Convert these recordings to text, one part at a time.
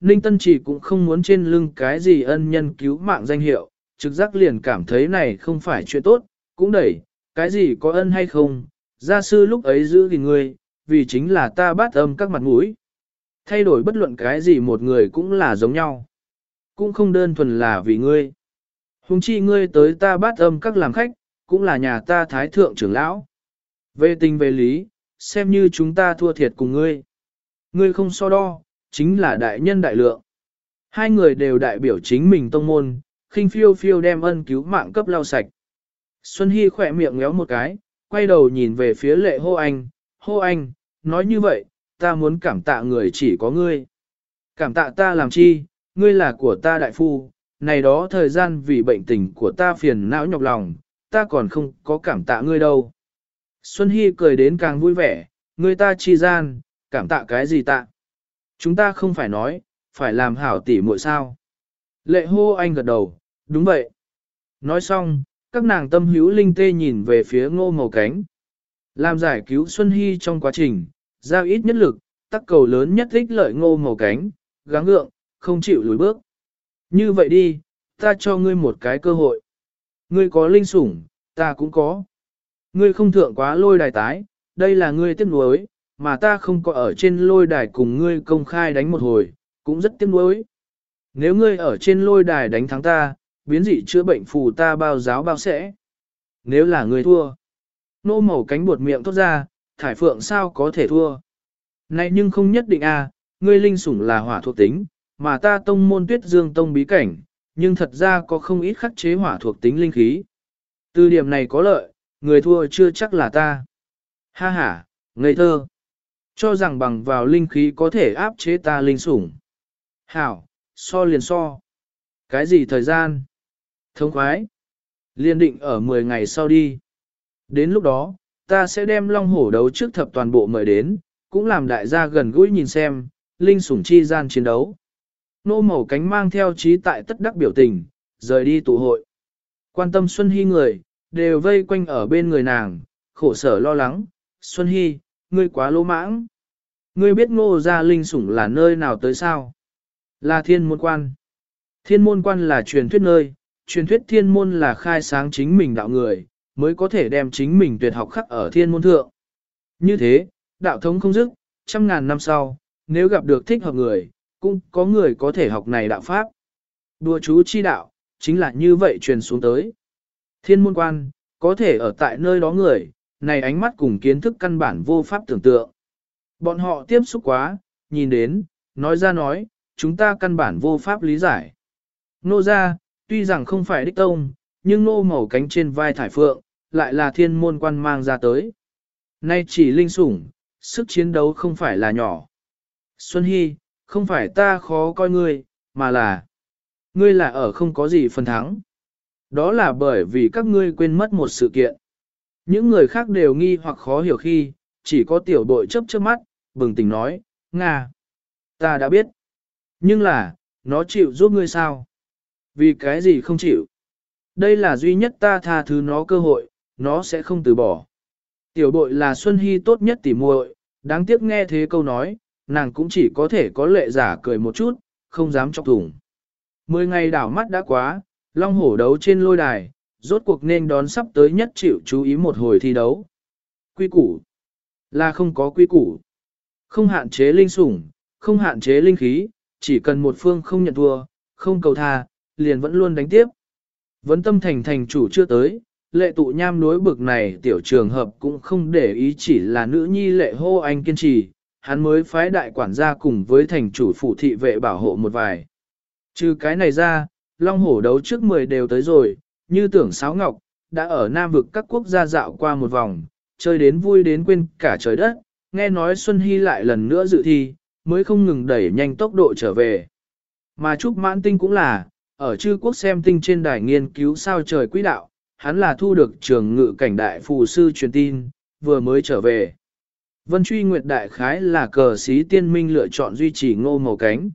Ninh Tân chỉ cũng không muốn trên lưng cái gì ân nhân cứu mạng danh hiệu, trực giác liền cảm thấy này không phải chuyện tốt, cũng đẩy, cái gì có ân hay không, gia sư lúc ấy giữ gìn ngươi, vì chính là ta bắt âm các mặt mũi. Thay đổi bất luận cái gì một người cũng là giống nhau. Cũng không đơn thuần là vì ngươi. Hùng chi ngươi tới ta bắt âm các làm khách, cũng là nhà ta thái thượng trưởng lão. Về tình về lý, xem như chúng ta thua thiệt cùng ngươi. Ngươi không so đo, chính là đại nhân đại lượng. Hai người đều đại biểu chính mình tông môn, khinh phiêu phiêu đem ân cứu mạng cấp lau sạch. Xuân Hy khỏe miệng ngéo một cái, quay đầu nhìn về phía lệ hô anh, hô anh, nói như vậy, ta muốn cảm tạ người chỉ có ngươi. Cảm tạ ta làm chi, ngươi là của ta đại phu, này đó thời gian vì bệnh tình của ta phiền não nhọc lòng, ta còn không có cảm tạ ngươi đâu. Xuân Hy cười đến càng vui vẻ, ngươi ta chi gian, cảm tạ cái gì tạ. Chúng ta không phải nói, phải làm hảo tỉ muội sao. Lệ hô anh gật đầu, đúng vậy. Nói xong, các nàng tâm hữu linh tê nhìn về phía ngô màu cánh. Làm giải cứu Xuân Hy trong quá trình, giao ít nhất lực, tắc cầu lớn nhất thích lợi ngô màu cánh, gắng gượng, không chịu lùi bước. Như vậy đi, ta cho ngươi một cái cơ hội. Ngươi có linh sủng, ta cũng có. Ngươi không thượng quá lôi đài tái, đây là ngươi tiếc nuối, mà ta không có ở trên lôi đài cùng ngươi công khai đánh một hồi, cũng rất tiếc nuối. Nếu ngươi ở trên lôi đài đánh thắng ta, biến dị chữa bệnh phù ta bao giáo bao sẽ. Nếu là ngươi thua, nô màu cánh buột miệng thốt ra, thải phượng sao có thể thua. Này nhưng không nhất định à, ngươi linh sủng là hỏa thuộc tính, mà ta tông môn tuyết dương tông bí cảnh, nhưng thật ra có không ít khắc chế hỏa thuộc tính linh khí. Từ điểm này có lợi, người thua chưa chắc là ta. Ha ha, ngây thơ. Cho rằng bằng vào linh khí có thể áp chế ta linh sủng. Hảo, so liền so. Cái gì thời gian? Thông khoái. Liên định ở 10 ngày sau đi. Đến lúc đó, ta sẽ đem long hổ đấu trước thập toàn bộ mời đến, cũng làm đại gia gần gũi nhìn xem, linh sủng chi gian chiến đấu. Nô màu cánh mang theo trí tại tất đắc biểu tình, rời đi tụ hội. Quan tâm Xuân Hy người, đều vây quanh ở bên người nàng, khổ sở lo lắng. Xuân Hy, ngươi quá lỗ mãng. Ngươi biết ngô gia linh sủng là nơi nào tới sao? Là thiên môn quan. Thiên môn quan là truyền thuyết nơi, truyền thuyết thiên môn là khai sáng chính mình đạo người, mới có thể đem chính mình tuyệt học khắc ở thiên môn thượng. Như thế, đạo thống không dứt, trăm ngàn năm sau, nếu gặp được thích hợp người, cũng có người có thể học này đạo pháp. Đùa chú chi đạo, chính là như vậy truyền xuống tới. Thiên môn quan, có thể ở tại nơi đó người, này ánh mắt cùng kiến thức căn bản vô pháp tưởng tượng. Bọn họ tiếp xúc quá, nhìn đến, nói ra nói, chúng ta căn bản vô pháp lý giải. Nô ra, tuy rằng không phải đích tông, nhưng nô màu cánh trên vai thải phượng, lại là thiên môn quan mang ra tới. Nay chỉ linh sủng, sức chiến đấu không phải là nhỏ. Xuân Hy, không phải ta khó coi ngươi, mà là ngươi là ở không có gì phần thắng. Đó là bởi vì các ngươi quên mất một sự kiện. Những người khác đều nghi hoặc khó hiểu khi, chỉ có tiểu Bội chấp chớp mắt, bừng tỉnh nói, Nga, ta đã biết. Nhưng là, nó chịu giúp ngươi sao? Vì cái gì không chịu? Đây là duy nhất ta tha thứ nó cơ hội, nó sẽ không từ bỏ. Tiểu bội là Xuân Hy tốt nhất tỉ muội, đáng tiếc nghe thế câu nói, nàng cũng chỉ có thể có lệ giả cười một chút, không dám chọc thủng. Mười ngày đảo mắt đã quá, long hổ đấu trên lôi đài, rốt cuộc nên đón sắp tới nhất chịu chú ý một hồi thi đấu. Quy củ là không có quy củ. Không hạn chế linh sủng, không hạn chế linh khí, chỉ cần một phương không nhận thua, không cầu tha, liền vẫn luôn đánh tiếp. Vấn tâm thành thành chủ chưa tới, lệ tụ nham đối bực này tiểu trường hợp cũng không để ý chỉ là nữ nhi lệ hô anh kiên trì, hắn mới phái đại quản gia cùng với thành chủ phụ thị vệ bảo hộ một vài. Trừ cái này ra, long hổ đấu trước 10 đều tới rồi, như tưởng sáo ngọc, đã ở Nam vực các quốc gia dạo qua một vòng, chơi đến vui đến quên cả trời đất, nghe nói Xuân Hy lại lần nữa dự thi, mới không ngừng đẩy nhanh tốc độ trở về. Mà Trúc Mãn Tinh cũng là, ở chư quốc xem tinh trên đài nghiên cứu sao trời quỹ đạo, hắn là thu được trường ngự cảnh đại phù sư truyền tin, vừa mới trở về. Vân truy nguyệt đại khái là cờ sĩ tiên minh lựa chọn duy trì ngô màu cánh.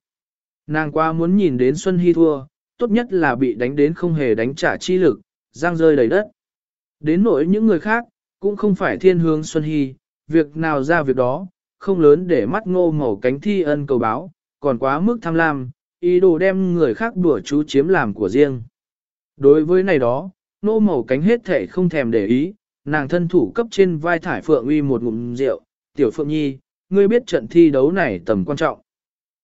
Nàng qua muốn nhìn đến Xuân Hy thua, tốt nhất là bị đánh đến không hề đánh trả chi lực, giang rơi đầy đất. Đến nỗi những người khác, cũng không phải thiên hướng Xuân Hy, việc nào ra việc đó, không lớn để mắt ngô màu cánh thi ân cầu báo, còn quá mức tham lam, ý đồ đem người khác đùa chú chiếm làm của riêng. Đối với này đó, nô màu cánh hết thể không thèm để ý, nàng thân thủ cấp trên vai thải phượng uy một ngụm rượu, tiểu phượng nhi, ngươi biết trận thi đấu này tầm quan trọng.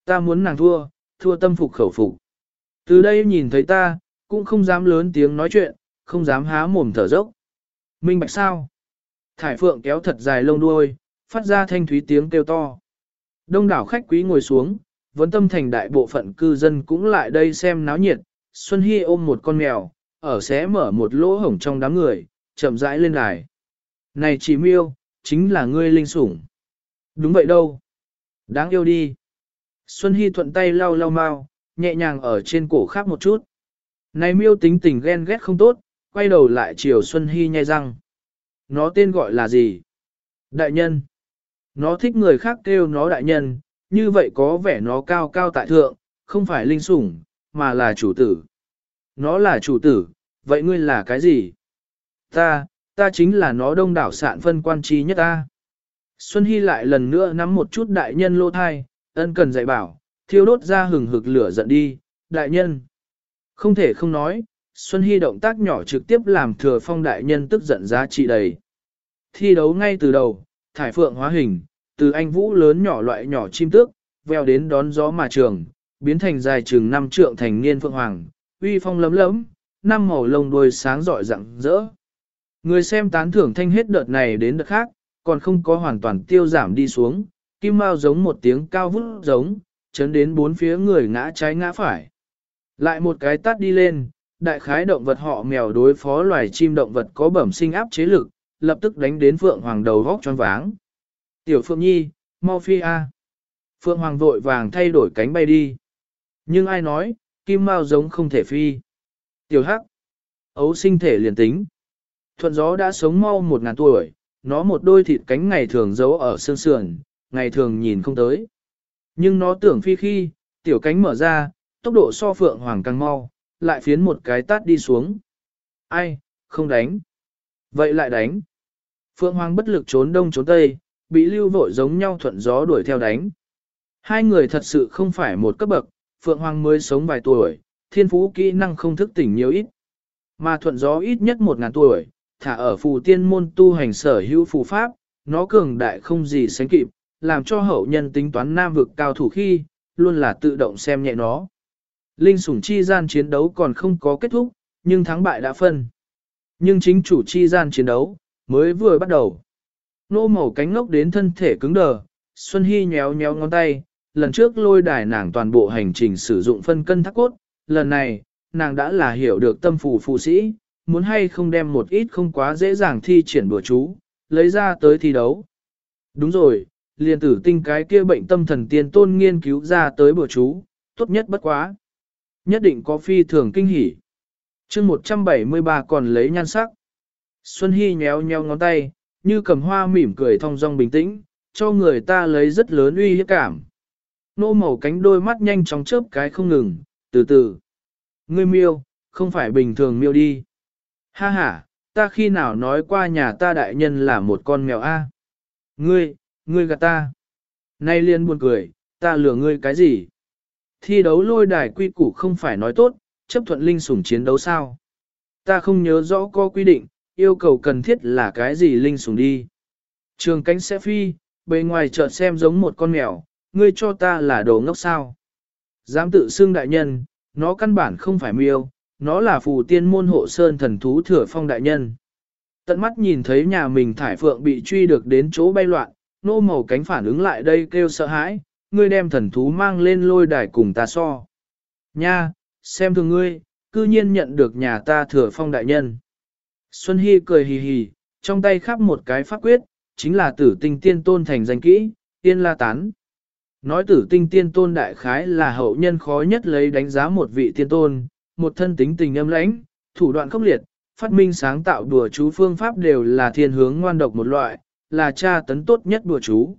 Ta muốn nàng thua, thua tâm phục khẩu phục. Từ đây nhìn thấy ta, cũng không dám lớn tiếng nói chuyện, không dám há mồm thở dốc. Minh bạch sao? Thải phượng kéo thật dài lông đuôi, phát ra thanh thúy tiếng kêu to. Đông đảo khách quý ngồi xuống, vấn tâm thành đại bộ phận cư dân cũng lại đây xem náo nhiệt. Xuân Hy ôm một con mèo, ở xé mở một lỗ hổng trong đám người, chậm rãi lên đài. Này chỉ miêu, chính là ngươi linh sủng. Đúng vậy đâu. Đáng yêu đi. Xuân Hy thuận tay lau lau mau, nhẹ nhàng ở trên cổ khác một chút. Này miêu tính tình ghen ghét không tốt, quay đầu lại chiều Xuân Hy nhai răng. Nó tên gọi là gì? Đại nhân. Nó thích người khác kêu nó đại nhân, như vậy có vẻ nó cao cao tại thượng, không phải linh sủng, mà là chủ tử. Nó là chủ tử, vậy ngươi là cái gì? Ta, ta chính là nó đông đảo sạn phân quan trí nhất ta. Xuân Hy lại lần nữa nắm một chút đại nhân lô thai, ân cần dạy bảo, thiêu đốt ra hừng hực lửa giận đi, đại nhân. Không thể không nói, Xuân Hy động tác nhỏ trực tiếp làm thừa phong đại nhân tức giận giá trị đầy. Thi đấu ngay từ đầu, thải phượng hóa hình, từ anh vũ lớn nhỏ loại nhỏ chim tước, veo đến đón gió mà trường, biến thành dài chừng năm trượng thành niên phượng hoàng, uy phong lấm lấm, năm màu lông đuôi sáng rọi rạng rỡ. Người xem tán thưởng thanh hết đợt này đến đợt khác, còn không có hoàn toàn tiêu giảm đi xuống, kim mao giống một tiếng cao vút giống, chấn đến bốn phía người ngã trái ngã phải. Lại một cái tát đi lên, đại khái động vật họ mèo đối phó loài chim động vật có bẩm sinh áp chế lực, lập tức đánh đến Phượng Hoàng đầu góc tròn váng. Tiểu Phượng Nhi, mau phi a. Phượng Hoàng vội vàng thay đổi cánh bay đi. Nhưng ai nói, kim mao giống không thể phi. Tiểu Hắc, ấu sinh thể liền tính. Thuận gió đã sống mau một ngàn tuổi, nó một đôi thịt cánh ngày thường giấu ở xương sườn, ngày thường nhìn không tới. Nhưng nó tưởng phi khi, tiểu cánh mở ra, tốc độ so phượng hoàng càng mau, lại phiến một cái tát đi xuống. Ai, không đánh. Vậy lại đánh. Phượng hoàng bất lực trốn đông trốn tây, bị lưu vội giống nhau thuận gió đuổi theo đánh. Hai người thật sự không phải một cấp bậc, Phượng Hoàng mới sống vài tuổi, thiên phú kỹ năng không thức tỉnh nhiều ít. Mà thuận gió ít nhất một ngàn tuổi, thả ở phù tiên môn tu hành sở hữu phù pháp, nó cường đại không gì sánh kịp, làm cho hậu nhân tính toán nam vực cao thủ khi, luôn là tự động xem nhẹ nó. Linh sủng chi gian chiến đấu còn không có kết thúc, nhưng thắng bại đã phân. Nhưng chính chủ chi gian chiến đấu, mới vừa bắt đầu. Nô màu cánh ngốc đến thân thể cứng đờ, Xuân Hy nhéo nhéo ngón tay, lần trước lôi đài nàng toàn bộ hành trình sử dụng phân cân thác cốt, lần này, nàng đã là hiểu được tâm phù phụ sĩ, muốn hay không đem một ít không quá dễ dàng thi triển bữa chú, lấy ra tới thi đấu. Đúng rồi, liền tử tinh cái kia bệnh tâm thần tiên tôn nghiên cứu ra tới bữa chú, tốt nhất bất quá. Nhất định có phi thường kinh hỉ. chương 173 còn lấy nhan sắc. Xuân Hy nhéo nhéo ngón tay, như cầm hoa mỉm cười thong dong bình tĩnh, cho người ta lấy rất lớn uy hiếp cảm. Nô màu cánh đôi mắt nhanh chóng chớp cái không ngừng, từ từ. Ngươi miêu, không phải bình thường miêu đi. Ha ha, ta khi nào nói qua nhà ta đại nhân là một con mèo a? Ngươi, ngươi gạt ta. Nay liền buồn cười, ta lừa ngươi cái gì? Thi đấu lôi đài quy củ không phải nói tốt, chấp thuận linh sủng chiến đấu sao? Ta không nhớ rõ có quy định, yêu cầu cần thiết là cái gì linh sủng đi. Trường cánh sẽ phi, bề ngoài chợt xem giống một con mèo, ngươi cho ta là đồ ngốc sao. Dám tự xưng đại nhân, nó căn bản không phải miêu, nó là phù tiên môn hộ sơn thần thú thừa phong đại nhân. Tận mắt nhìn thấy nhà mình thải phượng bị truy được đến chỗ bay loạn, nô màu cánh phản ứng lại đây kêu sợ hãi, ngươi đem thần thú mang lên lôi đài cùng ta so. Nha, xem thường ngươi, cư nhiên nhận được nhà ta thừa phong đại nhân. Xuân Hy cười hì hì, trong tay khắp một cái pháp quyết, chính là tử tinh tiên tôn thành danh kỹ, tiên la tán. Nói tử tinh tiên tôn đại khái là hậu nhân khó nhất lấy đánh giá một vị tiên tôn, một thân tính tình âm lãnh, thủ đoạn khốc liệt, phát minh sáng tạo đùa chú phương pháp đều là thiên hướng ngoan độc một loại, là cha tấn tốt nhất đùa chú.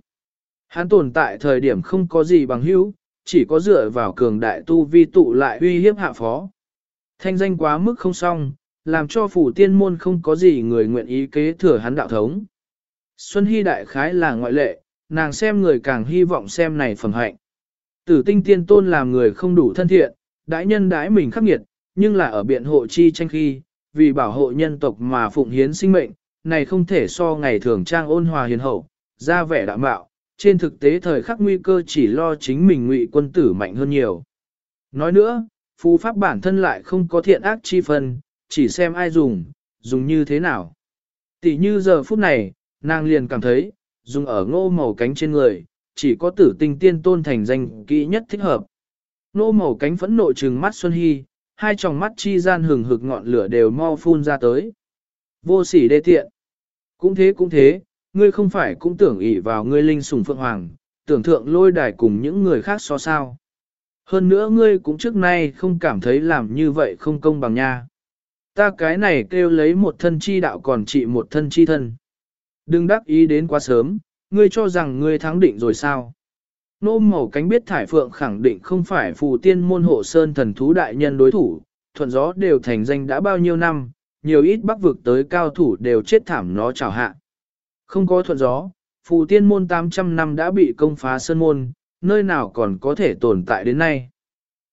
Hắn tồn tại thời điểm không có gì bằng hữu, chỉ có dựa vào cường đại tu vi tụ lại uy hiếp hạ phó. Thanh danh quá mức không xong, làm cho phủ tiên môn không có gì người nguyện ý kế thừa hắn đạo thống. Xuân Hy đại khái là ngoại lệ, nàng xem người càng hy vọng xem này phẩm hạnh. Tử tinh tiên tôn làm người không đủ thân thiện, đãi nhân đãi mình khắc nghiệt, nhưng là ở biện hộ chi tranh khi, vì bảo hộ nhân tộc mà phụng hiến sinh mệnh, này không thể so ngày thường trang ôn hòa hiền hậu, ra vẻ đạm bạo, trên thực tế thời khắc nguy cơ chỉ lo chính mình ngụy quân tử mạnh hơn nhiều. Nói nữa, phù pháp bản thân lại không có thiện ác chi phân, chỉ xem ai dùng, dùng như thế nào. Tỷ như giờ phút này, nàng liền cảm thấy, dùng ở ngô màu cánh trên người, chỉ có tử tinh tiên tôn thành danh kỹ nhất thích hợp. Ngô màu cánh phẫn nộ trừng mắt Xuân Hy, hai tròng mắt chi gian hừng hực ngọn lửa đều mau phun ra tới. Vô sỉ đê tiện. Cũng thế cũng thế, ngươi không phải cũng tưởng ỷ vào ngươi linh sùng phượng hoàng, tưởng thượng lôi đài cùng những người khác so sao. Hơn nữa ngươi cũng trước nay không cảm thấy làm như vậy không công bằng nha. Ta cái này kêu lấy một thân chi đạo còn trị một thân chi thân. Đừng đắc ý đến quá sớm, ngươi cho rằng ngươi thắng định rồi sao. Nô màu cánh biết thải phượng khẳng định không phải phù tiên môn hộ sơn thần thú đại nhân đối thủ, thuận gió đều thành danh đã bao nhiêu năm, nhiều ít bắc vực tới cao thủ đều chết thảm nó chảo hạ. Không có thuận gió, phù tiên môn 800 năm đã bị công phá sơn môn, nơi nào còn có thể tồn tại đến nay.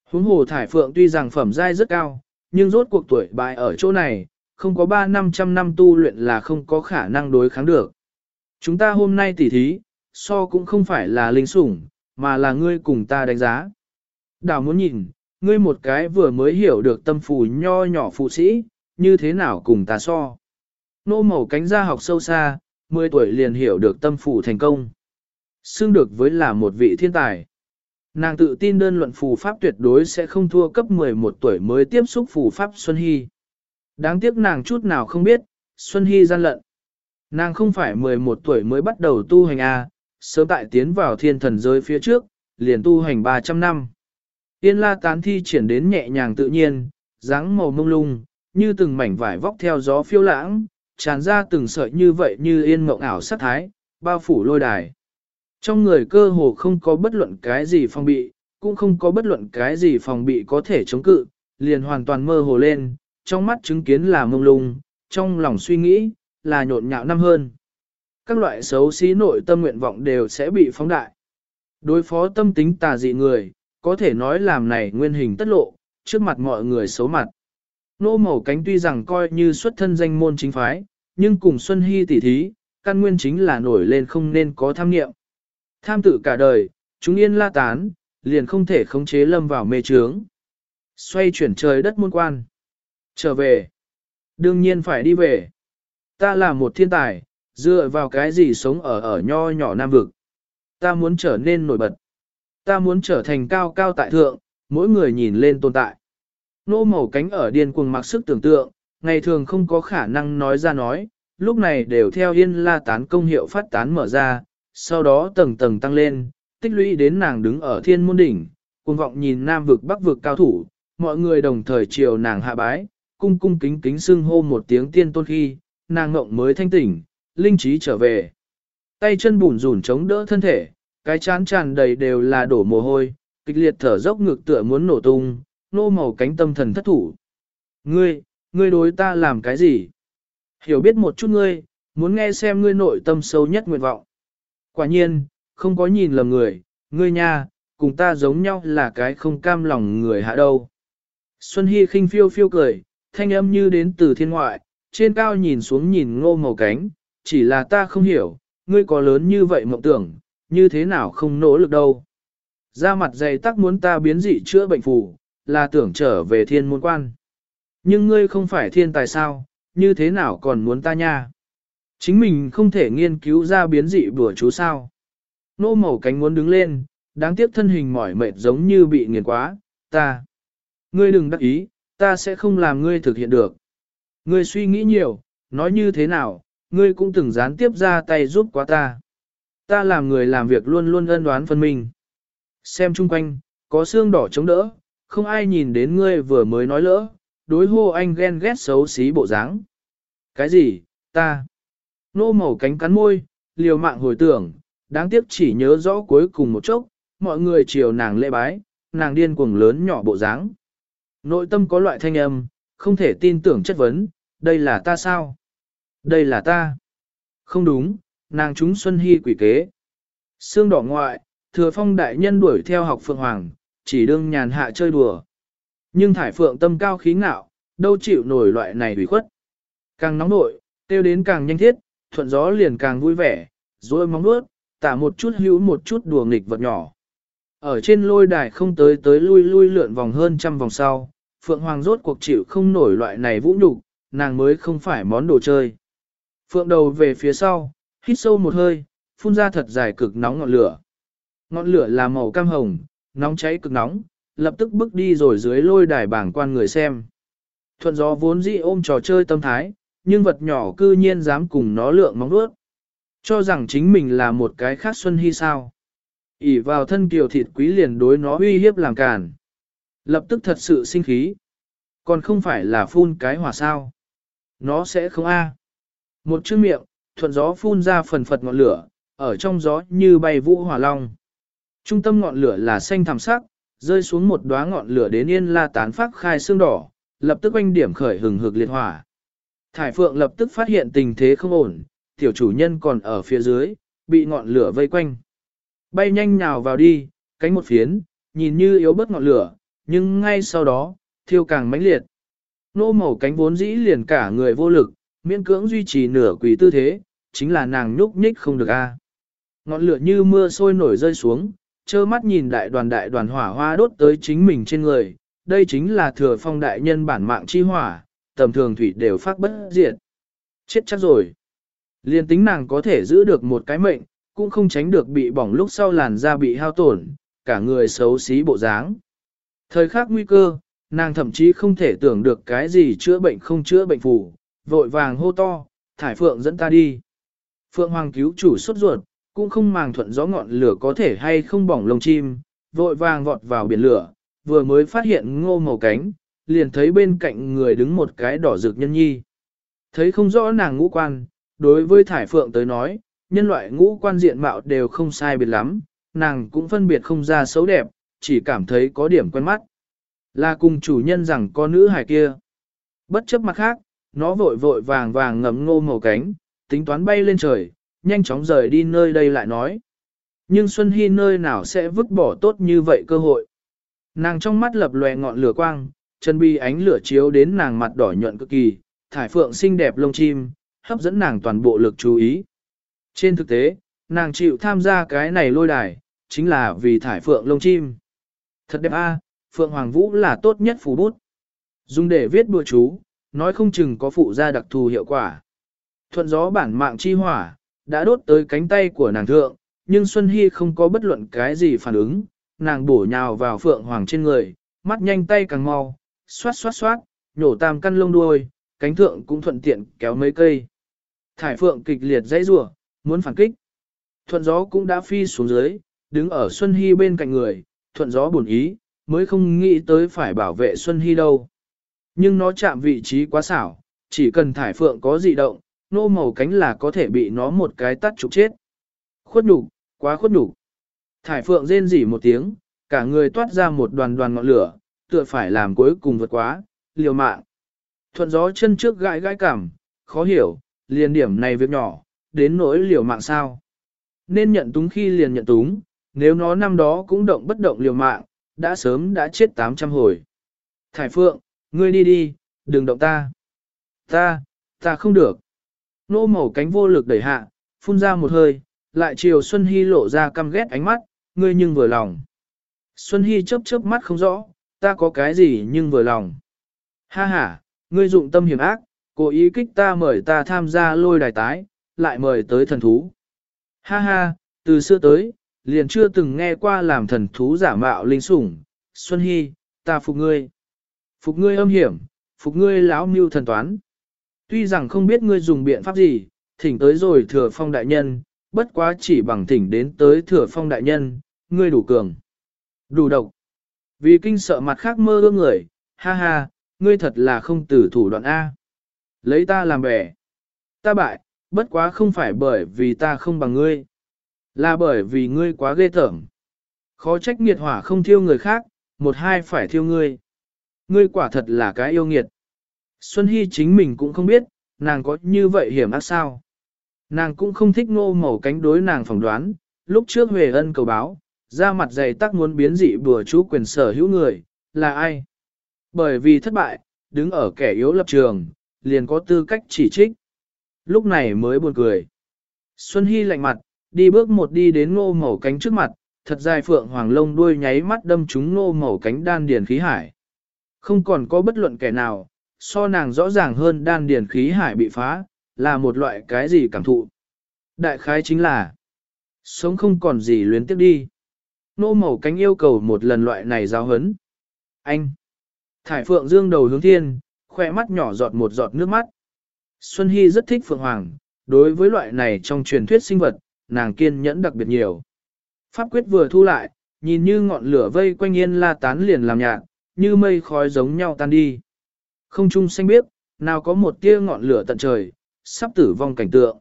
Huống hồ thải phượng tuy rằng phẩm giai rất cao, nhưng rốt cuộc tuổi bại ở chỗ này, không có 3 năm trăm năm tu luyện là không có khả năng đối kháng được. Chúng ta hôm nay tỉ thí, so cũng không phải là linh sủng, mà là ngươi cùng ta đánh giá. Đào muốn nhìn, ngươi một cái vừa mới hiểu được tâm phù nho nhỏ phụ sĩ, như thế nào cùng ta so. Nô màu cánh ra học sâu xa, 10 tuổi liền hiểu được tâm phù thành công. Xương được với là một vị thiên tài. Nàng tự tin đơn luận phù pháp tuyệt đối sẽ không thua cấp 11 tuổi mới tiếp xúc phù pháp Xuân Hy. Đáng tiếc nàng chút nào không biết, Xuân Hy gian lận. Nàng không phải 11 tuổi mới bắt đầu tu hành A, sớm tại tiến vào thiên thần giới phía trước, liền tu hành 300 năm. Yên la tán thi triển đến nhẹ nhàng tự nhiên, dáng màu mông lung, như từng mảnh vải vóc theo gió phiêu lãng, tràn ra từng sợi như vậy như yên mộng ảo sát thái, bao phủ lôi đài. Trong người cơ hồ không có bất luận cái gì phòng bị, cũng không có bất luận cái gì phòng bị có thể chống cự, liền hoàn toàn mơ hồ lên, trong mắt chứng kiến là mông lung, trong lòng suy nghĩ, là nhộn nhạo năm hơn. Các loại xấu xí nội tâm nguyện vọng đều sẽ bị phóng đại. Đối phó tâm tính tà dị người, có thể nói làm này nguyên hình tất lộ, trước mặt mọi người xấu mặt. Nô màu cánh tuy rằng coi như xuất thân danh môn chính phái, nhưng cùng Xuân Hy tỉ thí, căn nguyên chính là nổi lên không nên có tham nghiệm. Tham tự cả đời, chúng yên la tán, liền không thể khống chế lâm vào mê trướng. Xoay chuyển trời đất muôn quan. Trở về. Đương nhiên phải đi về. Ta là một thiên tài, dựa vào cái gì sống ở ở nho nhỏ nam vực. Ta muốn trở nên nổi bật. Ta muốn trở thành cao cao tại thượng, mỗi người nhìn lên tồn tại. Nô màu cánh ở điên cuồng mặc sức tưởng tượng, ngày thường không có khả năng nói ra nói, lúc này đều theo yên la tán công hiệu phát tán mở ra, sau đó tầng tầng tăng lên, tích lũy đến nàng đứng ở thiên môn đỉnh, cuồng vọng nhìn nam vực bắc vực cao thủ, mọi người đồng thời chiều nàng hạ bái, cung cung kính kính xưng hô một tiếng tiên tôn khi, nàng ngộng mới thanh tỉnh, linh trí trở về. Tay chân bùn rủn chống đỡ thân thể, cái chán tràn đầy đều là đổ mồ hôi, kịch liệt thở dốc ngực tựa muốn nổ tung, nô màu cánh tâm thần thất thủ. Ngươi, ngươi đối ta làm cái gì? Hiểu biết một chút ngươi, muốn nghe xem ngươi nội tâm sâu nhất nguyện vọng. Quả nhiên, không có nhìn lầm người, ngươi nha, cùng ta giống nhau là cái không cam lòng người hạ đâu. Xuân Hy khinh phiêu phiêu cười, thanh âm như đến từ thiên ngoại, trên cao nhìn xuống nhìn ngô màu cánh, chỉ là ta không hiểu, ngươi có lớn như vậy mộng tưởng, như thế nào không nỗ lực đâu. Ra mặt dày tắc muốn ta biến dị chữa bệnh phù, là tưởng trở về thiên môn quan. Nhưng ngươi không phải thiên tài sao, như thế nào còn muốn ta nha? Chính mình không thể nghiên cứu ra biến dị bùa chú sao. Nô màu cánh muốn đứng lên, đáng tiếc thân hình mỏi mệt giống như bị nghiền quá, ta. Ngươi đừng đắc ý, ta sẽ không làm ngươi thực hiện được. Ngươi suy nghĩ nhiều, nói như thế nào, ngươi cũng từng gián tiếp ra tay giúp quá ta. Ta làm người làm việc luôn luôn ân đoán phân minh. Xem chung quanh, có xương đỏ chống đỡ, không ai nhìn đến ngươi vừa mới nói lỡ, đối hô anh ghen ghét xấu xí bộ dáng. Cái gì, ta? Nô màu cánh cắn môi, liều mạng hồi tưởng, đáng tiếc chỉ nhớ rõ cuối cùng một chốc, mọi người chiều nàng lễ bái, nàng điên cuồng lớn nhỏ bộ dáng. Nội tâm có loại thanh âm, không thể tin tưởng chất vấn, đây là ta sao? Đây là ta. Không đúng, nàng chúng Xuân Hy quỷ kế. Xương đỏ ngoại, thừa phong đại nhân đuổi theo học Phượng Hoàng, chỉ đương nhàn hạ chơi đùa. Nhưng thải Phượng tâm cao khí ngạo, đâu chịu nổi loại này ủy khuất. Càng nóng nội, tiêu đến càng nhanh thiết, thuận gió liền càng vui vẻ, rồi móng nuốt, tả một chút hữu một chút đùa nghịch vật nhỏ. Ở trên lôi đài không tới tới lui lui lượn vòng hơn trăm vòng sau, Phượng Hoàng rốt cuộc chịu không nổi loại này vũ nhục, nàng mới không phải món đồ chơi. Phượng đầu về phía sau, hít sâu một hơi, phun ra thật dài cực nóng ngọn lửa. Ngọn lửa là màu cam hồng, nóng cháy cực nóng, lập tức bước đi rồi dưới lôi đài bảng quan người xem. Thuận gió vốn dĩ ôm trò chơi tâm thái, nhưng vật nhỏ cư nhiên dám cùng nó lượng móng đuốt. Cho rằng chính mình là một cái khác xuân hy sao. ỉ vào thân kiều thịt quý liền đối nó uy hiếp làm càn. Lập tức thật sự sinh khí. Còn không phải là phun cái hỏa sao. Nó sẽ không a. Một chữ miệng, thuận gió phun ra phần phật ngọn lửa, ở trong gió như bay vũ hỏa long. Trung tâm ngọn lửa là xanh thảm sắc, rơi xuống một đóa ngọn lửa đến yên la tán phát khai xương đỏ, lập tức quanh điểm khởi hừng hực liệt hỏa. Thải Phượng lập tức phát hiện tình thế không ổn, tiểu chủ nhân còn ở phía dưới, bị ngọn lửa vây quanh. Bay nhanh nhào vào đi, cánh một phiến, nhìn như yếu bớt ngọn lửa, nhưng ngay sau đó, thiêu càng mãnh liệt. Nô màu cánh vốn dĩ liền cả người vô lực, miễn cưỡng duy trì nửa quỷ tư thế, chính là nàng nhúc nhích không được a. Ngọn lửa như mưa sôi nổi rơi xuống, trơ mắt nhìn đại đoàn đại đoàn hỏa hoa đốt tới chính mình trên người, đây chính là thừa phong đại nhân bản mạng chi hỏa, tầm thường thủy đều phát bất diệt. Chết chắc rồi. Liên tính nàng có thể giữ được một cái mệnh, cũng không tránh được bị bỏng lúc sau làn da bị hao tổn, cả người xấu xí bộ dáng. Thời khắc nguy cơ, nàng thậm chí không thể tưởng được cái gì chữa bệnh không chữa bệnh phủ, vội vàng hô to, thải phượng dẫn ta đi. Phượng hoàng cứu chủ xuất ruột, cũng không màng thuận gió ngọn lửa có thể hay không bỏng lông chim, vội vàng vọt vào biển lửa, vừa mới phát hiện ngô màu cánh, liền thấy bên cạnh người đứng một cái đỏ rực nhân nhi. Thấy không rõ nàng ngũ quan, đối với thải phượng tới nói, nhân loại ngũ quan diện mạo đều không sai biệt lắm, nàng cũng phân biệt không ra xấu đẹp, chỉ cảm thấy có điểm quen mắt. Là cùng chủ nhân rằng con nữ hài kia. Bất chấp mặt khác, nó vội vội vàng vàng ngầm ngô màu cánh, tính toán bay lên trời, nhanh chóng rời đi nơi đây lại nói. Nhưng Xuân Hy nơi nào sẽ vứt bỏ tốt như vậy cơ hội. Nàng trong mắt lập lòe ngọn lửa quang, chân bi ánh lửa chiếu đến nàng mặt đỏ nhuận cực kỳ, thải phượng xinh đẹp lông chim, hấp dẫn nàng toàn bộ lực chú ý. Trên thực tế, nàng chịu tham gia cái này lôi đài, chính là vì thải phượng lông chim. Thật đẹp a, Phượng Hoàng Vũ là tốt nhất phù bút. Dùng để viết bùa chú, nói không chừng có phụ gia đặc thù hiệu quả. Thuận gió bản mạng chi hỏa, đã đốt tới cánh tay của nàng thượng, nhưng Xuân Hy không có bất luận cái gì phản ứng, nàng bổ nhào vào Phượng Hoàng trên người, mắt nhanh tay càng mau, xoát xoát xoát, nhổ tam căn lông đuôi, cánh thượng cũng thuận tiện kéo mấy cây. Thải Phượng kịch liệt dãy rủa, muốn phản kích. Thuận gió cũng đã phi xuống dưới, đứng ở Xuân Hy bên cạnh người, thuận gió buồn ý, mới không nghĩ tới phải bảo vệ Xuân Hy đâu. Nhưng nó chạm vị trí quá xảo, chỉ cần thải phượng có dị động, nô màu cánh là có thể bị nó một cái tắt trục chết. Khuất đủ, quá khuất đủ. Thải phượng rên rỉ một tiếng, cả người toát ra một đoàn đoàn ngọn lửa, tựa phải làm cuối cùng vượt quá, liều mạng. Thuận gió chân trước gãi gãi cảm, khó hiểu, liền điểm này việc nhỏ, đến nỗi liều mạng sao. Nên nhận túng khi liền nhận túng, nếu nó năm đó cũng động bất động liều mạng, đã sớm đã chết 800 hồi. Thải Phượng, ngươi đi đi, đừng động ta. Ta, ta không được. Nô màu cánh vô lực đẩy hạ, phun ra một hơi, lại chiều Xuân Hy lộ ra căm ghét ánh mắt, ngươi nhưng vừa lòng. Xuân Hy chớp chớp mắt không rõ, ta có cái gì nhưng vừa lòng. Ha ha, ngươi dụng tâm hiểm ác, cố ý kích ta mời ta tham gia lôi đài tái, lại mời tới thần thú. Ha ha, từ xưa tới, liền chưa từng nghe qua làm thần thú giả mạo linh sủng. Xuân Hy, ta phục ngươi. Phục ngươi âm hiểm, phục ngươi lão mưu thần toán. Tuy rằng không biết ngươi dùng biện pháp gì, thỉnh tới rồi thừa phong đại nhân, bất quá chỉ bằng thỉnh đến tới thừa phong đại nhân, ngươi đủ cường. Đủ độc. Vì kinh sợ mặt khác mơ ước người, ha ha, ngươi thật là không tử thủ đoạn A. Lấy ta làm bẻ. Ta bại, bất quá không phải bởi vì ta không bằng ngươi. Là bởi vì ngươi quá ghê tởm. Khó trách nghiệt hỏa không thiêu người khác, một hai phải thiêu ngươi. Ngươi quả thật là cái yêu nghiệt. Xuân Hy chính mình cũng không biết, nàng có như vậy hiểm ác sao. Nàng cũng không thích ngô màu cánh đối nàng phỏng đoán, lúc trước Huệ ân cầu báo, ra mặt dày tắc muốn biến dị bùa chú quyền sở hữu người, là ai? Bởi vì thất bại, đứng ở kẻ yếu lập trường, liền có tư cách chỉ trích. Lúc này mới buồn cười. Xuân Hy lạnh mặt, đi bước một đi đến ngô màu cánh trước mặt, thật dài phượng hoàng lông đuôi nháy mắt đâm trúng ngô màu cánh đan điền khí hải. Không còn có bất luận kẻ nào, so nàng rõ ràng hơn đan điền khí hải bị phá, là một loại cái gì cảm thụ. Đại khái chính là, sống không còn gì luyến tiếp đi. Nô màu cánh yêu cầu một lần loại này giáo hấn. Anh! Thải phượng dương đầu hướng thiên, khoe mắt nhỏ giọt một giọt nước mắt. Xuân Hy rất thích phượng hoàng, đối với loại này trong truyền thuyết sinh vật, nàng kiên nhẫn đặc biệt nhiều. Pháp quyết vừa thu lại, nhìn như ngọn lửa vây quanh yên la tán liền làm nhạt, như mây khói giống nhau tan đi. Không trung xanh biếc, nào có một tia ngọn lửa tận trời, sắp tử vong cảnh tượng.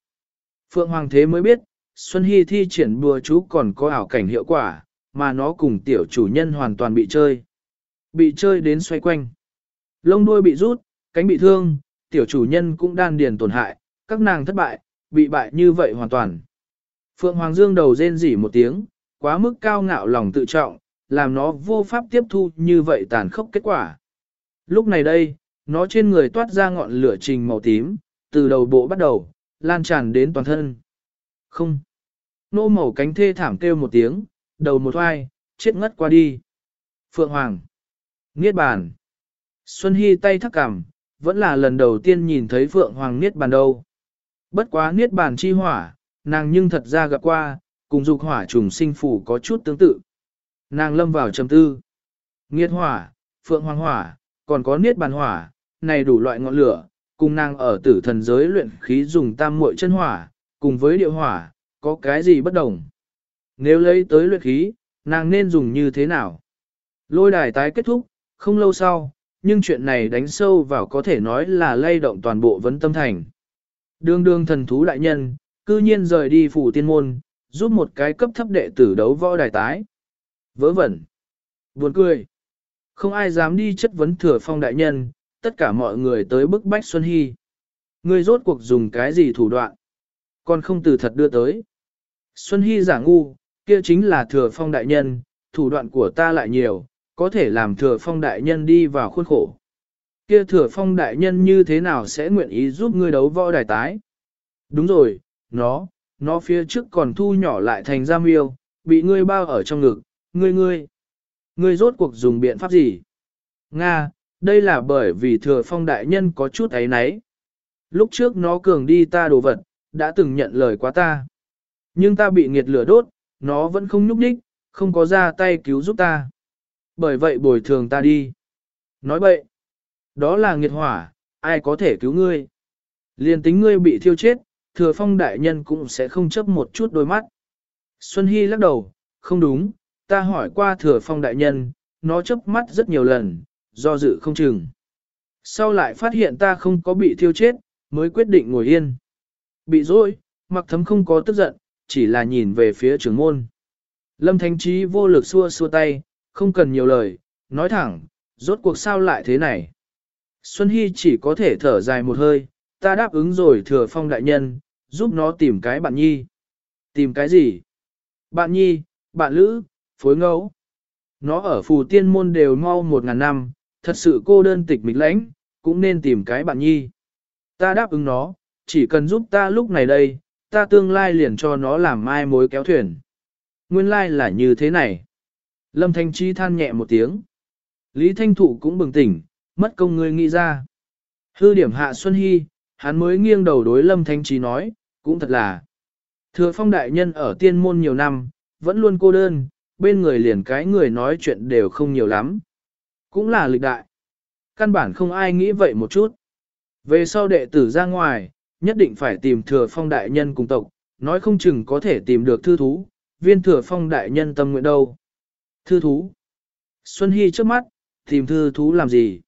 Phượng Hoàng thế mới biết, Xuân Hy thi triển bùa chú còn có ảo cảnh hiệu quả, mà nó cùng tiểu chủ nhân hoàn toàn bị chơi. Bị chơi đến xoay quanh. Lông đuôi bị rút, cánh bị thương, tiểu chủ nhân cũng đan điền tổn hại, các nàng thất bại, bị bại như vậy hoàn toàn. Phượng Hoàng Dương đầu rên rỉ một tiếng, quá mức cao ngạo lòng tự trọng, làm nó vô pháp tiếp thu như vậy tàn khốc kết quả. Lúc này đây, nó trên người toát ra ngọn lửa trình màu tím, từ đầu bộ bắt đầu, lan tràn đến toàn thân. Không. Nô màu cánh thê thảm kêu một tiếng, đầu một hoai, chết ngất qua đi. Phượng Hoàng. Niết bàn. Xuân Hy tay thắc cằm, vẫn là lần đầu tiên nhìn thấy Phượng Hoàng Niết bàn đâu. Bất quá Niết bàn chi hỏa, nàng nhưng thật ra gặp qua, cùng dục hỏa trùng sinh phủ có chút tương tự. Nàng lâm vào trầm tư. Nghiệt hỏa, Phượng Hoàng hỏa, còn có Niết bàn hỏa, này đủ loại ngọn lửa, cùng nàng ở tử thần giới luyện khí dùng tam muội chân hỏa, cùng với địa hỏa, có cái gì bất đồng. Nếu lấy tới luyện khí, nàng nên dùng như thế nào? Lôi đài tái kết thúc, không lâu sau, nhưng chuyện này đánh sâu vào có thể nói là lay động toàn bộ vấn tâm thành. Đương đương thần thú đại nhân, cư nhiên rời đi phủ tiên môn, giúp một cái cấp thấp đệ tử đấu võ đài tái. Vớ vẩn. Buồn cười. Không ai dám đi chất vấn thừa phong đại nhân, tất cả mọi người tới bức bách Xuân Hy. Ngươi rốt cuộc dùng cái gì thủ đoạn? Còn không từ thật đưa tới. Xuân Hy giả ngu, kia chính là thừa phong đại nhân, thủ đoạn của ta lại nhiều, có thể làm thừa phong đại nhân đi vào khuôn khổ. Kia thừa phong đại nhân như thế nào sẽ nguyện ý giúp ngươi đấu võ đài tái? Đúng rồi, nó, nó phía trước còn thu nhỏ lại thành giam yêu, bị ngươi bao ở trong ngực, ngươi ngươi. Ngươi rốt cuộc dùng biện pháp gì? Nga, đây là bởi vì thừa phong đại nhân có chút ấy nấy. Lúc trước nó cường đi ta đồ vật, đã từng nhận lời quá ta. Nhưng ta bị nghiệt lửa đốt, nó vẫn không nhúc nhích, không có ra tay cứu giúp ta. Bởi vậy bồi thường ta đi. Nói vậy đó là nghiệt hỏa, ai có thể cứu ngươi. Liên tính ngươi bị thiêu chết, thừa phong đại nhân cũng sẽ không chấp một chút đôi mắt. Xuân Hy lắc đầu, không đúng, ta hỏi qua thừa phong đại nhân, nó chấp mắt rất nhiều lần, do dự không chừng. Sau lại phát hiện ta không có bị thiêu chết, mới quyết định ngồi yên. Bị dối, mặc thấm không có tức giận, chỉ là nhìn về phía trưởng môn. Lâm Thánh Trí vô lực xua xua tay, không cần nhiều lời, nói thẳng, rốt cuộc sao lại thế này. Xuân Hy chỉ có thể thở dài một hơi, ta đáp ứng rồi thừa phong đại nhân, giúp nó tìm cái bạn nhi. Tìm cái gì? Bạn nhi, bạn lữ, phối ngẫu. Nó ở phù tiên môn đều mau một ngàn năm, thật sự cô đơn tịch mịch lãnh, cũng nên tìm cái bạn nhi. Ta đáp ứng nó, chỉ cần giúp ta lúc này đây, ta tương lai liền cho nó làm mai mối kéo thuyền. Nguyên lai là như thế này. Lâm Thanh Chi than nhẹ một tiếng. Lý Thanh Thụ cũng bừng tỉnh, mất công người nghĩ ra. Hư điểm hạ Xuân Hy, hắn mới nghiêng đầu đối Lâm Thanh Chi nói, cũng thật là. Thừa phong đại nhân ở tiên môn nhiều năm, vẫn luôn cô đơn, bên người liền cái người nói chuyện đều không nhiều lắm. Cũng là lịch đại. Căn bản không ai nghĩ vậy một chút. Về sau đệ tử ra ngoài, nhất định phải tìm thừa phong đại nhân cùng tộc, nói không chừng có thể tìm được thư thú, viên thừa phong đại nhân tâm nguyện đâu. Thư thú. Xuân Hy trước mắt, tìm thư thú làm gì?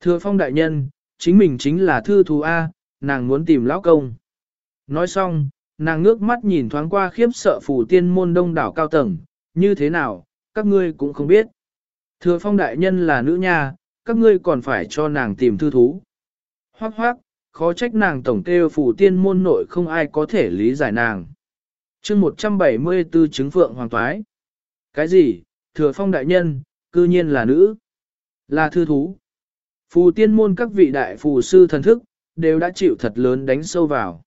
Thừa phong đại nhân, chính mình chính là thư thú A, nàng muốn tìm lão công. Nói xong, nàng ngước mắt nhìn thoáng qua khiếp sợ phủ tiên môn đông đảo cao tầng, như thế nào, các ngươi cũng không biết. Thừa phong đại nhân là nữ nha, các ngươi còn phải cho nàng tìm thư thú. Hoác hoác, khó trách nàng tổng kêu phủ tiên môn nội không ai có thể lý giải nàng. chương 174 chứng phượng hoàng toái. Cái gì, thừa phong đại nhân, cư nhiên là nữ, là thư thú. Phù tiên môn các vị đại phù sư thần thức, đều đã chịu thật lớn đánh sâu vào.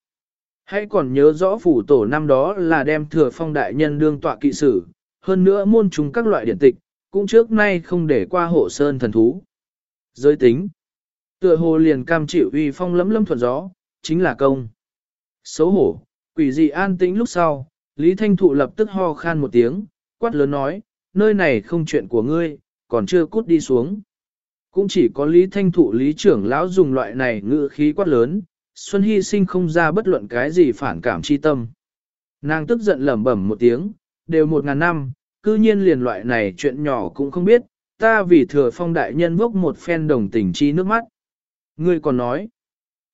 Hãy còn nhớ rõ phủ tổ năm đó là đem thừa phong đại nhân đương tọa kỵ sử, hơn nữa môn chúng các loại điện tịch, cũng trước nay không để qua hộ sơn thần thú. Giới tính Tựa hồ liền cam chịu uy phong lấm lấm thuận gió, chính là công. Xấu hổ, quỷ dị an tĩnh lúc sau, Lý Thanh Thụ lập tức ho khan một tiếng, quát lớn nói, nơi này không chuyện của ngươi, còn chưa cút đi xuống. Cũng chỉ có Lý Thanh Thụ Lý trưởng lão dùng loại này ngữ khí quát lớn, Xuân Hy sinh không ra bất luận cái gì phản cảm chi tâm. Nàng tức giận lẩm bẩm một tiếng, đều một ngàn năm, cư nhiên liền loại này chuyện nhỏ cũng không biết, ta vì thừa phong đại nhân vốc một phen đồng tình chi nước mắt. Ngươi còn nói,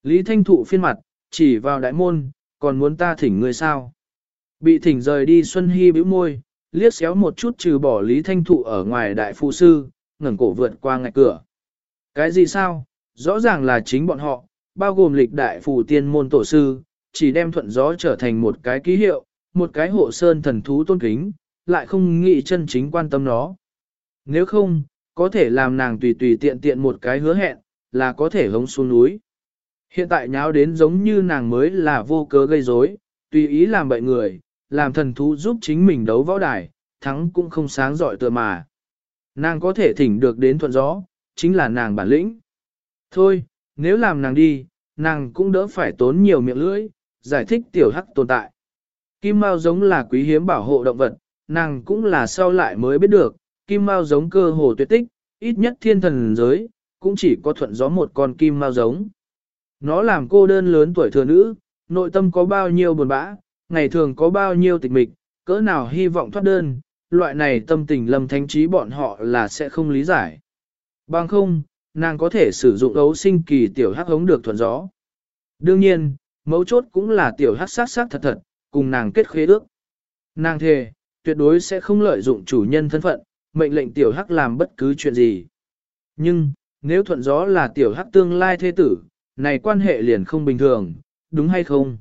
Lý Thanh Thụ phiên mặt, chỉ vào đại môn, còn muốn ta thỉnh ngươi sao? Bị thỉnh rời đi Xuân Hy bĩu môi, liếc xéo một chút trừ bỏ Lý Thanh Thụ ở ngoài đại phụ sư, ngẩng cổ vượt qua ngạch cửa. Cái gì sao? Rõ ràng là chính bọn họ, bao gồm lịch đại phù tiên môn tổ sư, chỉ đem thuận gió trở thành một cái ký hiệu, một cái hộ sơn thần thú tôn kính, lại không nghĩ chân chính quan tâm nó. Nếu không, có thể làm nàng tùy tùy tiện tiện một cái hứa hẹn, là có thể hống xuống núi. Hiện tại nháo đến giống như nàng mới là vô cớ gây rối, tùy ý làm bậy người, làm thần thú giúp chính mình đấu võ đài, thắng cũng không sáng giỏi tựa mà. Nàng có thể thỉnh được đến thuận gió, chính là nàng bản lĩnh. Thôi, nếu làm nàng đi, nàng cũng đỡ phải tốn nhiều miệng lưỡi, giải thích tiểu hắc tồn tại. Kim Mao giống là quý hiếm bảo hộ động vật, nàng cũng là sau lại mới biết được, Kim Mao giống cơ hồ tuyệt tích, ít nhất thiên thần giới, cũng chỉ có thuận gió một con Kim Mao giống. Nó làm cô đơn lớn tuổi thừa nữ, nội tâm có bao nhiêu buồn bã, ngày thường có bao nhiêu tịch mịch, cỡ nào hy vọng thoát đơn, loại này tâm tình lâm thánh trí bọn họ là sẽ không lý giải. Bằng không, nàng có thể sử dụng ấu sinh kỳ tiểu hắc hống được thuận gió. Đương nhiên, mấu chốt cũng là tiểu hắc sát sát thật thật, cùng nàng kết khế ước. Nàng thề, tuyệt đối sẽ không lợi dụng chủ nhân thân phận, mệnh lệnh tiểu hắc làm bất cứ chuyện gì. Nhưng, nếu thuận gió là tiểu hắc tương lai thế tử, này quan hệ liền không bình thường, đúng hay không?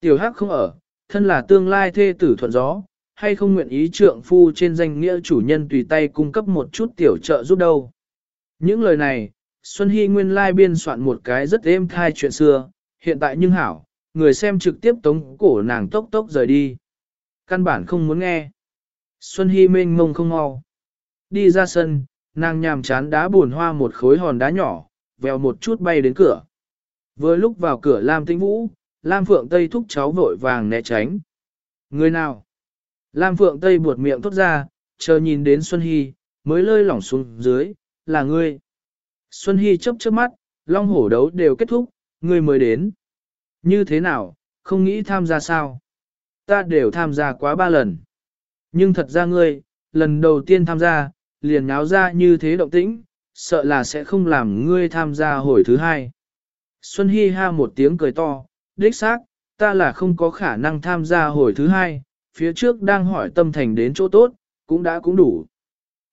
Tiểu hắc không ở, thân là tương lai thê tử thuận gió, hay không nguyện ý trượng phu trên danh nghĩa chủ nhân tùy tay cung cấp một chút tiểu trợ giúp đâu. Những lời này, Xuân Hy nguyên lai biên soạn một cái rất êm thai chuyện xưa, hiện tại nhưng hảo, người xem trực tiếp tống cổ nàng tốc tốc rời đi. Căn bản không muốn nghe. Xuân Hy mênh mông không mau. Đi ra sân, nàng nhàm chán đá buồn hoa một khối hòn đá nhỏ, vèo một chút bay đến cửa. Vừa lúc vào cửa Lam Tĩnh Vũ, Lam Phượng Tây thúc cháu vội vàng né tránh. Người nào? Lam Phượng Tây buột miệng thốt ra, chờ nhìn đến Xuân Hy, mới lơi lỏng xuống dưới, là ngươi. Xuân Hy chớp chớp mắt, long hổ đấu đều kết thúc, ngươi mới đến. Như thế nào, không nghĩ tham gia sao? Ta đều tham gia quá ba lần. Nhưng thật ra ngươi, lần đầu tiên tham gia, liền nháo ra như thế động tĩnh, sợ là sẽ không làm ngươi tham gia hồi thứ hai. Xuân Hi ha một tiếng cười to, đích xác, ta là không có khả năng tham gia hồi thứ hai, phía trước đang hỏi tâm thành đến chỗ tốt, cũng đã cũng đủ.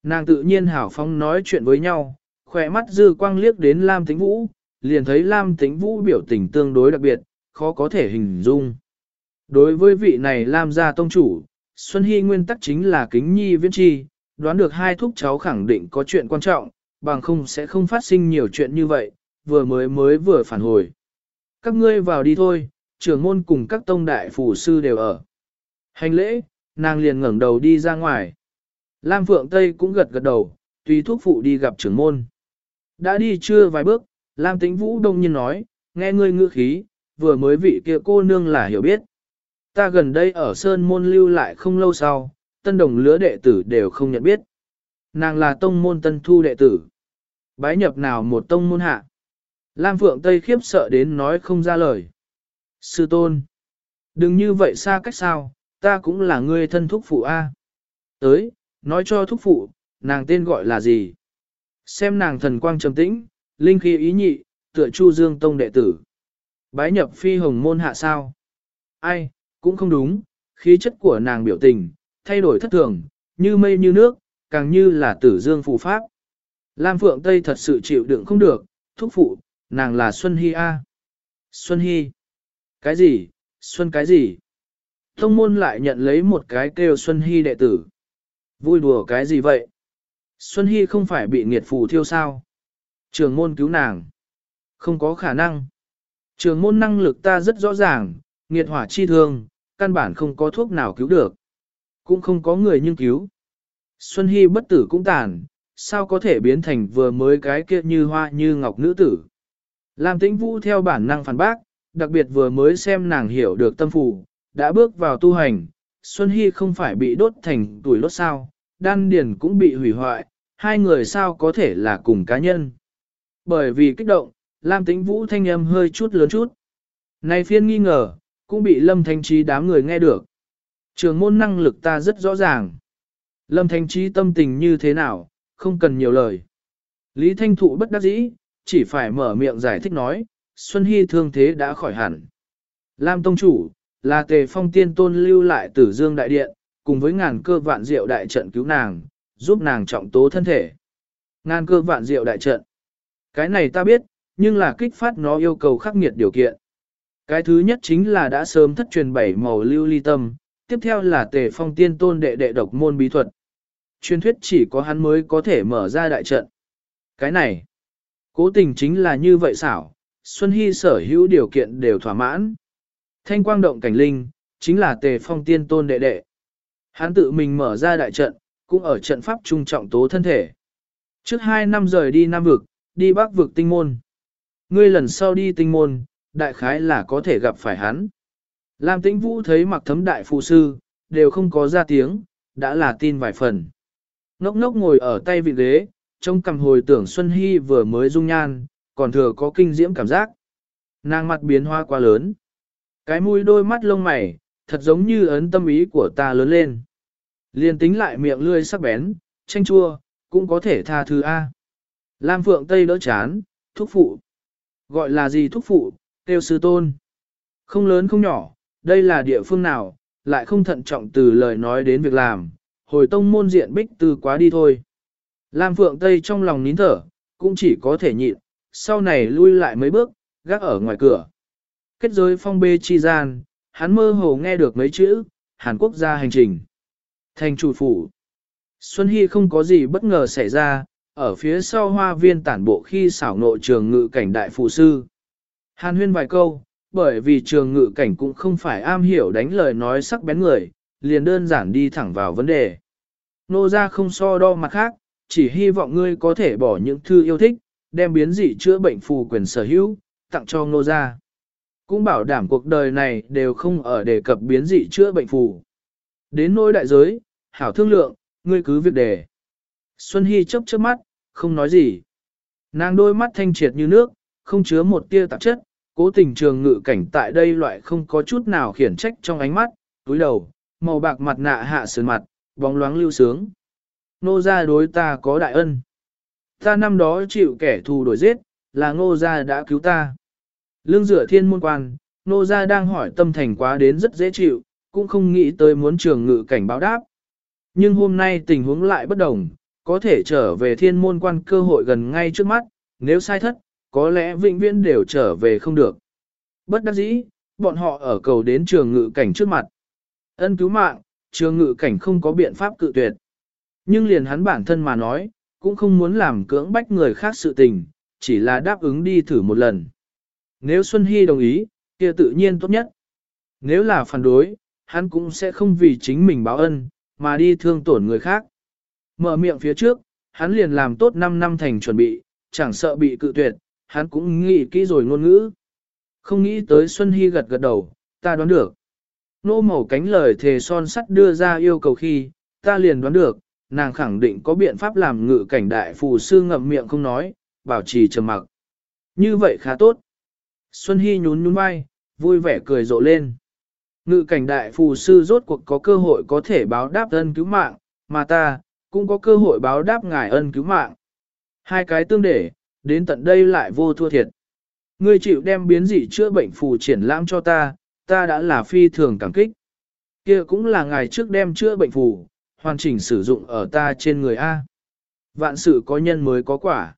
Nàng tự nhiên hảo phong nói chuyện với nhau, khỏe mắt dư quang liếc đến Lam Tĩnh Vũ, liền thấy Lam Tĩnh Vũ biểu tình tương đối đặc biệt, khó có thể hình dung. Đối với vị này Lam gia tông chủ, Xuân Hy nguyên tắc chính là kính nhi viễn chi, đoán được hai thúc cháu khẳng định có chuyện quan trọng, bằng không sẽ không phát sinh nhiều chuyện như vậy, vừa mới mới vừa phản hồi. Các ngươi vào đi thôi, trưởng môn cùng các tông đại phủ sư đều ở. Hành lễ, nàng liền ngẩng đầu đi ra ngoài. Lam Phượng Tây cũng gật gật đầu, tùy thuốc phụ đi gặp trưởng môn. Đã đi chưa vài bước, Lam Tĩnh Vũ đông nhiên nói, nghe ngươi ngữ khí, vừa mới vị kia cô nương là hiểu biết. Ta gần đây ở Sơn Môn lưu lại không lâu sau, tân đồng lứa đệ tử đều không nhận biết. Nàng là tông môn tân thu đệ tử. Bái nhập nào một tông môn hạ. Lam Phượng Tây khiếp sợ đến nói không ra lời. Sư tôn. Đừng như vậy xa cách sao, ta cũng là người thân thúc phụ A. Tới, nói cho thúc phụ, nàng tên gọi là gì? Xem nàng thần quang trầm tĩnh, linh khí ý nhị, tựa chu dương tông đệ tử. Bái nhập phi hồng môn hạ sao? Ai, cũng không đúng, khí chất của nàng biểu tình, thay đổi thất thường, như mây như nước, càng như là tử dương phù pháp. Lam Phượng Tây thật sự chịu đựng không được, thúc phụ, nàng là Xuân Hy A. Xuân Hy. Cái gì, Xuân cái gì? Thông môn lại nhận lấy một cái kêu Xuân Hy đệ tử. Vui đùa cái gì vậy? Xuân Hy không phải bị nghiệt phù thiêu sao? Trường môn cứu nàng. Không có khả năng. Trường môn năng lực ta rất rõ ràng, nghiệt hỏa chi thương, căn bản không có thuốc nào cứu được. Cũng không có người nhưng cứu. Xuân Hy bất tử cũng tàn, sao có thể biến thành vừa mới cái kia như hoa như ngọc nữ tử. Lam tĩnh vũ theo bản năng phản bác, đặc biệt vừa mới xem nàng hiểu được tâm phủ, đã bước vào tu hành, Xuân Hy không phải bị đốt thành tuổi lốt sao, đan điền cũng bị hủy hoại, hai người sao có thể là cùng cá nhân. Bởi vì kích động, Lam tĩnh vũ thanh âm hơi chút lớn chút. Này phiên nghi ngờ, cũng bị lâm thanh trí đám người nghe được. Trường môn năng lực ta rất rõ ràng. Lâm thanh trí tâm tình như thế nào, không cần nhiều lời. Lý Thanh Thụ bất đắc dĩ, chỉ phải mở miệng giải thích nói, Xuân Hy thương thế đã khỏi hẳn. Lam Tông Chủ, là tề phong tiên tôn lưu lại tử dương đại điện, cùng với ngàn cơ vạn diệu đại trận cứu nàng, giúp nàng trọng tố thân thể. Ngàn cơ vạn diệu đại trận. Cái này ta biết, nhưng là kích phát nó yêu cầu khắc nghiệt điều kiện. Cái thứ nhất chính là đã sớm thất truyền bảy màu lưu ly tâm, tiếp theo là tề phong tiên tôn đệ đệ độc môn bí thuật. Truyền thuyết chỉ có hắn mới có thể mở ra đại trận. Cái này, cố tình chính là như vậy xảo, Xuân Hy sở hữu điều kiện đều thỏa mãn. Thanh quang động cảnh linh, chính là tề phong tiên tôn đệ đệ. Hắn tự mình mở ra đại trận, cũng ở trận pháp trung trọng tố thân thể. Trước hai năm rời đi Nam Vực, đi Bắc Vực tinh môn. Ngươi lần sau đi tinh môn, đại khái là có thể gặp phải hắn. Lam Tĩnh Vũ thấy mặc thấm đại phụ sư, đều không có ra tiếng, đã là tin vài phần. Ngốc ngốc ngồi ở tay vị ghế, trong cầm hồi tưởng Xuân Hy vừa mới dung nhan, còn thừa có kinh diễm cảm giác. Nàng mặt biến hoa quá lớn. Cái mũi đôi mắt lông mày, thật giống như ấn tâm ý của ta lớn lên. Liên tính lại miệng lươi sắc bén, chanh chua, cũng có thể tha thứ A. Lam Phượng Tây đỡ chán, thúc phụ. Gọi là gì thúc phụ, tiêu sư tôn. Không lớn không nhỏ, đây là địa phương nào, lại không thận trọng từ lời nói đến việc làm, hồi tông môn diện bích từ quá đi thôi. Lam Phượng Tây trong lòng nín thở, cũng chỉ có thể nhịn, sau này lui lại mấy bước, gác ở ngoài cửa. Kết giới phong bê chi gian, hắn mơ hồ nghe được mấy chữ, Hàn Quốc gia hành trình. Thành chủ phủ. Xuân Hy không có gì bất ngờ xảy ra, ở phía sau hoa viên tản bộ khi xảo nộ trường ngự cảnh đại phụ sư. Hàn huyên vài câu, bởi vì trường ngự cảnh cũng không phải am hiểu đánh lời nói sắc bén người, liền đơn giản đi thẳng vào vấn đề. Nô ra không so đo mặt khác, chỉ hy vọng ngươi có thể bỏ những thư yêu thích, đem biến dị chữa bệnh phù quyền sở hữu, tặng cho nô ra. Cũng bảo đảm cuộc đời này đều không ở đề cập biến dị chữa bệnh phù. Đến nỗi đại giới, hảo thương lượng, ngươi cứ việc đề. Xuân Hy chớp chớp mắt, không nói gì. Nàng đôi mắt thanh triệt như nước, không chứa một tia tạp chất, cố tình trường ngự cảnh tại đây loại không có chút nào khiển trách trong ánh mắt, túi đầu, màu bạc mặt nạ hạ sườn mặt, bóng loáng lưu sướng. Nô gia đối ta có đại ân. Ta năm đó chịu kẻ thù đổi giết, là ngô gia đã cứu ta. Lương dựa thiên môn quan, nô gia đang hỏi tâm thành quá đến rất dễ chịu, cũng không nghĩ tới muốn trường ngự cảnh báo đáp. Nhưng hôm nay tình huống lại bất đồng, có thể trở về thiên môn quan cơ hội gần ngay trước mắt, nếu sai thất, có lẽ vĩnh viễn đều trở về không được. Bất đắc dĩ, bọn họ ở cầu đến trường ngự cảnh trước mặt. Ân cứu mạng, trường ngự cảnh không có biện pháp cự tuyệt. Nhưng liền hắn bản thân mà nói, cũng không muốn làm cưỡng bách người khác sự tình, chỉ là đáp ứng đi thử một lần. Nếu Xuân Hy đồng ý, kia tự nhiên tốt nhất. Nếu là phản đối, hắn cũng sẽ không vì chính mình báo ân, mà đi thương tổn người khác. Mở miệng phía trước, hắn liền làm tốt 5 năm thành chuẩn bị, chẳng sợ bị cự tuyệt, hắn cũng nghĩ kỹ rồi ngôn ngữ. Không nghĩ tới Xuân Hy gật gật đầu, ta đoán được. Nô màu cánh lời thề son sắt đưa ra yêu cầu khi, ta liền đoán được, nàng khẳng định có biện pháp làm ngự cảnh đại phù sư ngậm miệng không nói, bảo trì trầm mặc. Như vậy khá tốt. Xuân Hy nhún nhún vai, vui vẻ cười rộ lên. Ngự cảnh đại phù sư rốt cuộc có cơ hội có thể báo đáp ân cứu mạng, mà ta, cũng có cơ hội báo đáp ngài ân cứu mạng. Hai cái tương để, đến tận đây lại vô thua thiệt. Ngươi chịu đem biến dị chữa bệnh phù triển lãm cho ta, ta đã là phi thường cảm kích. Kia cũng là ngài trước đem chữa bệnh phù, hoàn chỉnh sử dụng ở ta trên người A. Vạn sự có nhân mới có quả.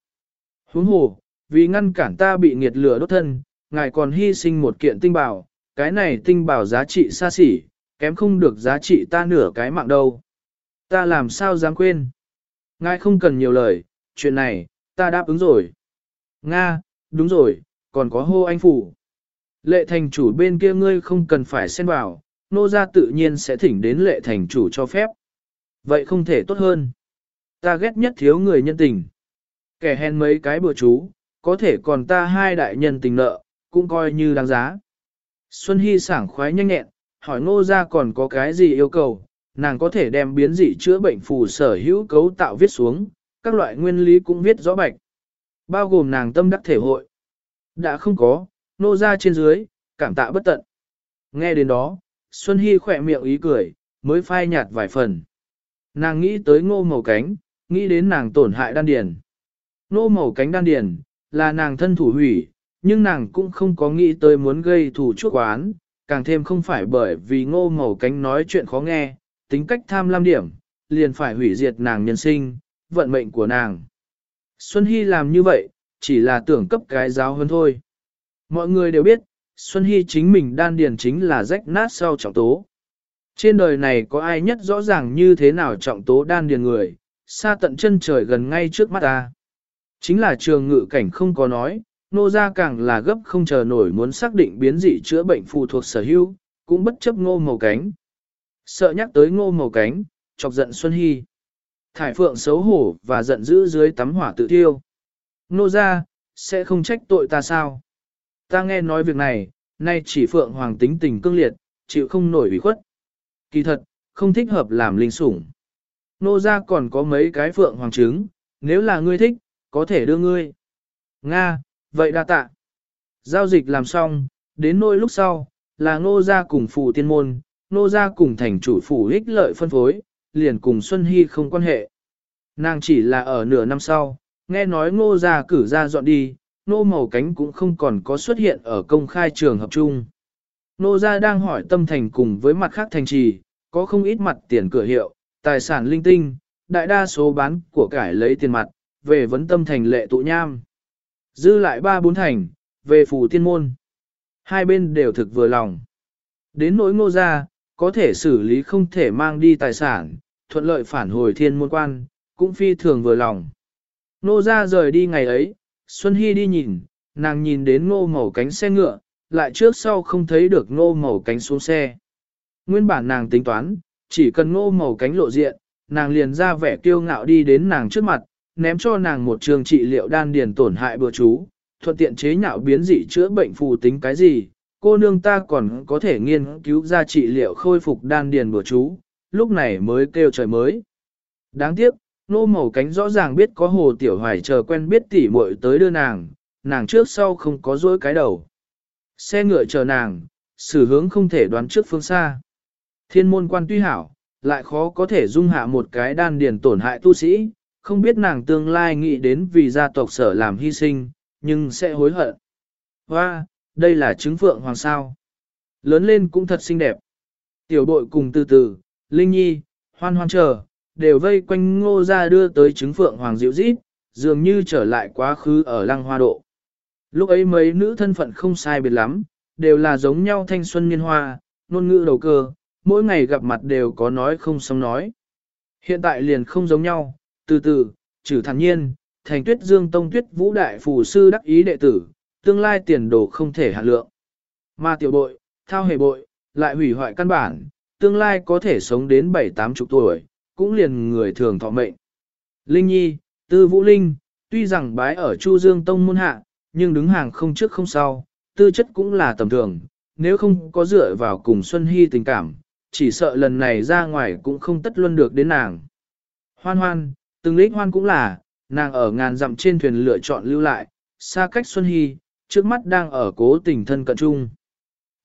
Huống hồ, vì ngăn cản ta bị nghiệt lửa đốt thân, ngài còn hy sinh một kiện tinh bảo, cái này tinh bảo giá trị xa xỉ, kém không được giá trị ta nửa cái mạng đâu. Ta làm sao dám quên? Ngài không cần nhiều lời, chuyện này, ta đáp ứng rồi. Nga, đúng rồi, còn có hô anh phủ. Lệ thành chủ bên kia ngươi không cần phải xen vào, nô gia tự nhiên sẽ thỉnh đến lệ thành chủ cho phép. Vậy không thể tốt hơn. Ta ghét nhất thiếu người nhân tình. Kẻ hèn mấy cái bữa chú, có thể còn ta hai đại nhân tình nợ, cũng coi như đáng giá. Xuân Hy sảng khoái nhanh nhẹn, hỏi ngô gia còn có cái gì yêu cầu, nàng có thể đem biến dị chữa bệnh phù sở hữu cấu tạo viết xuống, các loại nguyên lý cũng viết rõ bạch. Bao gồm nàng tâm đắc thể hội. Đã không có, nô ra trên dưới, cảm tạ bất tận. Nghe đến đó, Xuân Hy khỏe miệng ý cười, mới phai nhạt vài phần. Nàng nghĩ tới ngô màu cánh, nghĩ đến nàng tổn hại đan điền. Ngô màu cánh đan điền, là nàng thân thủ hủy, nhưng nàng cũng không có nghĩ tới muốn gây thủ chuốc oán, càng thêm không phải bởi vì ngô màu cánh nói chuyện khó nghe, tính cách tham lam điểm, liền phải hủy diệt nàng nhân sinh, vận mệnh của nàng. Xuân Hy làm như vậy, chỉ là tưởng cấp cái giáo hơn thôi. Mọi người đều biết, Xuân Hy chính mình đan điền chính là rách nát sau trọng tố. Trên đời này có ai nhất rõ ràng như thế nào trọng tố đan điền người, xa tận chân trời gần ngay trước mắt ta. Chính là trường ngự cảnh không có nói, nô gia càng là gấp không chờ nổi muốn xác định biến dị chữa bệnh phụ thuộc sở hữu, cũng bất chấp ngô màu cánh. Sợ nhắc tới ngô màu cánh, chọc giận Xuân Hy. Thải phượng xấu hổ và giận dữ dưới tắm hỏa tự thiêu. Nô gia, sẽ không trách tội ta sao? Ta nghe nói việc này, nay chỉ phượng hoàng tính tình cương liệt, chịu không nổi ủy khuất. Kỳ thật, không thích hợp làm linh sủng. Nô gia còn có mấy cái phượng hoàng trứng, nếu là ngươi thích, có thể đưa ngươi. Nga, vậy đa tạ. Giao dịch làm xong, đến nỗi lúc sau, là nô gia cùng phù tiên môn, nô gia cùng thành chủ phủ ích lợi phân phối, liền cùng Xuân Hy không quan hệ. Nàng chỉ là ở nửa năm sau, nghe nói ngô gia cử ra dọn đi, nô màu cánh cũng không còn có xuất hiện ở công khai trường hợp chung. Nô gia đang hỏi tâm thành cùng với mặt khác thành trì, có không ít mặt tiền cửa hiệu, tài sản linh tinh, đại đa số bán của cải lấy tiền mặt, về vấn tâm thành lệ tụ nham. Dư lại ba bốn thành, về phủ tiên môn. Hai bên đều thực vừa lòng. Đến nỗi ngô gia, có thể xử lý không thể mang đi tài sản, thuận lợi phản hồi thiên môn quan, cũng phi thường vừa lòng. Nô gia rời đi ngày ấy, Xuân Hy đi nhìn, nàng nhìn đến ngô màu cánh xe ngựa, lại trước sau không thấy được ngô màu cánh xuống xe. Nguyên bản nàng tính toán, chỉ cần ngô màu cánh lộ diện, nàng liền ra vẻ kiêu ngạo đi đến nàng trước mặt, ném cho nàng một trường trị liệu đan điền tổn hại bừa chú, thuận tiện chế nhạo biến dị chữa bệnh phù tính cái gì, cô nương ta còn có thể nghiên cứu ra trị liệu khôi phục đan điền bừa chú, lúc này mới kêu trời mới. Đáng tiếc, nô màu cánh rõ ràng biết có hồ tiểu hoài chờ quen biết tỉ muội tới đưa nàng, nàng trước sau không có dối cái đầu. Xe ngựa chờ nàng, xử hướng không thể đoán trước phương xa. Thiên môn quan tuy hảo, lại khó có thể dung hạ một cái đan điền tổn hại tu sĩ, không biết nàng tương lai nghĩ đến vì gia tộc sở làm hy sinh, nhưng sẽ hối hận. Hoa, đây là trứng phượng hoàng sao. Lớn lên cũng thật xinh đẹp. Tiểu đội cùng từ từ, Linh Nhi, hoan hoan chờ, đều vây quanh ngô ra đưa tới trứng phượng hoàng diệu dít, dường như trở lại quá khứ ở lăng hoa độ. Lúc ấy mấy nữ thân phận không sai biệt lắm, đều là giống nhau thanh xuân niên hoa, ngôn ngữ đầu cơ, mỗi ngày gặp mặt đều có nói không xong nói. Hiện tại liền không giống nhau, từ từ, trừ thản nhiên, thành tuyết dương tông tuyết vũ đại phù sư đắc ý đệ tử, tương lai tiền đồ không thể hạn lượng. Mà tiểu bội, thao hề bội, lại hủy hoại căn bản, tương lai có thể sống đến bảy tám chục tuổi, cũng liền người thường thọ mệnh. Linh Nhi, Tư Vũ Linh, tuy rằng bái ở Chu Dương Tông môn hạ, nhưng đứng hàng không trước không sau, tư chất cũng là tầm thường, nếu không có dựa vào cùng Xuân Hy tình cảm, chỉ sợ lần này ra ngoài cũng không tất luân được đến nàng. Hoan hoan, từng lích hoan cũng là, nàng ở ngàn dặm trên thuyền lựa chọn lưu lại, xa cách Xuân Hy, trước mắt đang ở cố tình thân cận chung.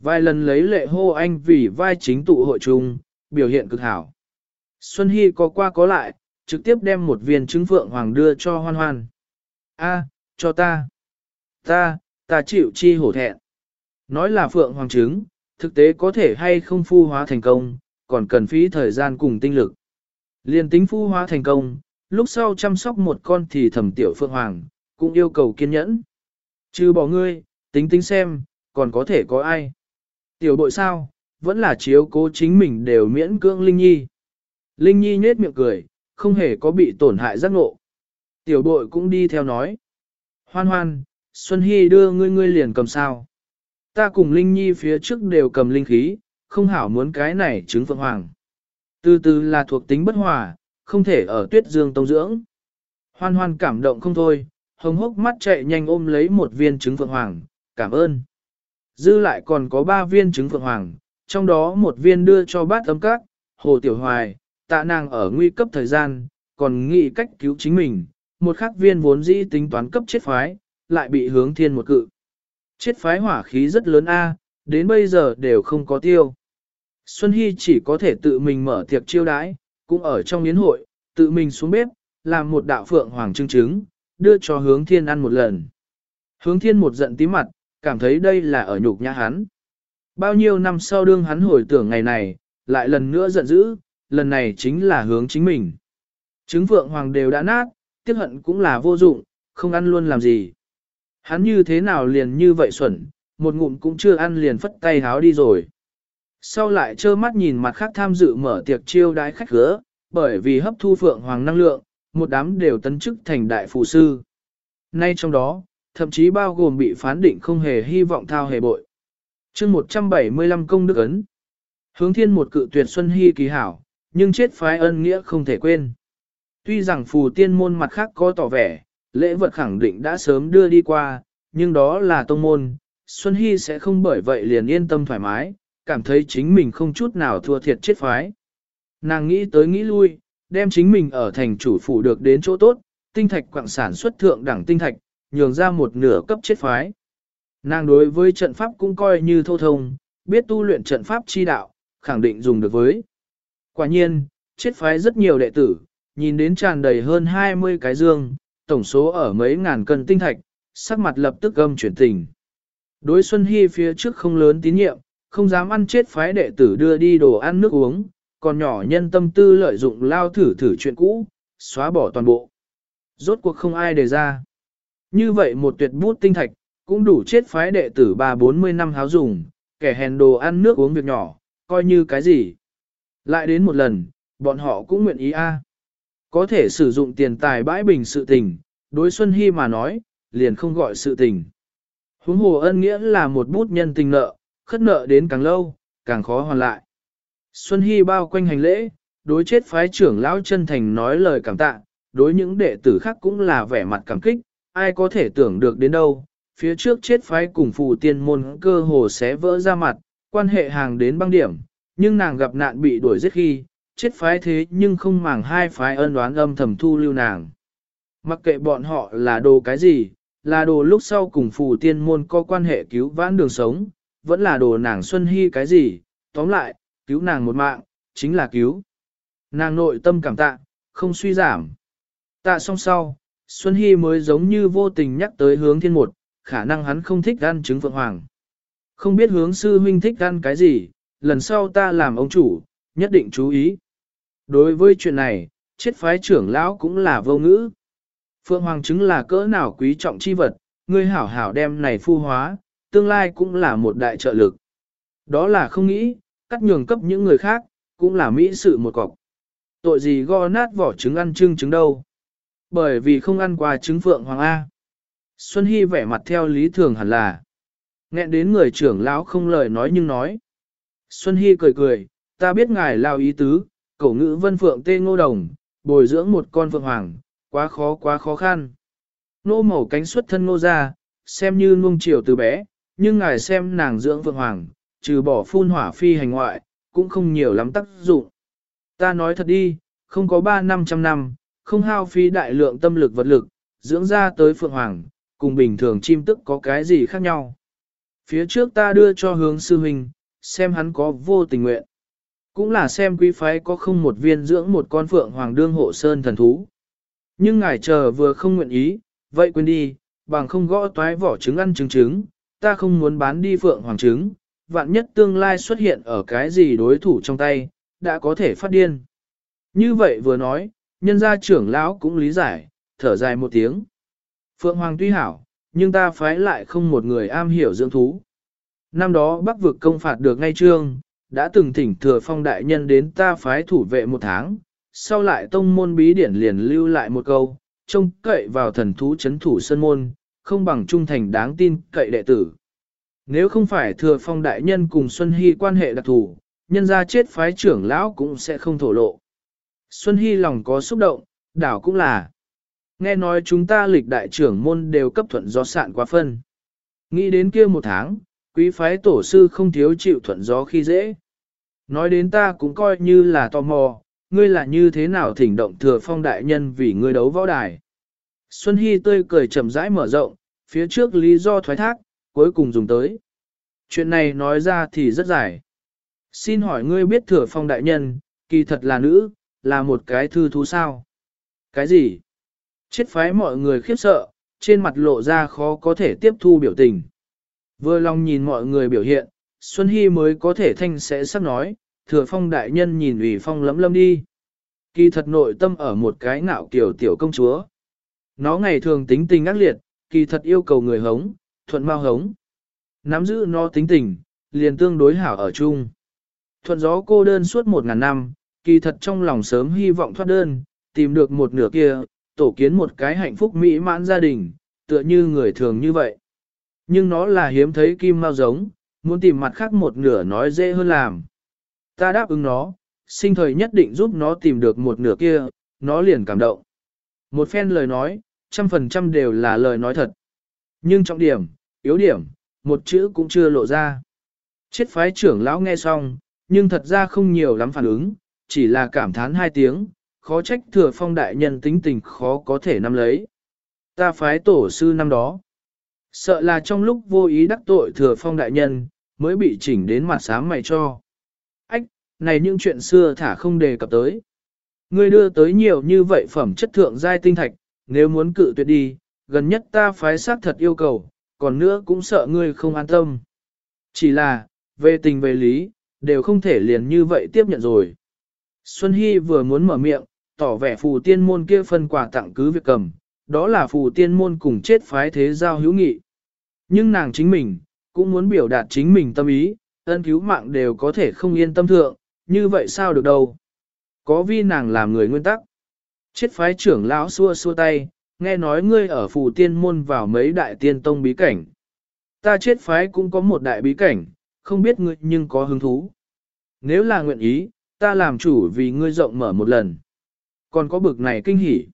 Vài lần lấy lệ hô anh vì vai chính tụ hội chung, biểu hiện cực hảo. Xuân Hy có qua có lại, trực tiếp đem một viên trứng phượng hoàng đưa cho hoan hoan. A, cho ta. Ta, ta chịu chi hổ thẹn. Nói là phượng hoàng trứng, thực tế có thể hay không phu hóa thành công, còn cần phí thời gian cùng tinh lực. Liên tính phu hóa thành công, lúc sau chăm sóc một con thì thầm tiểu phượng hoàng, cũng yêu cầu kiên nhẫn. Chứ bỏ ngươi, tính tính xem, còn có thể có ai. Tiểu bội sao, vẫn là chiếu cố chính mình đều miễn cưỡng linh nhi. Linh Nhi nhết miệng cười, không hề có bị tổn hại giác ngộ. Tiểu bội cũng đi theo nói. Hoan hoan, Xuân Hy đưa ngươi ngươi liền cầm sao. Ta cùng Linh Nhi phía trước đều cầm linh khí, không hảo muốn cái này trứng phượng hoàng. Từ từ là thuộc tính bất hòa, không thể ở tuyết dương tông dưỡng. Hoan hoan cảm động không thôi, hồng hốc mắt chạy nhanh ôm lấy một viên trứng phượng hoàng, cảm ơn. Dư lại còn có ba viên trứng phượng hoàng, trong đó một viên đưa cho bát ấm các, hồ tiểu hoài, tạ nàng ở nguy cấp thời gian, còn nghĩ cách cứu chính mình, một khắc viên vốn dĩ tính toán cấp chết phái, lại bị hướng thiên một cự. Chết phái hỏa khí rất lớn a, đến bây giờ đều không có tiêu. Xuân Hy chỉ có thể tự mình mở tiệc chiêu đãi, cũng ở trong yến hội, tự mình xuống bếp, làm một đạo phượng hoàng trưng trứng, đưa cho hướng thiên ăn một lần. Hướng thiên một giận tí mặt, cảm thấy đây là ở nhục nhã hắn. Bao nhiêu năm sau đương hắn hồi tưởng ngày này, lại lần nữa giận dữ, lần này chính là hướng chính mình. Trứng phượng hoàng đều đã nát, tiếc hận cũng là vô dụng, không ăn luôn làm gì. Hắn như thế nào liền như vậy xuẩn, một ngụm cũng chưa ăn liền phất tay háo đi rồi. Sau lại trơ mắt nhìn mặt khác tham dự mở tiệc chiêu đái khách gỡ, bởi vì hấp thu phượng hoàng năng lượng, một đám đều tấn chức thành đại phù sư. Nay trong đó, thậm chí bao gồm bị phán định không hề hy vọng thao hề bội. chương 175 công đức ấn. Hướng thiên một cự tuyệt xuân hy kỳ hảo, nhưng chết phái ân nghĩa không thể quên. Tuy rằng phù tiên môn mặt khác có tỏ vẻ, lễ vật khẳng định đã sớm đưa đi qua, nhưng đó là tông môn, Xuân Hy sẽ không bởi vậy liền yên tâm thoải mái, cảm thấy chính mình không chút nào thua thiệt chết phái. Nàng nghĩ tới nghĩ lui, đem chính mình ở thành chủ phủ được đến chỗ tốt, tinh thạch quạng sản xuất thượng đẳng tinh thạch, nhường ra một nửa cấp chết phái. Nàng đối với trận pháp cũng coi như thô thông, biết tu luyện trận pháp chi đạo, khẳng định dùng được với. Quả nhiên, chết phái rất nhiều đệ tử, nhìn đến tràn đầy hơn 20 cái dương, tổng số ở mấy ngàn cân tinh thạch, sắc mặt lập tức âm chuyển tình. Đối Xuân Hy phía trước không lớn tín nhiệm, không dám ăn chết phái đệ tử đưa đi đồ ăn nước uống, còn nhỏ nhân tâm tư lợi dụng lao thử thử chuyện cũ, xóa bỏ toàn bộ. Rốt cuộc không ai đề ra. Như vậy một tuyệt bút tinh thạch, cũng đủ chết phái đệ tử ba bốn mươi năm háo dùng, kẻ hèn đồ ăn nước uống việc nhỏ, coi như cái gì. Lại đến một lần, bọn họ cũng nguyện ý a. Có thể sử dụng tiền tài bãi bình sự tình, đối Xuân Hy mà nói, liền không gọi sự tình. Huống hồ ân nghĩa là một bút nhân tình nợ, khất nợ đến càng lâu, càng khó hoàn lại. Xuân Hy bao quanh hành lễ, đối chết phái trưởng lão chân thành nói lời cảm tạ, đối những đệ tử khác cũng là vẻ mặt cảm kích, ai có thể tưởng được đến đâu. Phía trước chết phái cùng phù tiên môn cơ hồ sẽ vỡ ra mặt, quan hệ hàng đến băng điểm, nhưng nàng gặp nạn bị đuổi giết khi, chết phái thế nhưng không màng hai phái ân đoán âm thầm thu lưu nàng. Mặc kệ bọn họ là đồ cái gì, là đồ lúc sau cùng phù tiên môn có quan hệ cứu vãn đường sống, vẫn là đồ nàng Xuân Hy cái gì, tóm lại, cứu nàng một mạng, chính là cứu. Nàng nội tâm cảm tạ, không suy giảm. Tạ xong sau, Xuân Hy mới giống như vô tình nhắc tới hướng thiên một, khả năng hắn không thích ăn trứng phượng hoàng. Không biết hướng sư huynh thích ăn cái gì, lần sau ta làm ông chủ, nhất định chú ý. Đối với chuyện này, chết phái trưởng lão cũng là vô ngữ. Phượng hoàng trứng là cỡ nào quý trọng chi vật, ngươi hảo hảo đem này phu hóa, tương lai cũng là một đại trợ lực. Đó là không nghĩ, cắt nhường cấp những người khác, cũng là mỹ sự một cọc. Tội gì go nát vỏ trứng ăn trưng trứng đâu. Bởi vì không ăn qua trứng phượng hoàng A. Xuân Hy vẻ mặt theo lý thường hẳn là. Nghẹn đến người trưởng lão không lời nói nhưng nói. Xuân Hy cười cười, ta biết ngài lao ý tứ, cổ ngữ vân phượng tê ngô đồng, bồi dưỡng một con phượng hoàng, quá khó quá khó khăn. Nô màu cánh xuất thân nô ra, xem như nuông chiều từ bé, nhưng ngài xem nàng dưỡng phượng hoàng, trừ bỏ phun hỏa phi hành ngoại, cũng không nhiều lắm tác dụng. Ta nói thật đi, không có 3 năm trăm năm, không hao phí đại lượng tâm lực vật lực, dưỡng ra tới phượng hoàng, cùng bình thường chim tức có cái gì khác nhau. Phía trước ta đưa cho hướng sư huynh, xem hắn có vô tình nguyện. Cũng là xem quý phái có không một viên dưỡng một con phượng hoàng đương hộ sơn thần thú. Nhưng ngài chờ vừa không nguyện ý, vậy quên đi, bằng không gõ toái vỏ trứng ăn trứng trứng, ta không muốn bán đi phượng hoàng trứng, vạn nhất tương lai xuất hiện ở cái gì đối thủ trong tay, đã có thể phát điên. Như vậy vừa nói, nhân gia trưởng lão cũng lý giải, thở dài một tiếng. Phượng hoàng tuy hảo, nhưng ta phái lại không một người am hiểu dưỡng thú. Năm đó bắc vực công phạt được ngay trương, đã từng thỉnh thừa phong đại nhân đến ta phái thủ vệ một tháng, sau lại tông môn bí điển liền lưu lại một câu, trông cậy vào thần thú chấn thủ sân môn, không bằng trung thành đáng tin cậy đệ tử. Nếu không phải thừa phong đại nhân cùng Xuân Hy quan hệ đặc thù, nhân ra chết phái trưởng lão cũng sẽ không thổ lộ. Xuân Hy lòng có xúc động, đảo cũng là. Nghe nói chúng ta lịch đại trưởng môn đều cấp thuận gió sạn quá phân. Nghĩ đến kia một tháng, quý phái tổ sư không thiếu chịu thuận gió khi dễ. Nói đến ta cũng coi như là tò mò, ngươi là như thế nào thỉnh động thừa phong đại nhân vì ngươi đấu võ đài. Xuân Hy tươi cười chậm rãi mở rộng, phía trước lý do thoái thác, cuối cùng dùng tới. Chuyện này nói ra thì rất dài. Xin hỏi ngươi biết thừa phong đại nhân, kỳ thật là nữ, là một cái thư thú sao? Cái gì? Chết phái mọi người khiếp sợ, trên mặt lộ ra khó có thể tiếp thu biểu tình. Vừa lòng nhìn mọi người biểu hiện, Xuân Hy mới có thể thanh sẽ sắp nói, thừa phong đại nhân nhìn ủy phong lấm lâm đi. Kỳ thật nội tâm ở một cái ngạo kiểu tiểu công chúa. Nó ngày thường tính tình ác liệt, kỳ thật yêu cầu người hống, thuận mau hống. Nắm giữ nó tính tình, liền tương đối hảo ở chung. Thuận gió cô đơn suốt một ngàn năm, kỳ thật trong lòng sớm hy vọng thoát đơn, tìm được một nửa kia, tổ kiến một cái hạnh phúc mỹ mãn gia đình, tựa như người thường như vậy. Nhưng nó là hiếm thấy kim mau giống, muốn tìm mặt khác một nửa nói dễ hơn làm. Ta đáp ứng nó, sinh thời nhất định giúp nó tìm được một nửa kia, nó liền cảm động. Một phen lời nói, trăm phần trăm đều là lời nói thật. Nhưng trọng điểm, yếu điểm, một chữ cũng chưa lộ ra. Chết phái trưởng lão nghe xong, nhưng thật ra không nhiều lắm phản ứng, chỉ là cảm thán hai tiếng, khó trách thừa phong đại nhân tính tình khó có thể nắm lấy. Ta phái tổ sư năm đó. Sợ là trong lúc vô ý đắc tội thừa phong đại nhân, mới bị chỉnh đến mặt sáng mày cho. Ách, này những chuyện xưa thả không đề cập tới. Ngươi đưa tới nhiều như vậy phẩm chất thượng giai tinh thạch, nếu muốn cự tuyệt đi, gần nhất ta phái xác thật yêu cầu, còn nữa cũng sợ ngươi không an tâm. Chỉ là, về tình về lý, đều không thể liền như vậy tiếp nhận rồi. Xuân Hy vừa muốn mở miệng, tỏ vẻ phù tiên môn kia phân quà tặng cứ việc cầm, đó là phù tiên môn cùng chết phái thế giao hữu nghị. Nhưng nàng chính mình, cũng muốn biểu đạt chính mình tâm ý, ân cứu mạng đều có thể không yên tâm thượng, như vậy sao được đâu. Có vi nàng làm người nguyên tắc. Chết phái trưởng lão xua xua tay, nghe nói ngươi ở phù tiên môn vào mấy đại tiên tông bí cảnh. Ta chết phái cũng có một đại bí cảnh, không biết ngươi nhưng có hứng thú. Nếu là nguyện ý, ta làm chủ vì ngươi rộng mở một lần. Còn có bực này kinh hỉ.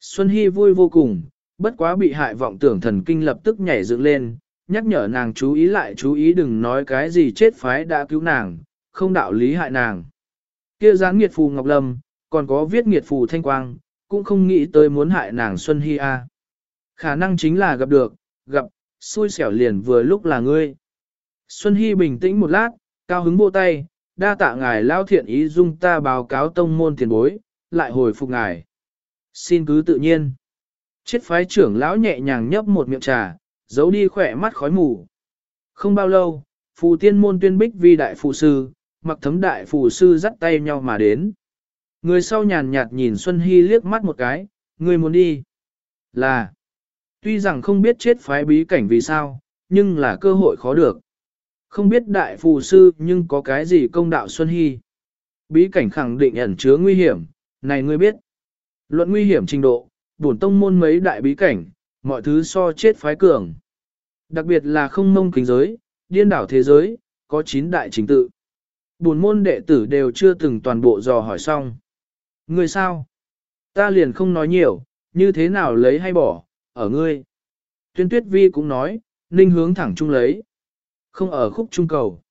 Xuân Hy vui vô cùng, bất quá bị hại vọng tưởng thần kinh lập tức nhảy dựng lên, nhắc nhở nàng chú ý lại chú ý đừng nói cái gì chết phái đã cứu nàng, không đạo lý hại nàng. Kia gián nghiệt phù Ngọc Lâm, còn có viết nghiệt phù Thanh Quang, cũng không nghĩ tới muốn hại nàng Xuân Hy A. Khả năng chính là gặp được, gặp, xui xẻo liền vừa lúc là ngươi. Xuân Hy bình tĩnh một lát, cao hứng bộ tay, đa tạ ngài lao thiện ý dung ta báo cáo tông môn tiền bối, lại hồi phục ngài. Xin cứ tự nhiên. Chết phái trưởng lão nhẹ nhàng nhấp một miệng trà, giấu đi khỏe mắt khói mù. Không bao lâu, phù tiên môn tuyên bích vi đại phù sư, mặc thấm đại phù sư dắt tay nhau mà đến. Người sau nhàn nhạt nhìn Xuân Hy liếc mắt một cái, người muốn đi. Là, tuy rằng không biết chết phái bí cảnh vì sao, nhưng là cơ hội khó được. Không biết đại phù sư nhưng có cái gì công đạo Xuân Hy. Bí cảnh khẳng định ẩn chứa nguy hiểm, này ngươi biết. Luận nguy hiểm trình độ, bổn tông môn mấy đại bí cảnh, mọi thứ so chết phái cường. Đặc biệt là không mông kính giới, điên đảo thế giới, có 9 đại chính tự. Bổn môn đệ tử đều chưa từng toàn bộ dò hỏi xong. Ngươi sao? Ta liền không nói nhiều, như thế nào lấy hay bỏ, ở ngươi. Tuyên tuyết vi cũng nói, ninh hướng thẳng chung lấy. Không ở khúc trung cầu.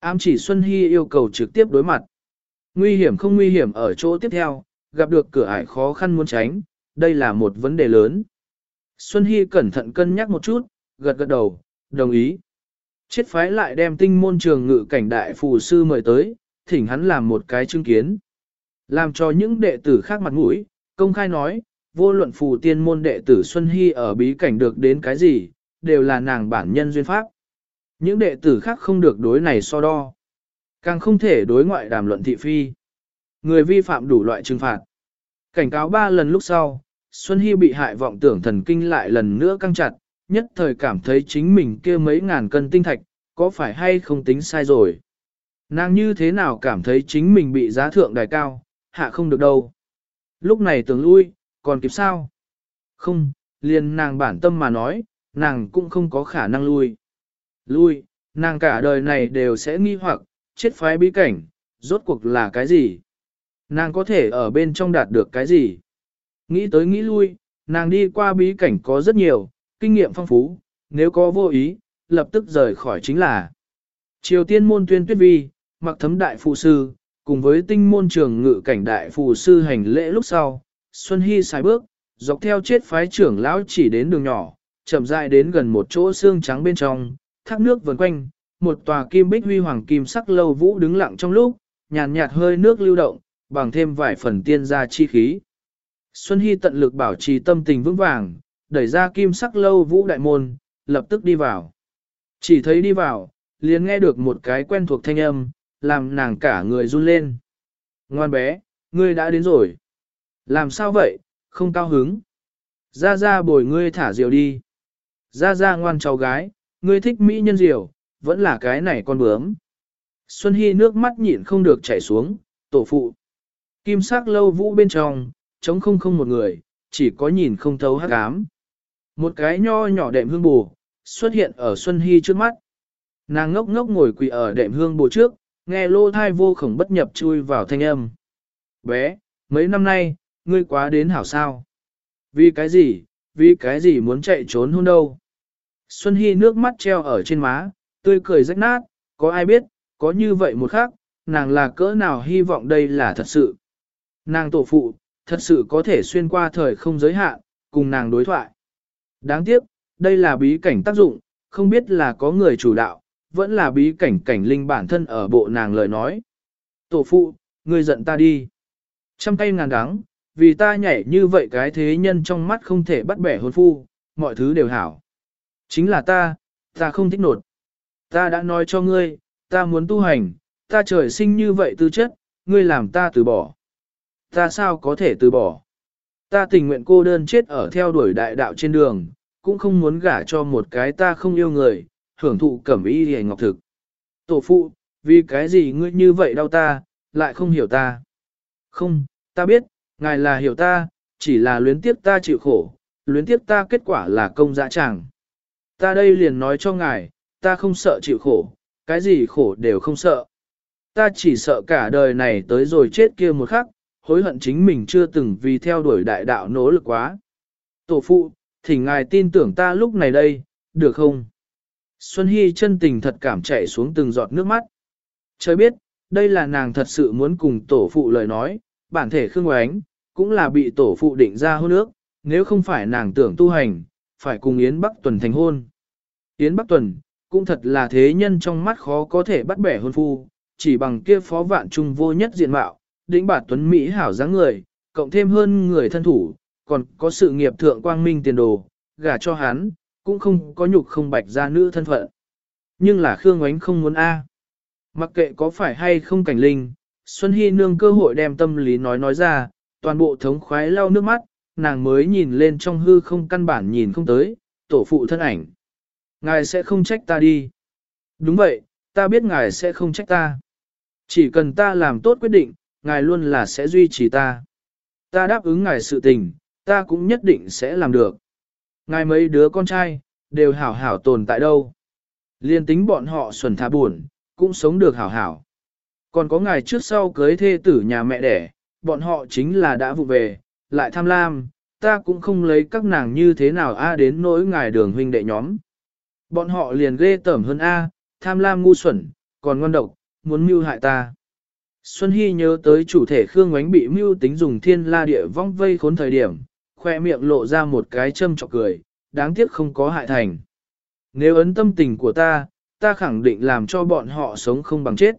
Ám chỉ Xuân Hy yêu cầu trực tiếp đối mặt. Nguy hiểm không nguy hiểm ở chỗ tiếp theo, gặp được cửa ải khó khăn muốn tránh, đây là một vấn đề lớn. Xuân Hy cẩn thận cân nhắc một chút, gật gật đầu, đồng ý. Chết phái lại đem tinh môn trường ngự cảnh đại phù sư mời tới, thỉnh hắn làm một cái chứng kiến. Làm cho những đệ tử khác mặt mũi, công khai nói, vô luận phù tiên môn đệ tử Xuân Hy ở bí cảnh được đến cái gì, đều là nàng bản nhân duyên pháp. Những đệ tử khác không được đối này so đo. Càng không thể đối ngoại đàm luận thị phi. Người vi phạm đủ loại trừng phạt. Cảnh cáo ba lần lúc sau, Xuân Hy bị hại vọng tưởng thần kinh lại lần nữa căng chặt, nhất thời cảm thấy chính mình kia mấy ngàn cân tinh thạch, có phải hay không tính sai rồi. Nàng như thế nào cảm thấy chính mình bị giá thượng đài cao, hạ không được đâu. Lúc này tưởng lui, còn kịp sao? Không, liền nàng bản tâm mà nói, nàng cũng không có khả năng lui. Lui, nàng cả đời này đều sẽ nghi hoặc, chết phái bí cảnh, rốt cuộc là cái gì? Nàng có thể ở bên trong đạt được cái gì? Nghĩ tới nghĩ lui, nàng đi qua bí cảnh có rất nhiều, kinh nghiệm phong phú, nếu có vô ý, lập tức rời khỏi chính là. Triều tiên môn tuyên tuyết vi, mặc thấm đại phụ sư, cùng với tinh môn trường ngự cảnh đại phụ sư hành lễ lúc sau, Xuân Hy xài bước, dọc theo chết phái trưởng lão chỉ đến đường nhỏ, chậm rãi đến gần một chỗ xương trắng bên trong, thác nước vần quanh, một tòa kim bích huy hoàng kim sắc lâu vũ đứng lặng trong lúc, nhàn nhạt hơi nước lưu động, bằng thêm vài phần tiên gia chi khí. Xuân Hy tận lực bảo trì tâm tình vững vàng, đẩy ra kim sắc lâu vũ đại môn, lập tức đi vào. Chỉ thấy đi vào, liền nghe được một cái quen thuộc thanh âm, làm nàng cả người run lên. Ngoan bé, ngươi đã đến rồi. Làm sao vậy, không cao hứng. Ra ra bồi ngươi thả diều đi. Ra ra ngoan cháu gái, ngươi thích mỹ nhân diều, vẫn là cái này con bướm. Xuân Hy nước mắt nhịn không được chảy xuống, tổ phụ. Kim sắc lâu vũ bên trong, trống không không một người, chỉ có nhìn không thấu hát ám. Một cái nho nhỏ đệm hương bù, xuất hiện ở Xuân Hy trước mắt. Nàng ngốc ngốc ngồi quỳ ở đệm hương bù trước, nghe lô thai vô khổng bất nhập chui vào thanh âm. Bé, mấy năm nay, ngươi quá đến hảo sao? Vì cái gì, vì cái gì muốn chạy trốn hôn đâu? Xuân Hy nước mắt treo ở trên má, tươi cười rách nát, có ai biết, có như vậy một khắc, nàng là cỡ nào hy vọng đây là thật sự. Nàng tổ phụ, thật sự có thể xuyên qua thời không giới hạn, cùng nàng đối thoại. Đáng tiếc, đây là bí cảnh tác dụng, không biết là có người chủ đạo, vẫn là bí cảnh cảnh linh bản thân ở bộ nàng lời nói. Tổ phụ, ngươi giận ta đi. Trăm tay ngàn đắng, vì ta nhảy như vậy cái thế nhân trong mắt không thể bắt bẻ hôn phu, mọi thứ đều hảo. Chính là ta, ta không thích nột. Ta đã nói cho ngươi, ta muốn tu hành, ta trời sinh như vậy tư chất, ngươi làm ta từ bỏ. Ta sao có thể từ bỏ? Ta tình nguyện cô đơn chết ở theo đuổi đại đạo trên đường, cũng không muốn gả cho một cái ta không yêu người, hưởng thụ cẩm y hề ngọc thực. Tổ phụ, vì cái gì ngươi như vậy đau ta, lại không hiểu ta? Không, ta biết, ngài là hiểu ta, chỉ là luyến tiếp ta chịu khổ, luyến tiếp ta kết quả là công dã tràng. Ta đây liền nói cho ngài, ta không sợ chịu khổ, cái gì khổ đều không sợ. Ta chỉ sợ cả đời này tới rồi chết kia một khắc, hối hận chính mình chưa từng vì theo đuổi đại đạo nỗ lực quá. Tổ phụ, thì ngài tin tưởng ta lúc này đây, được không? Xuân Hy chân tình thật cảm chạy xuống từng giọt nước mắt. Trời biết, đây là nàng thật sự muốn cùng tổ phụ lời nói, bản thể khương oánh, cũng là bị tổ phụ định ra hôn ước, nếu không phải nàng tưởng tu hành, phải cùng Yến Bắc Tuần thành hôn. Yến Bắc Tuần, cũng thật là thế nhân trong mắt khó có thể bắt bẻ hôn phu, chỉ bằng kia phó vạn trung vô nhất diện mạo, đỉnh bản tuấn Mỹ hảo dáng người, cộng thêm hơn người thân thủ, còn có sự nghiệp thượng quang minh tiền đồ, gả cho hắn, cũng không có nhục không bạch ra nữ thân phận. Nhưng là Khương Ngoánh không muốn A. Mặc kệ có phải hay không cảnh linh, Xuân Hy nương cơ hội đem tâm lý nói nói ra, toàn bộ thống khoái lau nước mắt, nàng mới nhìn lên trong hư không căn bản nhìn không tới, tổ phụ thân ảnh. Ngài sẽ không trách ta đi. Đúng vậy, ta biết ngài sẽ không trách ta. Chỉ cần ta làm tốt quyết định, ngài luôn là sẽ duy trì ta. Ta đáp ứng ngài sự tình, ta cũng nhất định sẽ làm được. Ngài mấy đứa con trai, đều hảo hảo tồn tại đâu. Liên tính bọn họ xuẩn thả buồn, cũng sống được hảo hảo. Còn có ngài trước sau cưới thê tử nhà mẹ đẻ, bọn họ chính là đã vụ về, lại tham lam, ta cũng không lấy các nàng như thế nào a à đến nỗi ngài đường huynh đệ nhóm. Bọn họ liền ghê tởm hơn a, tham lam ngu xuẩn, còn ngon độc, muốn mưu hại ta. Xuân Hy nhớ tới chủ thể Khương Ngoánh bị mưu tính dùng thiên la địa vong vây khốn thời điểm, khoe miệng lộ ra một cái châm trọc cười, đáng tiếc không có hại thành. Nếu ấn tâm tình của ta, ta khẳng định làm cho bọn họ sống không bằng chết.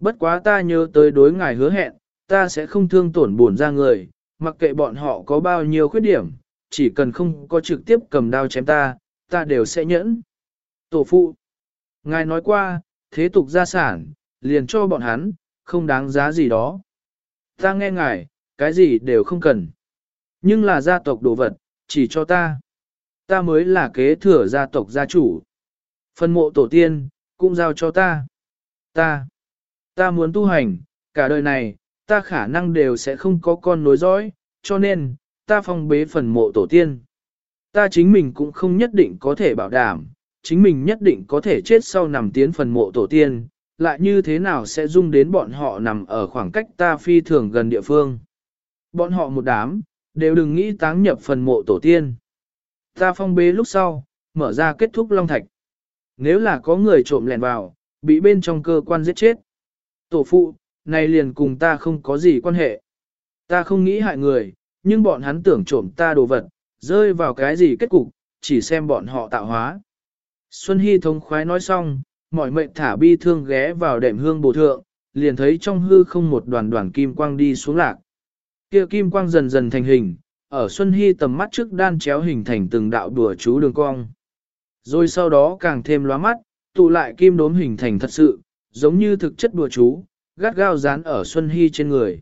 Bất quá ta nhớ tới đối ngài hứa hẹn, ta sẽ không thương tổn buồn ra người, mặc kệ bọn họ có bao nhiêu khuyết điểm, chỉ cần không có trực tiếp cầm đao chém ta, ta đều sẽ nhẫn. Tổ phụ, ngài nói qua, thế tục gia sản, liền cho bọn hắn, không đáng giá gì đó. Ta nghe ngài, cái gì đều không cần. Nhưng là gia tộc đồ vật, chỉ cho ta. Ta mới là kế thừa gia tộc gia chủ. Phân mộ tổ tiên, cũng giao cho ta. Ta, ta muốn tu hành, cả đời này, ta khả năng đều sẽ không có con nối dõi, cho nên, ta phong bế phần mộ tổ tiên. Ta chính mình cũng không nhất định có thể bảo đảm, chính mình nhất định có thể chết sau nằm tiến phần mộ tổ tiên, lại như thế nào sẽ dung đến bọn họ nằm ở khoảng cách ta phi thường gần địa phương. Bọn họ một đám, đều đừng nghĩ táng nhập phần mộ tổ tiên. Ta phong bế lúc sau, mở ra kết thúc long thạch. Nếu là có người trộm lẻn vào, bị bên trong cơ quan giết chết. Tổ phụ, này liền cùng ta không có gì quan hệ. Ta không nghĩ hại người, nhưng bọn hắn tưởng trộm ta đồ vật, rơi vào cái gì kết cục, chỉ xem bọn họ tạo hóa. Xuân Hy thống khoái nói xong, mọi mệnh thả bi thương ghé vào đệm hương bổ thượng, liền thấy trong hư không một đoàn đoàn kim quang đi xuống lạc. Kia kim quang dần dần thành hình, ở Xuân Hy tầm mắt trước đan chéo hình thành từng đạo đùa chú đường cong. Rồi sau đó càng thêm lóa mắt, tụ lại kim đốm hình thành thật sự, giống như thực chất đùa chú, gắt gao dán ở Xuân Hy trên người.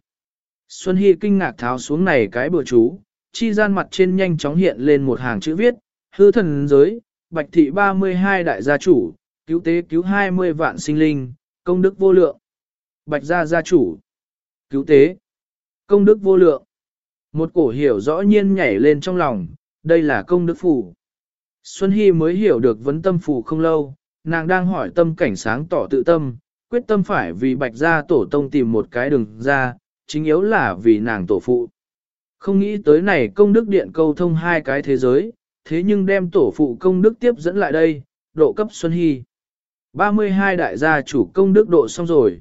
Xuân Hy kinh ngạc tháo xuống này cái bùa chú, chi gian mặt trên nhanh chóng hiện lên một hàng chữ viết, hư thần giới, bạch thị 32 đại gia chủ, cứu tế cứu 20 vạn sinh linh, công đức vô lượng. Bạch gia gia chủ, cứu tế, công đức vô lượng. Một cổ hiểu rõ nhiên nhảy lên trong lòng, đây là công đức phủ. Xuân Hy mới hiểu được vấn tâm phủ không lâu, nàng đang hỏi tâm cảnh sáng tỏ tự tâm, quyết tâm phải vì bạch gia tổ tông tìm một cái đường ra, chính yếu là vì nàng tổ phụ. Không nghĩ tới này công đức điện câu thông hai cái thế giới, thế nhưng đem tổ phụ công đức tiếp dẫn lại đây, độ cấp Xuân Hy. 32 đại gia chủ công đức độ xong rồi.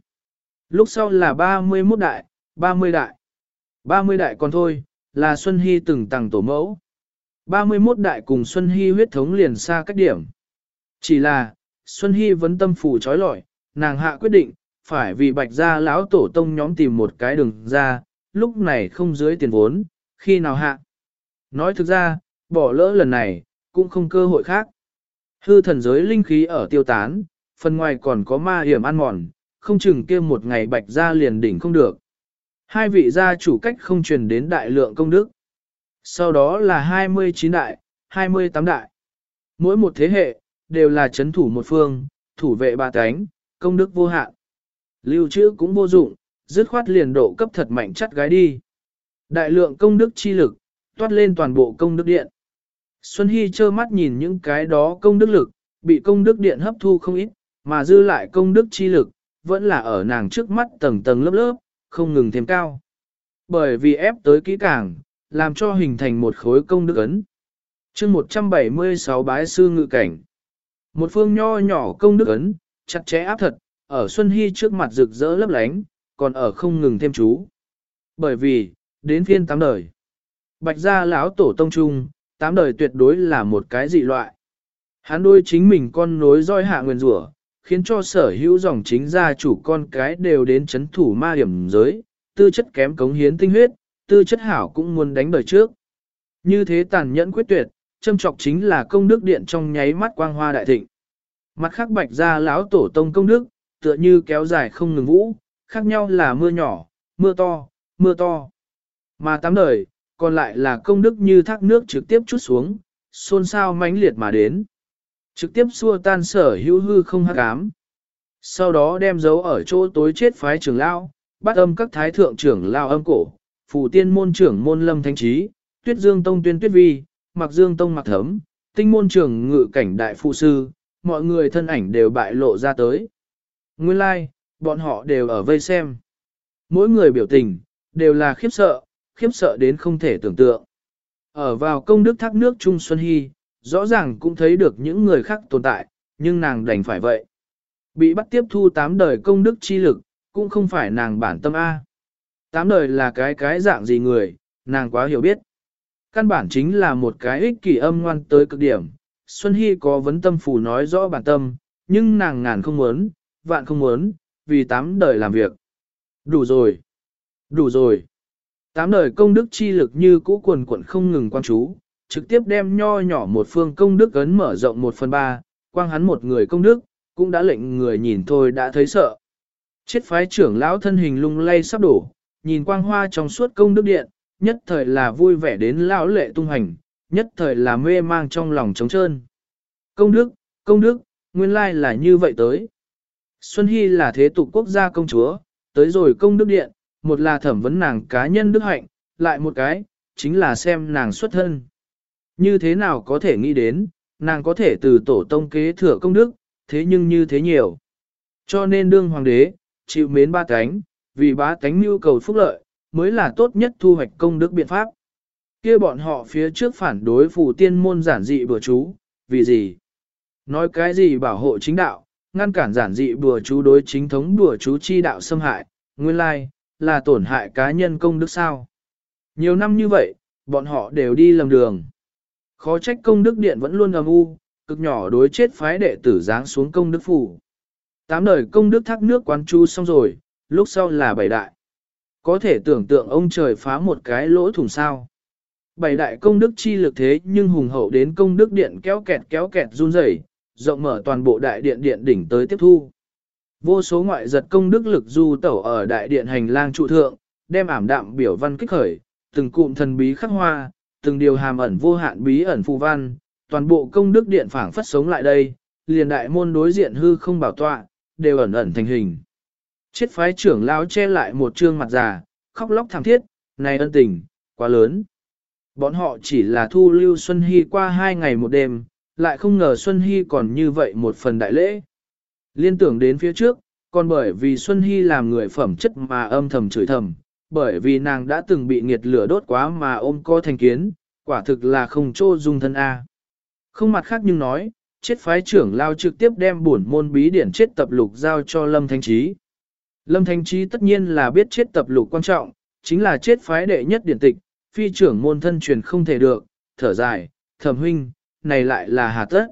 Lúc sau là 31 đại, 30 đại. 30 đại còn thôi, là Xuân Hy từng tầng tổ mẫu. 31 đại cùng Xuân Hy huyết thống liền xa cách điểm. Chỉ là, Xuân Hy vẫn tâm phủ trói lọi, nàng hạ quyết định, phải vì bạch gia lão tổ tông nhóm tìm một cái đường ra, lúc này không dưới tiền vốn, khi nào hạ. Nói thực ra, bỏ lỡ lần này, cũng không cơ hội khác. Hư thần giới linh khí ở tiêu tán, phần ngoài còn có ma hiểm ăn mòn, không chừng kia một ngày bạch ra liền đỉnh không được. Hai vị gia chủ cách không truyền đến đại lượng công đức. Sau đó là 29 đại, 28 đại. Mỗi một thế hệ, đều là chấn thủ một phương, thủ vệ ba cánh, công đức vô hạn. Lưu trữ cũng vô dụng, dứt khoát liền độ cấp thật mạnh chắt gái đi. Đại lượng công đức chi lực, toát lên toàn bộ công đức điện. Xuân Hy trơ mắt nhìn những cái đó công đức lực, bị công đức điện hấp thu không ít, mà dư lại công đức chi lực, vẫn là ở nàng trước mắt tầng tầng lớp lớp, không ngừng thêm cao. Bởi vì ép tới kỹ càng, làm cho hình thành một khối công đức ấn. chương 176 bái sư ngự cảnh. Một phương nho nhỏ công đức ấn, chặt chẽ áp thật, ở Xuân Hy trước mặt rực rỡ lấp lánh, còn ở không ngừng thêm chú. Bởi vì, đến phiên tám đời, bạch gia lão tổ tông trung, tám đời tuyệt đối là một cái dị loại. Hắn đôi chính mình con nối roi hạ nguyên rủa, khiến cho sở hữu dòng chính gia chủ con cái đều đến chấn thủ ma hiểm giới, tư chất kém cống hiến tinh huyết, tư chất hảo cũng muốn đánh đời trước. Như thế tàn nhẫn quyết tuyệt, châm trọc chính là công đức điện trong nháy mắt quang hoa đại thịnh. Mặt khác bạch gia lão tổ tông công đức, tựa như kéo dài không ngừng vũ, khác nhau là mưa nhỏ, mưa to, mưa to. Mà tám đời, còn lại là công đức như thác nước trực tiếp chút xuống, xôn xao mãnh liệt mà đến. Trực tiếp xua tan sở hữu hư không hắc ám. Sau đó đem dấu ở chỗ tối chết phái trưởng lao, bắt âm các thái thượng trưởng lao âm cổ, phụ tiên môn trưởng môn lâm thanh trí, tuyết dương tông tuyên tuyết vi, mặc dương tông mặc thấm, tinh môn trưởng ngự cảnh đại phụ sư, mọi người thân ảnh đều bại lộ ra tới. Nguyên lai, like, bọn họ đều ở vây xem. Mỗi người biểu tình, đều là khiếp sợ, khiếp sợ đến không thể tưởng tượng. Ở vào công đức thác nước Trung Xuân Hy, rõ ràng cũng thấy được những người khác tồn tại, nhưng nàng đành phải vậy. Bị bắt tiếp thu tám đời công đức chi lực, cũng không phải nàng bản tâm A. Tám đời là cái cái dạng gì người, nàng quá hiểu biết. Căn bản chính là một cái ích kỷ âm ngoan tới cực điểm. Xuân Hy có vấn tâm phù nói rõ bản tâm, nhưng nàng ngàn không muốn, vạn không muốn, vì tám đời làm việc. Đủ rồi. Đủ rồi. Tám đời công đức chi lực như cũ quần quận không ngừng quan chú, trực tiếp đem nho nhỏ một phương công đức ấn mở rộng một phần ba, quang hắn một người công đức, cũng đã lệnh người nhìn thôi đã thấy sợ. Chết phái trưởng lão thân hình lung lay sắp đổ, nhìn quang hoa trong suốt công đức điện, nhất thời là vui vẻ đến lão lệ tung hành, nhất thời là mê mang trong lòng trống trơn. Công đức, công đức, nguyên lai là như vậy tới. Xuân Hy là thế tục quốc gia công chúa, tới rồi công đức điện, một là thẩm vấn nàng cá nhân đức hạnh, lại một cái, chính là xem nàng xuất thân. Như thế nào có thể nghĩ đến, nàng có thể từ tổ tông kế thừa công đức, thế nhưng như thế nhiều. Cho nên đương hoàng đế, chịu mến ba cánh, vì ba cánh nhu cầu phúc lợi, mới là tốt nhất thu hoạch công đức biện pháp. kia bọn họ phía trước phản đối phù tiên môn giản dị bừa chú, vì gì? Nói cái gì bảo hộ chính đạo, ngăn cản giản dị bừa chú đối chính thống bừa chú chi đạo xâm hại, nguyên lai, là tổn hại cá nhân công đức sao. Nhiều năm như vậy, bọn họ đều đi lầm đường. Khó trách công đức điện vẫn luôn âm u, cực nhỏ đối chết phái đệ tử giáng xuống công đức phủ. Tám đời công đức thác nước quán chu xong rồi, lúc sau là bảy đại. Có thể tưởng tượng ông trời phá một cái lỗ thủng sao. Bảy đại công đức chi lực thế nhưng hùng hậu đến công đức điện kéo kẹt kéo kẹt run rẩy, rộng mở toàn bộ đại điện điện đỉnh tới tiếp thu. Vô số ngoại giật công đức lực du tẩu ở đại điện hành lang trụ thượng, đem ảm đạm biểu văn kích khởi, từng cụm thần bí khắc hoa, từng điều hàm ẩn vô hạn bí ẩn phù văn, toàn bộ công đức điện phảng phất sống lại đây, liền đại môn đối diện hư không bảo tọa, đều ẩn ẩn thành hình. Chết phái trưởng lão che lại một trương mặt già, khóc lóc thảm thiết, này ân tình, quá lớn. Bọn họ chỉ là thu lưu Xuân Hy qua hai ngày một đêm, lại không ngờ Xuân Hy còn như vậy một phần đại lễ. Liên tưởng đến phía trước, còn bởi vì Xuân Hy làm người phẩm chất mà âm thầm chửi thầm, bởi vì nàng đã từng bị nghiệt lửa đốt quá mà ôm co thành kiến, quả thực là không trô dung thân A. Không mặt khác nhưng nói, chết phái trưởng lao trực tiếp đem bổn môn bí điển chết tập lục giao cho Lâm Thanh Trí. Lâm Thanh Trí tất nhiên là biết chết tập lục quan trọng, chính là chết phái đệ nhất điển tịch, phi trưởng môn thân truyền không thể được, thở dài, thầm huynh, này lại là hà tất.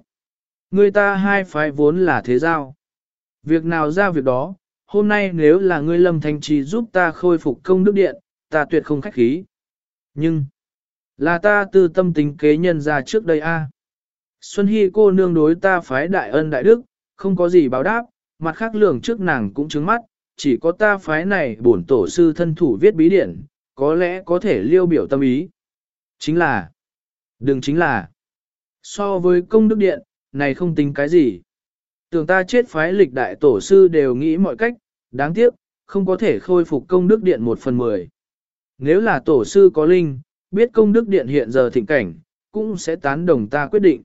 Người ta hai phái vốn là thế giao. Việc nào ra việc đó, hôm nay nếu là ngươi lâm thanh trì giúp ta khôi phục công đức điện, ta tuyệt không khách khí. Nhưng, là ta tư tâm tính kế nhân ra trước đây a. Xuân Hy cô nương đối ta phái đại ân đại đức, không có gì báo đáp, mặt khác lường trước nàng cũng chứng mắt, chỉ có ta phái này bổn tổ sư thân thủ viết bí điển, có lẽ có thể liêu biểu tâm ý. Chính là, đừng chính là, so với công đức điện, này không tính cái gì. Tưởng ta chết phái lịch đại tổ sư đều nghĩ mọi cách, đáng tiếc, không có thể khôi phục công đức điện một phần mười. Nếu là tổ sư có linh, biết công đức điện hiện giờ thịnh cảnh, cũng sẽ tán đồng ta quyết định.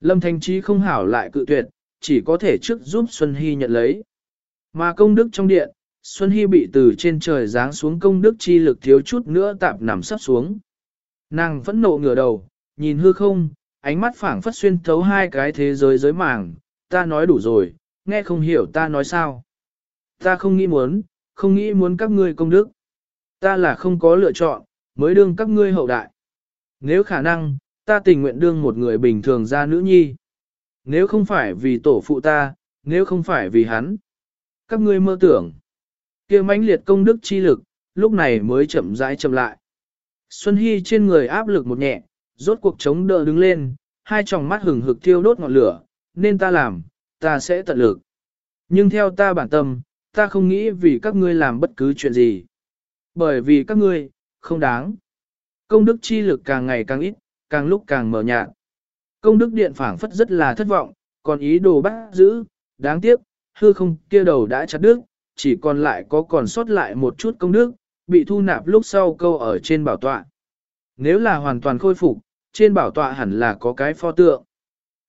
Lâm Thanh Trí không hảo lại cự tuyệt, chỉ có thể trước giúp Xuân Hy nhận lấy. Mà công đức trong điện, Xuân Hy bị từ trên trời giáng xuống công đức chi lực thiếu chút nữa tạp nằm sắp xuống. Nàng phẫn nộ ngửa đầu, nhìn hư không, ánh mắt phảng phất xuyên thấu hai cái thế giới giới màng, ta nói đủ rồi, nghe không hiểu ta nói sao. Ta không nghĩ muốn, không nghĩ muốn các ngươi công đức. Ta là không có lựa chọn, mới đương các ngươi hậu đại. Nếu khả năng, ta tình nguyện đương một người bình thường ra nữ nhi. Nếu không phải vì tổ phụ ta, nếu không phải vì hắn. Các ngươi mơ tưởng. kia mãnh liệt công đức chi lực, lúc này mới chậm rãi chậm lại. Xuân Hy trên người áp lực một nhẹ, rốt cuộc chống đỡ đứng lên, hai tròng mắt hừng hực thiêu đốt ngọn lửa, nên ta làm, ta sẽ tận lực. Nhưng theo ta bản tâm, ta không nghĩ vì các ngươi làm bất cứ chuyện gì. Bởi vì các ngươi, không đáng. Công đức chi lực càng ngày càng ít, càng lúc càng mờ nhạt. Công đức điện phảng phất rất là thất vọng, còn ý đồ bắt giữ, đáng tiếc, hư không kia đầu đã chặt đứt, chỉ còn lại có còn sót lại một chút công đức, bị thu nạp lúc sau câu ở trên bảo tọa. Nếu là hoàn toàn khôi phục, trên bảo tọa hẳn là có cái pho tượng.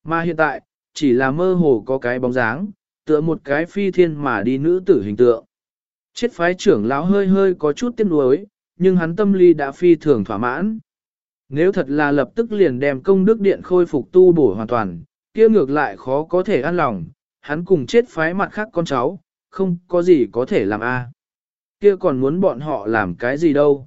Mà hiện tại, chỉ là mơ hồ có cái bóng dáng, tựa một cái phi thiên mà đi nữ tử hình tượng. Chết phái trưởng lão hơi hơi có chút tiếc nuối, nhưng hắn tâm lý đã phi thường thỏa mãn. Nếu thật là lập tức liền đem công đức điện khôi phục tu bổ hoàn toàn, kia ngược lại khó có thể an lòng, hắn cùng chết phái mặt khác con cháu, không có gì có thể làm a. Kia còn muốn bọn họ làm cái gì đâu.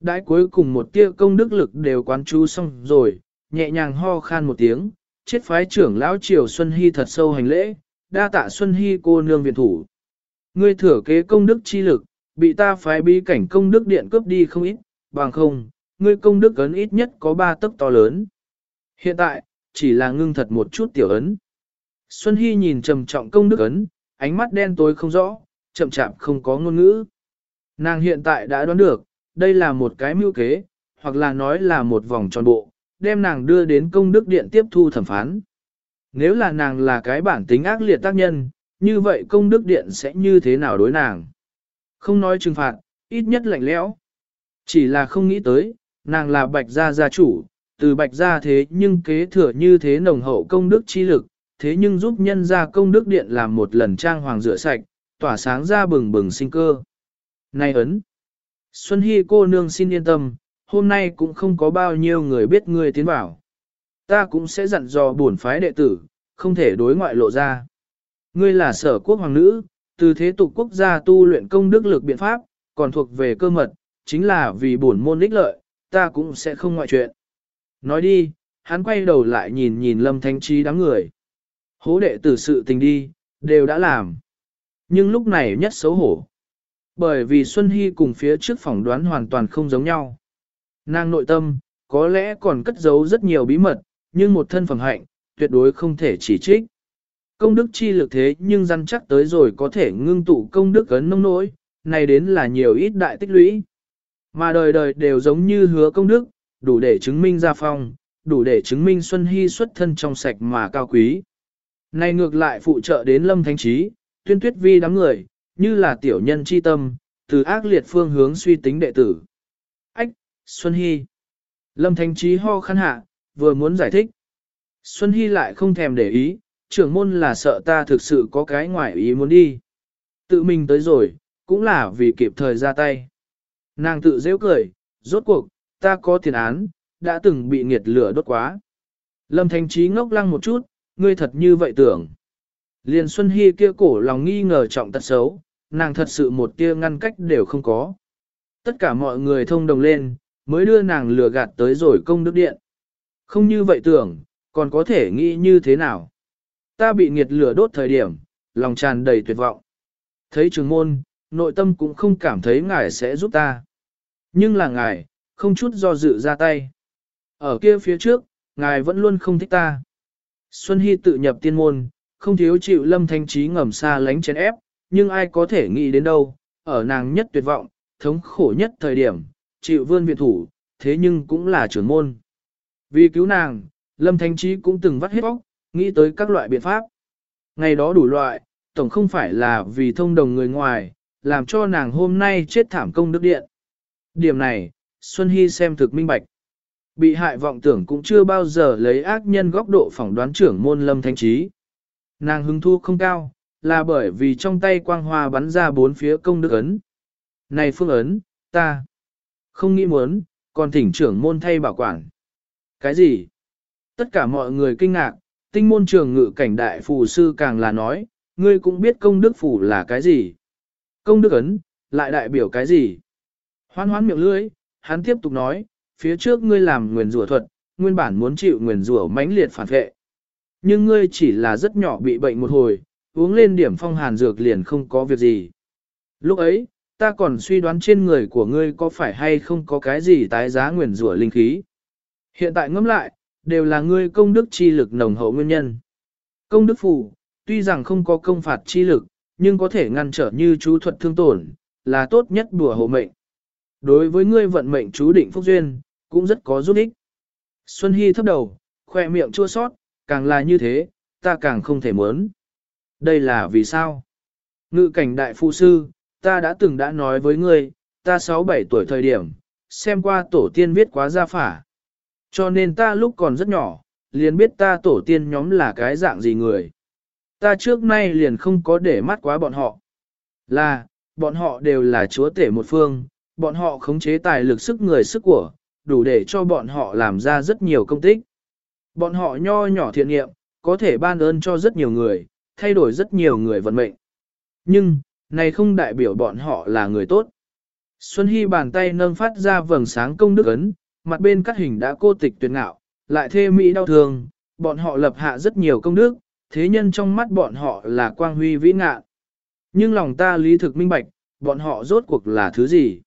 Đãi cuối cùng một tia công đức lực đều quán chú xong rồi, nhẹ nhàng ho khan một tiếng, chết phái trưởng lão triều Xuân Hy thật sâu hành lễ, đa tạ Xuân Hy cô nương viện thủ. Ngươi thừa kế công đức chi lực, bị ta phái bí cảnh công đức điện cướp đi không ít, bằng không, ngươi công đức ấn ít nhất có ba tấc to lớn. Hiện tại, chỉ là ngưng thật một chút tiểu ấn. Xuân Hy nhìn trầm trọng công đức ấn, ánh mắt đen tối không rõ, chậm chạp không có ngôn ngữ. Nàng hiện tại đã đoán được, đây là một cái mưu kế, hoặc là nói là một vòng tròn bộ, đem nàng đưa đến công đức điện tiếp thu thẩm phán. Nếu là nàng là cái bản tính ác liệt tác nhân, như vậy công đức điện sẽ như thế nào đối nàng? Không nói trừng phạt, ít nhất lạnh lẽo. Chỉ là không nghĩ tới, nàng là bạch gia gia chủ, từ bạch gia thế nhưng kế thừa như thế nồng hậu công đức chi lực, thế nhưng giúp nhân gia công đức điện làm một lần trang hoàng rửa sạch, tỏa sáng ra bừng bừng sinh cơ. Này ấn! Xuân Hy cô nương xin yên tâm, hôm nay cũng không có bao nhiêu người biết ngươi tiến vào. Ta cũng sẽ dặn dò bổn phái đệ tử, không thể đối ngoại lộ ra. Ngươi là sở quốc hoàng nữ, từ thế tục quốc gia tu luyện công đức lực biện pháp, còn thuộc về cơ mật, chính là vì bổn môn ích lợi, ta cũng sẽ không ngoại chuyện. Nói đi, hắn quay đầu lại nhìn nhìn lâm thanh trí đám người. Hố đệ tử sự tình đi, đều đã làm. Nhưng lúc này nhất xấu hổ. Bởi vì Xuân Hy cùng phía trước phỏng đoán hoàn toàn không giống nhau. Nàng nội tâm, có lẽ còn cất giấu rất nhiều bí mật, nhưng một thân phẩm hạnh, tuyệt đối không thể chỉ trích. Công đức chi lực thế nhưng răn chắc tới rồi có thể ngưng tụ công đức ấn nông nỗi, này đến là nhiều ít đại tích lũy. Mà đời đời đều giống như hứa công đức, đủ để chứng minh gia phong, đủ để chứng minh Xuân Hy xuất thân trong sạch mà cao quý. Này ngược lại phụ trợ đến lâm thánh trí, tuyên tuyết vi đám người, như là tiểu nhân chi tâm, từ ác liệt phương hướng suy tính đệ tử. Xuân Hy. Lâm thánh trí ho khăn hạ, vừa muốn giải thích. Xuân Hy lại không thèm để ý, trưởng môn là sợ ta thực sự có cái ngoại ý muốn đi. Tự mình tới rồi, cũng là vì kịp thời ra tay. Nàng tự dễ cười, rốt cuộc, ta có tiền án, đã từng bị nghiệt lửa đốt quá. Lâm Thanh Trí ngốc lăng một chút, ngươi thật như vậy tưởng. Liền Xuân Hy kia cổ lòng nghi ngờ trọng tật xấu, nàng thật sự một tia ngăn cách đều không có. Tất cả mọi người thông đồng lên, mới đưa nàng lừa gạt tới rồi công đức điện. Không như vậy tưởng, còn có thể nghĩ như thế nào? Ta bị nghiệt lửa đốt thời điểm, lòng tràn đầy tuyệt vọng. Thấy trường môn, nội tâm cũng không cảm thấy ngài sẽ giúp ta. Nhưng là ngài, không chút do dự ra tay. Ở kia phía trước, ngài vẫn luôn không thích ta. Xuân Hy tự nhập tiên môn, không thiếu chịu lâm thanh trí ngầm xa lánh chén ép, nhưng ai có thể nghĩ đến đâu, ở nàng nhất tuyệt vọng, thống khổ nhất thời điểm, chịu vươn viện thủ, thế nhưng cũng là trưởng môn. Vì cứu nàng, lâm thanh trí cũng từng vắt hết óc nghĩ tới các loại biện pháp. Ngày đó đủ loại, tổng không phải là vì thông đồng người ngoài, làm cho nàng hôm nay chết thảm công đức điện. Điểm này, Xuân Hy xem thực minh bạch. Bị hại vọng tưởng cũng chưa bao giờ lấy ác nhân góc độ phỏng đoán trưởng môn lâm thanh trí. Nàng hứng thu không cao, là bởi vì trong tay quang hoa bắn ra bốn phía công đức ấn. Này phương ấn, ta không nghĩ muốn, còn thỉnh trưởng môn thay bảo quản. Cái gì? Tất cả mọi người kinh ngạc, tinh môn trường ngự cảnh đại phù sư càng là nói, ngươi cũng biết công đức phủ là cái gì. Công đức ấn, lại đại biểu cái gì? Hoan hoán miệng lưỡi, hắn tiếp tục nói, phía trước ngươi làm nguyền rủa thuật, nguyên bản muốn chịu nguyền rủa mãnh liệt phản vệ. Nhưng ngươi chỉ là rất nhỏ bị bệnh một hồi, uống lên điểm phong hàn dược liền không có việc gì. Lúc ấy, ta còn suy đoán trên người của ngươi có phải hay không có cái gì tái giá nguyền rủa linh khí. Hiện tại ngẫm lại, đều là ngươi công đức chi lực nồng hậu nguyên nhân. Công đức phù, tuy rằng không có công phạt chi lực, nhưng có thể ngăn trở như chú thuật thương tổn, là tốt nhất bùa hộ mệnh. Đối với ngươi vận mệnh chú định phúc duyên, cũng rất có giúp ích. Xuân Hy thấp đầu, khoe miệng chua sót, càng là như thế, ta càng không thể muốn. Đây là vì sao? Ngự cảnh đại phu sư, ta đã từng đã nói với ngươi, ta 6-7 tuổi thời điểm, xem qua tổ tiên viết quá gia phả. Cho nên ta lúc còn rất nhỏ, liền biết ta tổ tiên nhóm là cái dạng gì người. Ta trước nay liền không có để mắt quá bọn họ. Là, bọn họ đều là chúa tể một phương, bọn họ khống chế tài lực sức người sức của, đủ để cho bọn họ làm ra rất nhiều công tích. Bọn họ nho nhỏ thiện nghiệm, có thể ban ơn cho rất nhiều người, thay đổi rất nhiều người vận mệnh. Nhưng, này không đại biểu bọn họ là người tốt. Xuân Hy bàn tay nâng phát ra vầng sáng công đức ấn, mặt bên cắt hình đã cô tịch tuyệt ngạo, lại thê mỹ đau thương, bọn họ lập hạ rất nhiều công đức, thế nhân trong mắt bọn họ là quang huy vĩ ngạ. Nhưng lòng ta lý thực minh bạch, bọn họ rốt cuộc là thứ gì?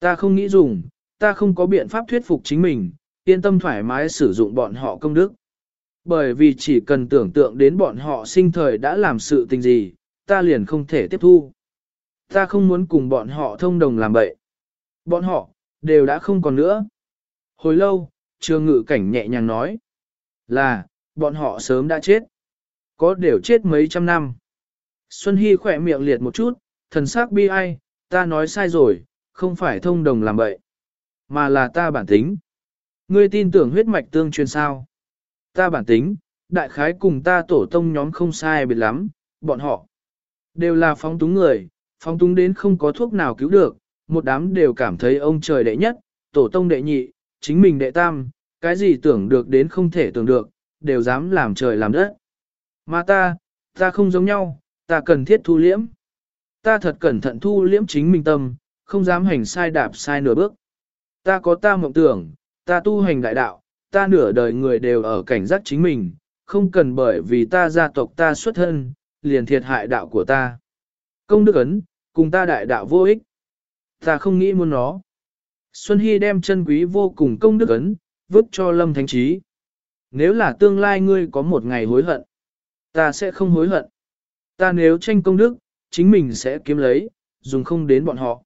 Ta không nghĩ dùng, ta không có biện pháp thuyết phục chính mình, yên tâm thoải mái sử dụng bọn họ công đức. Bởi vì chỉ cần tưởng tượng đến bọn họ sinh thời đã làm sự tình gì, ta liền không thể tiếp thu. Ta không muốn cùng bọn họ thông đồng làm bậy. Bọn họ, đều đã không còn nữa. Hồi lâu, trường ngự cảnh nhẹ nhàng nói, là, bọn họ sớm đã chết. Có đều chết mấy trăm năm. Xuân Hy khỏe miệng liệt một chút, thần sắc bi ai, ta nói sai rồi, không phải thông đồng làm bậy, mà là ta bản tính. Ngươi tin tưởng huyết mạch tương truyền sao? Ta bản tính, đại khái cùng ta tổ tông nhóm không sai biệt lắm, bọn họ đều là phóng túng người, phóng túng đến không có thuốc nào cứu được, một đám đều cảm thấy ông trời đệ nhất, tổ tông đệ nhị, chính mình đệ tam, cái gì tưởng được đến không thể tưởng được, đều dám làm trời làm đất. Mà ta, ta không giống nhau, ta cần thiết thu liễm. Ta thật cẩn thận thu liễm chính mình tâm, không dám hành sai đạp sai nửa bước. Ta có ta mộng tưởng, ta tu hành đại đạo, ta nửa đời người đều ở cảnh giác chính mình, không cần bởi vì ta gia tộc ta xuất thân, liền thiệt hại đạo của ta. Công đức ấn, cùng ta đại đạo vô ích. Ta không nghĩ muốn nó. Xuân Hy đem chân quý vô cùng công đức ấn, vứt cho Lâm Thánh Trí. Nếu là tương lai ngươi có một ngày hối hận, ta sẽ không hối hận. Ta nếu tranh công đức, chính mình sẽ kiếm lấy, dùng không đến bọn họ.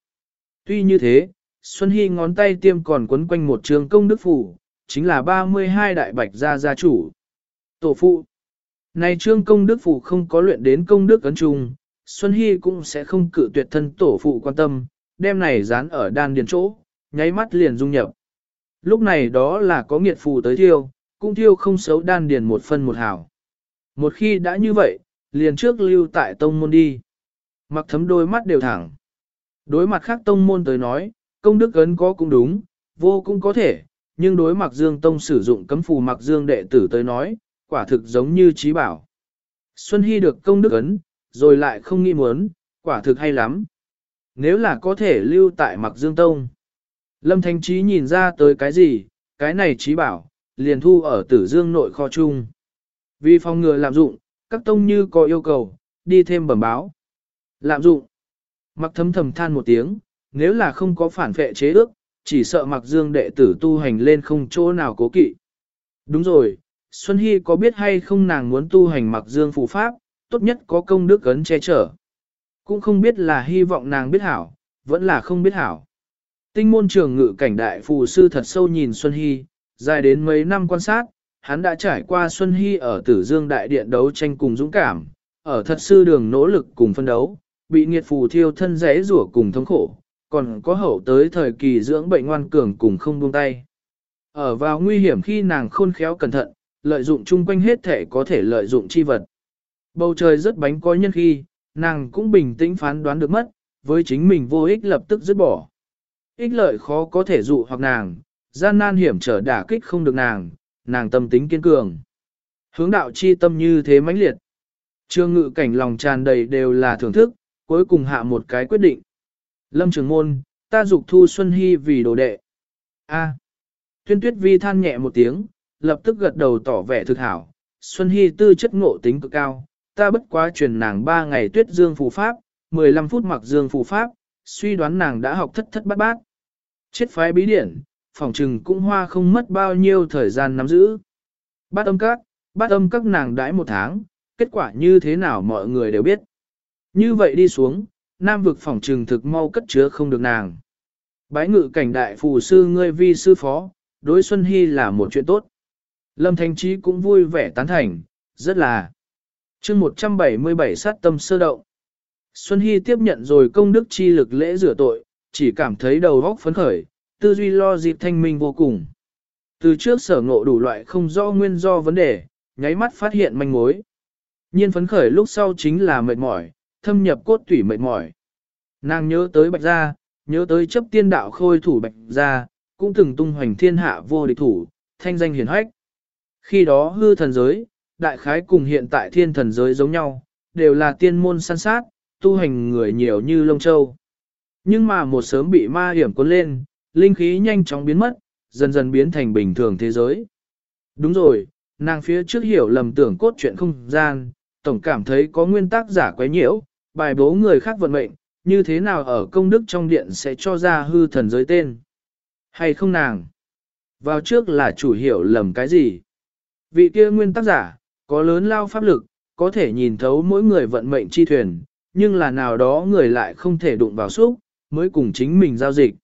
Tuy như thế, Xuân Hy ngón tay tiêm còn quấn quanh một trường công đức phủ, chính là 32 đại bạch gia gia chủ. Tổ phụ này trương công đức phụ không có luyện đến công đức ấn trùng, Xuân Hy cũng sẽ không cự tuyệt thân tổ phụ quan tâm, đem này dán ở đan điền chỗ, nháy mắt liền dung nhập. Lúc này đó là có nghiệt phù tới thiêu, cũng thiêu không xấu đan điền một phân một hảo Một khi đã như vậy, liền trước lưu tại tông môn đi. Mặc thấm đôi mắt đều thẳng. Đối mặt khác tông môn tới nói, công đức ấn có cũng đúng, vô cũng có thể, nhưng đối mặc dương tông sử dụng cấm phù mặc dương đệ tử tới nói, quả thực giống như trí bảo. Xuân Hy được công đức ấn, rồi lại không nghĩ muốn, quả thực hay lắm. Nếu là có thể lưu tại mặc dương tông. Lâm Thanh Trí nhìn ra tới cái gì, cái này trí bảo, liền thu ở tử dương nội kho chung. Vì phòng ngừa lạm dụng, các tông như có yêu cầu, đi thêm bẩm báo. Lạm dụng. Mặc thấm thầm than một tiếng, nếu là không có phản vệ chế ước, chỉ sợ mặc dương đệ tử tu hành lên không chỗ nào cố kỵ. Đúng rồi, Xuân Hy có biết hay không nàng muốn tu hành mặc dương phù pháp, tốt nhất có công đức ấn che chở. Cũng không biết là hy vọng nàng biết hảo, vẫn là không biết hảo. Tinh môn trường ngự cảnh đại phù sư thật sâu nhìn Xuân Hy, dài đến mấy năm quan sát, hắn đã trải qua Xuân Hy ở tử dương đại điện đấu tranh cùng dũng cảm, ở thật sư đường nỗ lực cùng phân đấu, bị nghiệt phù thiêu thân rẽ rủa cùng thống khổ, còn có hậu tới thời kỳ dưỡng bệnh ngoan cường cùng không buông tay. Ở vào nguy hiểm khi nàng khôn khéo cẩn thận, lợi dụng chung quanh hết thể có thể lợi dụng chi vật. Bầu trời rất bánh có nhân khi, nàng cũng bình tĩnh phán đoán được mất, với chính mình vô ích lập tức dứt bỏ. Ích lợi khó có thể dụ hoặc nàng, gian nan hiểm trở đả kích không được nàng, nàng tâm tính kiên cường. Hướng đạo chi tâm như thế mãnh liệt. Trương ngự cảnh lòng tràn đầy đều là thưởng thức, cuối cùng hạ một cái quyết định. Lâm trường môn, ta dục thu Xuân Hy vì đồ đệ. A. Tuyên tuyết vi than nhẹ một tiếng, lập tức gật đầu tỏ vẻ thực hảo. Xuân Hy tư chất ngộ tính cực cao, ta bất quá truyền nàng 3 ngày tuyết dương phù pháp, 15 phút mặc dương phù pháp, suy đoán nàng đã học thất thất bát bát. Chết phái bí điển, phòng trừng cũng hoa không mất bao nhiêu thời gian nắm giữ. Bát âm các, bát âm các nàng đãi một tháng, kết quả như thế nào mọi người đều biết. Như vậy đi xuống, nam vực phòng trừng thực mau cất chứa không được nàng. Bái ngự cảnh đại phù sư ngươi vi sư phó, đối Xuân Hy là một chuyện tốt. Lâm Thanh Trí cũng vui vẻ tán thành, rất là. chương 177 sát tâm sơ động. Xuân Hy tiếp nhận rồi công đức chi lực lễ rửa tội, chỉ cảm thấy đầu óc phấn khởi, tư duy lo dịp thanh minh vô cùng. Từ trước sở ngộ đủ loại không do nguyên do vấn đề, nháy mắt phát hiện manh mối. Nhiên phấn khởi lúc sau chính là mệt mỏi, thâm nhập cốt tủy mệt mỏi. Nàng nhớ tới bạch gia, nhớ tới chấp tiên đạo khôi thủ bạch gia, cũng từng tung hoành thiên hạ vô địch thủ, thanh danh hiển hách. Khi đó hư thần giới, đại khái cùng hiện tại thiên thần giới giống nhau, đều là tiên môn săn sát, tu hành người nhiều như lông châu. Nhưng mà một sớm bị ma hiểm cuốn lên, linh khí nhanh chóng biến mất, dần dần biến thành bình thường thế giới. Đúng rồi, nàng phía trước hiểu lầm tưởng cốt chuyện không gian, tổng cảm thấy có nguyên tắc giả quấy nhiễu, bài bố người khác vận mệnh, như thế nào ở công đức trong điện sẽ cho ra hư thần giới tên. Hay không nàng? Vào trước là chủ hiểu lầm cái gì? Vị kia nguyên tác giả, có lớn lao pháp lực, có thể nhìn thấu mỗi người vận mệnh chi thuyền, nhưng là nào đó người lại không thể đụng vào xúc, mới cùng chính mình giao dịch.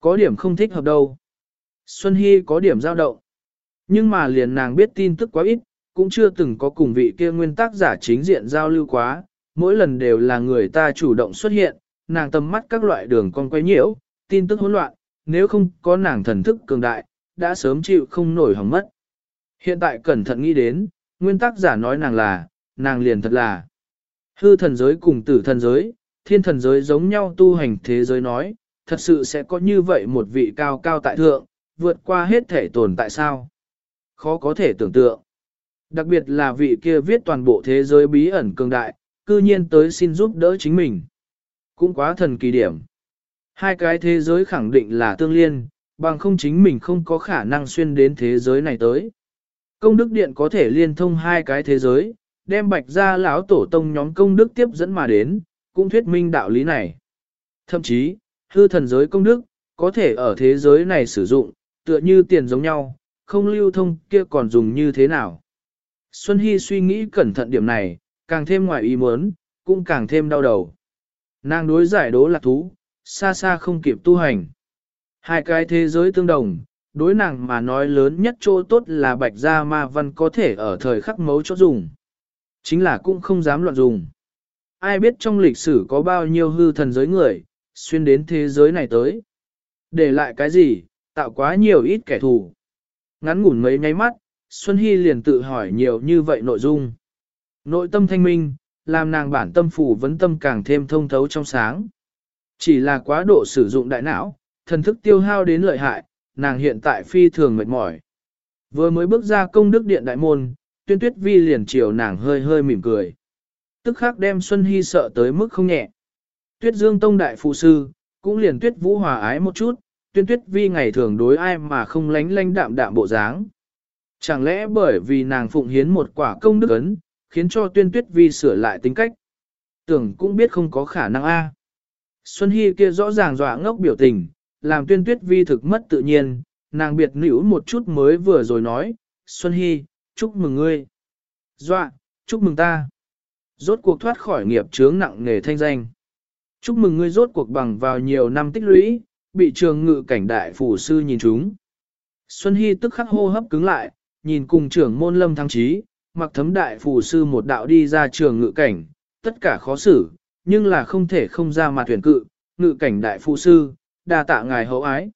Có điểm không thích hợp đâu. Xuân Hy có điểm giao động. Nhưng mà liền nàng biết tin tức quá ít, cũng chưa từng có cùng vị kia nguyên tác giả chính diện giao lưu quá, mỗi lần đều là người ta chủ động xuất hiện, nàng tầm mắt các loại đường con quay nhiễu, tin tức hỗn loạn, nếu không có nàng thần thức cường đại, đã sớm chịu không nổi hỏng mất. Hiện tại cẩn thận nghĩ đến, nguyên tắc giả nói nàng là, nàng liền thật là. Hư thần giới cùng tử thần giới, thiên thần giới giống nhau tu hành thế giới nói, thật sự sẽ có như vậy một vị cao cao tại thượng, vượt qua hết thể tồn tại sao. Khó có thể tưởng tượng. Đặc biệt là vị kia viết toàn bộ thế giới bí ẩn cường đại, cư nhiên tới xin giúp đỡ chính mình. Cũng quá thần kỳ điểm. Hai cái thế giới khẳng định là tương liên, bằng không chính mình không có khả năng xuyên đến thế giới này tới. Công đức điện có thể liên thông hai cái thế giới, đem bạch ra lão tổ tông nhóm công đức tiếp dẫn mà đến, cũng thuyết minh đạo lý này. Thậm chí, hư thần giới công đức, có thể ở thế giới này sử dụng, tựa như tiền giống nhau, không lưu thông kia còn dùng như thế nào. Xuân Hy suy nghĩ cẩn thận điểm này, càng thêm ngoài ý muốn, cũng càng thêm đau đầu. Nàng đối giải đố lạc thú, xa xa không kịp tu hành. Hai cái thế giới tương đồng, đối nàng mà nói lớn nhất chỗ tốt là bạch gia ma văn có thể ở thời khắc mấu chốt dùng. Chính là cũng không dám loạn dùng. Ai biết trong lịch sử có bao nhiêu hư thần giới người, xuyên đến thế giới này tới. Để lại cái gì, tạo quá nhiều ít kẻ thù. Ngắn ngủn mấy nháy mắt, Xuân Hy liền tự hỏi nhiều như vậy nội dung. Nội tâm thanh minh, làm nàng bản tâm phủ vấn tâm càng thêm thông thấu trong sáng. Chỉ là quá độ sử dụng đại não, thần thức tiêu hao đến lợi hại, nàng hiện tại phi thường mệt mỏi. Vừa mới bước ra công đức điện đại môn, tuyên tuyết vi liền chiều nàng hơi hơi mỉm cười. Tức khắc đem Xuân Hy sợ tới mức không nhẹ. Tuyết dương tông đại phụ sư, cũng liền tuyết vũ hòa ái một chút, tuyên tuyết vi ngày thường đối ai mà không lánh lánh đạm đạm bộ dáng. Chẳng lẽ bởi vì nàng phụng hiến một quả công đức ấn, khiến cho tuyên tuyết vi sửa lại tính cách. Tưởng cũng biết không có khả năng a. Xuân Hy kia rõ ràng dọa ngốc biểu tình, làm tuyên tuyết vi thực mất tự nhiên, nàng biệt nữ một chút mới vừa rồi nói, Xuân Hy, chúc mừng ngươi. Dọa, chúc mừng ta. Rốt cuộc thoát khỏi nghiệp chướng nặng nghề thanh danh. Chúc mừng ngươi rốt cuộc bằng vào nhiều năm tích lũy, bị trường ngự cảnh đại phủ sư nhìn chúng. Xuân Hy tức khắc hô hấp cứng lại, nhìn cùng trưởng môn lâm thăng trí, mặc thấm đại phủ sư một đạo đi ra trường ngự cảnh, tất cả khó xử, nhưng là không thể không ra mặt tuyển cự, ngự cảnh đại phụ sư, đa tạ ngài hậu ái.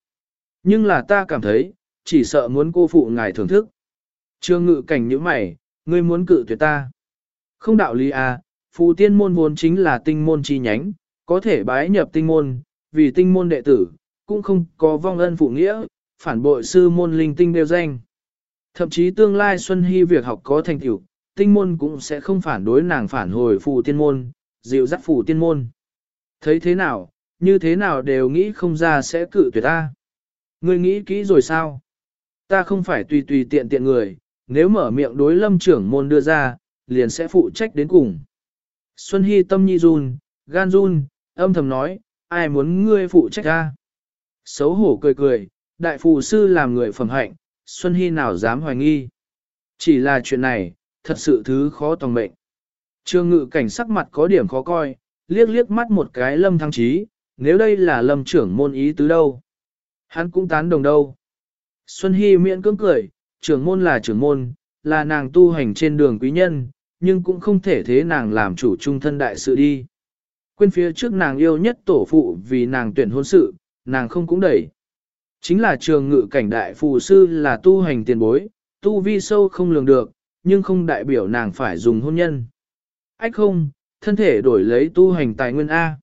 Nhưng là ta cảm thấy, chỉ sợ muốn cô phụ ngài thưởng thức. Trương ngự cảnh như mày, ngươi muốn cự tuyệt ta. Không đạo lý à, phù tiên môn vốn chính là tinh môn chi nhánh, có thể bái nhập tinh môn, vì tinh môn đệ tử, cũng không có vong ân phụ nghĩa, phản bội sư môn linh tinh đều danh. Thậm chí tương lai Xuân Hy việc học có thành tựu, tinh môn cũng sẽ không phản đối nàng phản hồi phù tiên môn, dịu dắt phù tiên môn. Thấy thế nào, như thế nào đều nghĩ không ra sẽ cự tuyệt ta. Ngươi nghĩ kỹ rồi sao? Ta không phải tùy tùy tiện tiện người, nếu mở miệng đối lâm trưởng môn đưa ra, liền sẽ phụ trách đến cùng. Xuân Hy tâm nhi run, gan run, âm thầm nói, ai muốn ngươi phụ trách ta? Xấu hổ cười cười, đại phù sư làm người phẩm hạnh, Xuân Hy nào dám hoài nghi. Chỉ là chuyện này, thật sự thứ khó tòng mệnh. Trương ngự cảnh sắc mặt có điểm khó coi, liếc liếc mắt một cái lâm thăng trí, nếu đây là lâm trưởng môn ý tứ đâu. Hắn cũng tán đồng đâu. Xuân Hy miễn cưỡng cười, trưởng môn là trưởng môn, là nàng tu hành trên đường quý nhân, nhưng cũng không thể thế nàng làm chủ trung thân đại sự đi. Quên phía trước nàng yêu nhất tổ phụ vì nàng tuyển hôn sự, nàng không cũng đẩy. Chính là trường ngự cảnh đại phù sư là tu hành tiền bối, tu vi sâu không lường được, nhưng không đại biểu nàng phải dùng hôn nhân. Ách không, thân thể đổi lấy tu hành tài nguyên A.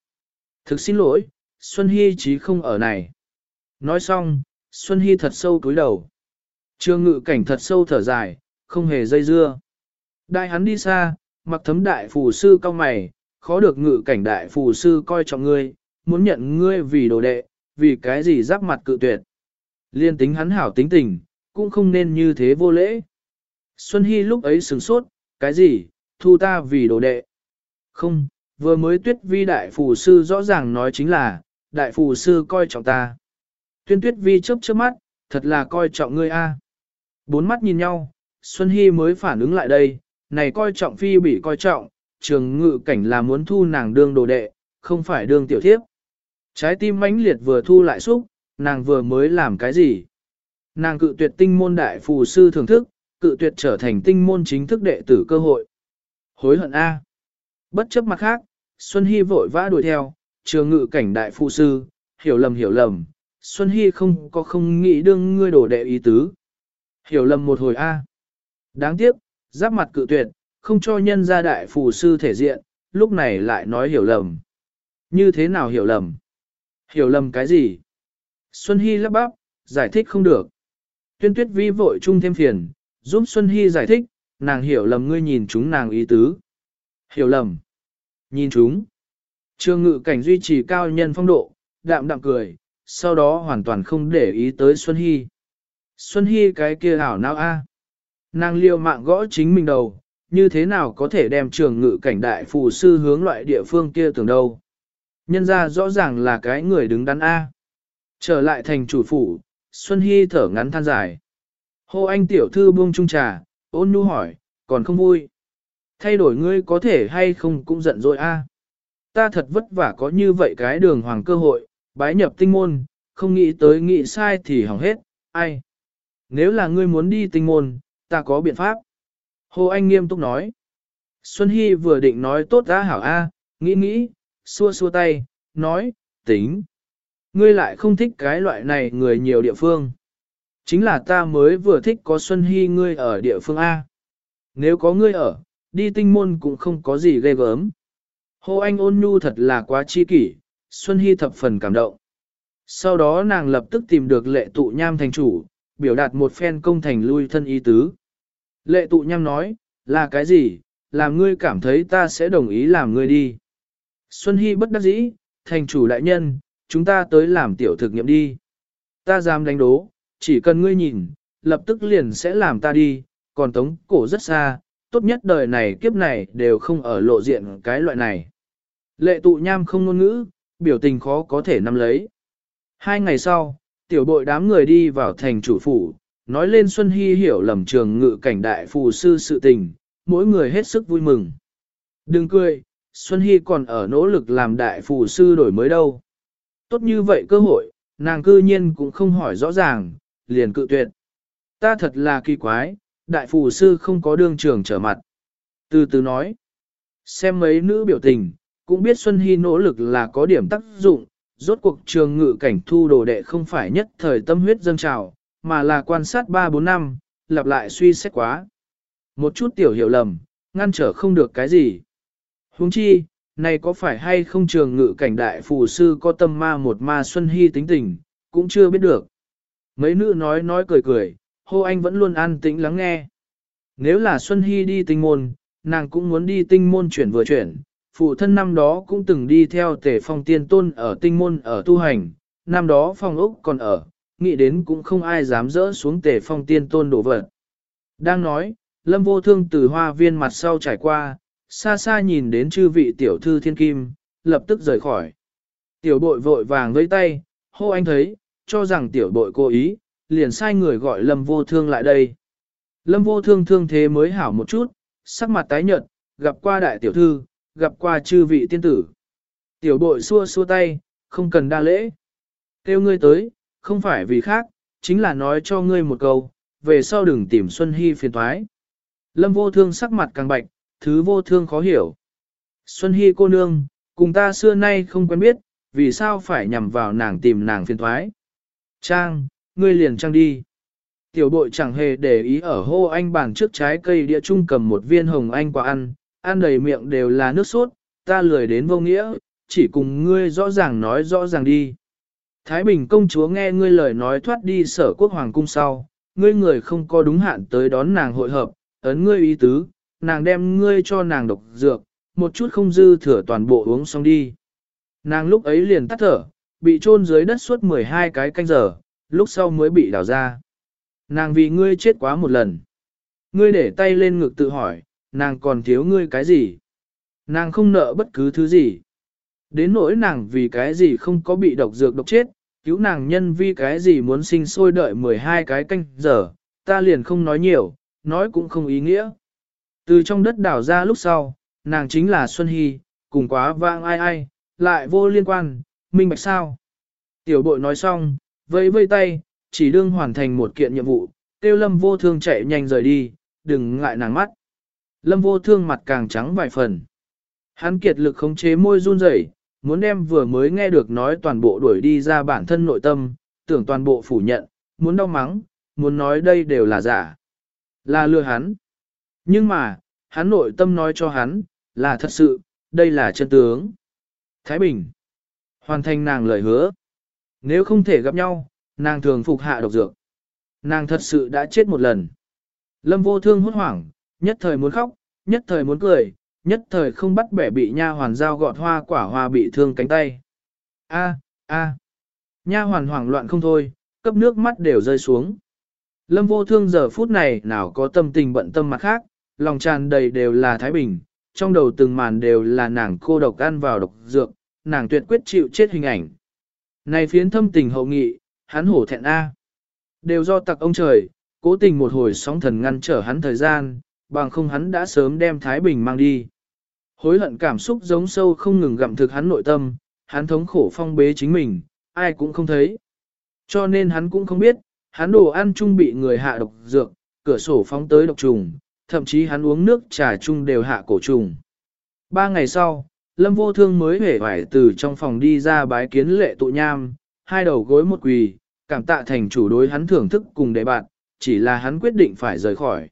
Thực xin lỗi, Xuân Hy chí không ở này. Nói xong, Xuân Hy thật sâu cúi đầu. trương ngự cảnh thật sâu thở dài, không hề dây dưa. Đại hắn đi xa, mặc thấm đại phù sư cao mày, khó được ngự cảnh đại phù sư coi trọng ngươi, muốn nhận ngươi vì đồ đệ, vì cái gì giáp mặt cự tuyệt. Liên tính hắn hảo tính tình, cũng không nên như thế vô lễ. Xuân Hy lúc ấy sửng sốt, cái gì, thu ta vì đồ đệ. Không, vừa mới tuyết vi đại phù sư rõ ràng nói chính là, đại phù sư coi trọng ta. Tuyên tuyết vi chớp chớp mắt, thật là coi trọng ngươi a. Bốn mắt nhìn nhau, Xuân Hy mới phản ứng lại đây, này coi trọng phi bị coi trọng, trường ngự cảnh là muốn thu nàng đương đồ đệ, không phải đương tiểu thiếp. Trái tim mãnh liệt vừa thu lại xúc, nàng vừa mới làm cái gì? Nàng cự tuyệt tinh môn đại phù sư thưởng thức, cự tuyệt trở thành tinh môn chính thức đệ tử cơ hội. Hối hận A. Bất chấp mặt khác, Xuân Hy vội vã đuổi theo, trường ngự cảnh đại phụ sư, hiểu lầm hiểu lầm, Xuân Hy không có không nghĩ đương ngươi đổ đệ ý tứ. Hiểu lầm một hồi A. À. Đáng tiếc, giáp mặt cự tuyệt, không cho nhân gia đại phù sư thể diện, lúc này lại nói hiểu lầm. Như thế nào hiểu lầm? Hiểu lầm cái gì? Xuân Hy lắp bắp, giải thích không được. Tuyên tuyết vi vội chung thêm phiền, giúp Xuân Hy giải thích, nàng hiểu lầm ngươi nhìn chúng nàng ý tứ. Hiểu lầm. Nhìn chúng. Trương ngự cảnh duy trì cao nhân phong độ, đạm đạm cười, sau đó hoàn toàn không để ý tới Xuân Hy. Xuân Hy cái kia hảo não a. Nàng liều mạng gõ chính mình đầu, như thế nào có thể đem trường ngự cảnh đại phù sư hướng loại địa phương kia tưởng đâu. Nhân ra rõ ràng là cái người đứng đắn A. Trở lại thành chủ phủ, Xuân Hy thở ngắn than dài. Hô anh tiểu thư buông trung trà, ôn nhu hỏi, còn không vui. Thay đổi ngươi có thể hay không cũng giận dỗi a. À. Ta thật vất vả có như vậy cái đường hoàng cơ hội, bái nhập tinh môn, không nghĩ tới nghĩ sai thì hỏng hết, ai. Nếu là ngươi muốn đi tinh môn, ta có biện pháp. Hồ Anh nghiêm túc nói. Xuân Hy vừa định nói tốt ra hảo A, nghĩ nghĩ, xua xua tay, nói, tính. Ngươi lại không thích cái loại này người nhiều địa phương. Chính là ta mới vừa thích có Xuân Hy ngươi ở địa phương A. Nếu có ngươi ở, đi tinh môn cũng không có gì ghê gớm. Hồ Anh ôn nhu thật là quá chi kỷ, Xuân Hy thập phần cảm động. Sau đó nàng lập tức tìm được lệ tụ nham thành chủ, biểu đạt một phen công thành lui thân ý tứ. Lệ tụ nham nói, là cái gì, làm ngươi cảm thấy ta sẽ đồng ý làm ngươi đi. Xuân Hy bất đắc dĩ, thành chủ đại nhân, chúng ta tới làm tiểu thực nghiệm đi. Ta dám đánh đố, chỉ cần ngươi nhìn, lập tức liền sẽ làm ta đi, còn tống cổ rất xa, tốt nhất đời này kiếp này đều không ở lộ diện cái loại này. Lệ tụ nham không ngôn ngữ, biểu tình khó có thể nắm lấy. Hai ngày sau, tiểu bội đám người đi vào thành chủ phủ, nói lên Xuân Hy hiểu lầm trường ngự cảnh đại phù sư sự tình, mỗi người hết sức vui mừng. Đừng cười, Xuân Hy còn ở nỗ lực làm đại phù sư đổi mới đâu. Tốt như vậy cơ hội, nàng cư nhiên cũng không hỏi rõ ràng, liền cự tuyệt. Ta thật là kỳ quái, đại phù sư không có đương trường trở mặt. Từ từ nói, xem mấy nữ biểu tình, cũng biết Xuân Hy nỗ lực là có điểm tác dụng, rốt cuộc trường ngự cảnh thu đồ đệ không phải nhất thời tâm huyết dâng trào, mà là quan sát 3-4 năm, lặp lại suy xét quá. Một chút tiểu hiểu lầm, ngăn trở không được cái gì. huống chi, này có phải hay không trường ngự cảnh đại phù sư có tâm ma một ma Xuân Hy tính tình, cũng chưa biết được. Mấy nữ nói nói cười cười, hô anh vẫn luôn an tĩnh lắng nghe. Nếu là Xuân Hy đi tinh môn, nàng cũng muốn đi tinh môn chuyển vừa chuyển. Phụ thân năm đó cũng từng đi theo tể phong tiên tôn ở tinh môn ở tu hành, năm đó phong ốc còn ở, nghĩ đến cũng không ai dám dỡ xuống tể phong tiên tôn đổ vật. Đang nói, lâm vô thương từ hoa viên mặt sau trải qua, xa xa nhìn đến chư vị tiểu thư thiên kim, lập tức rời khỏi. Tiểu bội vội vàng vẫy tay, hô anh thấy, cho rằng tiểu bội cố ý, liền sai người gọi lâm vô thương lại đây. Lâm vô thương thương thế mới hảo một chút, sắc mặt tái nhợt, gặp qua đại tiểu thư, gặp qua chư vị tiên tử. Tiểu bội xua xua tay, không cần đa lễ. Kêu ngươi tới, không phải vì khác, chính là nói cho ngươi một câu, về sau đừng tìm Xuân Hy phiền thoái. Lâm vô thương sắc mặt càng bạch, thứ vô thương khó hiểu. Xuân Hy cô nương, cùng ta xưa nay không quen biết, vì sao phải nhằm vào nàng tìm nàng phiền thoái. Trang, ngươi liền trăng đi. Tiểu bội chẳng hề để ý ở hô anh bàn trước trái cây địa trung cầm một viên hồng anh quả ăn, ăn đầy miệng đều là nước sốt, ta lười đến vô nghĩa, chỉ cùng ngươi rõ ràng nói rõ ràng đi. Thái Bình công chúa nghe ngươi lời nói thoát đi sở quốc hoàng cung sau, ngươi người không có đúng hạn tới đón nàng hội hợp, ấn ngươi ý tứ, nàng đem ngươi cho nàng độc dược, một chút không dư thừa toàn bộ uống xong đi. Nàng lúc ấy liền tắt thở, bị chôn dưới đất suốt 12 cái canh giờ, lúc sau mới bị đào ra. Nàng vì ngươi chết quá một lần. Ngươi để tay lên ngực tự hỏi, nàng còn thiếu ngươi cái gì? Nàng không nợ bất cứ thứ gì. Đến nỗi nàng vì cái gì không có bị độc dược độc chết, cứu nàng nhân vì cái gì muốn sinh sôi đợi 12 cái canh giờ, ta liền không nói nhiều, nói cũng không ý nghĩa. Từ trong đất đào ra lúc sau, nàng chính là Xuân Hy, cùng quá vang ai ai, lại vô liên quan, minh bạch sao. Tiểu bội nói xong, vẫy vây tay, chỉ đương hoàn thành một kiện nhiệm vụ, tiêu lâm vô thương chạy nhanh rời đi, đừng ngại nàng mắt. Lâm vô thương mặt càng trắng vài phần. Hắn kiệt lực khống chế môi run rẩy, muốn đem vừa mới nghe được nói toàn bộ đuổi đi ra bản thân nội tâm, tưởng toàn bộ phủ nhận, muốn đau mắng, muốn nói đây đều là giả. Là lừa hắn. Nhưng mà, hắn nội tâm nói cho hắn, là thật sự, đây là chân tướng. Thái Bình. Hoàn thành nàng lời hứa. Nếu không thể gặp nhau, nàng thường phục hạ độc dược. Nàng thật sự đã chết một lần. Lâm vô thương hốt hoảng, nhất thời muốn khóc, nhất thời muốn cười, nhất thời không bắt bẻ bị nha hoàn giao gọt hoa quả hoa bị thương cánh tay. A, a. Nha hoàn hoảng loạn không thôi, cấp nước mắt đều rơi xuống. Lâm vô thương giờ phút này nào có tâm tình bận tâm mặt khác, lòng tràn đầy đều là Thái Bình, trong đầu từng màn đều là nàng cô độc ăn vào độc dược, nàng tuyệt quyết chịu chết hình ảnh. Này phiến thâm tình hậu nghị, hắn hổ thẹn A. Đều do tặc ông trời, cố tình một hồi sóng thần ngăn trở hắn thời gian, bằng không hắn đã sớm đem Thái Bình mang đi. Hối hận cảm xúc giống sâu không ngừng gặm thực hắn nội tâm, hắn thống khổ phong bế chính mình, ai cũng không thấy. Cho nên hắn cũng không biết, hắn đồ ăn chung bị người hạ độc dược, cửa sổ phóng tới độc trùng, thậm chí hắn uống nước trà chung đều hạ cổ trùng. Ba ngày sau, Lâm Vô Thương mới hể vải từ trong phòng đi ra bái kiến lệ tụ nham, hai đầu gối một quỳ, cảm tạ thành chủ đối hắn thưởng thức cùng đệ bạn, chỉ là hắn quyết định phải rời khỏi.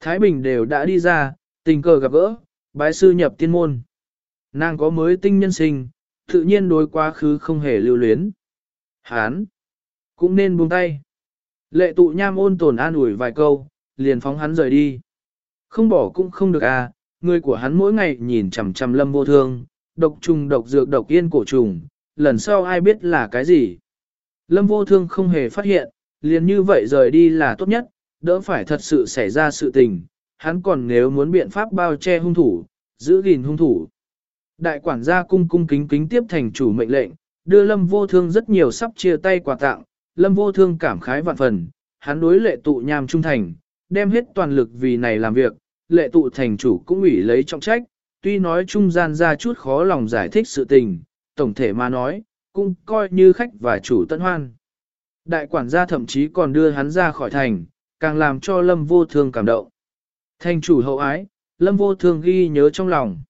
Thái Bình đều đã đi ra, tình cờ gặp gỡ, bái sư nhập tiên môn. Nàng có mới tinh nhân sinh, tự nhiên đối quá khứ không hề lưu luyến. Hán, cũng nên buông tay. Lệ tụ nham ôn tồn an ủi vài câu, liền phóng hắn rời đi. Không bỏ cũng không được à, người của hắn mỗi ngày nhìn chằm chằm lâm vô thương, độc trùng độc dược độc yên cổ trùng, lần sau ai biết là cái gì. Lâm vô thương không hề phát hiện, liền như vậy rời đi là tốt nhất, đỡ phải thật sự xảy ra sự tình, hắn còn nếu muốn biện pháp bao che hung thủ, giữ gìn hung thủ. Đại quản gia cung cung kính kính tiếp thành chủ mệnh lệnh, đưa Lâm vô thương rất nhiều sắp chia tay quà tặng, Lâm vô thương cảm khái vạn phần, hắn đối lệ tụ nham trung thành, đem hết toàn lực vì này làm việc, lệ tụ thành chủ cũng ủy lấy trọng trách, tuy nói trung gian ra chút khó lòng giải thích sự tình, tổng thể mà nói, cũng coi như khách và chủ tận hoan. Đại quản gia thậm chí còn đưa hắn ra khỏi thành, càng làm cho lâm vô thương cảm động. Thành chủ hậu ái, lâm vô thương ghi nhớ trong lòng.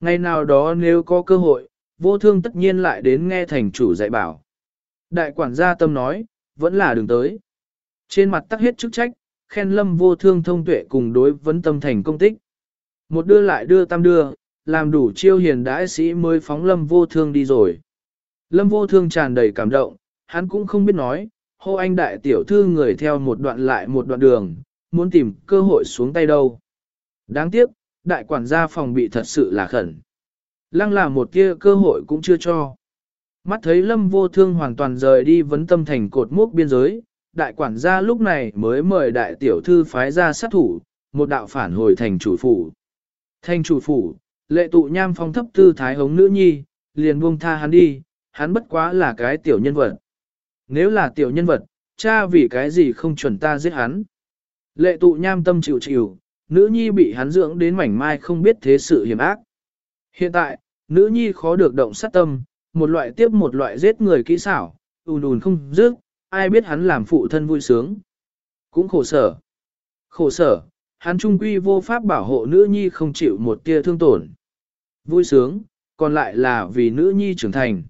Ngày nào đó nếu có cơ hội, vô thương tất nhiên lại đến nghe thành chủ dạy bảo. Đại quản gia tâm nói, vẫn là đường tới. Trên mặt tắc hết chức trách, khen lâm vô thương thông tuệ cùng đối vấn tâm thành công tích. Một đưa lại đưa tam đưa, làm đủ chiêu hiền đãi sĩ mới phóng lâm vô thương đi rồi. Lâm vô thương tràn đầy cảm động, hắn cũng không biết nói, hô anh đại tiểu thư người theo một đoạn lại một đoạn đường, muốn tìm cơ hội xuống tay đâu. Đáng tiếc, đại quản gia phòng bị thật sự là khẩn. Lăng là một kia cơ hội cũng chưa cho. Mắt thấy lâm vô thương hoàn toàn rời đi vấn tâm thành cột mốc biên giới, đại quản gia lúc này mới mời đại tiểu thư phái ra sát thủ, một đạo phản hồi thành chủ phủ. Thành chủ phủ, lệ tụ nham phong thấp tư thái hống nữ nhi, liền buông tha hắn đi, hắn bất quá là cái tiểu nhân vật. Nếu là tiểu nhân vật, cha vì cái gì không chuẩn ta giết hắn. Lệ tụ nham tâm chịu chịu, nữ nhi bị hắn dưỡng đến mảnh mai không biết thế sự hiểm ác. Hiện tại, nữ nhi khó được động sát tâm, một loại tiếp một loại giết người kỹ xảo, ùn ùn không dứt, ai biết hắn làm phụ thân vui sướng. Cũng khổ sở. Khổ sở, hắn trung quy vô pháp bảo hộ nữ nhi không chịu một tia thương tổn. Vui sướng, còn lại là vì nữ nhi trưởng thành.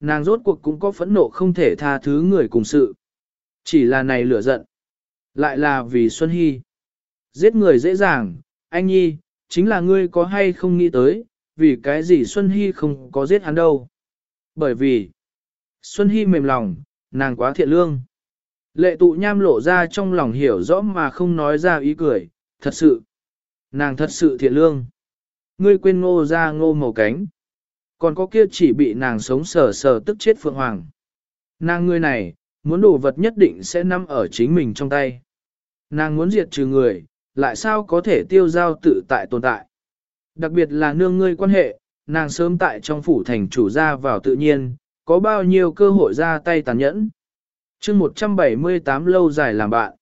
Nàng rốt cuộc cũng có phẫn nộ không thể tha thứ người cùng sự. Chỉ là này lửa giận. Lại là vì Xuân Hy. Giết người dễ dàng, anh nhi, chính là ngươi có hay không nghĩ tới, vì cái gì Xuân Hy không có giết hắn đâu. Bởi vì, Xuân Hy mềm lòng, nàng quá thiện lương. Lệ tụ nham lộ ra trong lòng hiểu rõ mà không nói ra ý cười, thật sự. Nàng thật sự thiện lương. Ngươi quên ngô ra ngô màu cánh. Còn có kia chỉ bị nàng sống sờ sờ tức chết Phượng Hoàng. Nàng ngươi này, muốn đồ vật nhất định sẽ nằm ở chính mình trong tay. Nàng muốn diệt trừ người, lại sao có thể tiêu giao tự tại tồn tại. Đặc biệt là nương ngươi quan hệ, nàng sớm tại trong phủ thành chủ ra vào tự nhiên, có bao nhiêu cơ hội ra tay tàn nhẫn. chương 178 lâu dài làm bạn.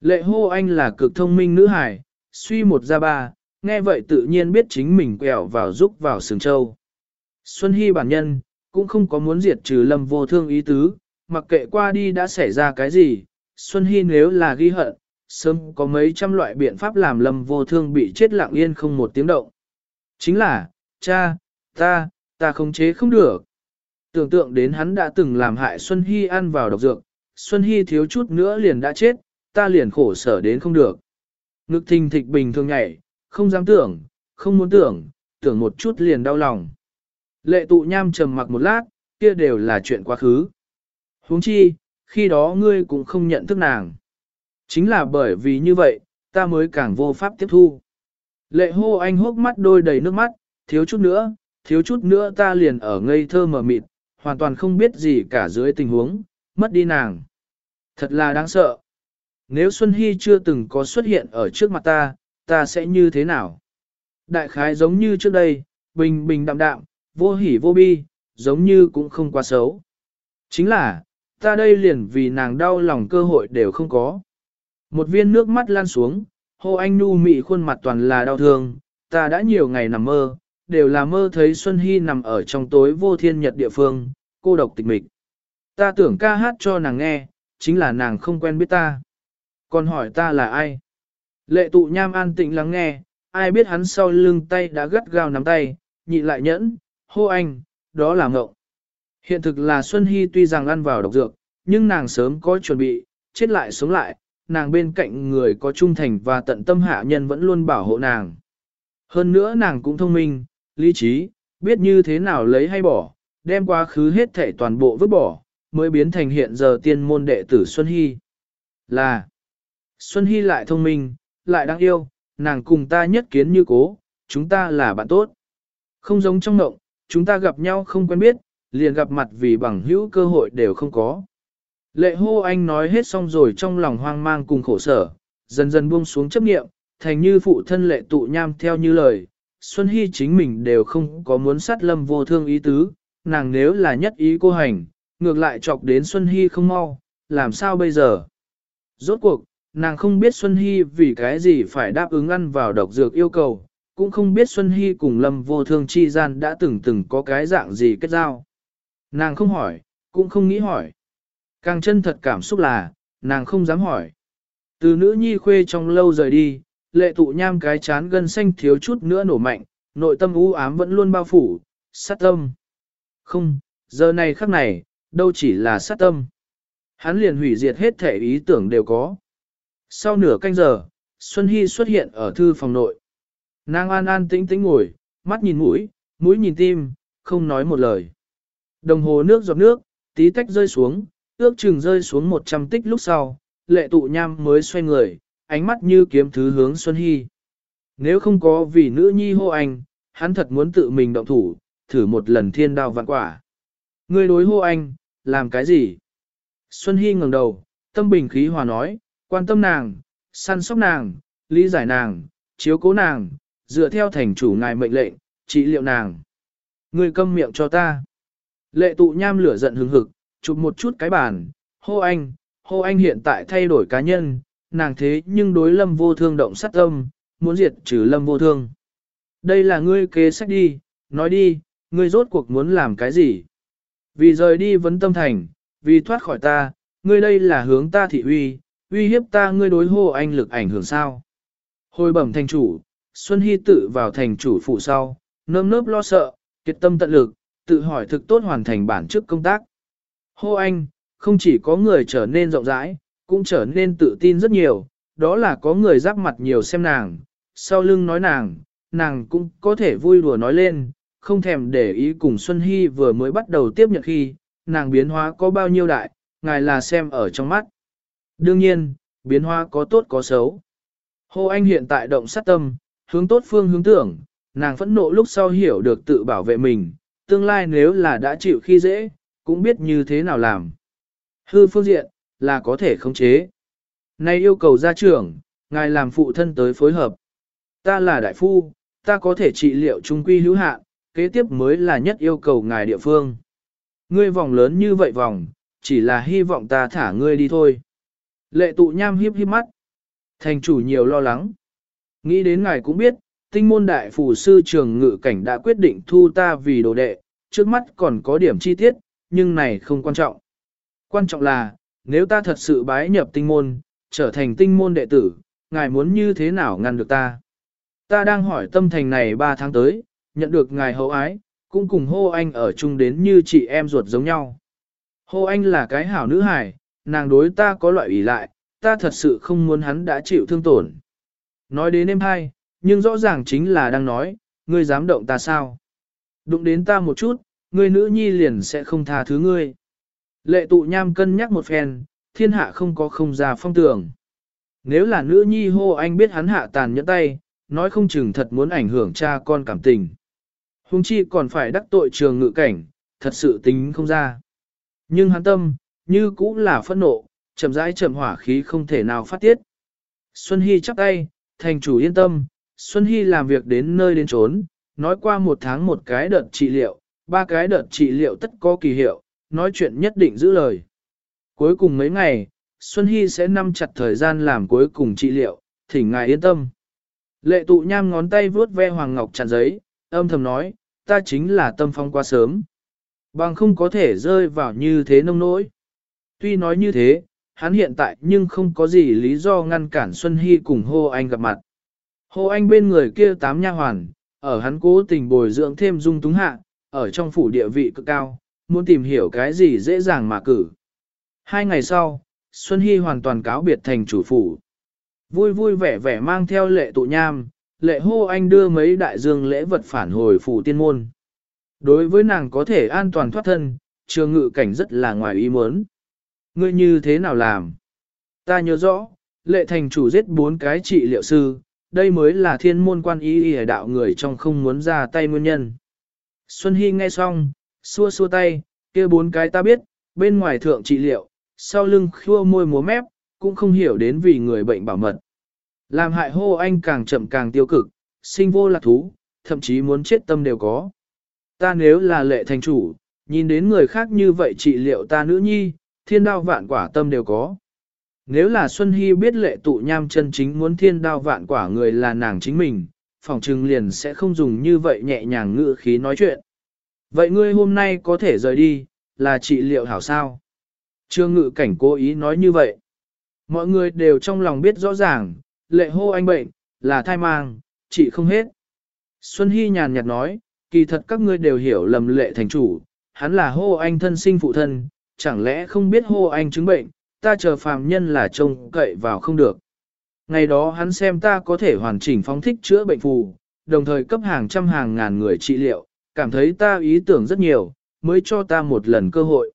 Lệ hô anh là cực thông minh nữ hải, suy một ra ba, nghe vậy tự nhiên biết chính mình quẹo vào giúp vào sừng châu. Xuân Hy bản nhân, cũng không có muốn diệt trừ lâm vô thương ý tứ, mặc kệ qua đi đã xảy ra cái gì, Xuân Hy nếu là ghi hận, sớm có mấy trăm loại biện pháp làm lâm vô thương bị chết lặng yên không một tiếng động. Chính là, cha, ta, ta không chế không được. Tưởng tượng đến hắn đã từng làm hại Xuân Hy ăn vào độc dược, Xuân Hy thiếu chút nữa liền đã chết, ta liền khổ sở đến không được. Ngực thình thịch bình thường nhảy, không dám tưởng, không muốn tưởng, tưởng một chút liền đau lòng. Lệ tụ nham trầm mặc một lát, kia đều là chuyện quá khứ. huống chi, khi đó ngươi cũng không nhận thức nàng. Chính là bởi vì như vậy, ta mới càng vô pháp tiếp thu. Lệ hô anh hốc mắt đôi đầy nước mắt, thiếu chút nữa, thiếu chút nữa ta liền ở ngây thơ mờ mịt, hoàn toàn không biết gì cả dưới tình huống, mất đi nàng. Thật là đáng sợ. Nếu Xuân Hy chưa từng có xuất hiện ở trước mặt ta, ta sẽ như thế nào? Đại khái giống như trước đây, bình bình đạm đạm, vô hỉ vô bi, giống như cũng không quá xấu. Chính là, ta đây liền vì nàng đau lòng cơ hội đều không có. Một viên nước mắt lan xuống, hô anh nu mị khuôn mặt toàn là đau thương, ta đã nhiều ngày nằm mơ, đều là mơ thấy Xuân Hy nằm ở trong tối vô thiên nhật địa phương, cô độc tịch mịch. Ta tưởng ca hát cho nàng nghe, chính là nàng không quen biết ta. Còn hỏi ta là ai? Lệ tụ nham an tịnh lắng nghe, ai biết hắn sau lưng tay đã gắt gao nắm tay, nhị lại nhẫn, hô anh, đó là ngộng. Hiện thực là Xuân Hy tuy rằng ăn vào độc dược, nhưng nàng sớm có chuẩn bị, chết lại sống lại, nàng bên cạnh người có trung thành và tận tâm hạ nhân vẫn luôn bảo hộ nàng. Hơn nữa nàng cũng thông minh, lý trí, biết như thế nào lấy hay bỏ, đem quá khứ hết thể toàn bộ vứt bỏ, mới biến thành hiện giờ tiên môn đệ tử Xuân Hy. Là, Xuân Hy lại thông minh, lại đáng yêu, nàng cùng ta nhất kiến như cố, chúng ta là bạn tốt. Không giống trong ngộng, chúng ta gặp nhau không quen biết, liền gặp mặt vì bằng hữu cơ hội đều không có. Lệ hô anh nói hết xong rồi trong lòng hoang mang cùng khổ sở, dần dần buông xuống chấp nghiệm, thành như phụ thân lệ tụ nham theo như lời. Xuân Hy chính mình đều không có muốn sát lâm vô thương ý tứ, nàng nếu là nhất ý cô hành, ngược lại chọc đến Xuân Hy không mau, làm sao bây giờ? Rốt cuộc, nàng không biết Xuân Hy vì cái gì phải đáp ứng ăn vào độc dược yêu cầu, cũng không biết Xuân Hy cùng Lâm vô thương chi gian đã từng từng có cái dạng gì kết giao. Nàng không hỏi, cũng không nghĩ hỏi. Càng chân thật cảm xúc là, nàng không dám hỏi. Từ nữ nhi khuê trong lâu rời đi, lệ tụ nham cái chán gân xanh thiếu chút nữa nổ mạnh, nội tâm u ám vẫn luôn bao phủ, sát tâm. Không, giờ này khắc này, đâu chỉ là sát tâm. Hắn liền hủy diệt hết thể ý tưởng đều có. Sau nửa canh giờ, Xuân Hy xuất hiện ở thư phòng nội. Nàng an an tĩnh tĩnh ngồi, mắt nhìn mũi, mũi nhìn tim, không nói một lời. Đồng hồ nước giọt nước, tí tách rơi xuống, ước chừng rơi xuống 100 tích lúc sau, lệ tụ nham mới xoay người, ánh mắt như kiếm thứ hướng Xuân Hy. Nếu không có vì nữ nhi hô anh, hắn thật muốn tự mình động thủ, thử một lần thiên đao vạn quả. Người đối hô anh, làm cái gì? Xuân Hy ngẩng đầu, tâm bình khí hòa nói, quan tâm nàng, săn sóc nàng, lý giải nàng, chiếu cố nàng, dựa theo thành chủ ngài mệnh lệnh, trị liệu nàng. Người câm miệng cho ta. Lệ tụ nham lửa giận hừng hực, chụp một chút cái bàn, hô anh, hô anh hiện tại thay đổi cá nhân, nàng thế nhưng đối lâm vô thương động sát tâm, muốn diệt trừ lâm vô thương. Đây là ngươi kế sách đi, nói đi, ngươi rốt cuộc muốn làm cái gì? Vì rời đi vấn tâm thành, vì thoát khỏi ta, ngươi đây là hướng ta thị uy, uy hiếp ta ngươi đối hô anh lực ảnh hưởng sao? Hồi bẩm thành chủ, Xuân Hy tự vào thành chủ phụ sau, nơm nớp lo sợ, kiệt tâm tận lực, tự hỏi thực tốt hoàn thành bản chức công tác. Hô anh, không chỉ có người trở nên rộng rãi, cũng trở nên tự tin rất nhiều, đó là có người giáp mặt nhiều xem nàng, sau lưng nói nàng, nàng cũng có thể vui đùa nói lên, không thèm để ý cùng Xuân Hy vừa mới bắt đầu tiếp nhận khi, nàng biến hóa có bao nhiêu đại, ngài là xem ở trong mắt. Đương nhiên, biến hóa có tốt có xấu. Hồ anh hiện tại động sát tâm, hướng tốt phương hướng tưởng, nàng phẫn nộ lúc sau hiểu được tự bảo vệ mình, tương lai nếu là đã chịu khi dễ, cũng biết như thế nào làm. Hư phương diện, là có thể khống chế. Nay yêu cầu gia trưởng, ngài làm phụ thân tới phối hợp. Ta là đại phu, ta có thể trị liệu trung quy hữu hạn, kế tiếp mới là nhất yêu cầu ngài địa phương. Ngươi vòng lớn như vậy vòng, chỉ là hy vọng ta thả ngươi đi thôi. Lệ tụ nham hiếp hiếp mắt. Thành chủ nhiều lo lắng. Nghĩ đến ngài cũng biết, tinh môn đại phủ sư trường ngự cảnh đã quyết định thu ta vì đồ đệ, trước mắt còn có điểm chi tiết, nhưng này không quan trọng. Quan trọng là, nếu ta thật sự bái nhập tinh môn, trở thành tinh môn đệ tử, ngài muốn như thế nào ngăn được ta? Ta đang hỏi tâm thành này 3 tháng tới, nhận được ngài hậu ái, cũng cùng hô anh ở chung đến như chị em ruột giống nhau. Hô anh là cái hảo nữ hài, nàng đối ta có loại ủy lại, ta thật sự không muốn hắn đã chịu thương tổn. Nói đến em hai, nhưng rõ ràng chính là đang nói, ngươi dám động ta sao? Đụng đến ta một chút, ngươi nữ nhi liền sẽ không tha thứ ngươi. Lệ tụ nham cân nhắc một phen, thiên hạ không có không ra phong tường. Nếu là nữ nhi hô anh biết hắn hạ tàn nhẫn tay, nói không chừng thật muốn ảnh hưởng cha con cảm tình. Hùng chi còn phải đắc tội trường ngự cảnh, thật sự tính không ra. Nhưng hắn tâm, như cũng là phẫn nộ, chậm rãi chậm hỏa khí không thể nào phát tiết. Xuân Hy chắp tay, thành chủ yên tâm, Xuân Hy làm việc đến nơi đến trốn, nói qua một tháng một cái đợt trị liệu, ba cái đợt trị liệu tất có kỳ hiệu, nói chuyện nhất định giữ lời. Cuối cùng mấy ngày, Xuân Hy sẽ nắm chặt thời gian làm cuối cùng trị liệu, thỉnh ngài yên tâm. Lệ tụ nham ngón tay vuốt ve hoàng ngọc tràn giấy, âm thầm nói, ta chính là tâm phong quá sớm. Bằng không có thể rơi vào như thế nông nỗi. Tuy nói như thế, hắn hiện tại nhưng không có gì lý do ngăn cản Xuân Hy cùng Hô Anh gặp mặt. Hô Anh bên người kia tám nha hoàn, ở hắn cố tình bồi dưỡng thêm dung túng hạ, ở trong phủ địa vị cực cao, muốn tìm hiểu cái gì dễ dàng mà cử. Hai ngày sau, Xuân Hy hoàn toàn cáo biệt thành chủ phủ. Vui vui vẻ vẻ mang theo lệ tụ nham, lệ hô anh đưa mấy đại dương lễ vật phản hồi phủ tiên môn. Đối với nàng có thể an toàn thoát thân, trường ngự cảnh rất là ngoài ý muốn. Ngươi như thế nào làm? Ta nhớ rõ, lệ thành chủ giết bốn cái trị liệu sư, đây mới là thiên môn quan ý y đạo người trong không muốn ra tay nguyên nhân. Xuân Hy nghe xong, xua xua tay, kia bốn cái ta biết, bên ngoài thượng trị liệu, sau lưng khua môi múa mép, cũng không hiểu đến vì người bệnh bảo mật. Làm hại hô anh càng chậm càng tiêu cực, sinh vô lạc thú, thậm chí muốn chết tâm đều có. Ta nếu là lệ thành chủ, nhìn đến người khác như vậy trị liệu ta nữ nhi, thiên đao vạn quả tâm đều có. Nếu là Xuân Hy biết lệ tụ nham chân chính muốn thiên đao vạn quả người là nàng chính mình, phòng trừng liền sẽ không dùng như vậy nhẹ nhàng ngữ khí nói chuyện. Vậy ngươi hôm nay có thể rời đi, là trị liệu hảo sao? Trương ngự cảnh cố ý nói như vậy. Mọi người đều trong lòng biết rõ ràng, lệ hô anh bệnh, là thai mang, chị không hết. Xuân Hy nhàn nhạt nói, kỳ thật các ngươi đều hiểu lầm lệ thành chủ, hắn là hô anh thân sinh phụ thân, chẳng lẽ không biết hô anh chứng bệnh, ta chờ phàm nhân là trông cậy vào không được. Ngày đó hắn xem ta có thể hoàn chỉnh phóng thích chữa bệnh phù, đồng thời cấp hàng trăm hàng ngàn người trị liệu, cảm thấy ta ý tưởng rất nhiều, mới cho ta một lần cơ hội.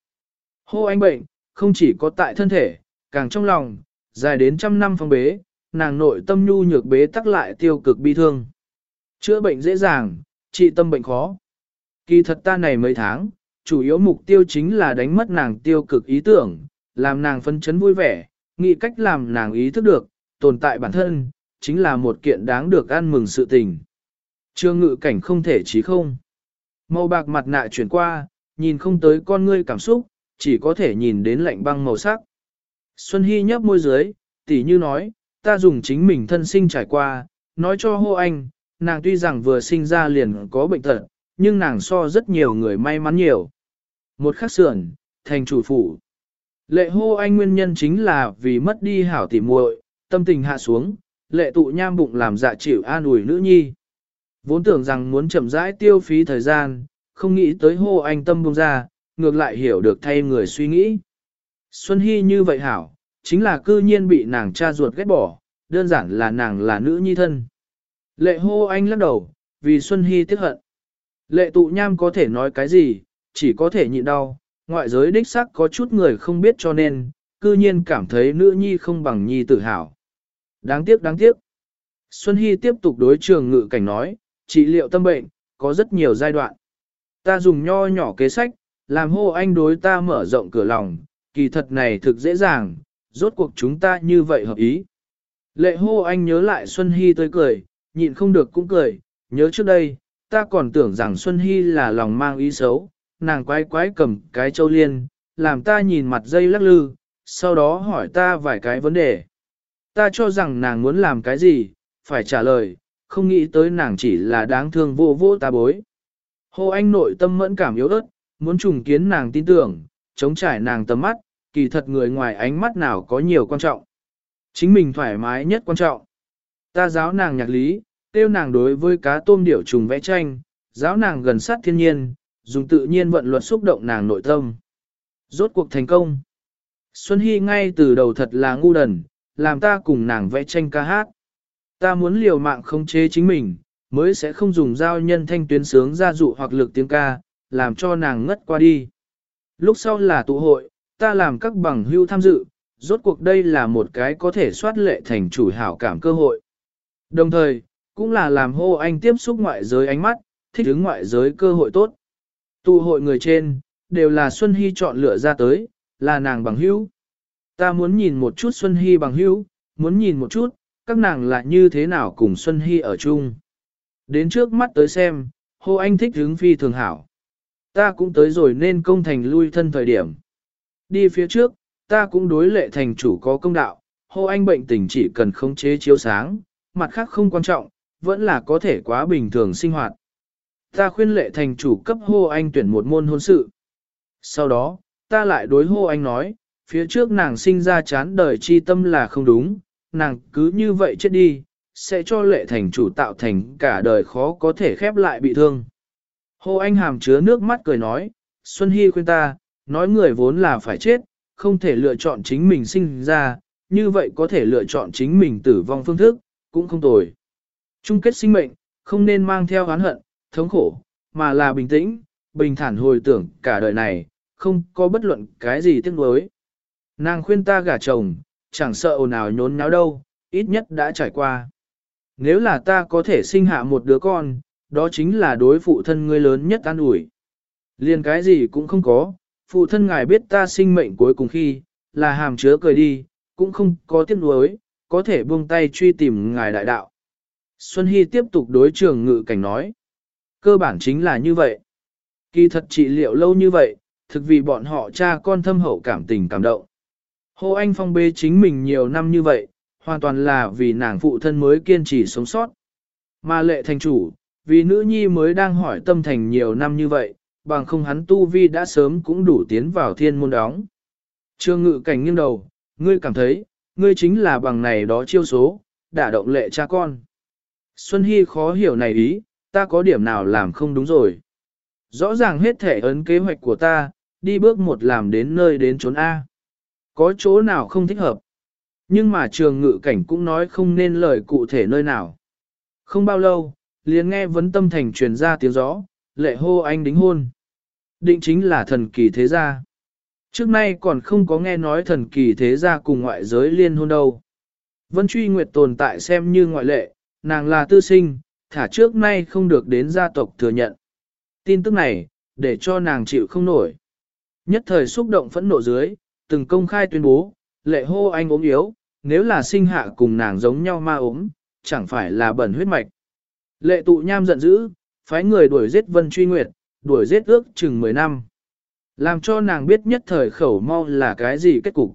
Hô anh bệnh, không chỉ có tại thân thể, càng trong lòng, dài đến trăm năm phong bế, nàng nội tâm nhu nhược bế tắc lại tiêu cực bi thương. Chữa bệnh dễ dàng, trị tâm bệnh khó. Kỳ thật ta này mấy tháng, chủ yếu mục tiêu chính là đánh mất nàng tiêu cực ý tưởng, làm nàng phân chấn vui vẻ, nghĩ cách làm nàng ý thức được, tồn tại bản thân, chính là một kiện đáng được ăn mừng sự tình. Trương ngự cảnh không thể chí không. Màu bạc mặt nạ chuyển qua, nhìn không tới con ngươi cảm xúc, chỉ có thể nhìn đến lạnh băng màu sắc. Xuân Hy nhấp môi dưới, tỉ như nói, ta dùng chính mình thân sinh trải qua, nói cho hô anh, nàng tuy rằng vừa sinh ra liền có bệnh tật, nhưng nàng so rất nhiều người may mắn nhiều. Một khắc sườn, thành chủ phủ. Lệ hô anh nguyên nhân chính là vì mất đi hảo tỉ muội, tâm tình hạ xuống, lệ tụ nham bụng làm dạ chịu an ủi nữ nhi. Vốn tưởng rằng muốn chậm rãi tiêu phí thời gian, không nghĩ tới hô anh tâm bông ra, ngược lại hiểu được thay người suy nghĩ. Xuân Hy như vậy hảo, chính là cư nhiên bị nàng cha ruột ghét bỏ, đơn giản là nàng là nữ nhi thân. Lệ hô anh lắc đầu, vì Xuân Hy tiếc hận. Lệ tụ nham có thể nói cái gì, chỉ có thể nhịn đau, ngoại giới đích sắc có chút người không biết cho nên, cư nhiên cảm thấy nữ nhi không bằng nhi tự hào. Đáng tiếc đáng tiếc. Xuân Hy tiếp tục đối trường ngự cảnh nói, trị liệu tâm bệnh, có rất nhiều giai đoạn. Ta dùng nho nhỏ kế sách, làm hô anh đối ta mở rộng cửa lòng, kỳ thật này thực dễ dàng, rốt cuộc chúng ta như vậy hợp ý. Lệ hô anh nhớ lại Xuân Hy tới cười, nhịn không được cũng cười, nhớ trước đây, ta còn tưởng rằng Xuân Hy là lòng mang ý xấu, nàng quái quái cầm cái châu liên, làm ta nhìn mặt dây lắc lư, sau đó hỏi ta vài cái vấn đề. Ta cho rằng nàng muốn làm cái gì, phải trả lời, không nghĩ tới nàng chỉ là đáng thương vô vô ta bối. Hồ Anh nội tâm mẫn cảm yếu ớt, muốn trùng kiến nàng tin tưởng, chống trải nàng tầm mắt, kỳ thật người ngoài ánh mắt nào có nhiều quan trọng. Chính mình thoải mái nhất quan trọng. Ta giáo nàng nhạc lý, tiêu nàng đối với cá tôm điểu trùng vẽ tranh, giáo nàng gần sát thiên nhiên, dùng tự nhiên vận luật xúc động nàng nội tâm. Rốt cuộc thành công. Xuân Hy ngay từ đầu thật là ngu đần, làm ta cùng nàng vẽ tranh ca hát. Ta muốn liều mạng không chế chính mình, mới sẽ không dùng giao nhân thanh tuyến sướng ra dụ hoặc lực tiếng ca, làm cho nàng ngất qua đi. Lúc sau là tụ hội, ta làm các bằng hưu tham dự, rốt cuộc đây là một cái có thể soát lệ thành chủ hảo cảm cơ hội. Đồng thời, cũng là làm hô anh tiếp xúc ngoại giới ánh mắt, thích ứng ngoại giới cơ hội tốt. Tụ hội người trên, đều là Xuân Hy chọn lựa ra tới, là nàng bằng hữu. Ta muốn nhìn một chút Xuân Hy bằng hữu, muốn nhìn một chút, các nàng là như thế nào cùng Xuân Hy ở chung. Đến trước mắt tới xem, hô anh thích hướng phi thường hảo. Ta cũng tới rồi nên công thành lui thân thời điểm. Đi phía trước, ta cũng đối lệ thành chủ có công đạo, hô anh bệnh tình chỉ cần khống chế chiếu sáng, mặt khác không quan trọng, vẫn là có thể quá bình thường sinh hoạt. Ta khuyên lệ thành chủ cấp hô anh tuyển một môn hôn sự. Sau đó, ta lại đối hô anh nói, phía trước nàng sinh ra chán đời chi tâm là không đúng, nàng cứ như vậy chết đi, sẽ cho lệ thành chủ tạo thành cả đời khó có thể khép lại bị thương. Hô anh hàm chứa nước mắt cười nói, Xuân Hy khuyên ta, nói người vốn là phải chết, không thể lựa chọn chính mình sinh ra, như vậy có thể lựa chọn chính mình tử vong phương thức, cũng không tồi. Chung kết sinh mệnh, không nên mang theo oán hận, thống khổ, mà là bình tĩnh, bình thản hồi tưởng cả đời này, không có bất luận cái gì tiếc nuối. Nàng khuyên ta gả chồng, chẳng sợ ồn ào nhốn nháo đâu, ít nhất đã trải qua. Nếu là ta có thể sinh hạ một đứa con, đó chính là đối phụ thân ngươi lớn nhất an ủi. Liền cái gì cũng không có, phụ thân ngài biết ta sinh mệnh cuối cùng khi, là hàm chứa cười đi, cũng không có tiếc nuối, có thể buông tay truy tìm ngài đại đạo. Xuân Hy tiếp tục đối trường ngự cảnh nói. Cơ bản chính là như vậy. Kỳ thật trị liệu lâu như vậy, thực vì bọn họ cha con thâm hậu cảm tình cảm động. Hồ Anh Phong bê chính mình nhiều năm như vậy, hoàn toàn là vì nàng phụ thân mới kiên trì sống sót. Mà lệ thành chủ, vì nữ nhi mới đang hỏi tâm thành nhiều năm như vậy, bằng không hắn tu vi đã sớm cũng đủ tiến vào thiên môn đóng. Trương ngự cảnh nghiêng đầu, ngươi cảm thấy, ngươi chính là bằng này đó chiêu số, đả động lệ cha con. Xuân Hy khó hiểu này ý, ta có điểm nào làm không đúng rồi. Rõ ràng hết thể ấn kế hoạch của ta, đi bước một làm đến nơi đến chốn A. Có chỗ nào không thích hợp. Nhưng mà trường ngự cảnh cũng nói không nên lời cụ thể nơi nào. Không bao lâu, liền nghe vấn tâm thành truyền ra tiếng gió, lệ hô anh đính hôn. Định chính là thần kỳ thế gia. Trước nay còn không có nghe nói thần kỳ thế gia cùng ngoại giới liên hôn đâu. Vân truy nguyệt tồn tại xem như ngoại lệ, nàng là tư sinh, thả trước nay không được đến gia tộc thừa nhận. Tin tức này, để cho nàng chịu không nổi. Nhất thời xúc động phẫn nộ dưới, từng công khai tuyên bố, lệ hô anh ốm yếu, nếu là sinh hạ cùng nàng giống nhau ma ốm, chẳng phải là bẩn huyết mạch. Lệ tụ nham giận dữ, phái người đuổi giết vân truy nguyệt, đuổi giết ước chừng 10 năm. Làm cho nàng biết nhất thời khẩu mau là cái gì kết cục.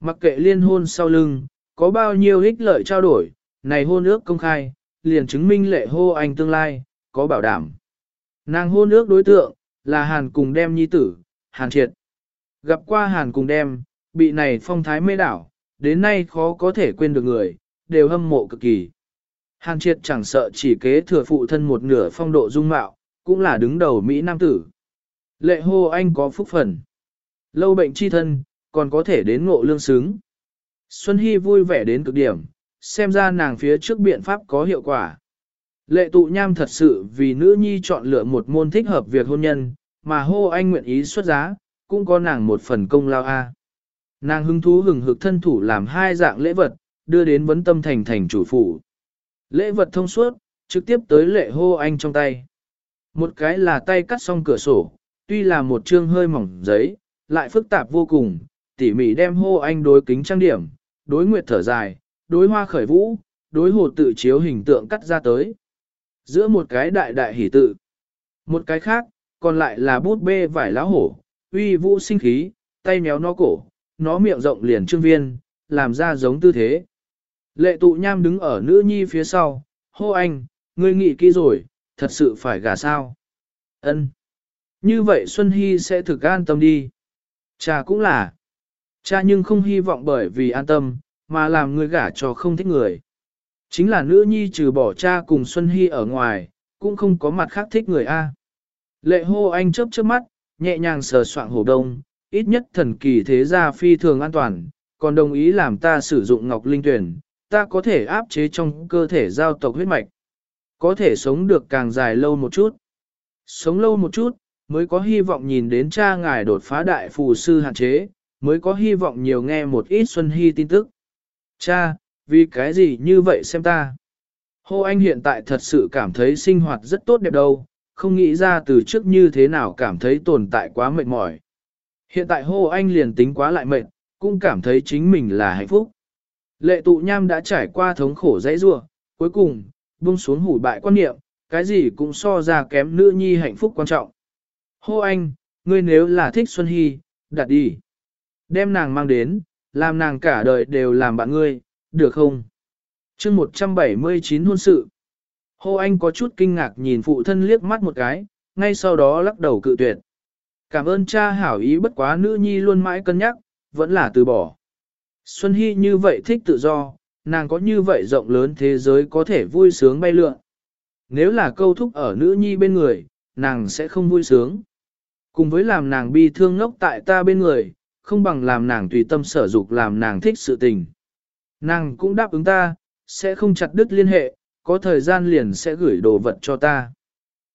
Mặc kệ liên hôn sau lưng, có bao nhiêu ích lợi trao đổi, này hôn ước công khai, liền chứng minh lệ hô anh tương lai, có bảo đảm. Nàng hôn ước đối tượng, là Hàn cùng đem nhi tử, Hàn triệt. Gặp qua Hàn cùng đem, bị này phong thái mê đảo, đến nay khó có thể quên được người, đều hâm mộ cực kỳ. Hàn triệt chẳng sợ chỉ kế thừa phụ thân một nửa phong độ dung mạo, cũng là đứng đầu Mỹ Nam tử. Lệ hô anh có phúc phần. Lâu bệnh chi thân, còn có thể đến ngộ lương xứng. Xuân Hy vui vẻ đến cực điểm, xem ra nàng phía trước biện pháp có hiệu quả. Lệ tụ nham thật sự vì nữ nhi chọn lựa một môn thích hợp việc hôn nhân, mà hô anh nguyện ý xuất giá, cũng có nàng một phần công lao a. Nàng hứng thú hừng hực thân thủ làm hai dạng lễ vật, đưa đến vấn tâm thành thành chủ phủ. Lễ vật thông suốt, trực tiếp tới lệ hô anh trong tay. Một cái là tay cắt xong cửa sổ, tuy là một chương hơi mỏng giấy, lại phức tạp vô cùng, tỉ mỉ đem hô anh đối kính trang điểm, đối nguyệt thở dài, đối hoa khởi vũ, đối hồ tự chiếu hình tượng cắt ra tới. Giữa một cái đại đại hỷ tự, một cái khác, còn lại là bút bê vải lá hổ, uy vũ sinh khí, tay méo nó cổ, nó miệng rộng liền trương viên, làm ra giống tư thế. Lệ tụ nham đứng ở nữ nhi phía sau, hô anh, ngươi nghĩ kỹ rồi, thật sự phải gả sao. ân Như vậy Xuân Hy sẽ thực an tâm đi. Cha cũng là. Cha nhưng không hy vọng bởi vì an tâm, mà làm người gả cho không thích người. Chính là nữ nhi trừ bỏ cha cùng Xuân Hy ở ngoài, cũng không có mặt khác thích người A. Lệ hô anh chớp chớp mắt, nhẹ nhàng sờ soạng hổ đông, ít nhất thần kỳ thế gia phi thường an toàn, còn đồng ý làm ta sử dụng ngọc linh tuyển, ta có thể áp chế trong cơ thể giao tộc huyết mạch. Có thể sống được càng dài lâu một chút. Sống lâu một chút, mới có hy vọng nhìn đến cha ngài đột phá đại phù sư hạn chế, mới có hy vọng nhiều nghe một ít Xuân Hy tin tức. Cha, vì cái gì như vậy xem ta? Hô Anh hiện tại thật sự cảm thấy sinh hoạt rất tốt đẹp đâu, không nghĩ ra từ trước như thế nào cảm thấy tồn tại quá mệt mỏi. Hiện tại Hô Anh liền tính quá lại mệt, cũng cảm thấy chính mình là hạnh phúc. Lệ tụ nham đã trải qua thống khổ dãy rua, cuối cùng, buông xuống hủ bại quan niệm, cái gì cũng so ra kém nữ nhi hạnh phúc quan trọng. Hô anh, ngươi nếu là thích Xuân Hy, đặt đi. Đem nàng mang đến, làm nàng cả đời đều làm bạn ngươi, được không? chương 179 hôn sự. Hô anh có chút kinh ngạc nhìn phụ thân liếc mắt một cái, ngay sau đó lắc đầu cự tuyệt. Cảm ơn cha hảo ý bất quá nữ nhi luôn mãi cân nhắc, vẫn là từ bỏ. Xuân Hy như vậy thích tự do, nàng có như vậy rộng lớn thế giới có thể vui sướng bay lượn. Nếu là câu thúc ở nữ nhi bên người, nàng sẽ không vui sướng. Cùng với làm nàng bi thương ngốc tại ta bên người, không bằng làm nàng tùy tâm sở dục làm nàng thích sự tình. Nàng cũng đáp ứng ta, sẽ không chặt đứt liên hệ, có thời gian liền sẽ gửi đồ vật cho ta.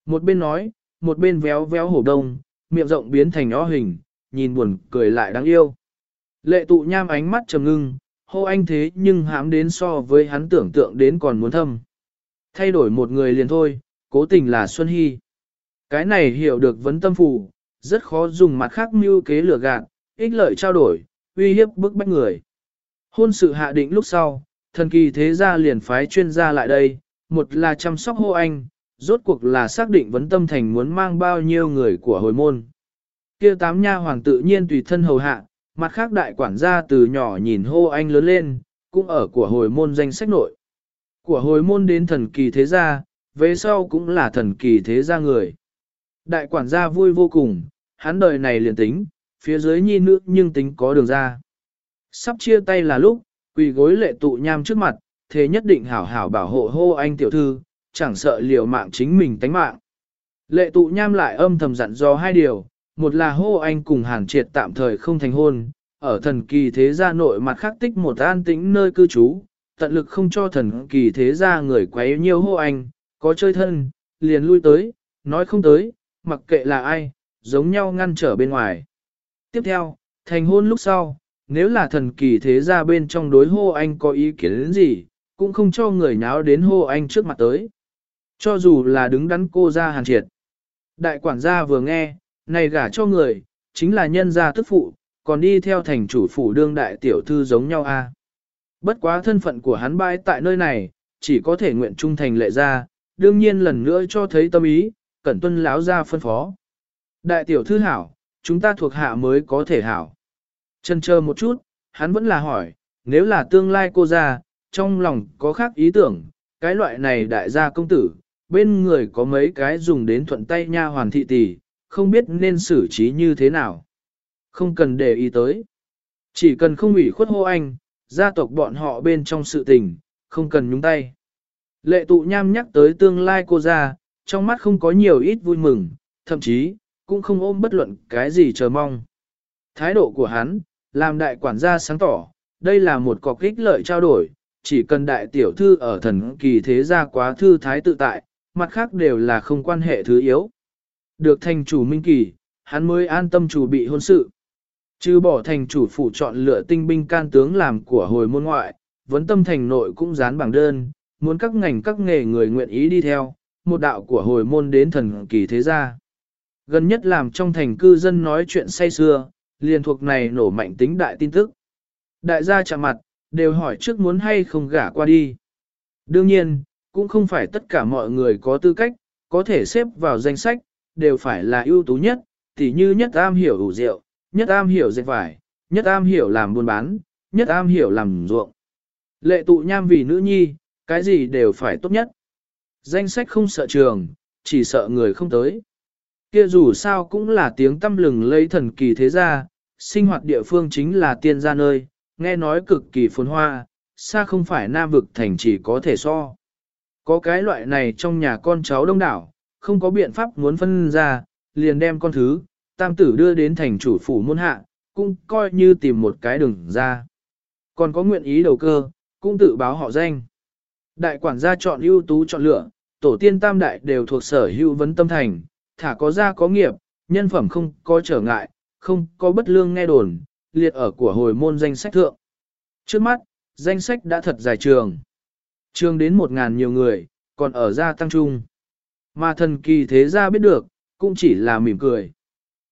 Một bên nói, một bên véo véo hổ đông, miệng rộng biến thành ó hình, nhìn buồn cười lại đáng yêu. Lệ tụ nham ánh mắt trầm ngưng, hô anh thế nhưng hãm đến so với hắn tưởng tượng đến còn muốn thâm. Thay đổi một người liền thôi, cố tình là Xuân Hy. Cái này hiểu được vấn tâm phù, rất khó dùng mặt khác mưu kế lừa gạt, ích lợi trao đổi, uy hiếp bức bách người. Hôn sự hạ định lúc sau, thần kỳ thế gia liền phái chuyên gia lại đây, một là chăm sóc hô anh, rốt cuộc là xác định vấn tâm thành muốn mang bao nhiêu người của hồi môn. kia tám nha hoàng tự nhiên tùy thân hầu hạ, mặt khác đại quản gia từ nhỏ nhìn hô anh lớn lên, cũng ở của hồi môn danh sách nội. Của hồi môn đến thần kỳ thế gia, về sau cũng là thần kỳ thế gia người. Đại quản gia vui vô cùng, hắn đời này liền tính, phía dưới nhi nữ nhưng tính có đường ra. Sắp chia tay là lúc, quỳ gối lệ tụ nham trước mặt, thế nhất định hảo hảo bảo hộ hô anh tiểu thư, chẳng sợ liều mạng chính mình tánh mạng. Lệ tụ nham lại âm thầm dặn do hai điều, một là hô anh cùng hàn triệt tạm thời không thành hôn, ở thần kỳ thế gia nội mặt khắc tích một an tĩnh nơi cư trú, tận lực không cho thần kỳ thế gia người quấy nhiều hô anh, có chơi thân, liền lui tới, nói không tới, mặc kệ là ai, giống nhau ngăn trở bên ngoài. Tiếp theo, thành hôn lúc sau, nếu là thần kỳ thế gia bên trong đối hô anh có ý kiến đến gì, cũng không cho người nháo đến hô anh trước mặt tới. Cho dù là đứng đắn cô ra hàn triệt. Đại quản gia vừa nghe, này gả cho người, chính là nhân gia tức phụ, còn đi theo thành chủ phủ đương đại tiểu thư giống nhau a. Bất quá thân phận của hắn bãi tại nơi này, chỉ có thể nguyện trung thành lệ ra, đương nhiên lần nữa cho thấy tâm ý, cẩn tuân láo ra phân phó. Đại tiểu thư hảo, chúng ta thuộc hạ mới có thể hảo. Chân chờ một chút, hắn vẫn là hỏi, nếu là tương lai cô ra, trong lòng có khác ý tưởng, cái loại này đại gia công tử, bên người có mấy cái dùng đến thuận tay nha hoàn thị tỷ, không biết nên xử trí như thế nào. Không cần để ý tới. Chỉ cần không ủy khuất hô anh, gia tộc bọn họ bên trong sự tình, không cần nhúng tay. Lệ tụ nham nhắc tới tương lai cô ra, trong mắt không có nhiều ít vui mừng, thậm chí, cũng không ôm bất luận cái gì chờ mong. Thái độ của hắn, làm đại quản gia sáng tỏ, đây là một cọc kích lợi trao đổi, chỉ cần đại tiểu thư ở thần kỳ thế gia quá thư thái tự tại, mặt khác đều là không quan hệ thứ yếu. Được thành chủ minh kỳ, hắn mới an tâm chủ bị hôn sự. Chứ bỏ thành chủ phủ chọn lựa tinh binh can tướng làm của hồi môn ngoại, vấn tâm thành nội cũng dán bảng đơn, muốn các ngành các nghề người nguyện ý đi theo, một đạo của hồi môn đến thần kỳ thế gia. Gần nhất làm trong thành cư dân nói chuyện say xưa, liền thuộc này nổ mạnh tính đại tin tức. Đại gia chạm mặt, đều hỏi trước muốn hay không gả qua đi. Đương nhiên, cũng không phải tất cả mọi người có tư cách, có thể xếp vào danh sách, đều phải là ưu tú nhất, tỉ như nhất am hiểu ủ rượu, nhất am hiểu dệt vải, nhất am hiểu làm buôn bán, nhất am hiểu làm ruộng. Lệ tụ nham vì nữ nhi, cái gì đều phải tốt nhất. Danh sách không sợ trường, chỉ sợ người không tới. Kia dù sao cũng là tiếng tâm lừng lấy thần kỳ thế gia, sinh hoạt địa phương chính là tiên gia nơi, nghe nói cực kỳ phồn hoa, xa không phải nam vực thành chỉ có thể so. Có cái loại này trong nhà con cháu đông đảo, không có biện pháp muốn phân ra, liền đem con thứ, tam tử đưa đến thành chủ phủ môn hạ, cũng coi như tìm một cái đường ra. Còn có nguyện ý đầu cơ, cũng tự báo họ danh. Đại quản gia chọn ưu tú chọn lựa, tổ tiên tam đại đều thuộc sở hữu vấn tâm thành, thả có gia có nghiệp, nhân phẩm không có trở ngại, không có bất lương nghe đồn, liệt ở của hồi môn danh sách thượng. Trước mắt, danh sách đã thật dài trường. Trường đến một ngàn nhiều người, còn ở gia tăng trung. Mà thần kỳ thế gia biết được, cũng chỉ là mỉm cười.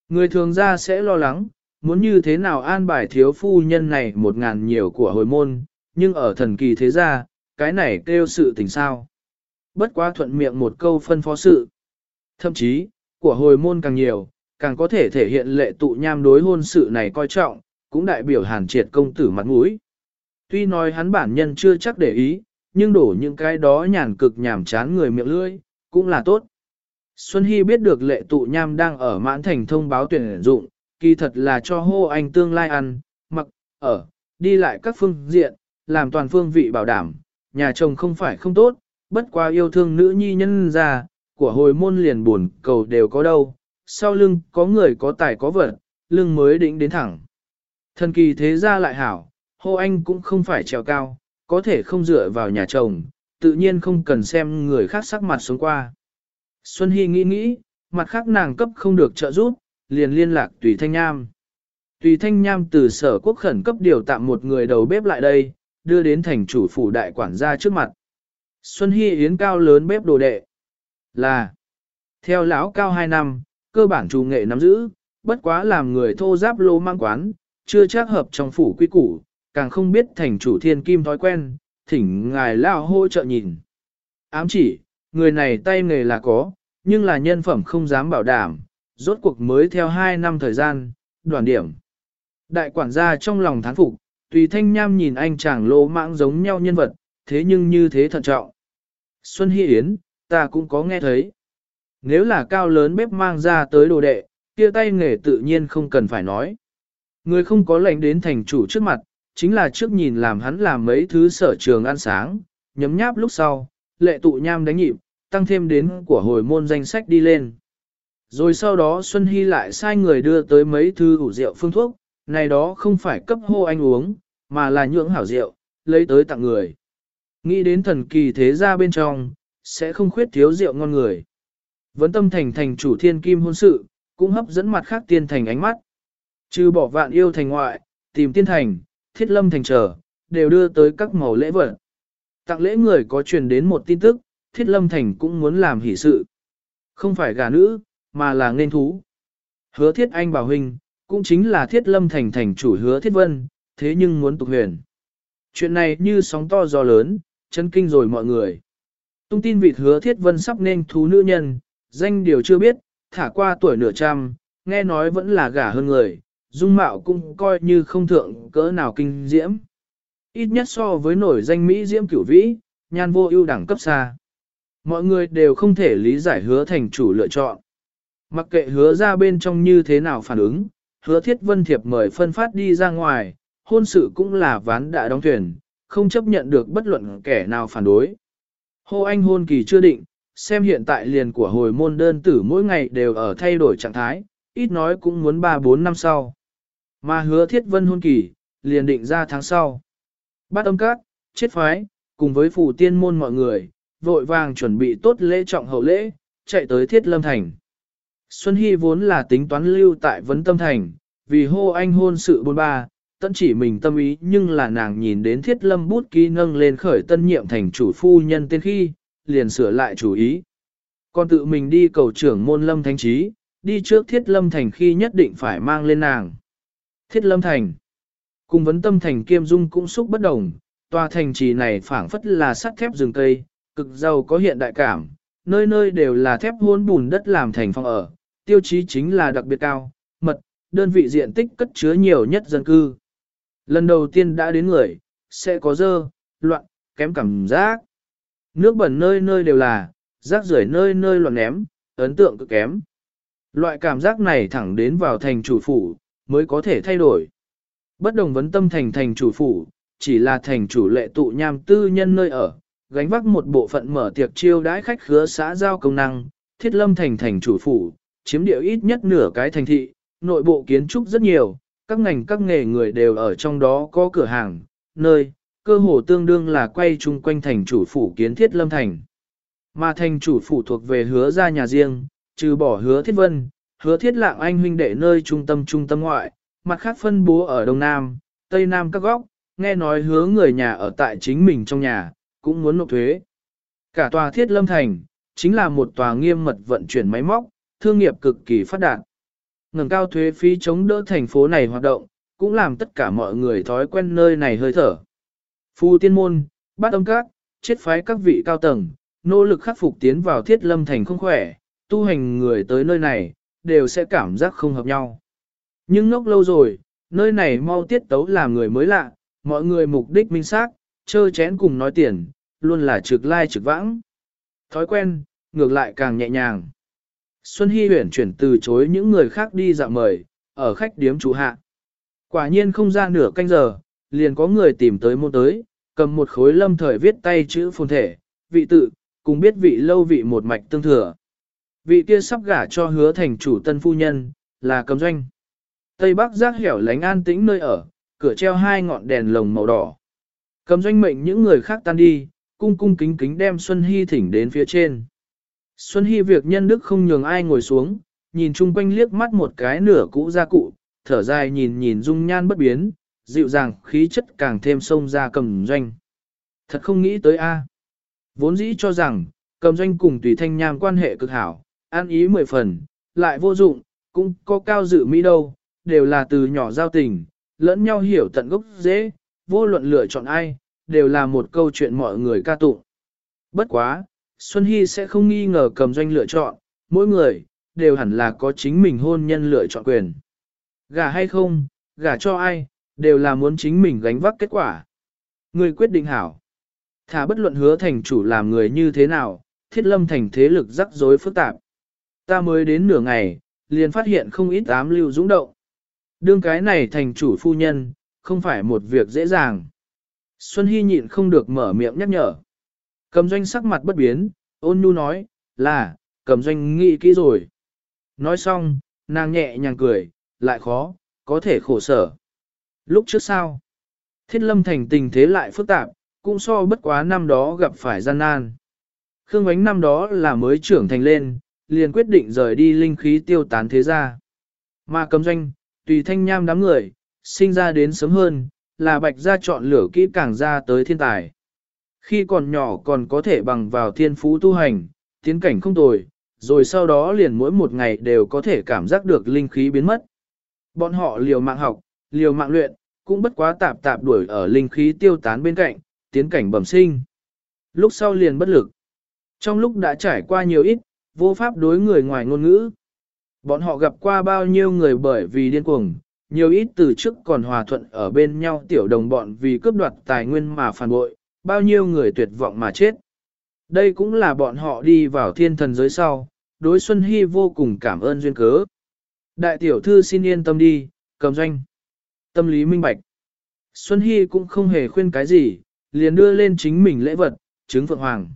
Người thường ra sẽ lo lắng, muốn như thế nào an bài thiếu phu nhân này một ngàn nhiều của hồi môn, nhưng ở thần kỳ thế gia, cái này kêu sự tình sao. Bất quá thuận miệng một câu phân phó sự. Thậm chí, của hồi môn càng nhiều, càng có thể thể hiện lệ tụ nham đối hôn sự này coi trọng, cũng đại biểu hàn triệt công tử mặt mũi. Tuy nói hắn bản nhân chưa chắc để ý, nhưng đổ những cái đó nhàn cực nhảm chán người miệng lưỡi, cũng là tốt. Xuân Hy biết được lệ tụ nham đang ở mãn thành thông báo tuyển dụng, kỳ thật là cho hô anh tương lai ăn, mặc, ở, đi lại các phương diện, làm toàn phương vị bảo đảm, nhà chồng không phải không tốt, bất quá yêu thương nữ nhi nhân ra, của hồi môn liền buồn cầu đều có đâu, sau lưng có người có tài có vật, lưng mới đỉnh đến thẳng. Thần kỳ thế ra lại hảo, hô anh cũng không phải trèo cao, có thể không dựa vào nhà chồng, tự nhiên không cần xem người khác sắc mặt xuống qua. Xuân Hy nghĩ nghĩ, mặt khác nàng cấp không được trợ giúp, liền liên lạc Tùy Thanh Nham. Tùy Thanh Nham từ sở quốc khẩn cấp điều tạm một người đầu bếp lại đây, đưa đến thành chủ phủ đại quản gia trước mặt. Xuân Hy yến cao lớn bếp đồ đệ. Là, theo lão cao 2 năm, cơ bản chủ nghệ nắm giữ, bất quá làm người thô giáp lô mang quán, chưa chắc hợp trong phủ quy củ, càng không biết thành chủ thiên kim thói quen, thỉnh ngài lao hỗ trợ nhìn. Ám chỉ, người này tay nghề là có, nhưng là nhân phẩm không dám bảo đảm, rốt cuộc mới theo 2 năm thời gian, đoàn điểm. Đại quản gia trong lòng thán phục, tùy thanh nham nhìn anh chàng lỗ mãng giống nhau nhân vật, thế nhưng như thế thận trọng. Xuân Hy Yến, ta cũng có nghe thấy. Nếu là cao lớn bếp mang ra tới đồ đệ, kia tay nghề tự nhiên không cần phải nói. Người không có lệnh đến thành chủ trước mặt, chính là trước nhìn làm hắn làm mấy thứ sở trường ăn sáng, nhấm nháp lúc sau, lệ tụ nham đánh nhịp, tăng thêm đến của hồi môn danh sách đi lên. Rồi sau đó Xuân Hy lại sai người đưa tới mấy thứ ủ rượu phương thuốc, này đó không phải cấp hô anh uống, mà là nhưỡng hảo rượu, lấy tới tặng người. Nghĩ đến thần kỳ thế gia bên trong, sẽ không khuyết thiếu rượu ngon người. Vấn tâm thành thành chủ thiên kim hôn sự, cũng hấp dẫn mặt khác tiên thành ánh mắt. Trừ bỏ vạn yêu thành ngoại, tìm tiên thành, thiết lâm thành trở, đều đưa tới các màu lễ vật. Tặng lễ người có truyền đến một tin tức, thiết lâm thành cũng muốn làm hỷ sự. Không phải gà nữ, mà là nên thú. Hứa thiết anh bảo huynh, cũng chính là thiết lâm thành thành chủ hứa thiết vân, thế nhưng muốn tục huyền. Chuyện này như sóng to gió lớn, chân kinh rồi mọi người. Tung tin vịt hứa thiết vân sắp nên thú nữ nhân, danh điều chưa biết, thả qua tuổi nửa trăm, nghe nói vẫn là gả hơn người, dung mạo cũng coi như không thượng cỡ nào kinh diễm. Ít nhất so với nổi danh Mỹ diễm cửu vĩ, nhan vô ưu đẳng cấp xa. Mọi người đều không thể lý giải hứa thành chủ lựa chọn. Mặc kệ hứa ra bên trong như thế nào phản ứng, hứa thiết vân thiệp mời phân phát đi ra ngoài, hôn sự cũng là ván đã đóng thuyền, không chấp nhận được bất luận kẻ nào phản đối. Hô anh hôn kỳ chưa định, xem hiện tại liền của hồi môn đơn tử mỗi ngày đều ở thay đổi trạng thái, ít nói cũng muốn 3-4 năm sau. Mà hứa thiết vân hôn kỳ, liền định ra tháng sau. Bát âm các, chết phái, cùng với phủ tiên môn mọi người, vội vàng chuẩn bị tốt lễ trọng hậu lễ, chạy tới thiết lâm thành. Xuân Hy vốn là tính toán lưu tại vấn tâm thành, vì hô anh hôn sự bôn ba, tận chỉ mình tâm ý nhưng là nàng nhìn đến thiết lâm bút ký nâng lên khởi tân nhiệm thành chủ phu nhân tên khi, liền sửa lại chủ ý. Còn tự mình đi cầu trưởng môn lâm thánh trí, đi trước thiết lâm thành khi nhất định phải mang lên nàng. Thiết lâm thành. Cùng vấn tâm thành kiêm dung cũng xúc bất đồng, tòa thành trì này phảng phất là sắt thép rừng cây, cực giàu có hiện đại cảm, nơi nơi đều là thép hôn bùn đất làm thành phòng ở, tiêu chí chính là đặc biệt cao, mật, đơn vị diện tích cất chứa nhiều nhất dân cư. Lần đầu tiên đã đến người, sẽ có dơ, loạn, kém cảm giác. Nước bẩn nơi nơi đều là, rác rưởi nơi nơi loạn ném, ấn tượng cực kém. Loại cảm giác này thẳng đến vào thành chủ phủ, mới có thể thay đổi. Bất đồng vấn tâm thành thành chủ phủ, chỉ là thành chủ lệ tụ nham tư nhân nơi ở, gánh vác một bộ phận mở tiệc chiêu đãi khách khứa xã giao công năng, thiết lâm thành thành chủ phủ, chiếm địa ít nhất nửa cái thành thị, nội bộ kiến trúc rất nhiều, các ngành các nghề người đều ở trong đó có cửa hàng, nơi, cơ hồ tương đương là quay chung quanh thành chủ phủ kiến thiết lâm thành. Mà thành chủ phủ thuộc về hứa ra nhà riêng, trừ bỏ hứa thiết vân, hứa thiết lạng anh huynh đệ nơi trung tâm trung tâm ngoại, mặt khác phân bố ở Đông Nam, Tây Nam các góc, nghe nói hứa người nhà ở tại chính mình trong nhà, cũng muốn nộp thuế. Cả tòa thiết lâm thành, chính là một tòa nghiêm mật vận chuyển máy móc, thương nghiệp cực kỳ phát đạt. Ngừng cao thuế phí chống đỡ thành phố này hoạt động, cũng làm tất cả mọi người thói quen nơi này hơi thở. Phu tiên môn, bát âm các, chết phái các vị cao tầng, nỗ lực khắc phục tiến vào thiết lâm thành không khỏe, tu hành người tới nơi này, đều sẽ cảm giác không hợp nhau. Nhưng ngốc lâu rồi, nơi này mau tiết tấu làm người mới lạ, mọi người mục đích minh xác, chơ chén cùng nói tiền, luôn là trực lai trực vãng. Thói quen, ngược lại càng nhẹ nhàng. Xuân Hy huyển chuyển từ chối những người khác đi dạo mời, ở khách điếm chủ hạ. Quả nhiên không ra nửa canh giờ, liền có người tìm tới môn tới, cầm một khối lâm thời viết tay chữ phồn thể, vị tự, cùng biết vị lâu vị một mạch tương thừa. Vị kia sắp gả cho hứa thành chủ tân phu nhân, là cầm doanh. Tây Bắc giác hẻo lánh an tĩnh nơi ở, cửa treo hai ngọn đèn lồng màu đỏ. Cầm doanh mệnh những người khác tan đi, cung cung kính kính đem Xuân Hy thỉnh đến phía trên. Xuân Hy việc nhân đức không nhường ai ngồi xuống, nhìn chung quanh liếc mắt một cái nửa cũ ra cụ, thở dài nhìn nhìn dung nhan bất biến, dịu dàng khí chất càng thêm sông ra cầm doanh. Thật không nghĩ tới a. Vốn dĩ cho rằng, cầm doanh cùng tùy thanh nham quan hệ cực hảo, an ý mười phần, lại vô dụng, cũng có cao dự mỹ đâu, đều là từ nhỏ giao tình, lẫn nhau hiểu tận gốc dễ, vô luận lựa chọn ai, đều là một câu chuyện mọi người ca tụng. Bất quá, Xuân Hy sẽ không nghi ngờ cầm doanh lựa chọn, mỗi người, đều hẳn là có chính mình hôn nhân lựa chọn quyền. Gả hay không, gả cho ai, đều là muốn chính mình gánh vác kết quả. Người quyết định hảo. Thả bất luận hứa thành chủ làm người như thế nào, thiết lâm thành thế lực rắc rối phức tạp. Ta mới đến nửa ngày, liền phát hiện không ít ám lưu dũng động. Đương cái này thành chủ phu nhân, không phải một việc dễ dàng. Xuân Hy nhịn không được mở miệng nhắc nhở. Cầm doanh sắc mặt bất biến, ôn nhu nói, là, cầm doanh nghĩ kỹ rồi. Nói xong, nàng nhẹ nhàng cười, lại khó, có thể khổ sở. Lúc trước sao? Thiết lâm thành tình thế lại phức tạp, cũng so bất quá năm đó gặp phải gian nan. Khương Ánh năm đó là mới trưởng thành lên, liền quyết định rời đi linh khí tiêu tán thế gia. Mà cấm doanh, tùy thanh nham đám người, sinh ra đến sớm hơn, là bạch gia chọn lửa kỹ càng ra tới thiên tài. Khi còn nhỏ còn có thể bằng vào thiên phú tu hành, tiến cảnh không tồi, rồi sau đó liền mỗi một ngày đều có thể cảm giác được linh khí biến mất. Bọn họ liều mạng học, liều mạng luyện, cũng bất quá tạp tạp đuổi ở linh khí tiêu tán bên cạnh, tiến cảnh bẩm sinh. Lúc sau liền bất lực. Trong lúc đã trải qua nhiều ít, vô pháp đối người ngoài ngôn ngữ. Bọn họ gặp qua bao nhiêu người bởi vì điên cuồng, nhiều ít từ trước còn hòa thuận ở bên nhau tiểu đồng bọn vì cướp đoạt tài nguyên mà phản bội, bao nhiêu người tuyệt vọng mà chết. Đây cũng là bọn họ đi vào thiên thần giới sau, đối Xuân Hy vô cùng cảm ơn duyên cớ. Đại tiểu thư xin yên tâm đi, cầm doanh. Tâm lý minh bạch. Xuân Hy cũng không hề khuyên cái gì, liền đưa lên chính mình lễ vật, trứng phượng hoàng.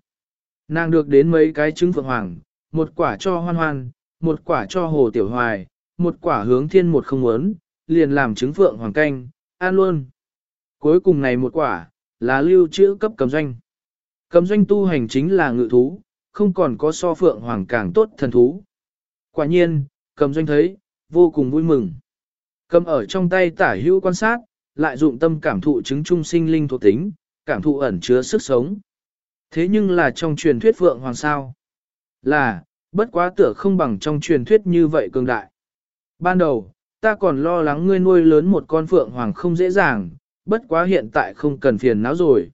Nàng được đến mấy cái trứng phượng hoàng, một quả cho hoan hoan, một quả cho hồ tiểu hoài, một quả hướng thiên một không muốn, liền làm trứng phượng hoàng canh, ăn luôn. Cuối cùng này một quả, là lưu trữ cấp cầm doanh. Cầm doanh tu hành chính là ngự thú, không còn có so phượng hoàng càng tốt thần thú. Quả nhiên, cầm doanh thấy, vô cùng vui mừng. Cầm ở trong tay tả hữu quan sát, lại dụng tâm cảm thụ chứng trung sinh linh thuộc tính, cảm thụ ẩn chứa sức sống. Thế nhưng là trong truyền thuyết phượng hoàng sao? Là, bất quá tựa không bằng trong truyền thuyết như vậy cường đại. Ban đầu, ta còn lo lắng ngươi nuôi lớn một con phượng hoàng không dễ dàng, bất quá hiện tại không cần phiền não rồi.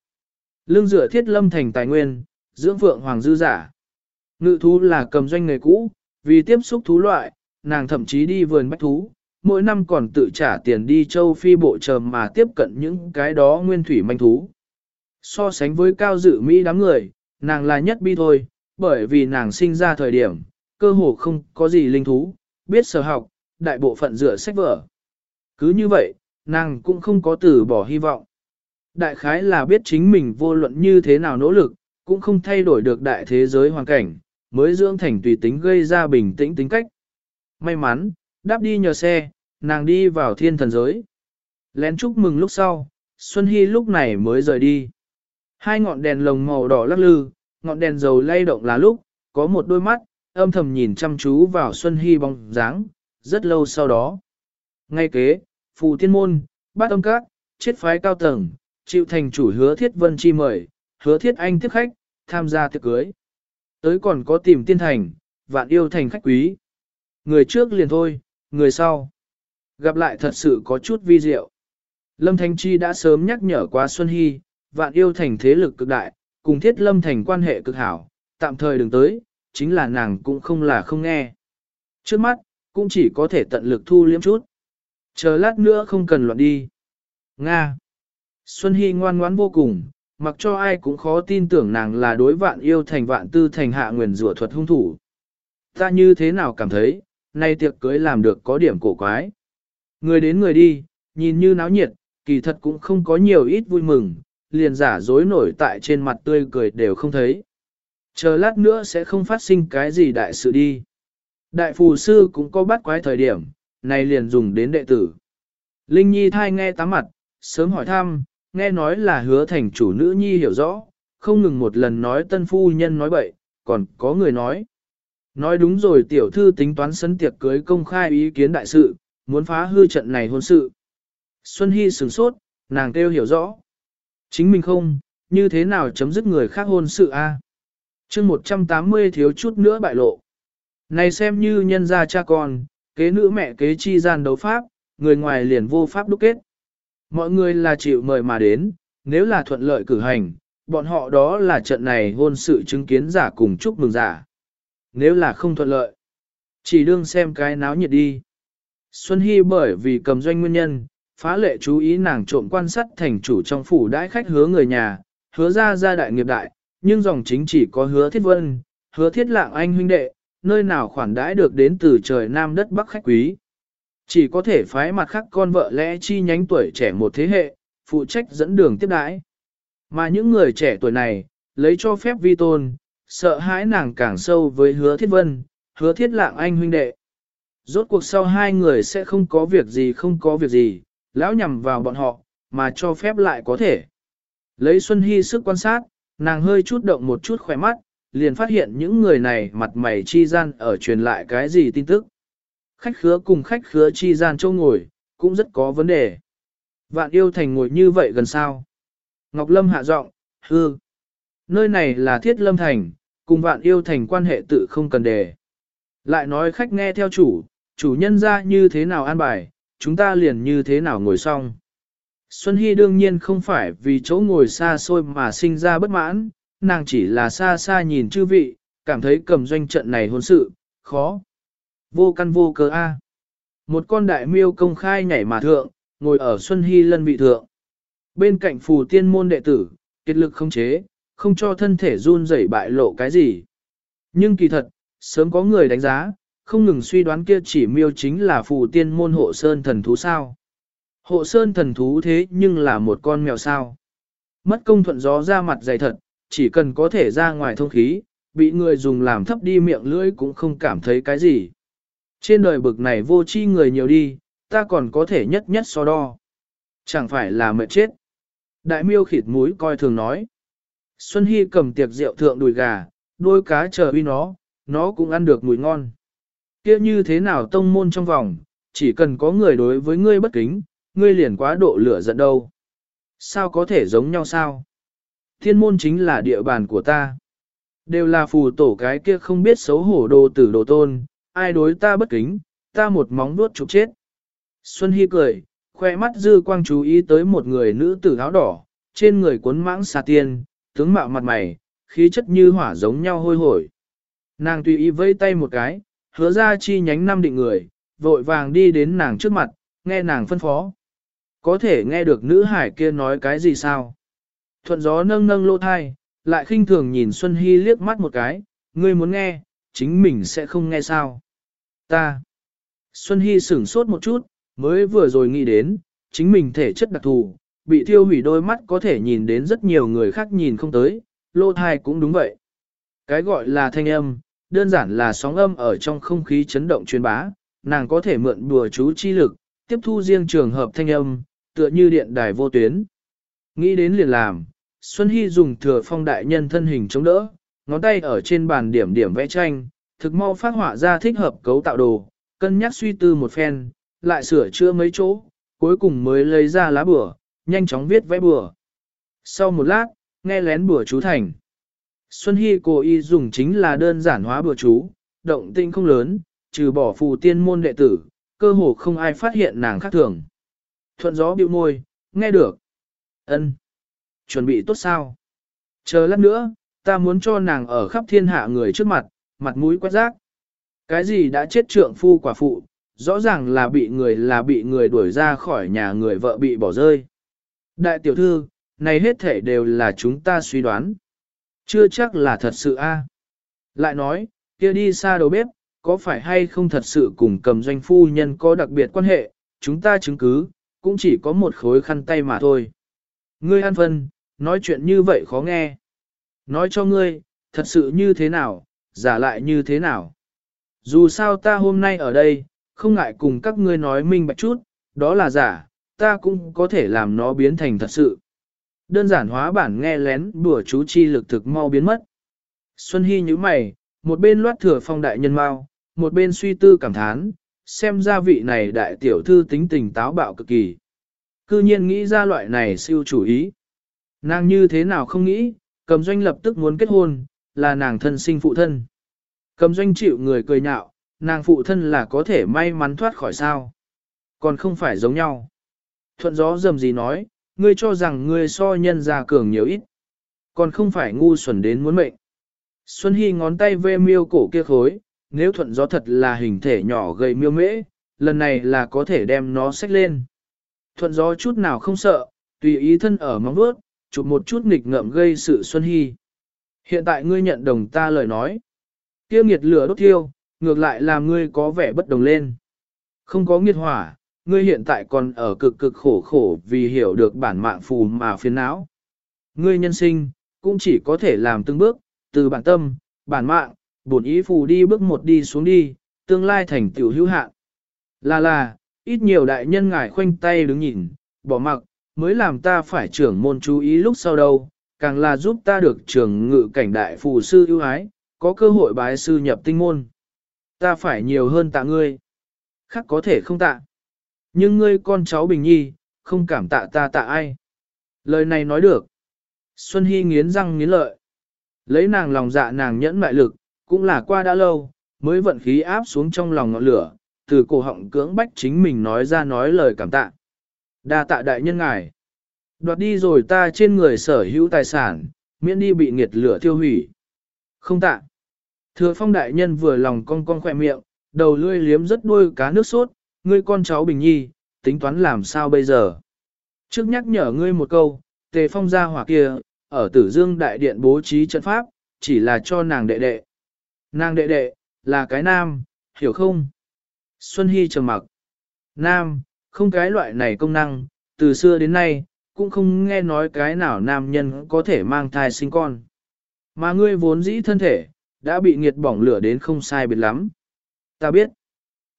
Lương dựa thiết lâm thành tài nguyên, dưỡng phượng hoàng dư giả. Ngự thú là cầm doanh nghề cũ, vì tiếp xúc thú loại, nàng thậm chí đi vườn bách thú, mỗi năm còn tự trả tiền đi châu phi bộ chờ mà tiếp cận những cái đó nguyên thủy manh thú. So sánh với cao dự Mỹ đám người, nàng là nhất bi thôi, bởi vì nàng sinh ra thời điểm, cơ hồ không có gì linh thú, biết sở học, đại bộ phận dựa sách vở. Cứ như vậy, nàng cũng không có từ bỏ hy vọng. Đại khái là biết chính mình vô luận như thế nào nỗ lực, cũng không thay đổi được đại thế giới hoàn cảnh, mới dưỡng thành tùy tính gây ra bình tĩnh tính cách. May mắn, đáp đi nhờ xe, nàng đi vào thiên thần giới. Lén chúc mừng lúc sau, Xuân Hy lúc này mới rời đi. Hai ngọn đèn lồng màu đỏ lắc lư, ngọn đèn dầu lay động là lúc, có một đôi mắt, âm thầm nhìn chăm chú vào Xuân Hy bóng dáng, rất lâu sau đó. Ngay kế, phù tiên môn, bát âm các, chết phái cao tầng, chịu thành chủ hứa thiết vân chi mời, hứa thiết anh tiếp khách, tham gia tiệc cưới. Tới còn có tìm tiên thành, vạn yêu thành khách quý. Người trước liền thôi, người sau. Gặp lại thật sự có chút vi diệu. Lâm Thanh Chi đã sớm nhắc nhở qua Xuân Hy, vạn yêu thành thế lực cực đại, cùng thiết lâm thành quan hệ cực hảo, tạm thời đừng tới, chính là nàng cũng không là không nghe. Trước mắt, cũng chỉ có thể tận lực thu liếm chút. Chờ lát nữa không cần loạn đi. Nga. Xuân Hy ngoan ngoãn vô cùng, mặc cho ai cũng khó tin tưởng nàng là đối vạn yêu thành vạn tư thành hạ nguyền rủa thuật hung thủ. Ta như thế nào cảm thấy, nay tiệc cưới làm được có điểm cổ quái. Người đến người đi, nhìn như náo nhiệt, kỳ thật cũng không có nhiều ít vui mừng, liền giả dối nổi tại trên mặt tươi cười đều không thấy. Chờ lát nữa sẽ không phát sinh cái gì đại sự đi. Đại phù sư cũng có bắt quái thời điểm, này liền dùng đến đệ tử. Linh Nhi thai nghe tám mặt, sớm hỏi thăm, nghe nói là hứa thành chủ nữ Nhi hiểu rõ, không ngừng một lần nói tân phu nhân nói bậy, còn có người nói. Nói đúng rồi tiểu thư tính toán sân tiệc cưới công khai ý kiến đại sự, muốn phá hư trận này hôn sự. Xuân Hy sửng sốt, nàng kêu hiểu rõ. Chính mình không, như thế nào chấm dứt người khác hôn sự a? À? chương 180 thiếu chút nữa bại lộ. Này xem như nhân gia cha con, kế nữ mẹ kế chi gian đấu pháp, người ngoài liền vô pháp đúc kết. Mọi người là chịu mời mà đến, nếu là thuận lợi cử hành, bọn họ đó là trận này hôn sự chứng kiến giả cùng chúc mừng giả. Nếu là không thuận lợi, chỉ đương xem cái náo nhiệt đi. Xuân Hy bởi vì cầm doanh nguyên nhân, phá lệ chú ý nàng trộm quan sát thành chủ trong phủ đãi khách hứa người nhà, hứa ra gia đại nghiệp đại, nhưng dòng chính chỉ có hứa thiết vân, hứa thiết lạng anh huynh đệ, nơi nào khoản đãi được đến từ trời nam đất bắc khách quý. Chỉ có thể phái mặt khác con vợ lẽ chi nhánh tuổi trẻ một thế hệ, phụ trách dẫn đường tiếp đãi. Mà những người trẻ tuổi này, lấy cho phép vi tôn, sợ hãi nàng càng sâu với hứa thiết vân, hứa thiết lạng anh huynh đệ. Rốt cuộc sau hai người sẽ không có việc gì không có việc gì, lão nhằm vào bọn họ, mà cho phép lại có thể. Lấy Xuân Hy sức quan sát, nàng hơi chút động một chút khỏe mắt, liền phát hiện những người này mặt mày chi gian ở truyền lại cái gì tin tức. Khách khứa cùng khách khứa chi gian châu ngồi, cũng rất có vấn đề. Vạn yêu thành ngồi như vậy gần sao. Ngọc Lâm hạ giọng, hư. Nơi này là thiết lâm thành, cùng vạn yêu thành quan hệ tự không cần đề. Lại nói khách nghe theo chủ, chủ nhân ra như thế nào an bài, chúng ta liền như thế nào ngồi xong. Xuân Hy đương nhiên không phải vì chỗ ngồi xa xôi mà sinh ra bất mãn, nàng chỉ là xa xa nhìn chư vị, cảm thấy cầm doanh trận này hôn sự, khó. Vô căn vô cớ A. Một con đại miêu công khai nhảy mà thượng, ngồi ở Xuân Hy lân vị thượng. Bên cạnh phù tiên môn đệ tử, kết lực không chế, không cho thân thể run rẩy bại lộ cái gì. Nhưng kỳ thật, sớm có người đánh giá, không ngừng suy đoán kia chỉ miêu chính là phù tiên môn hộ sơn thần thú sao. Hộ sơn thần thú thế nhưng là một con mèo sao. Mất công thuận gió ra mặt dày thật, chỉ cần có thể ra ngoài thông khí, bị người dùng làm thấp đi miệng lưỡi cũng không cảm thấy cái gì. Trên đời bực này vô chi người nhiều đi, ta còn có thể nhất nhất so đo. Chẳng phải là mệt chết. Đại miêu khịt mũi coi thường nói. Xuân Hy cầm tiệc rượu thượng đùi gà, đôi cá chờ uy nó, nó cũng ăn được mùi ngon. Kia như thế nào tông môn trong vòng, chỉ cần có người đối với ngươi bất kính, ngươi liền quá độ lửa giận đâu. Sao có thể giống nhau sao? Thiên môn chính là địa bàn của ta. Đều là phù tổ cái kia không biết xấu hổ đồ tử đồ tôn, ai đối ta bất kính, ta một móng vuốt trục chết. Xuân Hy cười, khoe mắt dư quang chú ý tới một người nữ tử áo đỏ, trên người cuốn mãng xà tiên, tướng mạo mặt mày, khí chất như hỏa giống nhau hôi hổi. Nàng tùy ý vây tay một cái, hứa ra chi nhánh năm định người, vội vàng đi đến nàng trước mặt, nghe nàng phân phó. Có thể nghe được nữ hải kia nói cái gì sao? Thuận gió nâng nâng lỗ thai, lại khinh thường nhìn Xuân Hy liếc mắt một cái, ngươi muốn nghe, chính mình sẽ không nghe sao. Ta. Xuân Hy sửng sốt một chút, mới vừa rồi nghĩ đến, chính mình thể chất đặc thù, bị thiêu hủy đôi mắt có thể nhìn đến rất nhiều người khác nhìn không tới, lô thai cũng đúng vậy. Cái gọi là thanh âm, đơn giản là sóng âm ở trong không khí chấn động truyền bá, nàng có thể mượn đùa chú chi lực, tiếp thu riêng trường hợp thanh âm, tựa như điện đài vô tuyến. Nghĩ đến liền làm, Xuân Hy dùng thừa phong đại nhân thân hình chống đỡ, ngón tay ở trên bàn điểm điểm vẽ tranh, thực mau phát họa ra thích hợp cấu tạo đồ, cân nhắc suy tư một phen, lại sửa chữa mấy chỗ, cuối cùng mới lấy ra lá bửa, nhanh chóng viết vẽ bửa. Sau một lát, nghe lén bửa chú thành. Xuân Hy cố ý dùng chính là đơn giản hóa bừa chú, động tinh không lớn, trừ bỏ phù tiên môn đệ tử, cơ hồ không ai phát hiện nàng khác thường. Thuận gió bĩu môi, nghe được. ân Chuẩn bị tốt sao? Chờ lát nữa, ta muốn cho nàng ở khắp thiên hạ người trước mặt, mặt mũi quét rác. Cái gì đã chết trượng phu quả phụ, rõ ràng là bị người là bị người đuổi ra khỏi nhà người vợ bị bỏ rơi. Đại tiểu thư, này hết thể đều là chúng ta suy đoán. Chưa chắc là thật sự a. Lại nói, kia đi xa đầu bếp, có phải hay không thật sự cùng cầm doanh phu nhân có đặc biệt quan hệ, chúng ta chứng cứ, cũng chỉ có một khối khăn tay mà thôi. Ngươi an phân, nói chuyện như vậy khó nghe. Nói cho ngươi, thật sự như thế nào, giả lại như thế nào. Dù sao ta hôm nay ở đây, không ngại cùng các ngươi nói minh bạch chút, đó là giả, ta cũng có thể làm nó biến thành thật sự. Đơn giản hóa bản nghe lén bùa chú chi lực thực mau biến mất. Xuân Hy như mày, một bên loát thừa phong đại nhân mau, một bên suy tư cảm thán, xem ra vị này đại tiểu thư tính tình táo bạo cực kỳ. Cư nhiên nghĩ ra loại này siêu chủ ý. Nàng như thế nào không nghĩ, cầm doanh lập tức muốn kết hôn, là nàng thân sinh phụ thân. Cầm doanh chịu người cười nhạo, nàng phụ thân là có thể may mắn thoát khỏi sao. Còn không phải giống nhau. Thuận gió dầm gì nói, ngươi cho rằng ngươi so nhân ra cường nhiều ít. Còn không phải ngu xuẩn đến muốn mệnh. Xuân Hy ngón tay vê miêu cổ kia khối, nếu thuận gió thật là hình thể nhỏ gầy miêu mễ, lần này là có thể đem nó xách lên. Thuận gió chút nào không sợ, tùy ý thân ở móng vuốt, chụp một chút nghịch ngợm gây sự Xuân Hy. Hiện tại ngươi nhận đồng ta lời nói. Tiêu nghiệt lửa đốt thiêu, ngược lại làm ngươi có vẻ bất đồng lên. Không có nghiệt hỏa, ngươi hiện tại còn ở cực cực khổ khổ vì hiểu được bản mạng phù mà phiền não. Ngươi nhân sinh, cũng chỉ có thể làm từng bước, từ bản tâm, bản mạng, bổn ý phù đi bước một đi xuống đi, tương lai thành tiểu hữu hạn. Là là, ít nhiều đại nhân ngài khoanh tay đứng nhìn, bỏ mặc, mới làm ta phải trưởng môn chú ý lúc sau đâu, càng là giúp ta được trưởng ngự cảnh đại phù sư ưu ái, có cơ hội bái sư nhập tinh môn. Ta phải nhiều hơn tạ ngươi. Khác có thể không tạ. Nhưng ngươi con cháu Bình Nhi, không cảm tạ ta tạ ai. Lời này nói được. Xuân Hy nghiến răng nghiến lợi. Lấy nàng lòng dạ nàng nhẫn mại lực, cũng là qua đã lâu, mới vận khí áp xuống trong lòng ngọn lửa, từ cổ họng cưỡng bách chính mình nói ra nói lời cảm tạ. Đa tạ đại nhân ngài. Đoạt đi rồi ta trên người sở hữu tài sản, miễn đi bị nghiệt lửa tiêu hủy. Không tạ. Thừa phong đại nhân vừa lòng con con khỏe miệng, đầu lươi liếm rất đuôi cá nước sốt, ngươi con cháu Bình Nhi, tính toán làm sao bây giờ. Trước nhắc nhở ngươi một câu, tề phong gia hỏa kia, ở tử dương đại điện bố trí trận pháp, chỉ là cho nàng đệ đệ. Nàng đệ đệ, là cái nam, hiểu không? Xuân Hy trầm mặc. Nam, không cái loại này công năng, từ xưa đến nay, cũng không nghe nói cái nào nam nhân có thể mang thai sinh con. Mà ngươi vốn dĩ thân thể, đã bị nghiệt bỏng lửa đến không sai biệt lắm. Ta biết,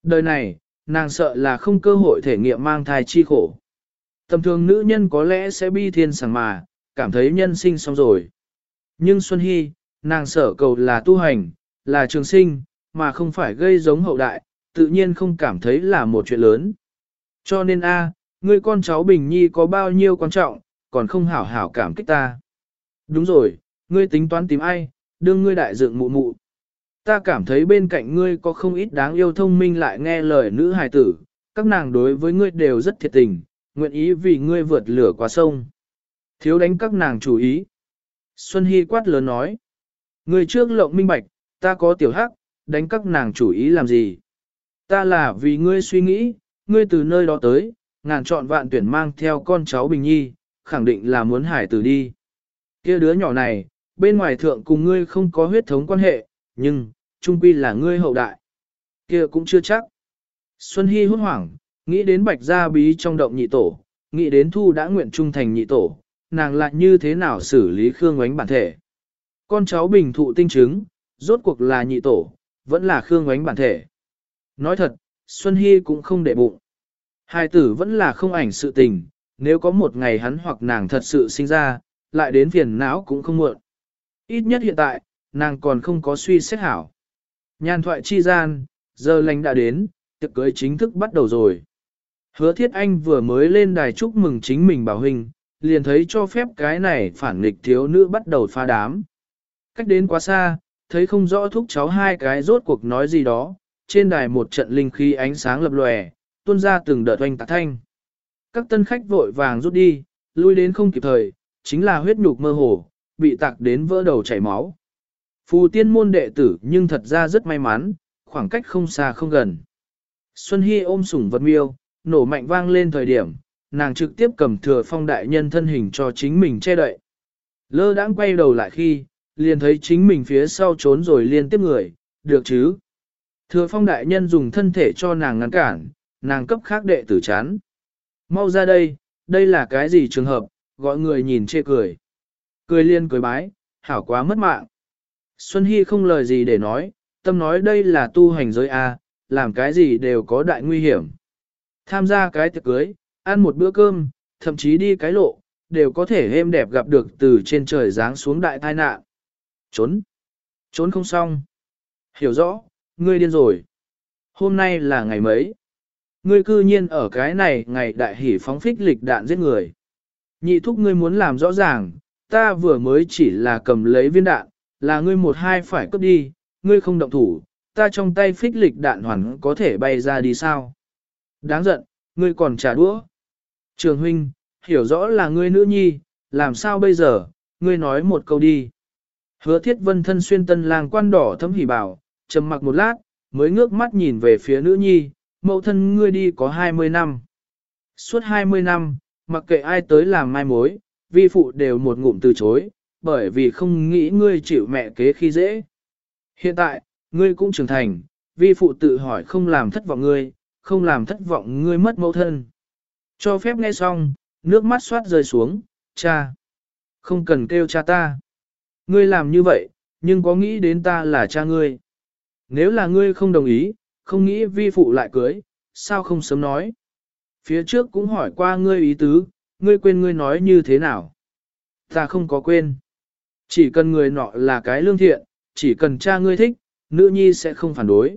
đời này, nàng sợ là không cơ hội thể nghiệm mang thai chi khổ. Tầm thường nữ nhân có lẽ sẽ bi thiên sảng mà, cảm thấy nhân sinh xong rồi. Nhưng Xuân Hy, nàng sợ cầu là tu hành, là trường sinh, mà không phải gây giống hậu đại, tự nhiên không cảm thấy là một chuyện lớn. Cho nên a, à, ngươi con cháu Bình Nhi có bao nhiêu quan trọng, còn không hảo hảo cảm kích ta. Đúng rồi, ngươi tính toán tìm ai, đương ngươi đại dựng mụ mụ. Ta cảm thấy bên cạnh ngươi có không ít đáng yêu thông minh lại nghe lời nữ hài tử, các nàng đối với ngươi đều rất thiệt tình, nguyện ý vì ngươi vượt lửa qua sông. Thiếu đánh các nàng chủ ý. Xuân Hy quát lớn nói. Ngươi trước lộng minh bạch, ta có tiểu hắc, đánh các nàng chủ ý làm gì? Ta là vì ngươi suy nghĩ, ngươi từ nơi đó tới, ngàn chọn vạn tuyển mang theo con cháu Bình Nhi, khẳng định là muốn hải tử đi. kia đứa nhỏ này, bên ngoài thượng cùng ngươi không có huyết thống quan hệ, nhưng, trung quy là ngươi hậu đại. kia cũng chưa chắc. Xuân Hy hốt hoảng, nghĩ đến bạch gia bí trong động nhị tổ, nghĩ đến thu đã nguyện trung thành nhị tổ, nàng lại như thế nào xử lý Khương Ngoánh bản thể. Con cháu bình thụ tinh chứng, rốt cuộc là nhị tổ, vẫn là Khương Ngoánh bản thể. Nói thật, Xuân Hy cũng không để bụng. Hai tử vẫn là không ảnh sự tình, nếu có một ngày hắn hoặc nàng thật sự sinh ra, lại đến phiền não cũng không muộn. Ít nhất hiện tại, nàng còn không có suy xét hảo. nhàn thoại chi gian, giờ lành đã đến, tiệc cưới chính thức bắt đầu rồi. Hứa thiết anh vừa mới lên đài chúc mừng chính mình bảo huynh, liền thấy cho phép cái này phản nghịch thiếu nữ bắt đầu pha đám. Cách đến quá xa, thấy không rõ thúc cháu hai cái rốt cuộc nói gì đó, trên đài một trận linh khí ánh sáng lập lòe, tuôn ra từng đợt oanh tạc thanh. Các tân khách vội vàng rút đi, lui đến không kịp thời, chính là huyết nhục mơ hồ, bị tạc đến vỡ đầu chảy máu. Phù tiên môn đệ tử nhưng thật ra rất may mắn, khoảng cách không xa không gần. Xuân Hy ôm sủng vật miêu, nổ mạnh vang lên thời điểm, nàng trực tiếp cầm thừa phong đại nhân thân hình cho chính mình che đậy. Lơ đãng quay đầu lại khi, liền thấy chính mình phía sau trốn rồi liên tiếp người, được chứ. Thừa phong đại nhân dùng thân thể cho nàng ngăn cản, nàng cấp khác đệ tử chán. Mau ra đây, đây là cái gì trường hợp, gọi người nhìn chê cười. Cười liên cười bái, hảo quá mất mạng. Xuân Hy không lời gì để nói, tâm nói đây là tu hành giới A, làm cái gì đều có đại nguy hiểm. Tham gia cái tiệc cưới, ăn một bữa cơm, thậm chí đi cái lộ, đều có thể êm đẹp gặp được từ trên trời giáng xuống đại tai nạn. Trốn. Trốn không xong. Hiểu rõ, ngươi điên rồi. Hôm nay là ngày mấy? Ngươi cư nhiên ở cái này ngày đại hỷ phóng phích lịch đạn giết người. Nhị thúc ngươi muốn làm rõ ràng, ta vừa mới chỉ là cầm lấy viên đạn, là ngươi một hai phải cướp đi, ngươi không động thủ, ta trong tay phích lịch đạn hoàn có thể bay ra đi sao. Đáng giận, ngươi còn trả đũa. Trường huynh, hiểu rõ là ngươi nữ nhi, làm sao bây giờ, ngươi nói một câu đi. Hứa thiết vân thân xuyên tân làng quan đỏ thấm hỉ bảo, trầm mặc một lát, mới ngước mắt nhìn về phía nữ nhi, mẫu thân ngươi đi có 20 năm. Suốt 20 năm, mặc kệ ai tới làm mai mối, vi phụ đều một ngụm từ chối, bởi vì không nghĩ ngươi chịu mẹ kế khi dễ. Hiện tại, ngươi cũng trưởng thành, vi phụ tự hỏi không làm thất vọng ngươi, không làm thất vọng ngươi mất mẫu thân. Cho phép nghe xong, nước mắt xoát rơi xuống, cha. Không cần kêu cha ta. Ngươi làm như vậy, nhưng có nghĩ đến ta là cha ngươi. Nếu là ngươi không đồng ý, không nghĩ vi phụ lại cưới, sao không sớm nói. Phía trước cũng hỏi qua ngươi ý tứ, ngươi quên ngươi nói như thế nào. Ta không có quên. Chỉ cần người nọ là cái lương thiện, chỉ cần cha ngươi thích, nữ nhi sẽ không phản đối.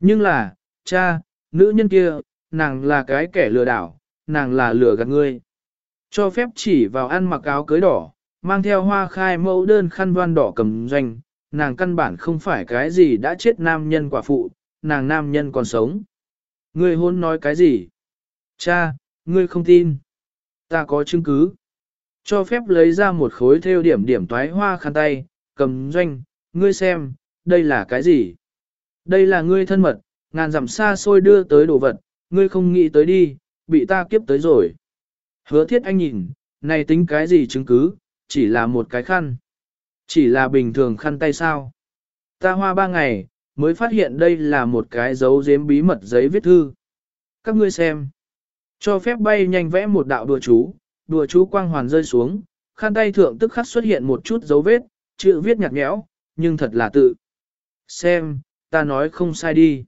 Nhưng là, cha, nữ nhân kia, nàng là cái kẻ lừa đảo, nàng là lừa gạt ngươi. Cho phép chỉ vào ăn mặc áo cưới đỏ, mang theo hoa khai mẫu đơn khăn voan đỏ cầm doanh, nàng căn bản không phải cái gì đã chết nam nhân quả phụ, nàng nam nhân còn sống. Ngươi hôn nói cái gì? Cha, ngươi không tin. Ta có chứng cứ. Cho phép lấy ra một khối theo điểm điểm toái hoa khăn tay, cầm doanh, ngươi xem, đây là cái gì? Đây là ngươi thân mật, ngàn dặm xa xôi đưa tới đồ vật, ngươi không nghĩ tới đi, bị ta kiếp tới rồi. Hứa thiết anh nhìn, này tính cái gì chứng cứ, chỉ là một cái khăn. Chỉ là bình thường khăn tay sao. Ta hoa ba ngày, mới phát hiện đây là một cái dấu giếm bí mật giấy viết thư. Các ngươi xem. Cho phép bay nhanh vẽ một đạo đùa chú, đùa chú quang hoàn rơi xuống, khăn tay thượng tức khắc xuất hiện một chút dấu vết, chữ viết nhạt nhẽo, nhưng thật là tự. Xem, ta nói không sai đi.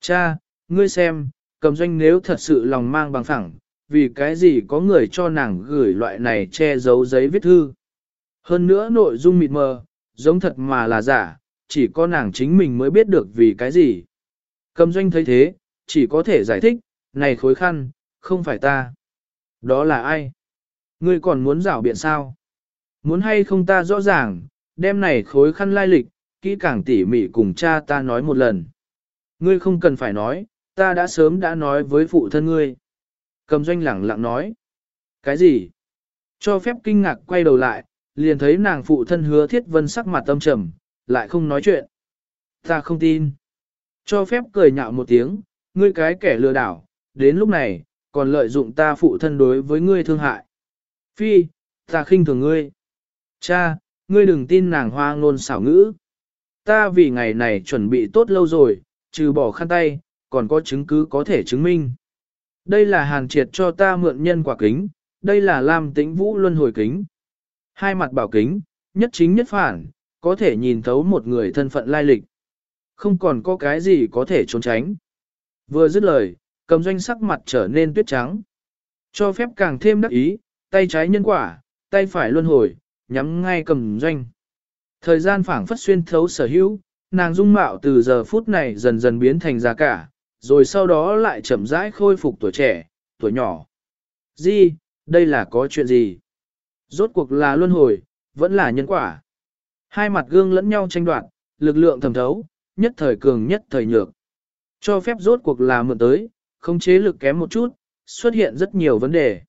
Cha, ngươi xem, cầm doanh nếu thật sự lòng mang bằng phẳng, vì cái gì có người cho nàng gửi loại này che giấu giấy viết thư. Hơn nữa nội dung mịt mờ, giống thật mà là giả, chỉ có nàng chính mình mới biết được vì cái gì. Cầm doanh thấy thế, chỉ có thể giải thích, này khối khăn, không phải ta. Đó là ai? Ngươi còn muốn rảo biện sao? Muốn hay không ta rõ ràng, Đêm này khối khăn lai lịch, kỹ càng tỉ mỉ cùng cha ta nói một lần. Ngươi không cần phải nói, ta đã sớm đã nói với phụ thân ngươi. Cầm doanh lẳng lặng nói. Cái gì? Cho phép kinh ngạc quay đầu lại, liền thấy nàng phụ thân hứa thiết vân sắc mặt tâm trầm, lại không nói chuyện. Ta không tin. Cho phép cười nhạo một tiếng, ngươi cái kẻ lừa đảo, đến lúc này, còn lợi dụng ta phụ thân đối với ngươi thương hại. Phi, ta khinh thường ngươi. Cha, ngươi đừng tin nàng hoa ngôn xảo ngữ. Ta vì ngày này chuẩn bị tốt lâu rồi, trừ bỏ khăn tay, còn có chứng cứ có thể chứng minh. Đây là hàn triệt cho ta mượn nhân quả kính, đây là lam tĩnh vũ luân hồi kính. Hai mặt bảo kính, nhất chính nhất phản, có thể nhìn thấu một người thân phận lai lịch. Không còn có cái gì có thể trốn tránh. Vừa dứt lời, cầm doanh sắc mặt trở nên tuyết trắng. Cho phép càng thêm đắc ý, tay trái nhân quả, tay phải luân hồi, nhắm ngay cầm doanh. Thời gian phảng phất xuyên thấu sở hữu, nàng dung mạo từ giờ phút này dần dần biến thành già cả, rồi sau đó lại chậm rãi khôi phục tuổi trẻ, tuổi nhỏ. Di, đây là có chuyện gì? Rốt cuộc là luân hồi, vẫn là nhân quả. Hai mặt gương lẫn nhau tranh đoạt, lực lượng thẩm thấu, nhất thời cường nhất thời nhược. Cho phép rốt cuộc là mượn tới, không chế lực kém một chút, xuất hiện rất nhiều vấn đề.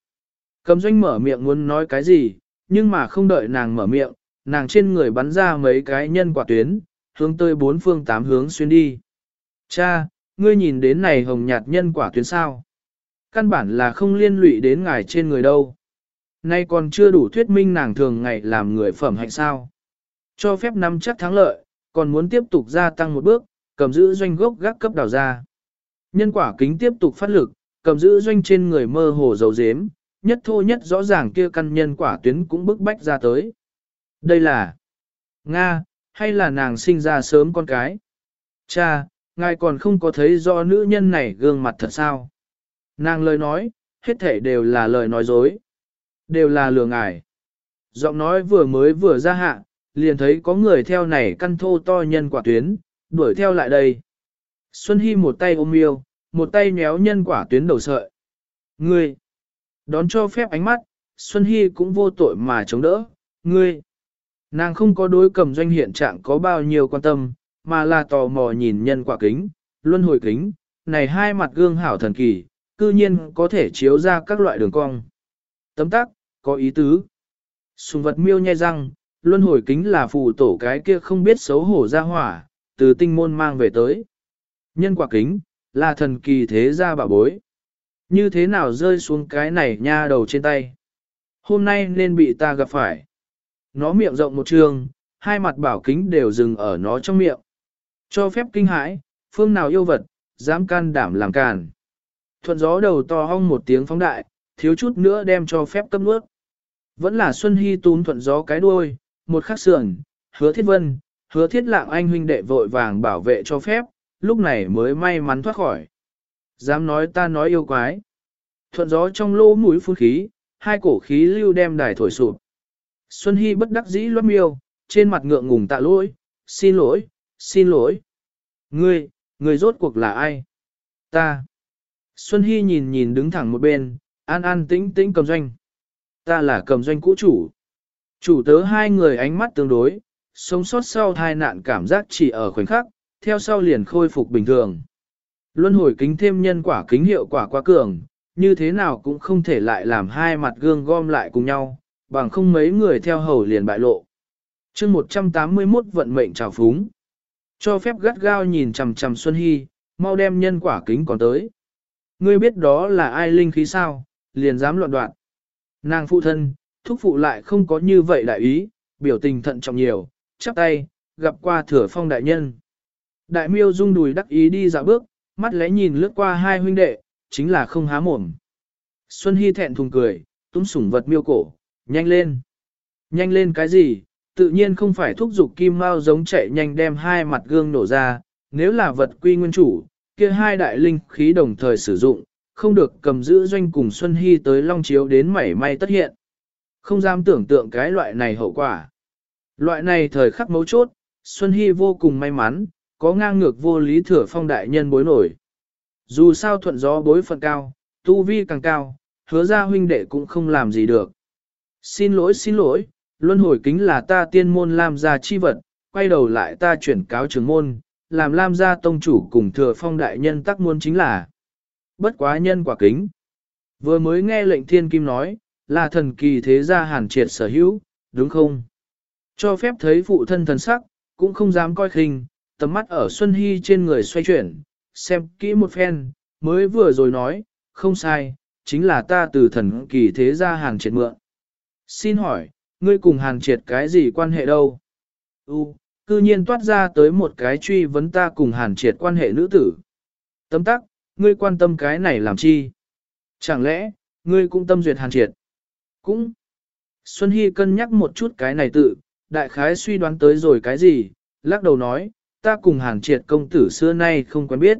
Cầm doanh mở miệng muốn nói cái gì, nhưng mà không đợi nàng mở miệng, nàng trên người bắn ra mấy cái nhân quả tuyến, hướng tới bốn phương tám hướng xuyên đi. Cha, ngươi nhìn đến này hồng nhạt nhân quả tuyến sao? Căn bản là không liên lụy đến ngài trên người đâu. Nay còn chưa đủ thuyết minh nàng thường ngày làm người phẩm hạnh sao. Cho phép nắm chắc thắng lợi, còn muốn tiếp tục gia tăng một bước, cầm giữ doanh gốc gác cấp đào ra. Nhân quả kính tiếp tục phát lực, cầm giữ doanh trên người mơ hồ dầu dếm, nhất thô nhất rõ ràng kia căn nhân quả tuyến cũng bức bách ra tới. Đây là Nga, hay là nàng sinh ra sớm con cái? Cha, ngài còn không có thấy do nữ nhân này gương mặt thật sao? Nàng lời nói, hết thể đều là lời nói dối. Đều là lừa ngài. Giọng nói vừa mới vừa ra hạ, liền thấy có người theo này căn thô to nhân quả tuyến, đuổi theo lại đây. Xuân Hy một tay ôm yêu, một tay nhéo nhân quả tuyến đầu sợi. Ngươi! Đón cho phép ánh mắt, Xuân Hy cũng vô tội mà chống đỡ. Ngươi! Nàng không có đối cầm doanh hiện trạng có bao nhiêu quan tâm, mà là tò mò nhìn nhân quả kính, luân hồi kính, này hai mặt gương hảo thần kỳ, cư nhiên có thể chiếu ra các loại đường cong. Tấm tắc, có ý tứ. Sùng vật miêu nhai răng, luân hồi kính là phù tổ cái kia không biết xấu hổ ra hỏa, từ tinh môn mang về tới. Nhân quả kính, là thần kỳ thế gia bảo bối. Như thế nào rơi xuống cái này nha đầu trên tay. Hôm nay nên bị ta gặp phải. Nó miệng rộng một trường, hai mặt bảo kính đều dừng ở nó trong miệng. Cho phép kinh hãi, phương nào yêu vật, dám can đảm làm càn. Thuận gió đầu to hong một tiếng phóng đại, thiếu chút nữa đem cho phép cấp nuốt. Vẫn là Xuân Hy tún thuận gió cái đuôi, một khắc sườn, hứa thiết vân, hứa thiết lạng anh huynh đệ vội vàng bảo vệ cho phép, lúc này mới may mắn thoát khỏi. Dám nói ta nói yêu quái. Thuận gió trong lỗ mũi phun khí, hai cổ khí lưu đem đài thổi sụp. Xuân Hy bất đắc dĩ luân miêu, trên mặt ngượng ngùng tạ lỗi, xin lỗi, xin lỗi. Ngươi, ngươi rốt cuộc là ai? Ta. Xuân Hy nhìn nhìn đứng thẳng một bên, an an tĩnh tĩnh cầm doanh. Ta là cầm doanh cũ chủ. Chủ tớ hai người ánh mắt tương đối, sống sót sau tai nạn cảm giác chỉ ở khoảnh khắc, theo sau liền khôi phục bình thường. Luân hồi kính thêm nhân quả kính hiệu quả quá cường, như thế nào cũng không thể lại làm hai mặt gương gom lại cùng nhau, bằng không mấy người theo hầu liền bại lộ. chương 181 vận mệnh trào phúng. Cho phép gắt gao nhìn chằm chằm Xuân Hy, mau đem nhân quả kính còn tới. Ngươi biết đó là ai linh khí sao, liền dám loạn đoạn. Nàng phụ thân, thúc phụ lại không có như vậy đại ý, biểu tình thận trọng nhiều, chắp tay, gặp qua thừa phong đại nhân. Đại miêu rung đùi đắc ý đi dạo bước, mắt lẽ nhìn lướt qua hai huynh đệ, chính là không há mồm. Xuân Hy thẹn thùng cười, túm sủng vật miêu cổ, nhanh lên. Nhanh lên cái gì, tự nhiên không phải thúc giục kim mao giống chạy nhanh đem hai mặt gương nổ ra, nếu là vật quy nguyên chủ, kia hai đại linh khí đồng thời sử dụng, không được cầm giữ doanh cùng Xuân Hy tới long chiếu đến mảy may tất hiện. Không dám tưởng tượng cái loại này hậu quả. Loại này thời khắc mấu chốt, Xuân Hy vô cùng may mắn, có ngang ngược vô lý thừa phong đại nhân bối nổi. Dù sao thuận gió bối phận cao, tu vi càng cao, hứa ra huynh đệ cũng không làm gì được. Xin lỗi xin lỗi, luân hồi kính là ta tiên môn làm ra chi vật, quay đầu lại ta chuyển cáo trường môn, làm Lam gia tông chủ cùng thừa phong đại nhân tắc muốn chính là bất quá nhân quả kính. Vừa mới nghe lệnh thiên kim nói, là thần kỳ thế gia hàn triệt sở hữu, đúng không? Cho phép thấy phụ thân thần sắc, cũng không dám coi khinh, tầm mắt ở Xuân Hy trên người xoay chuyển, xem kỹ một phen, mới vừa rồi nói, không sai, chính là ta từ thần kỳ thế gia hàng triệt mượn. Xin hỏi, ngươi cùng hàng triệt cái gì quan hệ đâu? U, cư nhiên toát ra tới một cái truy vấn ta cùng hàn triệt quan hệ nữ tử. Tấm tắc, ngươi quan tâm cái này làm chi? Chẳng lẽ, ngươi cũng tâm duyệt hàn triệt? Cũng. Xuân Hy cân nhắc một chút cái này tự, đại khái suy đoán tới rồi cái gì, lắc đầu nói, ta cùng hàn triệt công tử xưa nay không quen biết.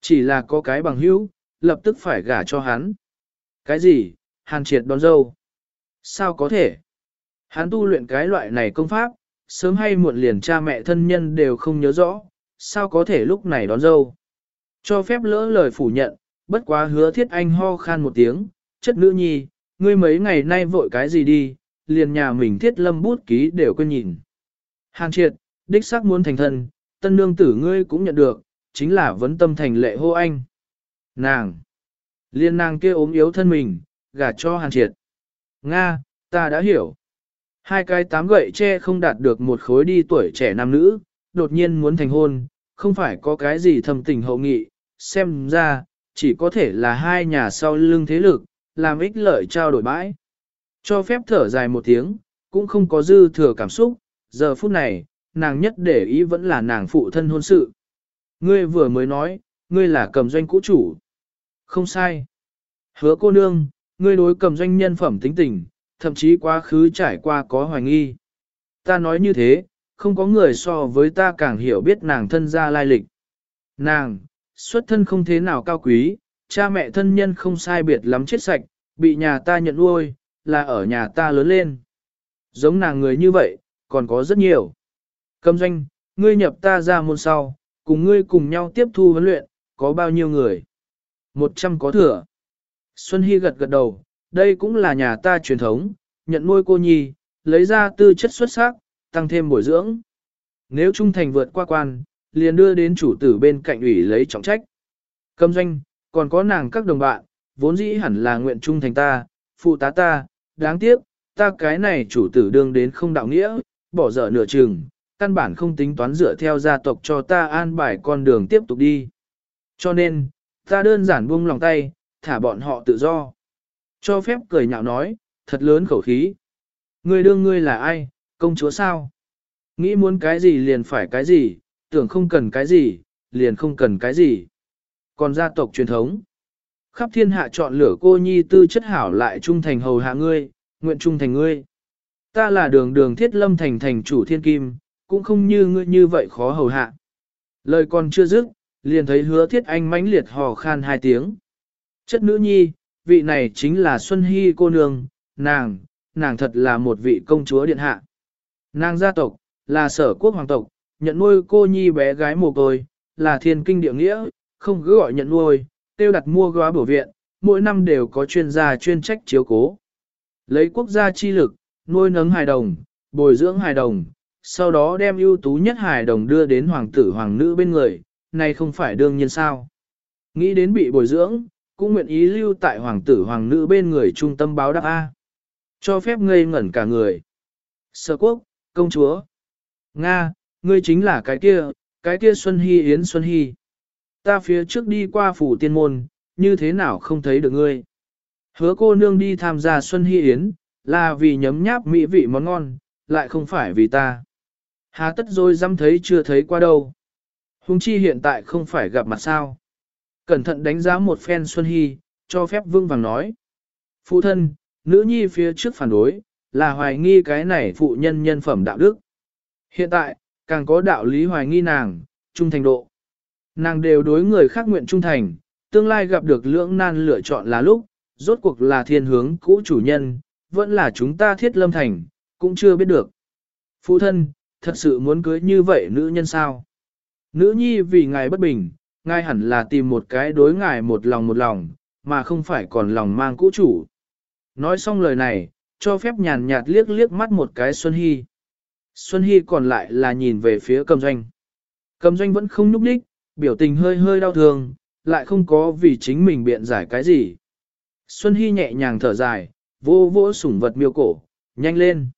Chỉ là có cái bằng hữu, lập tức phải gả cho hắn. Cái gì, hàn triệt đón dâu? Sao có thể? Hắn tu luyện cái loại này công pháp, sớm hay muộn liền cha mẹ thân nhân đều không nhớ rõ, sao có thể lúc này đón dâu? Cho phép lỡ lời phủ nhận, bất quá hứa thiết anh ho khan một tiếng, chất nữ nhi, ngươi mấy ngày nay vội cái gì đi, liền nhà mình thiết lâm bút ký đều quên nhìn. Hàn triệt, đích xác muốn thành thân, tân nương tử ngươi cũng nhận được, chính là vấn tâm thành lệ hô anh. Nàng! Liên nàng kia ốm yếu thân mình, gả cho hàn triệt. Nga, ta đã hiểu. Hai cái tám gậy che không đạt được một khối đi tuổi trẻ nam nữ, đột nhiên muốn thành hôn, không phải có cái gì thầm tình hậu nghị, xem ra, chỉ có thể là hai nhà sau lưng thế lực, làm ích lợi trao đổi bãi. Cho phép thở dài một tiếng, cũng không có dư thừa cảm xúc, giờ phút này, nàng nhất để ý vẫn là nàng phụ thân hôn sự. Ngươi vừa mới nói, ngươi là cầm doanh cũ chủ. Không sai. Hứa cô nương, ngươi đối cầm doanh nhân phẩm tính tình, thậm chí quá khứ trải qua có hoài nghi. Ta nói như thế, không có người so với ta càng hiểu biết nàng thân gia lai lịch. Nàng, xuất thân không thế nào cao quý, cha mẹ thân nhân không sai biệt lắm chết sạch, bị nhà ta nhận nuôi, là ở nhà ta lớn lên. Giống nàng người như vậy, còn có rất nhiều. Cầm doanh, ngươi nhập ta ra môn sau, cùng ngươi cùng nhau tiếp thu huấn luyện, có bao nhiêu người? Một trăm có thừa. Xuân Hy gật gật đầu, đây cũng là nhà ta truyền thống, nhận nuôi cô nhi, lấy ra tư chất xuất sắc, tăng thêm bồi dưỡng. Nếu trung thành vượt qua quan, liền đưa đến chủ tử bên cạnh ủy lấy trọng trách. Cầm doanh, còn có nàng các đồng bạn, vốn dĩ hẳn là nguyện trung thành ta, phụ tá ta, đáng tiếc, ta cái này chủ tử đương đến không đạo nghĩa, bỏ dở nửa chừng, căn bản không tính toán dựa theo gia tộc cho ta an bài con đường tiếp tục đi. Cho nên, ta đơn giản buông lòng tay, thả bọn họ tự do. Cho phép cười nhạo nói, thật lớn khẩu khí. Người đương ngươi là ai, công chúa sao? Nghĩ muốn cái gì liền phải cái gì, tưởng không cần cái gì, liền không cần cái gì. Còn gia tộc truyền thống, khắp thiên hạ chọn lửa cô nhi tư chất hảo lại trung thành hầu hạ ngươi, nguyện trung thành ngươi. Ta là đường đường thiết lâm thành thành chủ thiên kim, cũng không như ngươi như vậy khó hầu hạ. Lời còn chưa dứt, liền thấy hứa thiết anh mãnh liệt hò khan hai tiếng. Chất nữ nhi, vị này chính là Xuân Hy cô nương, nàng, nàng thật là một vị công chúa điện hạ. Nàng gia tộc, là sở quốc hoàng tộc, nhận nuôi cô nhi bé gái mồ côi, là thiên kinh địa nghĩa, không cứ gọi nhận nuôi, tiêu đặt mua góa bổ viện, mỗi năm đều có chuyên gia chuyên trách chiếu cố. Lấy quốc gia chi lực, nuôi nấng hài đồng, bồi dưỡng hài đồng, sau đó đem ưu tú nhất hài đồng đưa đến hoàng tử hoàng nữ bên người, này không phải đương nhiên sao. Nghĩ đến bị bồi dưỡng, cũng nguyện ý lưu tại hoàng tử hoàng nữ bên người trung tâm báo đáp A. Cho phép ngây ngẩn cả người. Sở quốc, công chúa. Nga, ngươi chính là cái kia, cái kia Xuân Hy Yến Xuân Hy. Ta phía trước đi qua phủ tiên môn, như thế nào không thấy được ngươi. Hứa cô nương đi tham gia Xuân Hy Yến, là vì nhấm nháp mỹ vị món ngon, lại không phải vì ta. Há tất rồi dám thấy chưa thấy qua đâu. Hùng chi hiện tại không phải gặp mặt sao. Cẩn thận đánh giá một phen Xuân Hy, cho phép vương vàng nói. Phụ thân, nữ nhi phía trước phản đối, là hoài nghi cái này phụ nhân nhân phẩm đạo đức. Hiện tại, càng có đạo lý hoài nghi nàng, trung thành độ. Nàng đều đối người khác nguyện trung thành, tương lai gặp được lưỡng nan lựa chọn là lúc, rốt cuộc là thiên hướng cũ chủ nhân, vẫn là chúng ta thiết lâm thành, cũng chưa biết được. Phụ thân, thật sự muốn cưới như vậy nữ nhân sao? Nữ nhi vì ngài bất bình, ngài hẳn là tìm một cái đối ngài một lòng một lòng, mà không phải còn lòng mang cũ chủ. Nói xong lời này, cho phép nhàn nhạt liếc liếc mắt một cái Xuân Hy. Xuân Hy còn lại là nhìn về phía cầm doanh. Cầm doanh vẫn không nhúc đích, biểu tình hơi hơi đau thương, lại không có vì chính mình biện giải cái gì. Xuân Hy nhẹ nhàng thở dài, vô vỗ sủng vật miêu cổ, nhanh lên.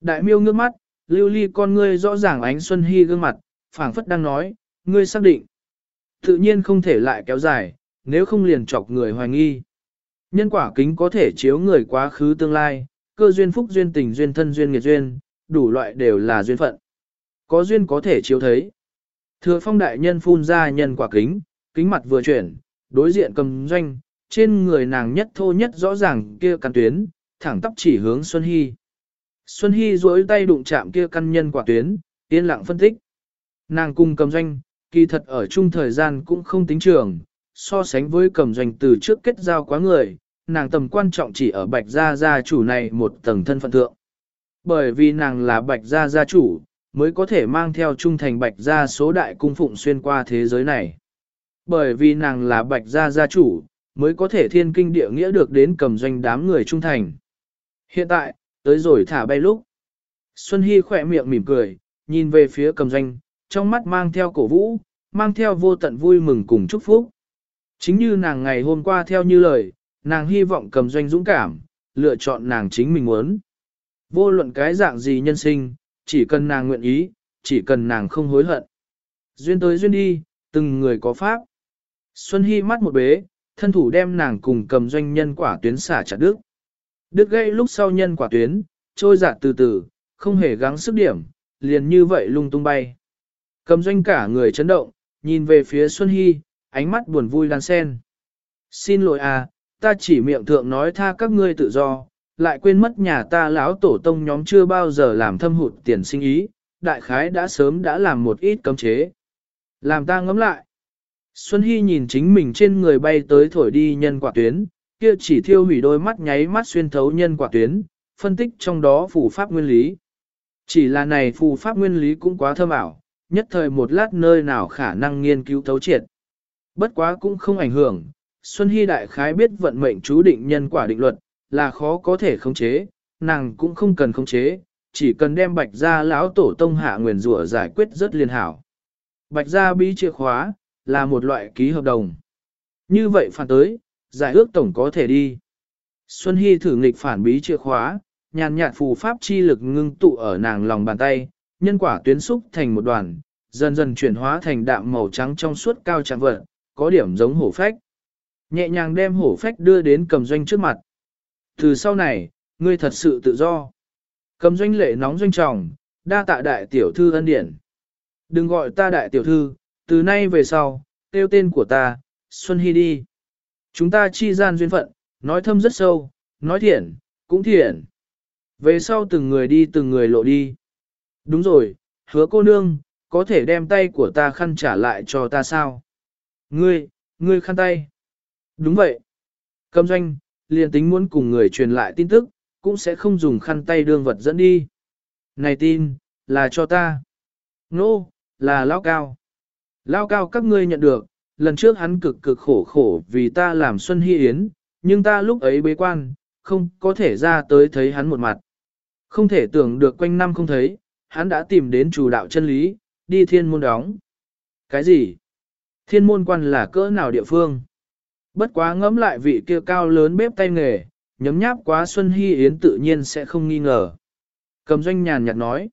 Đại miêu ngước mắt, lưu ly con ngươi rõ ràng ánh Xuân Hy gương mặt, phảng phất đang nói, ngươi xác định. Tự nhiên không thể lại kéo dài, nếu không liền chọc người hoài nghi. Nhân quả kính có thể chiếu người quá khứ tương lai, cơ duyên phúc duyên tình duyên thân duyên nghiệt duyên, đủ loại đều là duyên phận. Có duyên có thể chiếu thấy. Thừa phong đại nhân phun ra nhân quả kính, kính mặt vừa chuyển, đối diện cầm doanh, trên người nàng nhất thô nhất rõ ràng kia căn tuyến, thẳng tắp chỉ hướng Xuân Hy. Xuân Hy duỗi tay đụng chạm kia căn nhân quả tuyến, yên lặng phân tích. Nàng cùng cầm doanh, kỳ thật ở chung thời gian cũng không tính trường, so sánh với cầm doanh từ trước kết giao quá người, nàng tầm quan trọng chỉ ở bạch gia gia chủ này một tầng thân phận thượng. Bởi vì nàng là bạch gia gia chủ, mới có thể mang theo trung thành bạch gia số đại cung phụng xuyên qua thế giới này. Bởi vì nàng là bạch gia gia chủ, mới có thể thiên kinh địa nghĩa được đến cầm doanh đám người trung thành. Hiện tại, tới rồi thả bay lúc. Xuân Hy khỏe miệng mỉm cười, nhìn về phía cầm doanh, trong mắt mang theo cổ vũ, mang theo vô tận vui mừng cùng chúc phúc. Chính như nàng ngày hôm qua theo như lời, nàng hy vọng cầm doanh dũng cảm, lựa chọn nàng chính mình muốn. Vô luận cái dạng gì nhân sinh, chỉ cần nàng nguyện ý, chỉ cần nàng không hối hận. Duyên tới duyên đi, từng người có pháp. Xuân Hy mắt một bế, thân thủ đem nàng cùng cầm doanh nhân quả tuyến xả chặt đứt. Đứt gây lúc sau nhân quả tuyến, trôi dạt từ từ, không hề gắng sức điểm, liền như vậy lung tung bay. Cầm doanh cả người chấn động, nhìn về phía Xuân Hy, ánh mắt buồn vui đan sen. Xin lỗi à, ta chỉ miệng thượng nói tha các ngươi tự do, lại quên mất nhà ta lão tổ tông nhóm chưa bao giờ làm thâm hụt tiền sinh ý, đại khái đã sớm đã làm một ít cấm chế. Làm ta ngấm lại. Xuân Hy nhìn chính mình trên người bay tới thổi đi nhân quả tuyến, kia chỉ thiêu hủy đôi mắt nháy mắt xuyên thấu nhân quả tuyến, phân tích trong đó phù pháp nguyên lý. Chỉ là này phù pháp nguyên lý cũng quá thơm ảo, nhất thời một lát nơi nào khả năng nghiên cứu thấu triệt. Bất quá cũng không ảnh hưởng, Xuân Hy đại khái biết vận mệnh chú định nhân quả định luật, là khó có thể khống chế, nàng cũng không cần khống chế, chỉ cần đem bạch ra lão tổ tông hạ nguyền rủa giải quyết rất liên hảo. Bạch ra bí chìa khóa, là một loại ký hợp đồng. Như vậy phản tới, giải ước tổng có thể đi. Xuân Hy thử nghịch phản bí chìa khóa, nhàn nhạt phù pháp chi lực ngưng tụ ở nàng lòng bàn tay, nhân quả tuyến xúc thành một đoàn, dần dần chuyển hóa thành đạm màu trắng trong suốt cao trạng vật, có điểm giống hổ phách. Nhẹ nhàng đem hổ phách đưa đến cầm doanh trước mặt. Từ sau này, ngươi thật sự tự do. Cầm doanh lệ nóng doanh trọng, đa tạ đại tiểu thư ân điển. Đừng gọi ta đại tiểu thư, từ nay về sau, tiêu tên của ta, Xuân Hy đi. Chúng ta chi gian duyên phận, nói thâm rất sâu, nói thiện, cũng thiện. Về sau từng người đi từng người lộ đi. Đúng rồi, hứa cô nương, có thể đem tay của ta khăn trả lại cho ta sao? Ngươi, ngươi khăn tay. Đúng vậy. Cầm doanh, liền tính muốn cùng người truyền lại tin tức, cũng sẽ không dùng khăn tay đương vật dẫn đi. Này tin, là cho ta. Nô, no, là lao cao. Lao cao các ngươi nhận được, lần trước hắn cực cực khổ khổ vì ta làm Xuân Hy Yến, nhưng ta lúc ấy bế quan, không có thể ra tới thấy hắn một mặt. Không thể tưởng được quanh năm không thấy, hắn đã tìm đến chủ đạo chân lý, đi thiên môn đóng. Cái gì? Thiên môn quan là cỡ nào địa phương? Bất quá ngẫm lại vị kia cao lớn bếp tay nghề, nhấm nháp quá Xuân Hy Yến tự nhiên sẽ không nghi ngờ. Cầm doanh nhàn nhạt nói.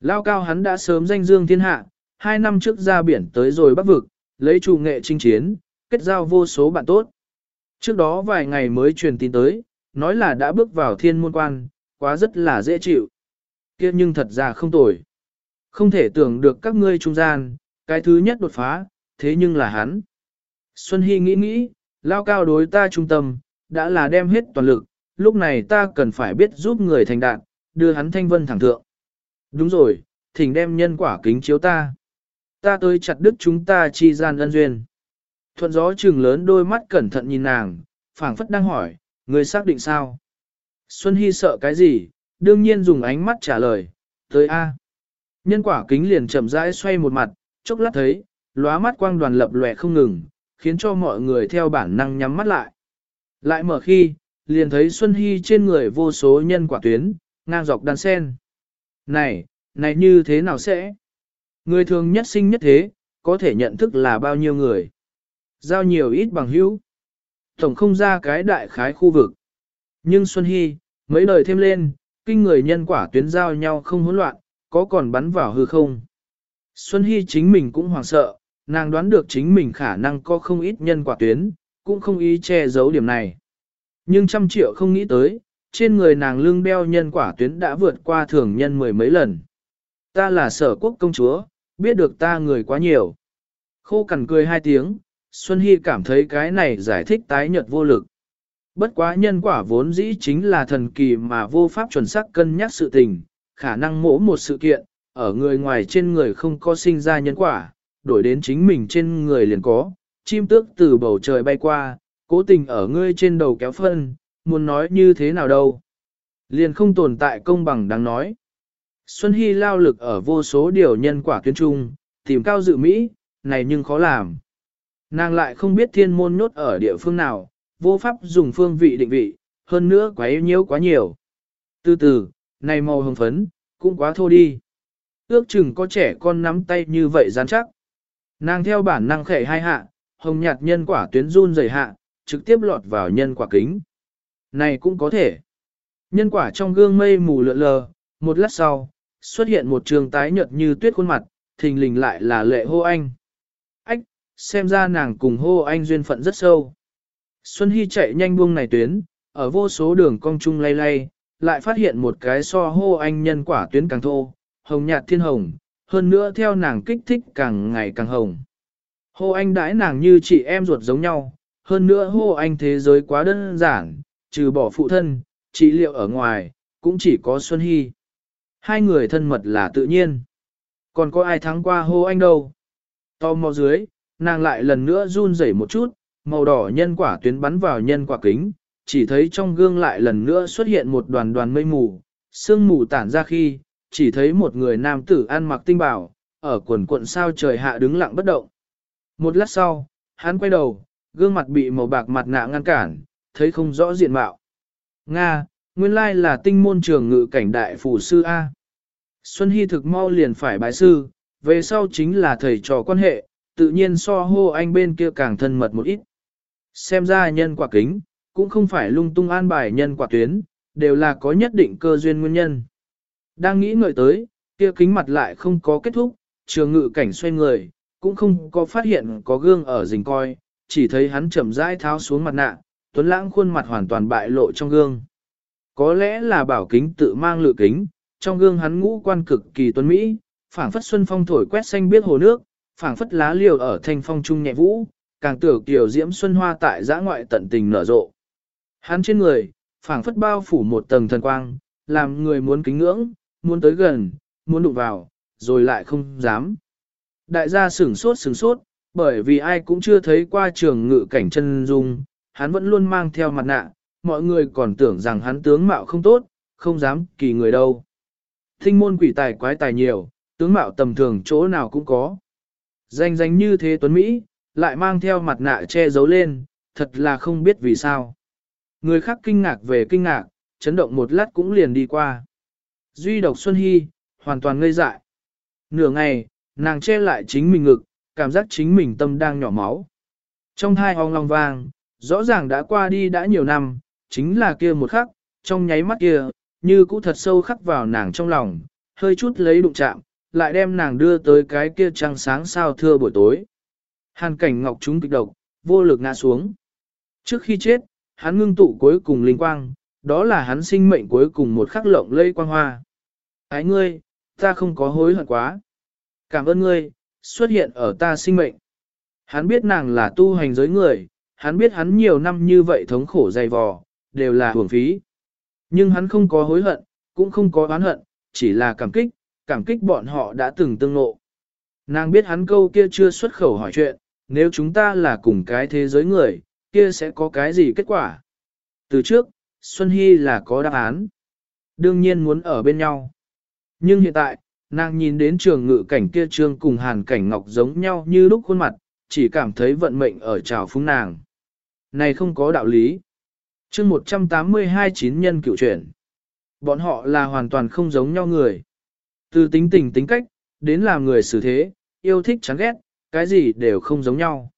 Lao cao hắn đã sớm danh dương thiên hạ, hai năm trước ra biển tới rồi bắc vực, lấy chủ nghệ chinh chiến, kết giao vô số bạn tốt. Trước đó vài ngày mới truyền tin tới, nói là đã bước vào thiên môn quan, quá rất là dễ chịu. kia nhưng thật ra không tồi. Không thể tưởng được các ngươi trung gian, cái thứ nhất đột phá, thế nhưng là hắn. Xuân Hy nghĩ nghĩ, lao cao đối ta trung tâm, đã là đem hết toàn lực, lúc này ta cần phải biết giúp người thành đạn, đưa hắn thanh vân thẳng thượng. Đúng rồi, thỉnh đem nhân quả kính chiếu ta. Ta tới chặt đứt chúng ta chi gian ân duyên. Thuận gió trừng lớn đôi mắt cẩn thận nhìn nàng, phảng phất đang hỏi, người xác định sao? Xuân Hy sợ cái gì? Đương nhiên dùng ánh mắt trả lời, tới A. Nhân quả kính liền chậm rãi xoay một mặt, chốc lát thấy, lóa mắt quang đoàn lập lòe không ngừng, khiến cho mọi người theo bản năng nhắm mắt lại. Lại mở khi, liền thấy Xuân Hy trên người vô số nhân quả tuyến, ngang dọc đan sen. Này, này như thế nào sẽ? Người thường nhất sinh nhất thế, có thể nhận thức là bao nhiêu người. Giao nhiều ít bằng hữu. Tổng không ra cái đại khái khu vực. Nhưng Xuân Hy, mấy đời thêm lên, kinh người nhân quả tuyến giao nhau không hỗn loạn, có còn bắn vào hư không. Xuân Hy chính mình cũng hoảng sợ, nàng đoán được chính mình khả năng có không ít nhân quả tuyến, cũng không ý che giấu điểm này. Nhưng trăm triệu không nghĩ tới, trên người nàng lưng đeo nhân quả tuyến đã vượt qua thường nhân mười mấy lần. Ta là sở quốc công chúa, biết được ta người quá nhiều. Khô cằn cười hai tiếng, Xuân Hy cảm thấy cái này giải thích tái nhợt vô lực. Bất quá nhân quả vốn dĩ chính là thần kỳ mà vô pháp chuẩn xác cân nhắc sự tình, khả năng mỗ một sự kiện, ở người ngoài trên người không có sinh ra nhân quả, đổi đến chính mình trên người liền có, chim tước từ bầu trời bay qua, cố tình ở ngươi trên đầu kéo phân, muốn nói như thế nào đâu. Liền không tồn tại công bằng đáng nói. Xuân Hy lao lực ở vô số điều nhân quả tuyến trung, tìm cao dự Mỹ, này nhưng khó làm. Nàng lại không biết thiên môn nhốt ở địa phương nào, vô pháp dùng phương vị định vị, hơn nữa quá yêu nhiễu quá nhiều. Từ từ, này màu hồng phấn, cũng quá thô đi. Ước chừng có trẻ con nắm tay như vậy rắn chắc. Nàng theo bản năng khẻ hai hạ, hồng nhạt nhân quả tuyến run rời hạ, trực tiếp lọt vào nhân quả kính. Này cũng có thể. Nhân quả trong gương mây mù lượn lờ, một lát sau, xuất hiện một trường tái nhợt như tuyết khuôn mặt, thình lình lại là lệ hô anh. Ách, xem ra nàng cùng hô anh duyên phận rất sâu. Xuân Hy chạy nhanh buông này tuyến, ở vô số đường cong chung lay lay, lại phát hiện một cái so hô anh nhân quả tuyến càng thô, hồng nhạt thiên hồng, hơn nữa theo nàng kích thích càng ngày càng hồng. Hô anh đãi nàng như chị em ruột giống nhau, hơn nữa hô anh thế giới quá đơn giản, trừ bỏ phụ thân, trị liệu ở ngoài, cũng chỉ có Xuân Hy. Hai người thân mật là tự nhiên. Còn có ai thắng qua hô anh đâu? To mò dưới, nàng lại lần nữa run rẩy một chút, màu đỏ nhân quả tuyến bắn vào nhân quả kính, chỉ thấy trong gương lại lần nữa xuất hiện một đoàn đoàn mây mù, sương mù tản ra khi, chỉ thấy một người nam tử ăn mặc tinh bảo, ở quần cuộn sao trời hạ đứng lặng bất động. Một lát sau, hắn quay đầu, gương mặt bị màu bạc mặt nạ ngăn cản, thấy không rõ diện mạo. Nga, nguyên lai là tinh môn trường ngự cảnh đại phủ sư A. Xuân Hy thực mau liền phải bái sư, về sau chính là thầy trò quan hệ, tự nhiên so hô anh bên kia càng thân mật một ít. Xem ra nhân quả kính, cũng không phải lung tung an bài nhân quả tuyến, đều là có nhất định cơ duyên nguyên nhân. Đang nghĩ ngợi tới, kia kính mặt lại không có kết thúc, trường ngự cảnh xoay người, cũng không có phát hiện có gương ở rình coi, chỉ thấy hắn chậm rãi tháo xuống mặt nạ, tuấn lãng khuôn mặt hoàn toàn bại lộ trong gương. Có lẽ là bảo kính tự mang lựa kính, trong gương hắn ngũ quan cực kỳ tuấn Mỹ, phảng phất xuân phong thổi quét xanh biết hồ nước, phảng phất lá liều ở thanh phong trung nhẹ vũ, càng tưởng tiểu diễm xuân hoa tại giã ngoại tận tình nở rộ. Hắn trên người, phảng phất bao phủ một tầng thần quang, làm người muốn kính ngưỡng, muốn tới gần, muốn đụng vào, rồi lại không dám. Đại gia sửng sốt sửng sốt, bởi vì ai cũng chưa thấy qua trường ngự cảnh chân dung, hắn vẫn luôn mang theo mặt nạ, mọi người còn tưởng rằng hắn tướng mạo không tốt, không dám kỳ người đâu. Thinh môn quỷ tài quái tài nhiều, tướng mạo tầm thường chỗ nào cũng có. Danh danh như thế tuấn Mỹ, lại mang theo mặt nạ che giấu lên, thật là không biết vì sao. Người khác kinh ngạc về kinh ngạc, chấn động một lát cũng liền đi qua. Duy độc Xuân Hy, hoàn toàn ngây dại. Nửa ngày, nàng che lại chính mình ngực, cảm giác chính mình tâm đang nhỏ máu. Trong hai hong long vang, rõ ràng đã qua đi đã nhiều năm, chính là kia một khắc, trong nháy mắt kia, như cũ thật sâu khắc vào nàng trong lòng, hơi chút lấy đụng chạm, lại đem nàng đưa tới cái kia trăng sáng sao thưa buổi tối. Hàn cảnh ngọc chúng kịch độc, vô lực ngã xuống. Trước khi chết, hắn ngưng tụ cuối cùng linh quang, đó là hắn sinh mệnh cuối cùng một khắc lộng lây quang hoa. Ái ngươi, ta không có hối hận quá. Cảm ơn ngươi, xuất hiện ở ta sinh mệnh. Hắn biết nàng là tu hành giới người, hắn biết hắn nhiều năm như vậy thống khổ dày vò, đều là hưởng phí. Nhưng hắn không có hối hận, cũng không có oán hận, chỉ là cảm kích, cảm kích bọn họ đã từng tương ngộ. Nàng biết hắn câu kia chưa xuất khẩu hỏi chuyện, nếu chúng ta là cùng cái thế giới người, kia sẽ có cái gì kết quả? Từ trước, Xuân Hy là có đáp án. Đương nhiên muốn ở bên nhau. Nhưng hiện tại, nàng nhìn đến trường ngự cảnh kia trương cùng hàn cảnh ngọc giống nhau như lúc khuôn mặt, chỉ cảm thấy vận mệnh ở trào phúng nàng. Này không có đạo lý chương 182 chín nhân cựu chuyển. Bọn họ là hoàn toàn không giống nhau người. Từ tính tình tính cách, đến làm người xử thế, yêu thích chán ghét, cái gì đều không giống nhau.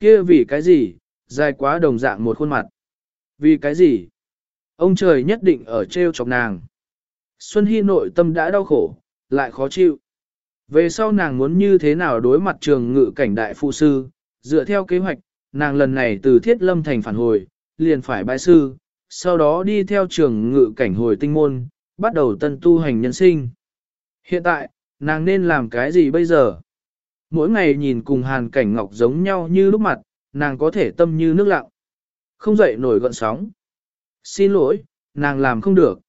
kia vì cái gì, dài quá đồng dạng một khuôn mặt. Vì cái gì? Ông trời nhất định ở treo chọc nàng. Xuân Hy nội tâm đã đau khổ, lại khó chịu. Về sau nàng muốn như thế nào đối mặt trường ngự cảnh đại phụ sư, dựa theo kế hoạch, nàng lần này từ thiết lâm thành phản hồi, liền phải bái sư, sau đó đi theo trường ngự cảnh hồi tinh môn, bắt đầu tân tu hành nhân sinh. Hiện tại, nàng nên làm cái gì bây giờ? Mỗi ngày nhìn cùng hàn cảnh ngọc giống nhau như lúc mặt, nàng có thể tâm như nước lặng. Không dậy nổi gọn sóng. Xin lỗi, nàng làm không được.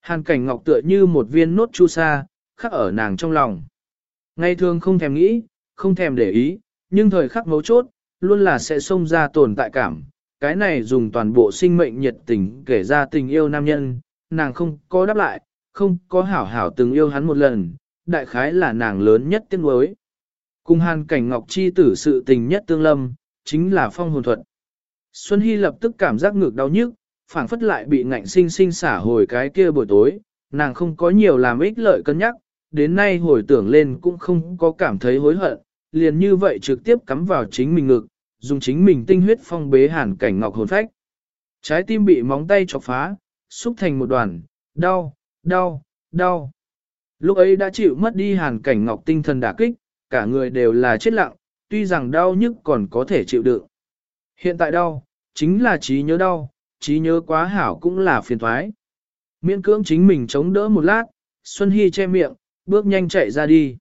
Hàn cảnh ngọc tựa như một viên nốt chu sa, khắc ở nàng trong lòng. Ngày thường không thèm nghĩ, không thèm để ý, nhưng thời khắc mấu chốt, luôn là sẽ xông ra tồn tại cảm. Cái này dùng toàn bộ sinh mệnh nhiệt tình kể ra tình yêu nam nhân, nàng không có đáp lại, không có hảo hảo từng yêu hắn một lần, đại khái là nàng lớn nhất tiếng nuối. Cùng hàn cảnh ngọc chi tử sự tình nhất tương lâm, chính là phong hồn thuật. Xuân Hy lập tức cảm giác ngược đau nhức, phảng phất lại bị ngạnh sinh sinh xả hồi cái kia buổi tối, nàng không có nhiều làm ích lợi cân nhắc, đến nay hồi tưởng lên cũng không có cảm thấy hối hận, liền như vậy trực tiếp cắm vào chính mình ngực, dùng chính mình tinh huyết phong bế hàn cảnh ngọc hồn phách. Trái tim bị móng tay chọc phá, xúc thành một đoàn, đau, đau, đau. Lúc ấy đã chịu mất đi hàn cảnh ngọc tinh thần đả kích, cả người đều là chết lặng, tuy rằng đau nhức còn có thể chịu đựng. Hiện tại đau, chính là trí nhớ đau, trí nhớ quá hảo cũng là phiền thoái. Miễn cưỡng chính mình chống đỡ một lát, Xuân Hy che miệng, bước nhanh chạy ra đi.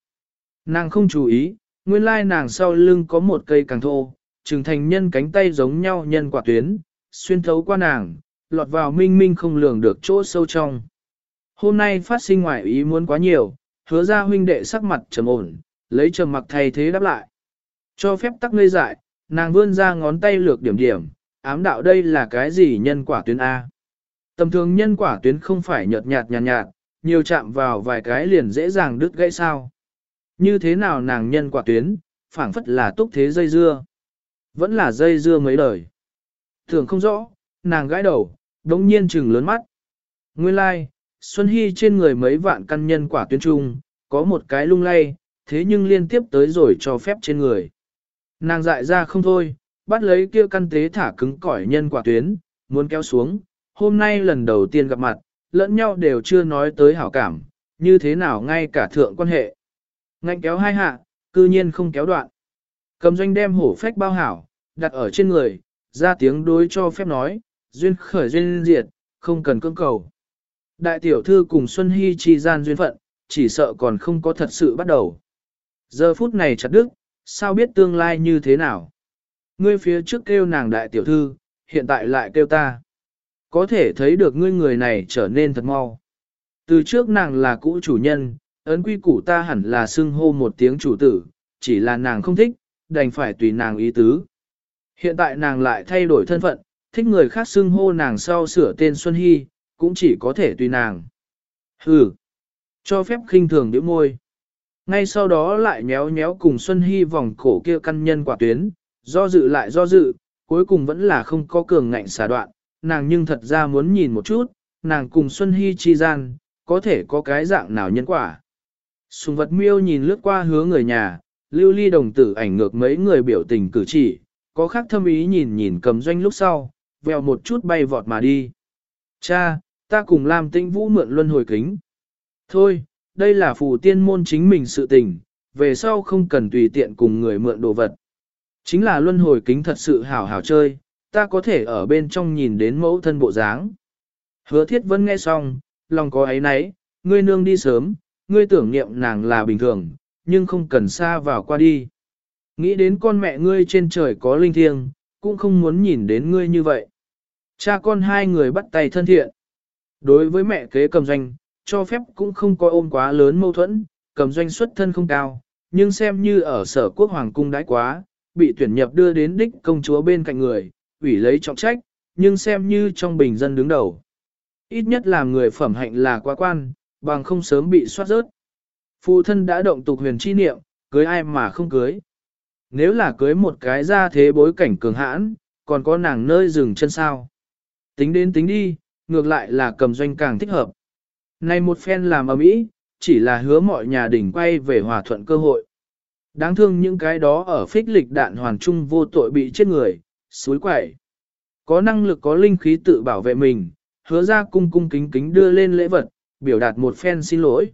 Nàng không chú ý, nguyên lai nàng sau lưng có một cây càng thô, trừng thành nhân cánh tay giống nhau nhân quả tuyến, xuyên thấu qua nàng, lọt vào minh minh không lường được chỗ sâu trong. Hôm nay phát sinh ngoại ý muốn quá nhiều, hứa ra huynh đệ sắc mặt trầm ổn, lấy trầm mặc thay thế đáp lại. Cho phép tắc ngây dại, nàng vươn ra ngón tay lược điểm điểm, ám đạo đây là cái gì nhân quả tuyến A. Tầm thường nhân quả tuyến không phải nhợt nhạt nhạt nhạt, nhiều chạm vào vài cái liền dễ dàng đứt gãy sao. Như thế nào nàng nhân quả tuyến, phảng phất là túc thế dây dưa. Vẫn là dây dưa mấy đời. Thường không rõ, nàng gãi đầu, đống nhiên trừng lớn mắt. Nguyên lai, like, Xuân Hy trên người mấy vạn căn nhân quả tuyến trung, có một cái lung lay, thế nhưng liên tiếp tới rồi cho phép trên người. Nàng dại ra không thôi, bắt lấy kia căn tế thả cứng cỏi nhân quả tuyến, muốn kéo xuống, hôm nay lần đầu tiên gặp mặt, lẫn nhau đều chưa nói tới hảo cảm, như thế nào ngay cả thượng quan hệ. Ngạnh kéo hai hạ, cư nhiên không kéo đoạn. Cầm doanh đem hổ phách bao hảo, đặt ở trên người, ra tiếng đối cho phép nói, duyên khởi duyên diệt, không cần cưỡng cầu. Đại tiểu thư cùng Xuân Hy chi gian duyên phận, chỉ sợ còn không có thật sự bắt đầu. Giờ phút này chặt đức, sao biết tương lai như thế nào? Ngươi phía trước kêu nàng đại tiểu thư, hiện tại lại kêu ta. Có thể thấy được ngươi người này trở nên thật mau. Từ trước nàng là cũ chủ nhân, ấn quy củ ta hẳn là xưng hô một tiếng chủ tử, chỉ là nàng không thích, đành phải tùy nàng ý tứ. Hiện tại nàng lại thay đổi thân phận, thích người khác xưng hô nàng sau sửa tên Xuân Hy, cũng chỉ có thể tùy nàng. Hừ, cho phép khinh thường điểm môi. Ngay sau đó lại nhéo nhéo cùng Xuân Hy vòng cổ kia căn nhân quả tuyến, do dự lại do dự, cuối cùng vẫn là không có cường ngạnh xả đoạn, nàng nhưng thật ra muốn nhìn một chút, nàng cùng Xuân Hy chi gian, có thể có cái dạng nào nhân quả. Sùng vật miêu nhìn lướt qua hứa người nhà, lưu ly đồng tử ảnh ngược mấy người biểu tình cử chỉ, có khác thâm ý nhìn nhìn cầm doanh lúc sau, vèo một chút bay vọt mà đi. Cha, ta cùng làm tinh vũ mượn luân hồi kính. Thôi, đây là phù tiên môn chính mình sự tình, về sau không cần tùy tiện cùng người mượn đồ vật. Chính là luân hồi kính thật sự hảo hảo chơi, ta có thể ở bên trong nhìn đến mẫu thân bộ dáng. Hứa thiết vẫn nghe xong, lòng có ấy nấy, ngươi nương đi sớm, ngươi tưởng niệm nàng là bình thường, nhưng không cần xa vào qua đi. Nghĩ đến con mẹ ngươi trên trời có linh thiêng, cũng không muốn nhìn đến ngươi như vậy. Cha con hai người bắt tay thân thiện. Đối với mẹ kế cầm doanh, cho phép cũng không có ôm quá lớn mâu thuẫn, cầm doanh xuất thân không cao, nhưng xem như ở sở quốc hoàng cung đãi quá, bị tuyển nhập đưa đến đích công chúa bên cạnh người, ủy lấy trọng trách, nhưng xem như trong bình dân đứng đầu. Ít nhất làm người phẩm hạnh là quá quan, bằng không sớm bị soát rớt. Phụ thân đã động tục huyền chi niệm, cưới ai mà không cưới. Nếu là cưới một cái ra thế bối cảnh cường hãn, còn có nàng nơi dừng chân sao. Tính đến tính đi, ngược lại là cầm doanh càng thích hợp. Này một phen làm ở mỹ, chỉ là hứa mọi nhà đỉnh quay về hòa thuận cơ hội. Đáng thương những cái đó ở phích lịch đạn hoàn trung vô tội bị chết người, suối quẩy. Có năng lực có linh khí tự bảo vệ mình, hứa ra cung cung kính kính đưa lên lễ vật, biểu đạt một phen xin lỗi.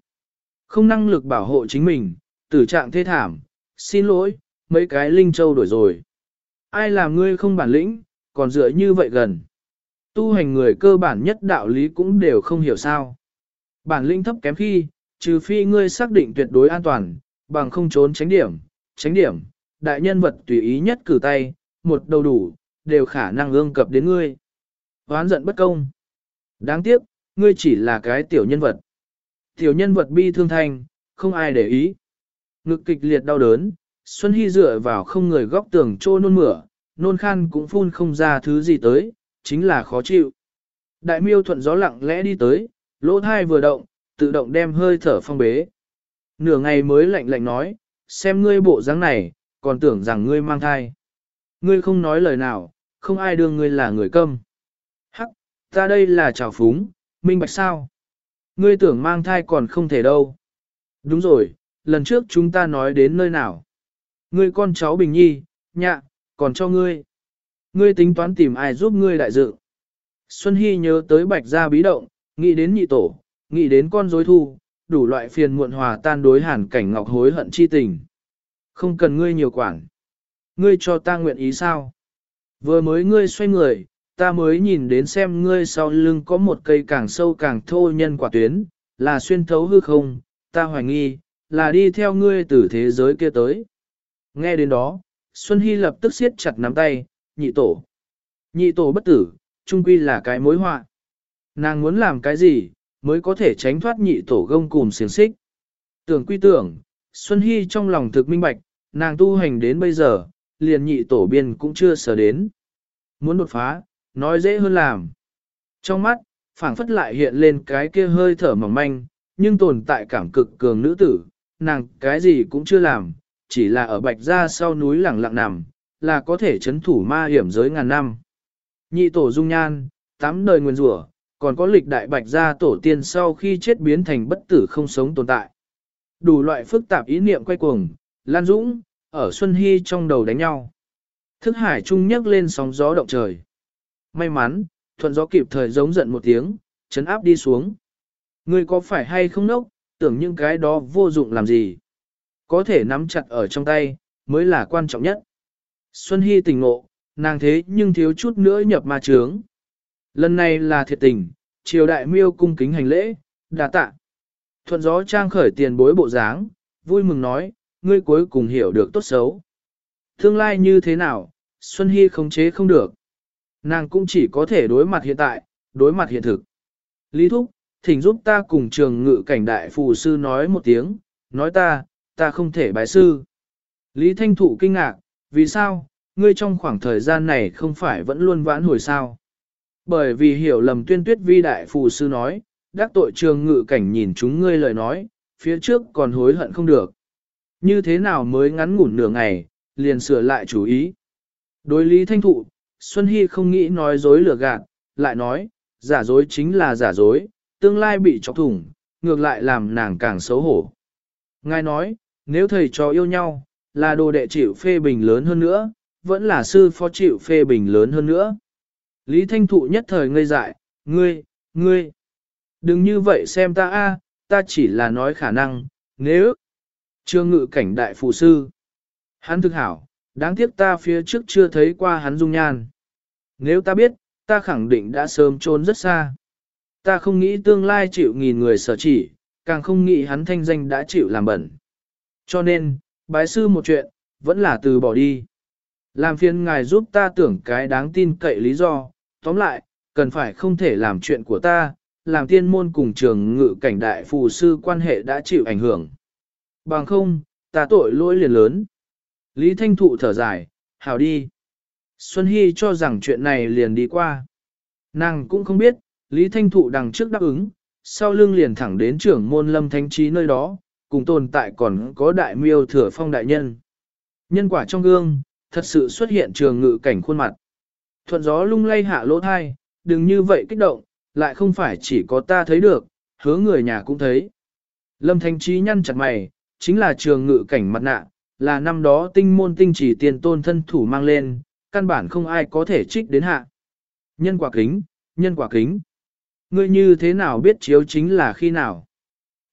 Không năng lực bảo hộ chính mình, tử trạng thê thảm, xin lỗi, mấy cái linh châu đổi rồi. Ai làm ngươi không bản lĩnh, còn dựa như vậy gần. Tu hành người cơ bản nhất đạo lý cũng đều không hiểu sao. Bản lĩnh thấp kém khi, trừ phi ngươi xác định tuyệt đối an toàn, bằng không trốn tránh điểm, tránh điểm, đại nhân vật tùy ý nhất cử tay, một đầu đủ, đều khả năng ương cập đến ngươi. Hoán giận bất công. Đáng tiếc, ngươi chỉ là cái tiểu nhân vật. Tiểu nhân vật bi thương thanh, không ai để ý. Ngực kịch liệt đau đớn, Xuân Hy dựa vào không người góc tường trô nôn mửa, nôn khan cũng phun không ra thứ gì tới, chính là khó chịu. Đại miêu thuận gió lặng lẽ đi tới, lỗ thai vừa động, tự động đem hơi thở phong bế. Nửa ngày mới lạnh lạnh nói, xem ngươi bộ dáng này, còn tưởng rằng ngươi mang thai. Ngươi không nói lời nào, không ai đương ngươi là người câm. Hắc, ta đây là trào phúng, minh bạch sao? Ngươi tưởng mang thai còn không thể đâu. Đúng rồi, lần trước chúng ta nói đến nơi nào? Ngươi con cháu Bình Nhi, nhạ, còn cho ngươi. Ngươi tính toán tìm ai giúp ngươi đại dự. Xuân Hy nhớ tới bạch gia bí động, nghĩ đến nhị tổ, nghĩ đến con dối thu, đủ loại phiền muộn hòa tan đối hàn cảnh ngọc hối hận chi tình. Không cần ngươi nhiều quản. Ngươi cho ta nguyện ý sao? Vừa mới ngươi xoay người, ta mới nhìn đến xem ngươi sau lưng có một cây càng sâu càng thô nhân quả tuyến, là xuyên thấu hư không, ta hoài nghi, là đi theo ngươi từ thế giới kia tới. Nghe đến đó, Xuân Hy lập tức siết chặt nắm tay, nhị tổ. Nhị tổ bất tử, trung quy là cái mối họa. Nàng muốn làm cái gì, mới có thể tránh thoát nhị tổ gông cùm xiềng xích. Tưởng quy tưởng, Xuân Hy trong lòng thực minh bạch, nàng tu hành đến bây giờ, liền nhị tổ biên cũng chưa sở đến. Muốn đột phá, nói dễ hơn làm. Trong mắt, phảng phất lại hiện lên cái kia hơi thở mỏng manh, nhưng tồn tại cảm cực cường nữ tử, nàng cái gì cũng chưa làm, chỉ là ở bạch ra sau núi lẳng lặng nằm, là có thể chấn thủ ma hiểm giới ngàn năm. Nhị tổ dung nhan, tám đời nguyên rủa, còn có lịch đại bạch gia tổ tiên sau khi chết biến thành bất tử không sống tồn tại. Đủ loại phức tạp ý niệm quay cuồng, Lan Dũng, ở Xuân Hy trong đầu đánh nhau. Thức hải trung nhấc lên sóng gió động trời. May mắn, thuận gió kịp thời giống giận một tiếng, chấn áp đi xuống. Ngươi có phải hay không nốc, tưởng những cái đó vô dụng làm gì. Có thể nắm chặt ở trong tay, mới là quan trọng nhất. Xuân Hy tỉnh ngộ, nàng thế nhưng thiếu chút nữa nhập ma trướng. Lần này là thiệt tình, triều đại miêu cung kính hành lễ, đà tạ. Thuận gió trang khởi tiền bối bộ dáng, vui mừng nói, ngươi cuối cùng hiểu được tốt xấu. Tương lai như thế nào, Xuân Hy khống chế không được. Nàng cũng chỉ có thể đối mặt hiện tại, đối mặt hiện thực. Lý Thúc, thỉnh giúp ta cùng trường ngự cảnh đại phù sư nói một tiếng, nói ta, ta không thể bái sư. Lý Thanh Thụ kinh ngạc, vì sao, ngươi trong khoảng thời gian này không phải vẫn luôn vãn hồi sao? Bởi vì hiểu lầm tuyên tuyết vi đại phù sư nói, đắc tội trường ngự cảnh nhìn chúng ngươi lời nói, phía trước còn hối hận không được. Như thế nào mới ngắn ngủn nửa ngày, liền sửa lại chủ ý. Đối lý thanh thụ, Xuân Hy không nghĩ nói dối lừa gạt, lại nói, giả dối chính là giả dối, tương lai bị chọc thủng, ngược lại làm nàng càng xấu hổ. Ngài nói, nếu thầy trò yêu nhau, là đồ đệ chịu phê bình lớn hơn nữa, vẫn là sư phó chịu phê bình lớn hơn nữa. Lý Thanh Thụ nhất thời ngây dại, ngươi, ngươi, đừng như vậy xem ta a, ta chỉ là nói khả năng, nếu, trương ngự cảnh đại phụ sư, hắn thực hảo, đáng tiếc ta phía trước chưa thấy qua hắn dung nhan. Nếu ta biết, ta khẳng định đã sớm trốn rất xa. Ta không nghĩ tương lai chịu nghìn người sở chỉ, càng không nghĩ hắn thanh danh đã chịu làm bẩn. Cho nên, bái sư một chuyện, vẫn là từ bỏ đi. Làm phiền ngài giúp ta tưởng cái đáng tin cậy lý do, tóm lại, cần phải không thể làm chuyện của ta, làm tiên môn cùng trường ngự cảnh đại phù sư quan hệ đã chịu ảnh hưởng. Bằng không, ta tội lỗi liền lớn. Lý Thanh Thụ thở dài, hào đi. Xuân Hy cho rằng chuyện này liền đi qua. Nàng cũng không biết, Lý Thanh Thụ đằng trước đáp ứng, sau lưng liền thẳng đến trưởng môn lâm thanh trí nơi đó, cùng tồn tại còn có đại miêu thừa phong đại nhân. Nhân quả trong gương, thật sự xuất hiện trường ngự cảnh khuôn mặt. Thuận gió lung lay hạ lỗ thai, đừng như vậy kích động, lại không phải chỉ có ta thấy được, hứa người nhà cũng thấy. Lâm Thanh Trí nhăn chặt mày, chính là trường ngự cảnh mặt nạ, là năm đó tinh môn tinh chỉ tiền tôn thân thủ mang lên, căn bản không ai có thể trích đến hạ. Nhân quả kính, nhân quả kính. Ngươi như thế nào biết chiếu chính là khi nào?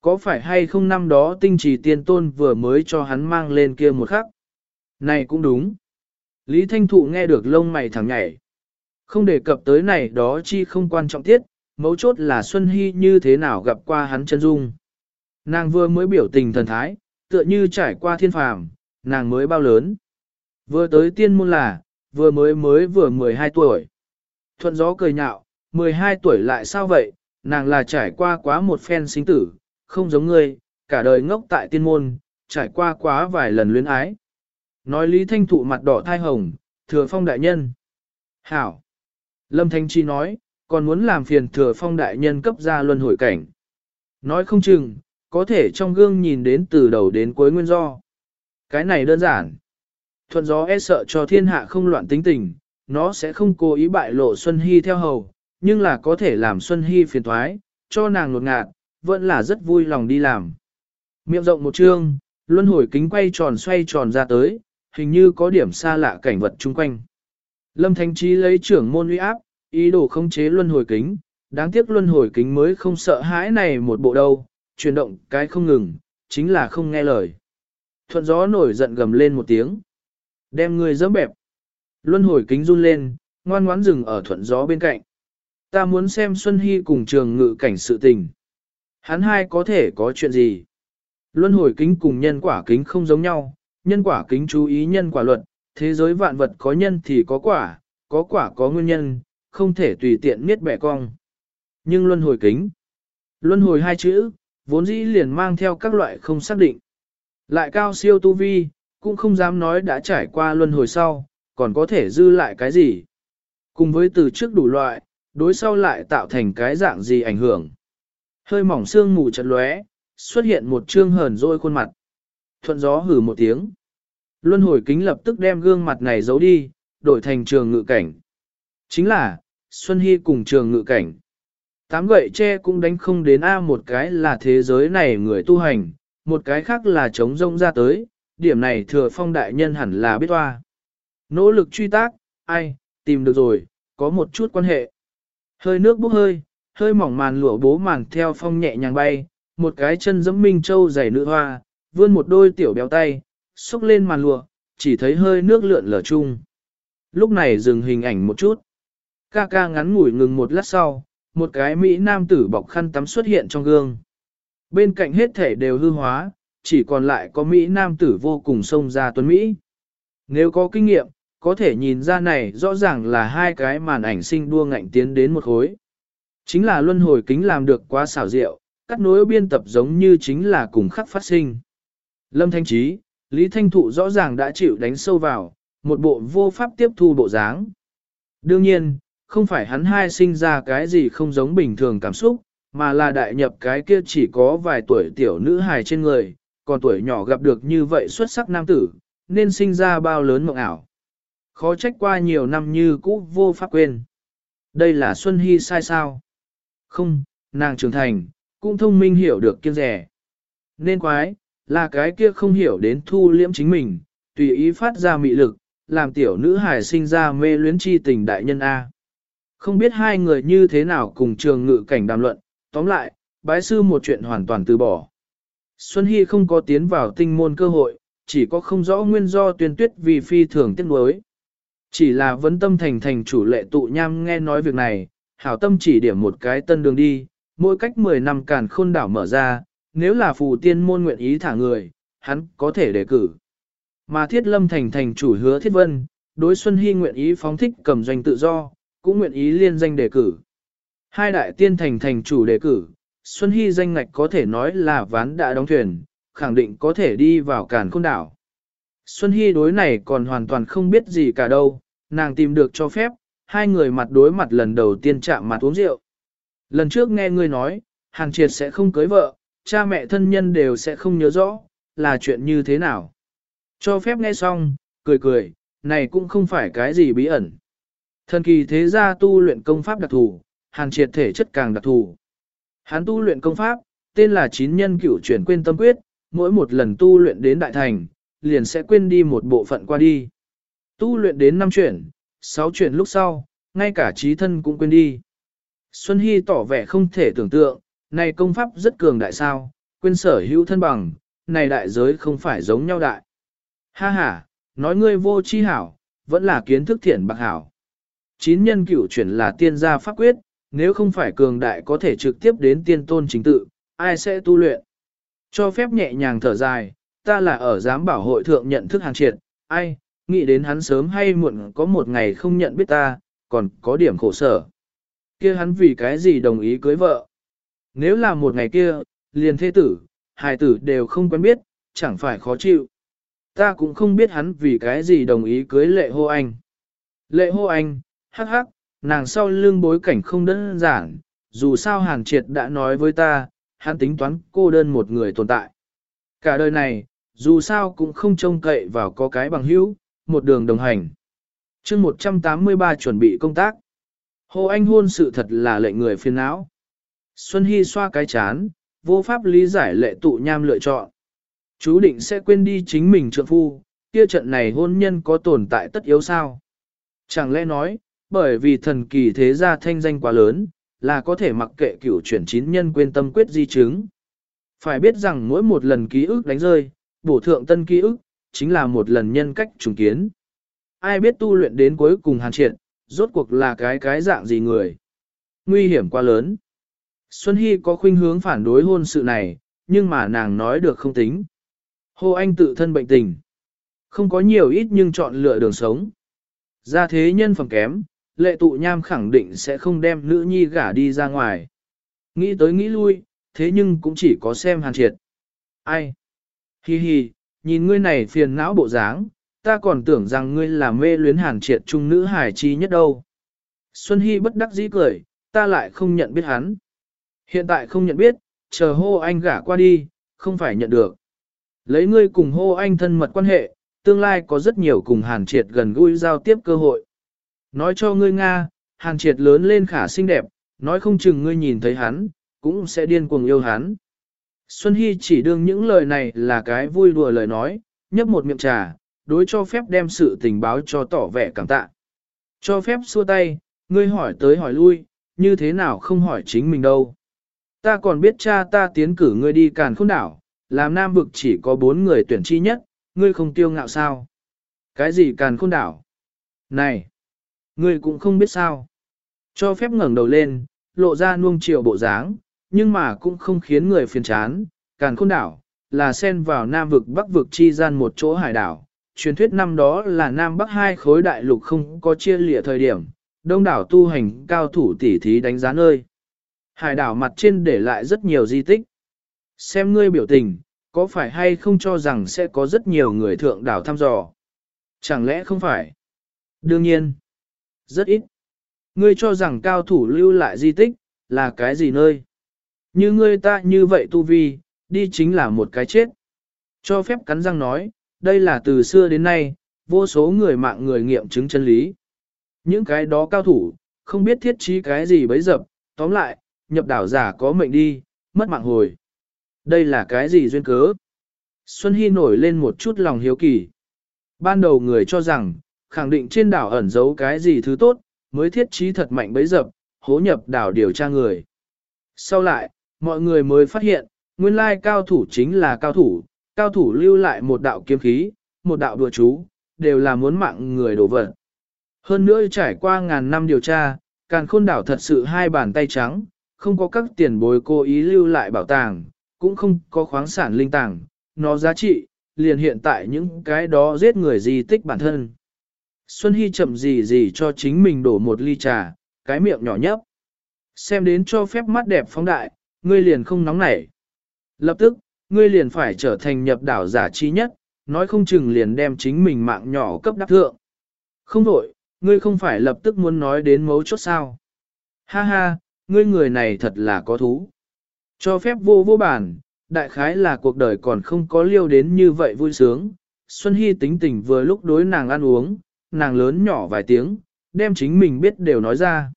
Có phải hay không năm đó tinh chỉ tiền tôn vừa mới cho hắn mang lên kia một khắc? Này cũng đúng. Lý Thanh Thụ nghe được lông mày thẳng nhảy. Không đề cập tới này đó chi không quan trọng tiết, mấu chốt là Xuân Hy như thế nào gặp qua hắn chân dung. Nàng vừa mới biểu tình thần thái, tựa như trải qua thiên phàm, nàng mới bao lớn. Vừa tới tiên môn là, vừa mới mới vừa 12 tuổi. Thuận gió cười nhạo, 12 tuổi lại sao vậy, nàng là trải qua quá một phen sinh tử, không giống ngươi, cả đời ngốc tại tiên môn, trải qua quá vài lần luyến ái. Nói Lý Thanh Thụ mặt đỏ thai hồng, thừa phong đại nhân. Hảo. Lâm Thanh Chi nói, còn muốn làm phiền thừa phong đại nhân cấp ra luân hồi cảnh. Nói không chừng, có thể trong gương nhìn đến từ đầu đến cuối nguyên do. Cái này đơn giản. Thuận gió e sợ cho thiên hạ không loạn tính tình, nó sẽ không cố ý bại lộ Xuân Hy theo hầu, nhưng là có thể làm Xuân Hy phiền thoái, cho nàng nột ngạt, vẫn là rất vui lòng đi làm. Miệng rộng một chương, luân hồi kính quay tròn xoay tròn ra tới, hình như có điểm xa lạ cảnh vật chung quanh. Lâm Thánh Trí lấy trưởng môn uy áp, ý đồ khống chế luân hồi kính, đáng tiếc luân hồi kính mới không sợ hãi này một bộ đâu, chuyển động cái không ngừng, chính là không nghe lời. Thuận gió nổi giận gầm lên một tiếng. Đem người dẫm bẹp. Luân hồi kính run lên, ngoan ngoãn dừng ở thuận gió bên cạnh. Ta muốn xem Xuân Hy cùng trường ngự cảnh sự tình. Hắn hai có thể có chuyện gì? Luân hồi kính cùng nhân quả kính không giống nhau, nhân quả kính chú ý nhân quả luật, thế giới vạn vật có nhân thì có quả, có quả có nguyên nhân, không thể tùy tiện miết bẻ cong. Nhưng luân hồi kính, luân hồi hai chữ, vốn dĩ liền mang theo các loại không xác định. Lại cao siêu tu vi, cũng không dám nói đã trải qua luân hồi sau, còn có thể dư lại cái gì. Cùng với từ trước đủ loại, đối sau lại tạo thành cái dạng gì ảnh hưởng. Hơi mỏng xương mù chật lóe, xuất hiện một trương hờn dôi khuôn mặt. Thuận gió hử một tiếng. Luân hồi kính lập tức đem gương mặt này giấu đi, đổi thành trường ngự cảnh. Chính là, Xuân Hy cùng trường ngự cảnh. Tám gậy tre cũng đánh không đến A một cái là thế giới này người tu hành, một cái khác là chống rông ra tới, điểm này thừa phong đại nhân hẳn là biết hoa. Nỗ lực truy tác, ai, tìm được rồi, có một chút quan hệ. Hơi nước bốc hơi, hơi mỏng màn lụa bố màn theo phong nhẹ nhàng bay, một cái chân giẫm minh châu dày nữ hoa, vươn một đôi tiểu béo tay, xúc lên màn lụa, chỉ thấy hơi nước lượn lở chung. Lúc này dừng hình ảnh một chút. Ca ca ngắn ngủi ngừng một lát sau, một cái Mỹ nam tử bọc khăn tắm xuất hiện trong gương. Bên cạnh hết thể đều hư hóa, chỉ còn lại có Mỹ nam tử vô cùng xông ra tuấn Mỹ. Nếu có kinh nghiệm, có thể nhìn ra này rõ ràng là hai cái màn ảnh sinh đua ngạnh tiến đến một khối. Chính là luân hồi kính làm được quá xảo diệu, cắt nối biên tập giống như chính là cùng khắc phát sinh. Lâm Thanh Trí, Lý Thanh Thụ rõ ràng đã chịu đánh sâu vào, một bộ vô pháp tiếp thu bộ dáng. Đương nhiên, không phải hắn hai sinh ra cái gì không giống bình thường cảm xúc, mà là đại nhập cái kia chỉ có vài tuổi tiểu nữ hài trên người, còn tuổi nhỏ gặp được như vậy xuất sắc nam tử, nên sinh ra bao lớn mộng ảo. Khó trách qua nhiều năm như cũ vô pháp quên. Đây là Xuân Hy sai sao? Không, nàng trưởng thành, cũng thông minh hiểu được kiêng rẻ. Nên quái, là cái kia không hiểu đến thu liễm chính mình, tùy ý phát ra mị lực, làm tiểu nữ hài sinh ra mê luyến chi tình đại nhân A. Không biết hai người như thế nào cùng trường ngự cảnh đàm luận, tóm lại, bái sư một chuyện hoàn toàn từ bỏ. Xuân Hy không có tiến vào tinh môn cơ hội, chỉ có không rõ nguyên do tuyên tuyết vì phi thường tiếc nuối. Chỉ là vấn tâm thành thành chủ lệ tụ nham nghe nói việc này, hảo tâm chỉ điểm một cái tân đường đi, mỗi cách 10 năm càn khôn đảo mở ra, nếu là phù tiên môn nguyện ý thả người, hắn có thể đề cử. Mà thiết lâm thành thành chủ hứa thiết vân, đối Xuân Hy nguyện ý phóng thích cầm doanh tự do, cũng nguyện ý liên danh đề cử. Hai đại tiên thành thành chủ đề cử, Xuân Hy danh ngạch có thể nói là ván đã đóng thuyền, khẳng định có thể đi vào càn khôn đảo. Xuân Hy đối này còn hoàn toàn không biết gì cả đâu, nàng tìm được cho phép, hai người mặt đối mặt lần đầu tiên chạm mặt uống rượu. Lần trước nghe ngươi nói, Hàn Triệt sẽ không cưới vợ, cha mẹ thân nhân đều sẽ không nhớ rõ, là chuyện như thế nào. Cho phép nghe xong, cười cười, này cũng không phải cái gì bí ẩn. Thần kỳ thế gia tu luyện công pháp đặc thù, Hàn Triệt thể chất càng đặc thù. Hắn tu luyện công pháp, tên là chín nhân cửu chuyển quên tâm quyết, mỗi một lần tu luyện đến đại thành, liền sẽ quên đi một bộ phận qua đi. Tu luyện đến năm chuyển, sáu chuyển lúc sau, ngay cả trí thân cũng quên đi. Xuân Hy tỏ vẻ không thể tưởng tượng, này công pháp rất cường đại sao, quên sở hữu thân bằng, này đại giới không phải giống nhau đại. Ha ha, nói ngươi vô chi hảo, vẫn là kiến thức thiện bạc hảo. Chín nhân cửu chuyển là tiên gia pháp quyết, nếu không phải cường đại có thể trực tiếp đến tiên tôn chính tự, ai sẽ tu luyện. Cho phép nhẹ nhàng thở dài, ta là ở giám bảo hội thượng nhận thức hàng triệt, ai, nghĩ đến hắn sớm hay muộn có một ngày không nhận biết ta, còn có điểm khổ sở. kia hắn vì cái gì đồng ý cưới vợ? Nếu là một ngày kia, liền thế tử, hài tử đều không quen biết, chẳng phải khó chịu. Ta cũng không biết hắn vì cái gì đồng ý cưới lệ hô anh. Lệ hô anh, hắc hắc, nàng sau lưng bối cảnh không đơn giản, dù sao Hàn Triệt đã nói với ta, hắn tính toán cô đơn một người tồn tại. Cả đời này, dù sao cũng không trông cậy vào có cái bằng hữu, một đường đồng hành. chương 183 chuẩn bị công tác. Hồ Anh hôn sự thật là lệ người phiền não. Xuân Hy xoa cái chán, vô pháp lý giải lệ tụ nham lựa chọn. Chú định sẽ quên đi chính mình trượng phu, kia trận này hôn nhân có tồn tại tất yếu sao. Chẳng lẽ nói, bởi vì thần kỳ thế gia thanh danh quá lớn, là có thể mặc kệ cửu chuyển chín nhân quên tâm quyết di chứng. Phải biết rằng mỗi một lần ký ức đánh rơi, bổ thượng tân ký ức, chính là một lần nhân cách trùng kiến. Ai biết tu luyện đến cuối cùng hàn triệt, rốt cuộc là cái cái dạng gì người. Nguy hiểm quá lớn. Xuân Hy có khuynh hướng phản đối hôn sự này, nhưng mà nàng nói được không tính. Hồ Anh tự thân bệnh tình. Không có nhiều ít nhưng chọn lựa đường sống. Ra thế nhân phẩm kém, lệ tụ nham khẳng định sẽ không đem nữ nhi gả đi ra ngoài. Nghĩ tới nghĩ lui, thế nhưng cũng chỉ có xem hàn triệt. Ai? Hi hi, nhìn ngươi này phiền não bộ dáng, ta còn tưởng rằng ngươi là mê luyến hàn triệt trung nữ hải chi nhất đâu. Xuân Hy bất đắc dĩ cười, ta lại không nhận biết hắn. Hiện tại không nhận biết, chờ hô anh gả qua đi, không phải nhận được. Lấy ngươi cùng hô anh thân mật quan hệ, tương lai có rất nhiều cùng hàn triệt gần gũi giao tiếp cơ hội. Nói cho ngươi Nga, hàn triệt lớn lên khả xinh đẹp, nói không chừng ngươi nhìn thấy hắn, cũng sẽ điên cuồng yêu hắn. Xuân Hy chỉ đương những lời này là cái vui đùa lời nói, nhấp một miệng trà, đối cho phép đem sự tình báo cho tỏ vẻ cảm tạ. Cho phép xua tay, ngươi hỏi tới hỏi lui, như thế nào không hỏi chính mình đâu. Ta còn biết cha ta tiến cử ngươi đi càn khôn đảo, làm nam vực chỉ có bốn người tuyển chi nhất, ngươi không tiêu ngạo sao? Cái gì càn khôn đảo? Này! Ngươi cũng không biết sao. Cho phép ngẩng đầu lên, lộ ra nuông chiều bộ dáng, nhưng mà cũng không khiến người phiền chán. Càn khôn đảo, là xen vào Nam vực Bắc vực chi gian một chỗ hải đảo. Truyền thuyết năm đó là Nam Bắc hai khối đại lục không có chia lịa thời điểm, đông đảo tu hành cao thủ tỉ thí đánh giá nơi. Hải đảo mặt trên để lại rất nhiều di tích. Xem ngươi biểu tình, có phải hay không cho rằng sẽ có rất nhiều người thượng đảo thăm dò? Chẳng lẽ không phải? Đương nhiên. Rất ít. Ngươi cho rằng cao thủ lưu lại di tích, là cái gì nơi? Như ngươi ta như vậy tu vi, đi chính là một cái chết. Cho phép cắn răng nói, đây là từ xưa đến nay, vô số người mạng người nghiệm chứng chân lý. Những cái đó cao thủ, không biết thiết trí cái gì bấy dập, tóm lại, nhập đảo giả có mệnh đi, mất mạng hồi. Đây là cái gì duyên cớ? Xuân Hy nổi lên một chút lòng hiếu kỳ. Ban đầu người cho rằng, khẳng định trên đảo ẩn giấu cái gì thứ tốt, mới thiết trí thật mạnh bấy dập, hố nhập đảo điều tra người. Sau lại, mọi người mới phát hiện, nguyên lai cao thủ chính là cao thủ, cao thủ lưu lại một đạo kiếm khí, một đạo đùa chú, đều là muốn mạng người đổ vật. Hơn nữa trải qua ngàn năm điều tra, càn khôn đảo thật sự hai bàn tay trắng, không có các tiền bối cố ý lưu lại bảo tàng, cũng không có khoáng sản linh tàng, nó giá trị, liền hiện tại những cái đó giết người di tích bản thân. Xuân Hy chậm gì gì cho chính mình đổ một ly trà, cái miệng nhỏ nhấp. Xem đến cho phép mắt đẹp phóng đại, ngươi liền không nóng nảy. Lập tức, ngươi liền phải trở thành nhập đảo giả trí nhất, nói không chừng liền đem chính mình mạng nhỏ cấp đắc thượng. Không đổi, ngươi không phải lập tức muốn nói đến mấu chốt sao. Ha ha, ngươi người này thật là có thú. Cho phép vô vô bản, đại khái là cuộc đời còn không có liêu đến như vậy vui sướng. Xuân Hy tính tình vừa lúc đối nàng ăn uống, nàng lớn nhỏ vài tiếng, đem chính mình biết đều nói ra.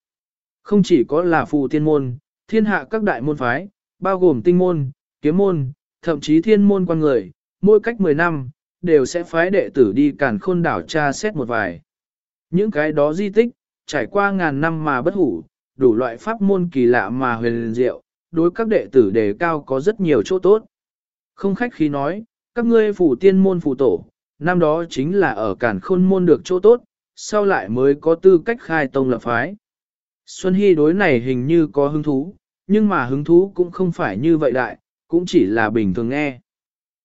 Không chỉ có là phù thiên môn, thiên hạ các đại môn phái, bao gồm tinh môn, kiếm môn, thậm chí thiên môn quan người, mỗi cách 10 năm, đều sẽ phái đệ tử đi cản khôn đảo tra xét một vài. Những cái đó di tích, trải qua ngàn năm mà bất hủ, đủ loại pháp môn kỳ lạ mà huyền diệu, đối các đệ tử đề cao có rất nhiều chỗ tốt. Không khách khí nói, các ngươi phủ tiên môn phủ tổ, năm đó chính là ở cản khôn môn được chỗ tốt, sau lại mới có tư cách khai tông lập phái. Xuân Hy đối này hình như có hứng thú, nhưng mà hứng thú cũng không phải như vậy đại, cũng chỉ là bình thường nghe.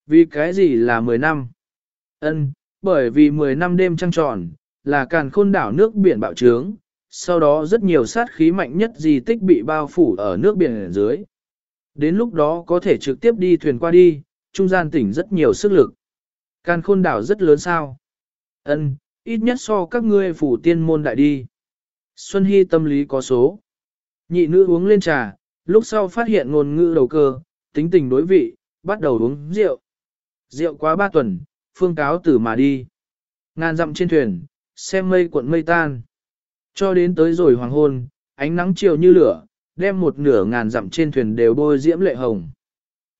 Vì cái gì là 10 năm? Ân, Bởi vì 10 năm đêm trăng tròn, là càn khôn đảo nước biển bạo trướng, sau đó rất nhiều sát khí mạnh nhất di tích bị bao phủ ở nước biển dưới. Đến lúc đó có thể trực tiếp đi thuyền qua đi, trung gian tỉnh rất nhiều sức lực. Càn khôn đảo rất lớn sao? Ân, ít nhất so các ngươi phủ tiên môn đại đi. Xuân Hy tâm lý có số. Nhị nữ uống lên trà, lúc sau phát hiện ngôn ngữ đầu cơ, tính tình đối vị, bắt đầu uống rượu. Rượu quá ba tuần, phương cáo tử mà đi. Ngàn dặm trên thuyền, xem mây cuộn mây tan. Cho đến tới rồi hoàng hôn, ánh nắng chiều như lửa, đem một nửa ngàn dặm trên thuyền đều bôi diễm lệ hồng.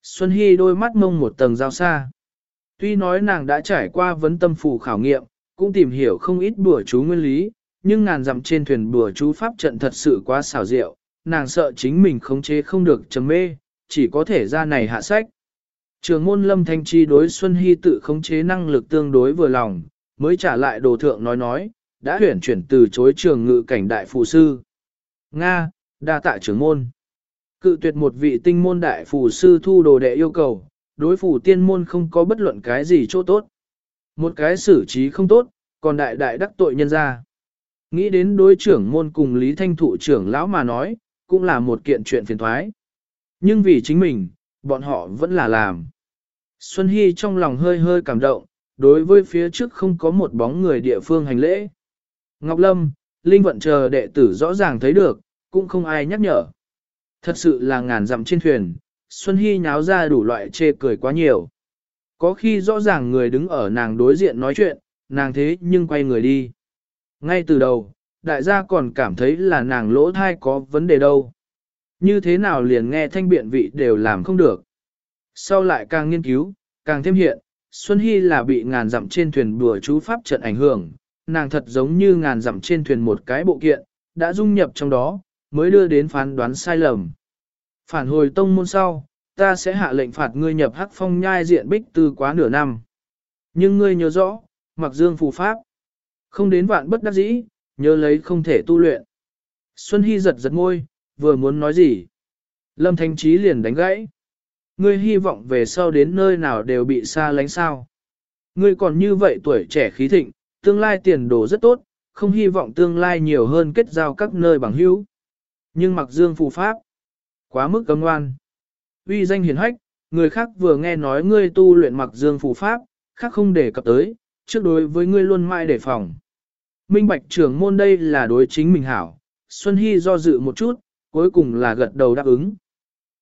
Xuân Hy đôi mắt mông một tầng giao xa. Tuy nói nàng đã trải qua vấn tâm phù khảo nghiệm, cũng tìm hiểu không ít bùa chú nguyên lý, nhưng ngàn dặm trên thuyền bùa chú pháp trận thật sự quá xảo diệu, nàng sợ chính mình khống chế không được chấm mê, chỉ có thể ra này hạ sách. Trường môn lâm thanh chi đối Xuân Hy tự khống chế năng lực tương đối vừa lòng, mới trả lại đồ thượng nói nói, đã huyển chuyển từ chối trường ngự cảnh đại phù sư. Nga, đa tạ trưởng môn. Cự tuyệt một vị tinh môn đại phù sư thu đồ đệ yêu cầu, đối phủ tiên môn không có bất luận cái gì chỗ tốt. Một cái xử trí không tốt, còn đại đại đắc tội nhân ra. Nghĩ đến đối trưởng môn cùng Lý Thanh Thụ trưởng lão mà nói, cũng là một kiện chuyện phiền thoái. Nhưng vì chính mình, bọn họ vẫn là làm. Xuân Hy trong lòng hơi hơi cảm động, đối với phía trước không có một bóng người địa phương hành lễ. Ngọc Lâm, Linh vận chờ đệ tử rõ ràng thấy được, cũng không ai nhắc nhở. Thật sự là ngàn dặm trên thuyền, Xuân Hy nháo ra đủ loại chê cười quá nhiều. Có khi rõ ràng người đứng ở nàng đối diện nói chuyện, nàng thế nhưng quay người đi. Ngay từ đầu, đại gia còn cảm thấy là nàng lỗ thai có vấn đề đâu. Như thế nào liền nghe thanh biện vị đều làm không được. Sau lại càng nghiên cứu, càng thêm hiện, Xuân Hy là bị ngàn dặm trên thuyền bùa chú pháp trận ảnh hưởng, nàng thật giống như ngàn dặm trên thuyền một cái bộ kiện, đã dung nhập trong đó, mới đưa đến phán đoán sai lầm. Phản hồi tông môn sau, ta sẽ hạ lệnh phạt ngươi nhập hắc phong nhai diện bích từ quá nửa năm. Nhưng ngươi nhớ rõ, mặc dương phù pháp, không đến vạn bất đắc dĩ, nhớ lấy không thể tu luyện. Xuân Hy giật giật ngôi, vừa muốn nói gì. Lâm Thanh Trí liền đánh gãy. Ngươi hy vọng về sau đến nơi nào đều bị xa lánh sao. Ngươi còn như vậy tuổi trẻ khí thịnh, tương lai tiền đồ rất tốt, không hy vọng tương lai nhiều hơn kết giao các nơi bằng hữu. Nhưng mặc dương phù pháp, quá mức cấm ngoan. Uy danh hiền hách, người khác vừa nghe nói ngươi tu luyện mặc dương phù pháp, khác không để cập tới, trước đối với ngươi luôn mãi đề phòng. Minh bạch trưởng môn đây là đối chính mình hảo, Xuân Hy do dự một chút, cuối cùng là gật đầu đáp ứng.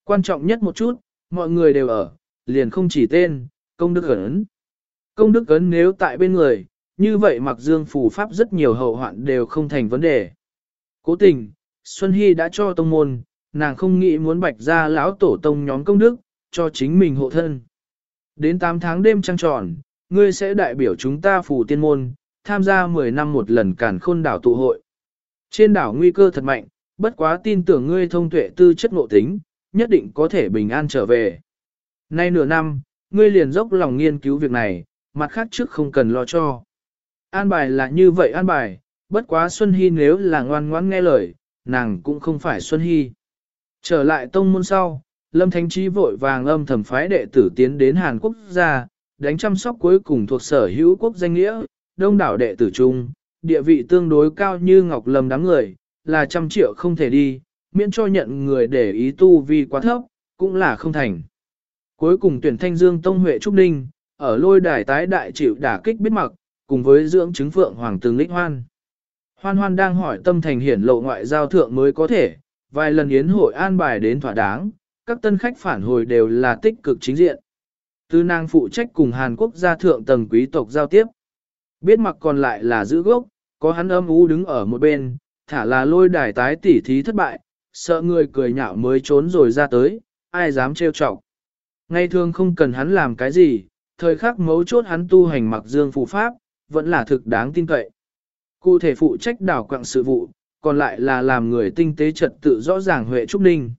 Quan trọng nhất một chút, mọi người đều ở, liền không chỉ tên, công đức ấn. Công đức ấn nếu tại bên người, như vậy mặc dương phù pháp rất nhiều hậu hoạn đều không thành vấn đề. Cố tình, Xuân Hy đã cho tông môn, nàng không nghĩ muốn bạch ra lão tổ tông nhóm công đức, cho chính mình hộ thân. Đến 8 tháng đêm trăng tròn, ngươi sẽ đại biểu chúng ta phù tiên môn, tham gia 10 năm một lần càn khôn đảo tụ hội. Trên đảo nguy cơ thật mạnh, bất quá tin tưởng ngươi thông tuệ tư chất ngộ tính, nhất định có thể bình an trở về. Nay nửa năm, ngươi liền dốc lòng nghiên cứu việc này, mặt khác trước không cần lo cho. An bài là như vậy an bài, bất quá Xuân Hy nếu là ngoan ngoãn nghe lời, nàng cũng không phải Xuân Hy. Trở lại tông môn sau, Lâm Thánh Trí vội vàng âm thầm phái đệ tử tiến đến Hàn Quốc gia, đánh chăm sóc cuối cùng thuộc sở hữu quốc danh nghĩa, đông đảo đệ tử chung, địa vị tương đối cao như Ngọc Lâm đám người, là trăm triệu không thể đi, miễn cho nhận người để ý tu vi quá thấp, cũng là không thành. Cuối cùng tuyển thanh dương Tông Huệ Trúc Ninh, ở lôi đài tái đại chịu đả kích biết mặc, cùng với dưỡng chứng phượng hoàng tường lích hoan. Hoan hoan đang hỏi tâm thành hiển lộ ngoại giao thượng mới có thể, vài lần yến hội an bài đến thỏa đáng, các tân khách phản hồi đều là tích cực chính diện. Tư nàng phụ trách cùng Hàn Quốc gia thượng tầng quý tộc giao tiếp. Biết mặc còn lại là giữ gốc, có hắn âm u đứng ở một bên, thả là lôi đài tái tỉ thí thất bại, sợ người cười nhạo mới trốn rồi ra tới, ai dám trêu chọc. Ngay thường không cần hắn làm cái gì, thời khắc mấu chốt hắn tu hành mặc dương phù pháp, vẫn là thực đáng tin cậy. Cụ thể phụ trách đảo quặng sự vụ, còn lại là làm người tinh tế trật tự rõ ràng Huệ Trúc Ninh.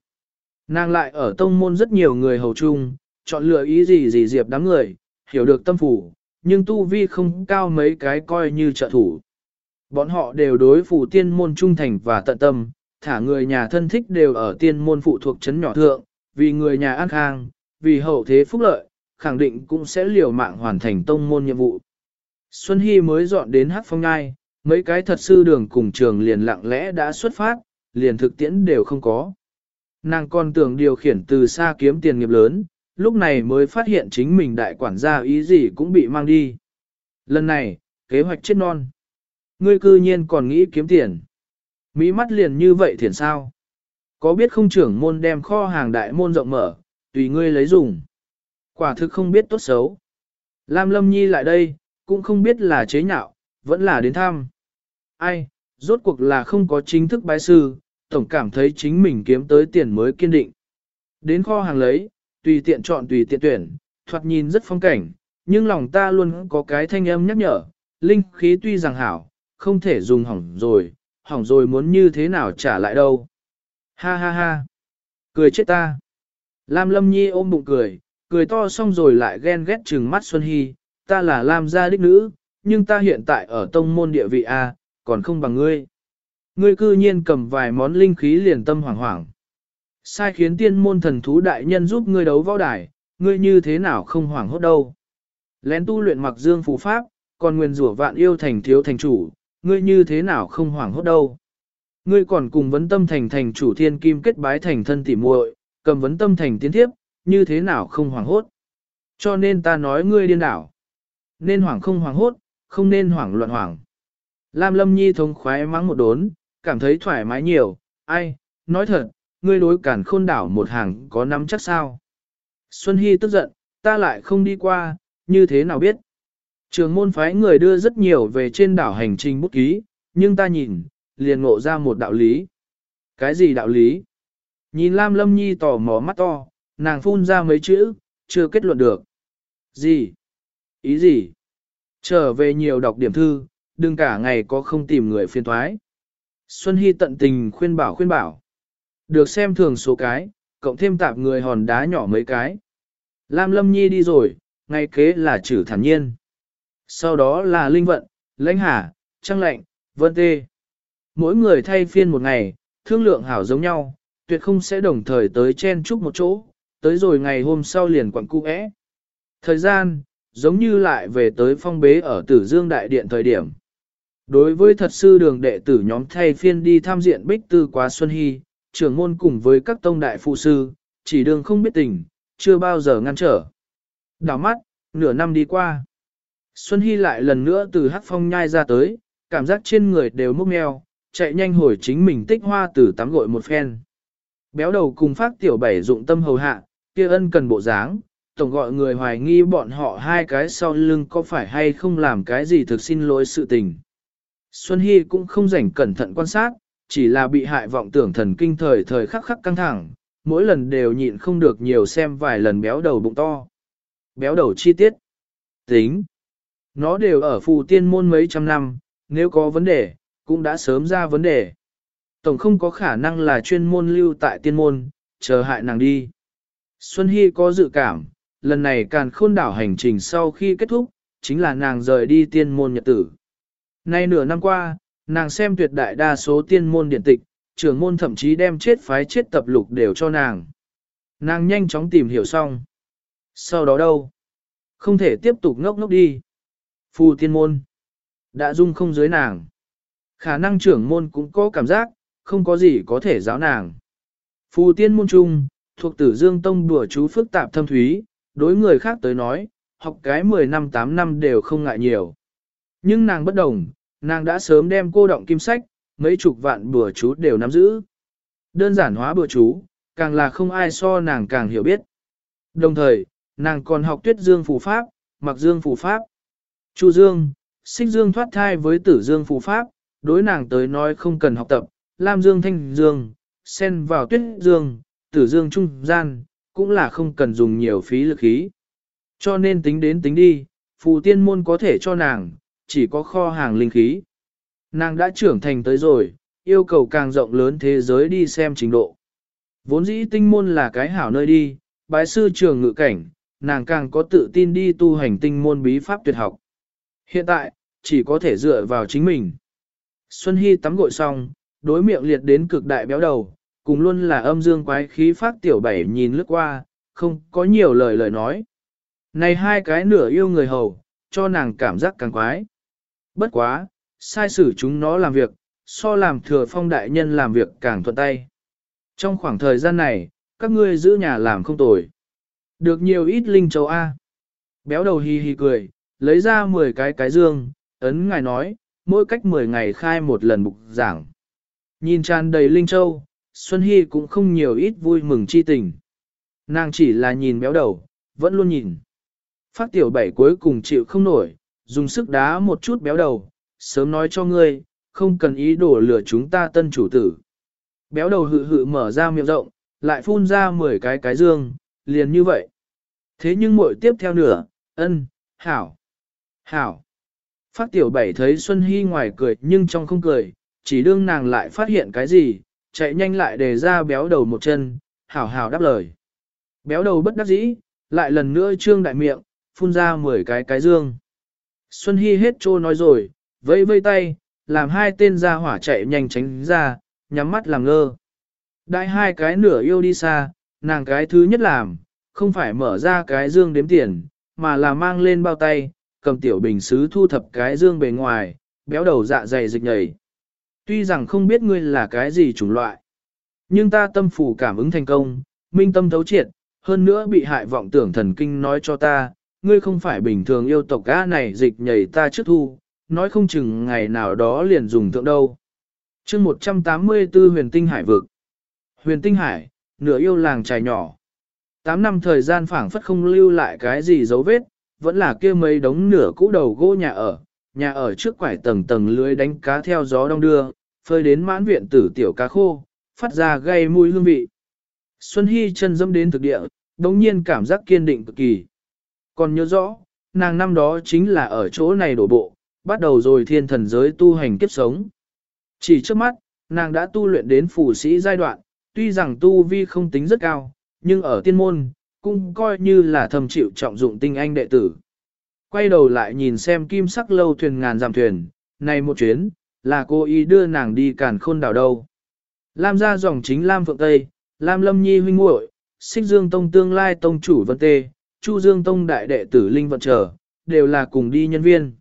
Nàng lại ở tông môn rất nhiều người hầu chung, chọn lựa ý gì gì diệp đám người, hiểu được tâm phủ, nhưng tu vi không cao mấy cái coi như trợ thủ. Bọn họ đều đối phủ tiên môn trung thành và tận tâm, thả người nhà thân thích đều ở tiên môn phụ thuộc chấn nhỏ thượng, vì người nhà an khang, vì hậu thế phúc lợi, khẳng định cũng sẽ liều mạng hoàn thành tông môn nhiệm vụ. Xuân Hy mới dọn đến hát phong ngai, mấy cái thật sư đường cùng trường liền lặng lẽ đã xuất phát, liền thực tiễn đều không có. Nàng còn tưởng điều khiển từ xa kiếm tiền nghiệp lớn, lúc này mới phát hiện chính mình đại quản gia ý gì cũng bị mang đi. Lần này, kế hoạch chết non. Ngươi cư nhiên còn nghĩ kiếm tiền. Mỹ mắt liền như vậy thiền sao? Có biết không trưởng môn đem kho hàng đại môn rộng mở, tùy ngươi lấy dùng. Quả thực không biết tốt xấu. Lam Lâm Nhi lại đây, cũng không biết là chế nhạo, vẫn là đến thăm. Ai, rốt cuộc là không có chính thức bái sư, tổng cảm thấy chính mình kiếm tới tiền mới kiên định. Đến kho hàng lấy, tùy tiện chọn tùy tiện tuyển, thoạt nhìn rất phong cảnh, nhưng lòng ta luôn có cái thanh âm nhắc nhở, linh khí tuy rằng hảo, không thể dùng hỏng rồi, hỏng rồi muốn như thế nào trả lại đâu. Ha ha ha, cười chết ta. Lam Lâm Nhi ôm bụng cười, cười to xong rồi lại ghen ghét trừng mắt Xuân Hy, ta là Lam gia đích nữ, nhưng ta hiện tại ở tông môn địa vị A, còn không bằng ngươi. Ngươi cư nhiên cầm vài món linh khí liền tâm hoảng hoảng. Sai khiến tiên môn thần thú đại nhân giúp ngươi đấu võ đài, ngươi như thế nào không hoảng hốt đâu. Lén tu luyện mặc dương phù pháp, còn nguyên rủa vạn yêu thành thiếu thành chủ, ngươi như thế nào không hoảng hốt đâu. Ngươi còn cùng vấn tâm thành thành chủ thiên kim kết bái thành thân tỉ muội, cầm vấn tâm thành tiến tiếp, như thế nào không hoảng hốt. Cho nên ta nói ngươi điên đảo. Nên hoảng không hoảng hốt, không nên hoảng loạn hoảng. Lam Lâm Nhi thống khoái mắng một đốn, cảm thấy thoải mái nhiều, ai, nói thật, ngươi đối cản khôn đảo một hàng có nắm chắc sao. Xuân Hy tức giận, ta lại không đi qua, như thế nào biết. Trường môn phái người đưa rất nhiều về trên đảo hành trình bút ký, nhưng ta nhìn, liền ngộ ra một đạo lý. Cái gì đạo lý? Nhìn Lam Lâm Nhi tỏ mò mắt to, nàng phun ra mấy chữ, chưa kết luận được. Gì? Ý gì? Trở về nhiều đọc điểm thư, đừng cả ngày có không tìm người phiên thoái. Xuân Hy tận tình khuyên bảo khuyên bảo. Được xem thường số cái, cộng thêm tạp người hòn đá nhỏ mấy cái. Lam Lâm Nhi đi rồi, ngay kế là trừ thản nhiên. Sau đó là Linh Vận, Lãnh Hà, Trăng Lệnh, Vân Tê. Mỗi người thay phiên một ngày, thương lượng hảo giống nhau, tuyệt không sẽ đồng thời tới chen chúc một chỗ, tới rồi ngày hôm sau liền quặng cung ẽ. Thời gian, giống như lại về tới phong bế ở Tử Dương Đại Điện thời điểm. Đối với thật sư đường đệ tử nhóm thay phiên đi tham diện bích tư quá Xuân Hy, trưởng môn cùng với các tông đại phụ sư, chỉ đường không biết tình, chưa bao giờ ngăn trở. Đảo mắt, nửa năm đi qua. Xuân Hy lại lần nữa từ hắc phong nhai ra tới, cảm giác trên người đều mốc meo, chạy nhanh hồi chính mình tích hoa từ tắm gội một phen. Béo đầu cùng phát tiểu bảy dụng tâm hầu hạ, kia ân cần bộ dáng, tổng gọi người hoài nghi bọn họ hai cái sau lưng có phải hay không làm cái gì thực xin lỗi sự tình. Xuân Hy cũng không rảnh cẩn thận quan sát, chỉ là bị hại vọng tưởng thần kinh thời thời khắc khắc căng thẳng, mỗi lần đều nhịn không được nhiều xem vài lần béo đầu bụng to. Béo đầu chi tiết. Tính. Nó đều ở phù tiên môn mấy trăm năm, nếu có vấn đề, cũng đã sớm ra vấn đề. Tổng không có khả năng là chuyên môn lưu tại tiên môn, chờ hại nàng đi. Xuân Hy có dự cảm, lần này càn khôn đảo hành trình sau khi kết thúc, chính là nàng rời đi tiên môn nhật tử. Nay nửa năm qua, nàng xem tuyệt đại đa số tiên môn điện tịch, trưởng môn thậm chí đem chết phái chết tập lục đều cho nàng. Nàng nhanh chóng tìm hiểu xong. Sau đó đâu? Không thể tiếp tục ngốc ngốc đi. Phù tiên môn. Đã dung không dưới nàng. Khả năng trưởng môn cũng có cảm giác, không có gì có thể giáo nàng. Phù tiên môn trung, thuộc tử dương tông đùa chú phức tạp thâm thúy, đối người khác tới nói, học cái 10 năm 8 năm đều không ngại nhiều. Nhưng nàng bất đồng, nàng đã sớm đem cô động kim sách, mấy chục vạn bừa chú đều nắm giữ. Đơn giản hóa bừa chú, càng là không ai so nàng càng hiểu biết. Đồng thời, nàng còn học tuyết dương phù pháp, mặc dương phù pháp. Chu dương, xích dương thoát thai với tử dương phù pháp, đối nàng tới nói không cần học tập, lam dương thanh dương, xen vào tuyết dương, tử dương trung gian, cũng là không cần dùng nhiều phí lực khí. Cho nên tính đến tính đi, phù tiên môn có thể cho nàng, chỉ có kho hàng linh khí. Nàng đã trưởng thành tới rồi, yêu cầu càng rộng lớn thế giới đi xem trình độ. Vốn dĩ tinh môn là cái hảo nơi đi, bái sư trường ngự cảnh, nàng càng có tự tin đi tu hành tinh môn bí pháp tuyệt học. Hiện tại, chỉ có thể dựa vào chính mình. Xuân Hy tắm gội xong, đối miệng liệt đến cực đại béo đầu, cùng luôn là âm dương quái khí phát tiểu bảy nhìn lướt qua, không có nhiều lời lời nói. Này hai cái nửa yêu người hầu, cho nàng cảm giác càng quái. Bất quá, sai xử chúng nó làm việc, so làm thừa phong đại nhân làm việc càng thuận tay. Trong khoảng thời gian này, các ngươi giữ nhà làm không tồi. Được nhiều ít linh châu A. Béo đầu hì hì cười, lấy ra 10 cái cái dương, ấn ngài nói, mỗi cách 10 ngày khai một lần mục giảng. Nhìn tràn đầy linh châu, Xuân Hy cũng không nhiều ít vui mừng chi tình. Nàng chỉ là nhìn béo đầu, vẫn luôn nhìn. Phát tiểu bảy cuối cùng chịu không nổi, dùng sức đá một chút béo đầu, sớm nói cho ngươi, không cần ý đồ lừa chúng ta tân chủ tử. Béo đầu hự hự mở ra miệng rộng, lại phun ra 10 cái cái dương, liền như vậy. Thế nhưng muội tiếp theo nửa, ân, hảo, hảo. Phát tiểu bảy thấy Xuân Hy ngoài cười nhưng trong không cười, chỉ đương nàng lại phát hiện cái gì, chạy nhanh lại để ra béo đầu một chân, hảo hảo đáp lời. Béo đầu bất đắc dĩ, lại lần nữa trương đại miệng, phun ra 10 cái cái dương. Xuân Hy hết trô nói rồi, vây vây tay, làm hai tên ra hỏa chạy nhanh tránh ra, nhắm mắt làm ngơ. Đại hai cái nửa yêu đi xa, nàng cái thứ nhất làm, không phải mở ra cái dương đếm tiền, mà là mang lên bao tay, cầm tiểu bình xứ thu thập cái dương bề ngoài, béo đầu dạ dày dịch nhảy. Tuy rằng không biết ngươi là cái gì chủng loại, nhưng ta tâm phủ cảm ứng thành công, minh tâm thấu triệt, hơn nữa bị hại vọng tưởng thần kinh nói cho ta, ngươi không phải bình thường yêu tộc gã này dịch nhảy ta trước thu, nói không chừng ngày nào đó liền dùng thượng đâu. chương 184 huyền tinh hải vực. Huyền tinh hải, nửa yêu làng trài nhỏ. tám năm thời gian phảng phất không lưu lại cái gì dấu vết, vẫn là kia mấy đống nửa cũ đầu gỗ nhà ở, nhà ở trước quải tầng tầng lưới đánh cá theo gió đông đưa, phơi đến mãn viện tử tiểu cá khô, phát ra gây mùi hương vị. Xuân Hy chân dâm đến thực địa, đồng nhiên cảm giác kiên định cực kỳ. Còn nhớ rõ, nàng năm đó chính là ở chỗ này đổ bộ, bắt đầu rồi thiên thần giới tu hành kiếp sống. Chỉ trước mắt, nàng đã tu luyện đến phù sĩ giai đoạn, tuy rằng tu vi không tính rất cao, nhưng ở tiên môn, cũng coi như là thầm chịu trọng dụng tinh anh đệ tử. Quay đầu lại nhìn xem kim sắc lâu thuyền ngàn giảm thuyền, này một chuyến, là cô ý đưa nàng đi càn khôn đảo đâu. Lam gia dòng chính Lam Phượng Tây, Lam Lâm Nhi huynh muội, Xích Dương Tông tương lai tông chủ Vân Tê, Chu Dương Tông đại đệ tử Linh Vận Trở, đều là cùng đi nhân viên.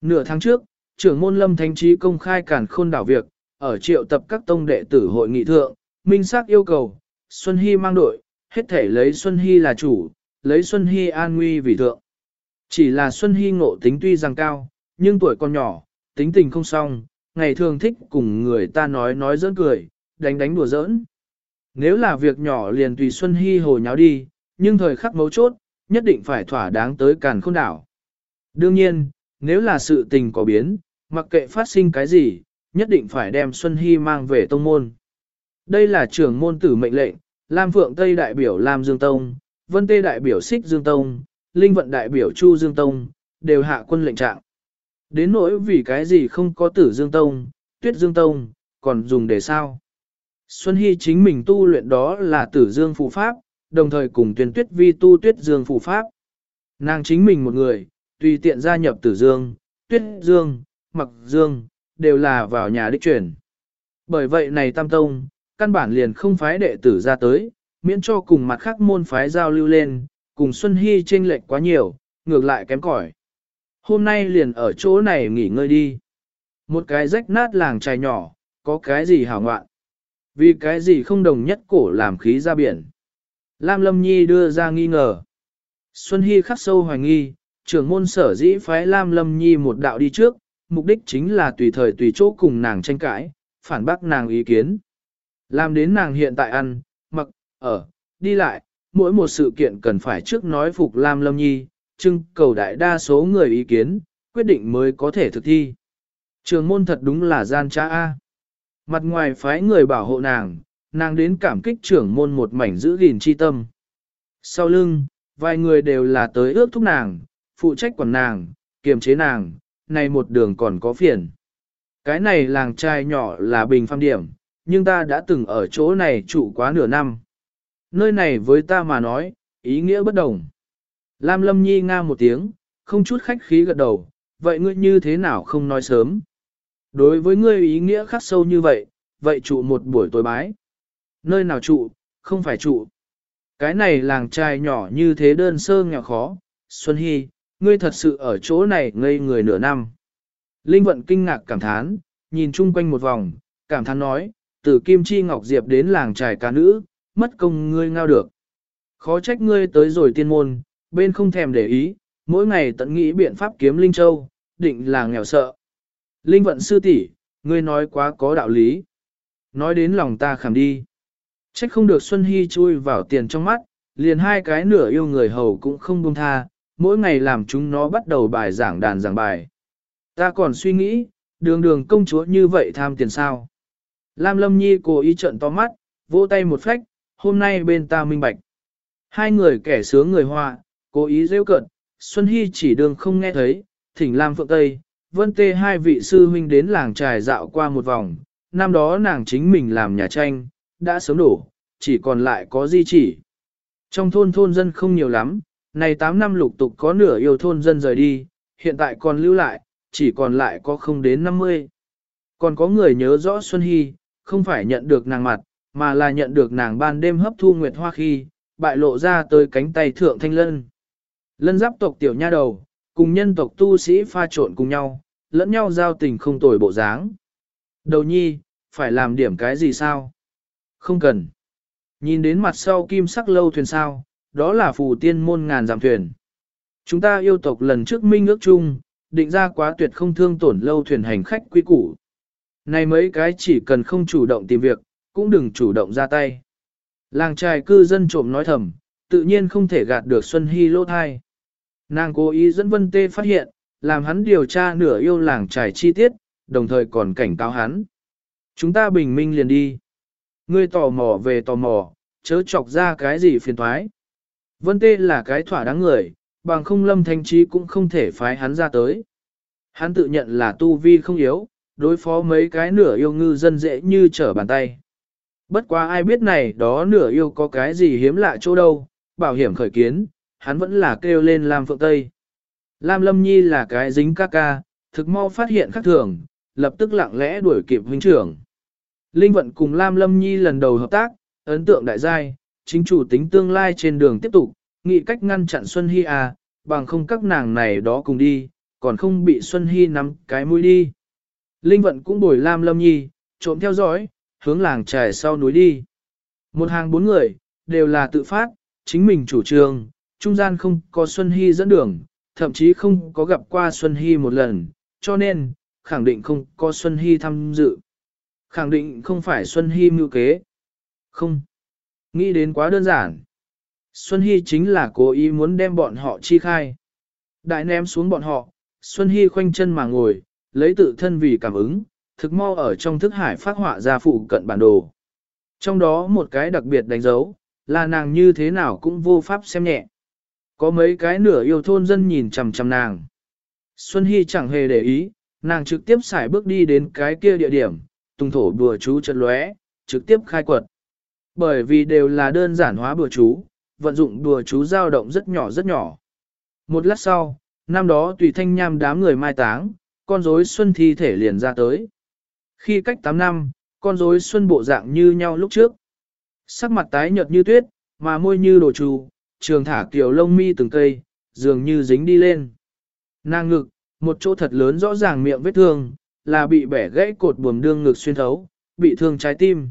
Nửa tháng trước, trưởng môn Lâm Thánh Trí công khai cản khôn đảo việc, ở triệu tập các tông đệ tử hội nghị thượng, minh xác yêu cầu, Xuân Hy mang đội, hết thể lấy Xuân Hy là chủ, lấy Xuân Hy an nguy vì thượng. Chỉ là Xuân Hy ngộ tính tuy rằng cao, nhưng tuổi còn nhỏ, tính tình không xong, ngày thường thích cùng người ta nói nói giỡn cười, đánh đánh đùa giỡn. Nếu là việc nhỏ liền tùy Xuân Hy hồ nháo đi, nhưng thời khắc mấu chốt, nhất định phải thỏa đáng tới càn khôn đảo. Đương nhiên, nếu là sự tình có biến, mặc kệ phát sinh cái gì, nhất định phải đem Xuân Hy mang về tông môn. Đây là trưởng môn tử mệnh lệnh, Lam Phượng Tây đại biểu Lam Dương Tông, Vân Tê đại biểu Xích Dương Tông, Linh Vận đại biểu Chu Dương Tông, đều hạ quân lệnh trạng. Đến nỗi vì cái gì không có tử Dương Tông, Tuyết Dương Tông, còn dùng để sao? Xuân Hy chính mình tu luyện đó là tử Dương Phù Pháp, đồng thời cùng tuyên tuyết vi tu Tuyết Dương Phù Pháp. Nàng chính mình một người, tùy tiện gia nhập tử Dương, Tuyết Dương, Mặc Dương, đều là vào nhà đích truyền. Bởi vậy này Tam Tông, căn bản liền không phái đệ tử ra tới, miễn cho cùng mặt khác môn phái giao lưu lên, cùng Xuân Hy chênh lệch quá nhiều, ngược lại kém cỏi. Hôm nay liền ở chỗ này nghỉ ngơi đi. Một cái rách nát làng trai nhỏ, có cái gì hảo ngoạn. Vì cái gì không đồng nhất cổ làm khí ra biển. Lam Lâm Nhi đưa ra nghi ngờ. Xuân Hy khắc sâu hoài nghi, trưởng môn sở dĩ phái Lam Lâm Nhi một đạo đi trước, mục đích chính là tùy thời tùy chỗ cùng nàng tranh cãi, phản bác nàng ý kiến. Làm đến nàng hiện tại ăn, mặc, ở, đi lại, mỗi một sự kiện cần phải trước nói phục Lam Lâm Nhi, trưng cầu đại đa số người ý kiến, quyết định mới có thể thực thi. Trường môn thật đúng là gian trá A. Mặt ngoài phái người bảo hộ nàng, nàng đến cảm kích trưởng môn một mảnh giữ gìn chi tâm. Sau lưng, vài người đều là tới ước thúc nàng, phụ trách quản nàng, kiềm chế nàng, này một đường còn có phiền. Cái này làng trai nhỏ là bình pham điểm, nhưng ta đã từng ở chỗ này trụ quá nửa năm. Nơi này với ta mà nói, ý nghĩa bất đồng. Lam Lâm Nhi nga một tiếng, không chút khách khí gật đầu, vậy ngươi như thế nào không nói sớm? Đối với ngươi ý nghĩa khắc sâu như vậy, vậy trụ một buổi tối bái. Nơi nào trụ, không phải trụ. Cái này làng trai nhỏ như thế đơn sơ nghèo khó, Xuân Hy, ngươi thật sự ở chỗ này ngây người nửa năm. Linh vận kinh ngạc cảm thán, nhìn chung quanh một vòng, cảm thán nói, từ Kim Chi Ngọc Diệp đến làng trài cá nữ, mất công ngươi ngao được. Khó trách ngươi tới rồi tiên môn, bên không thèm để ý, mỗi ngày tận nghĩ biện pháp kiếm Linh Châu, định là nghèo sợ. Linh vận sư tỷ, ngươi nói quá có đạo lý. Nói đến lòng ta khảm đi. Trách không được Xuân Hy chui vào tiền trong mắt, liền hai cái nửa yêu người hầu cũng không buông tha, mỗi ngày làm chúng nó bắt đầu bài giảng đàn giảng bài. Ta còn suy nghĩ, đường đường công chúa như vậy tham tiền sao. Lam Lâm Nhi cố ý trận to mắt, vỗ tay một phách, hôm nay bên ta minh bạch. Hai người kẻ sướng người hoa, cố ý rêu cận, Xuân Hy chỉ đường không nghe thấy, thỉnh Lam Phượng Tây, Vân Tê hai vị sư huynh đến làng trài dạo qua một vòng, năm đó nàng chính mình làm nhà tranh, đã sớm đổ, chỉ còn lại có di chỉ. Trong thôn thôn dân không nhiều lắm, này 8 năm lục tục có nửa yêu thôn dân rời đi, hiện tại còn lưu lại, chỉ còn lại có không đến 50. Còn có người nhớ rõ Xuân Hy, không phải nhận được nàng mặt, mà là nhận được nàng ban đêm hấp thu nguyệt hoa khi, bại lộ ra tới cánh tay thượng thanh lân. Lân giáp tộc tiểu nha đầu, cùng nhân tộc tu sĩ pha trộn cùng nhau, lẫn nhau giao tình không tồi bộ dáng. Đầu nhi, phải làm điểm cái gì sao? Không cần. Nhìn đến mặt sau kim sắc lâu thuyền sao, đó là phù tiên môn ngàn giảm thuyền. Chúng ta yêu tộc lần trước minh ước chung, định ra quá tuyệt không thương tổn lâu thuyền hành khách quý củ. Này mấy cái chỉ cần không chủ động tìm việc, cũng đừng chủ động ra tay. Làng trài cư dân trộm nói thầm, tự nhiên không thể gạt được Xuân Hy lỗ thai. Nàng cố ý dẫn Vân Tê phát hiện, làm hắn điều tra nửa yêu làng trài chi tiết, đồng thời còn cảnh cáo hắn. Chúng ta bình minh liền đi. Ngươi tò mò về tò mò, chớ chọc ra cái gì phiền thoái. Vân Tê là cái thỏa đáng người, bằng không lâm thanh trí cũng không thể phái hắn ra tới. Hắn tự nhận là tu vi không yếu, đối phó mấy cái nửa yêu ngư dân dễ như trở bàn tay. Bất quá ai biết này đó nửa yêu có cái gì hiếm lạ chỗ đâu, bảo hiểm khởi kiến, hắn vẫn là kêu lên Lam Phượng Tây. Lam Lâm Nhi là cái dính ca ca, thực mau phát hiện khác thường, lập tức lặng lẽ đuổi kịp huynh trưởng. Linh vận cùng Lam Lâm Nhi lần đầu hợp tác, ấn tượng đại giai, chính chủ tính tương lai trên đường tiếp tục, nghĩ cách ngăn chặn Xuân Hy à, bằng không các nàng này đó cùng đi, còn không bị Xuân Hy nắm cái mũi đi. Linh vận cũng bồi Lam Lâm Nhi, trộm theo dõi, hướng làng trải sau núi đi. Một hàng bốn người, đều là tự phát, chính mình chủ trương, trung gian không có Xuân Hy dẫn đường, thậm chí không có gặp qua Xuân Hy một lần, cho nên, khẳng định không có Xuân Hy tham dự. Khẳng định không phải Xuân Hy mưu kế. Không. Nghĩ đến quá đơn giản. Xuân Hy chính là cố ý muốn đem bọn họ chi khai. Đại ném xuống bọn họ, Xuân Hy khoanh chân mà ngồi, lấy tự thân vì cảm ứng, thực mau ở trong thức hải phát họa ra phụ cận bản đồ. Trong đó một cái đặc biệt đánh dấu, là nàng như thế nào cũng vô pháp xem nhẹ. Có mấy cái nửa yêu thôn dân nhìn chằm chằm nàng. Xuân Hy chẳng hề để ý, nàng trực tiếp xài bước đi đến cái kia địa điểm, tùng thổ bùa chú chật lóe, trực tiếp khai quật. Bởi vì đều là đơn giản hóa bùa chú, vận dụng bùa chú dao động rất nhỏ rất nhỏ. Một lát sau, năm đó tùy thanh nham đám người mai táng, con rối xuân thi thể liền ra tới. Khi cách 8 năm, con rối xuân bộ dạng như nhau lúc trước. Sắc mặt tái nhợt như tuyết, mà môi như đồ trù, trường thả kiểu lông mi từng cây, dường như dính đi lên. Nàng ngực, một chỗ thật lớn rõ ràng miệng vết thương, là bị bẻ gãy cột buồm đương ngực xuyên thấu, bị thương trái tim.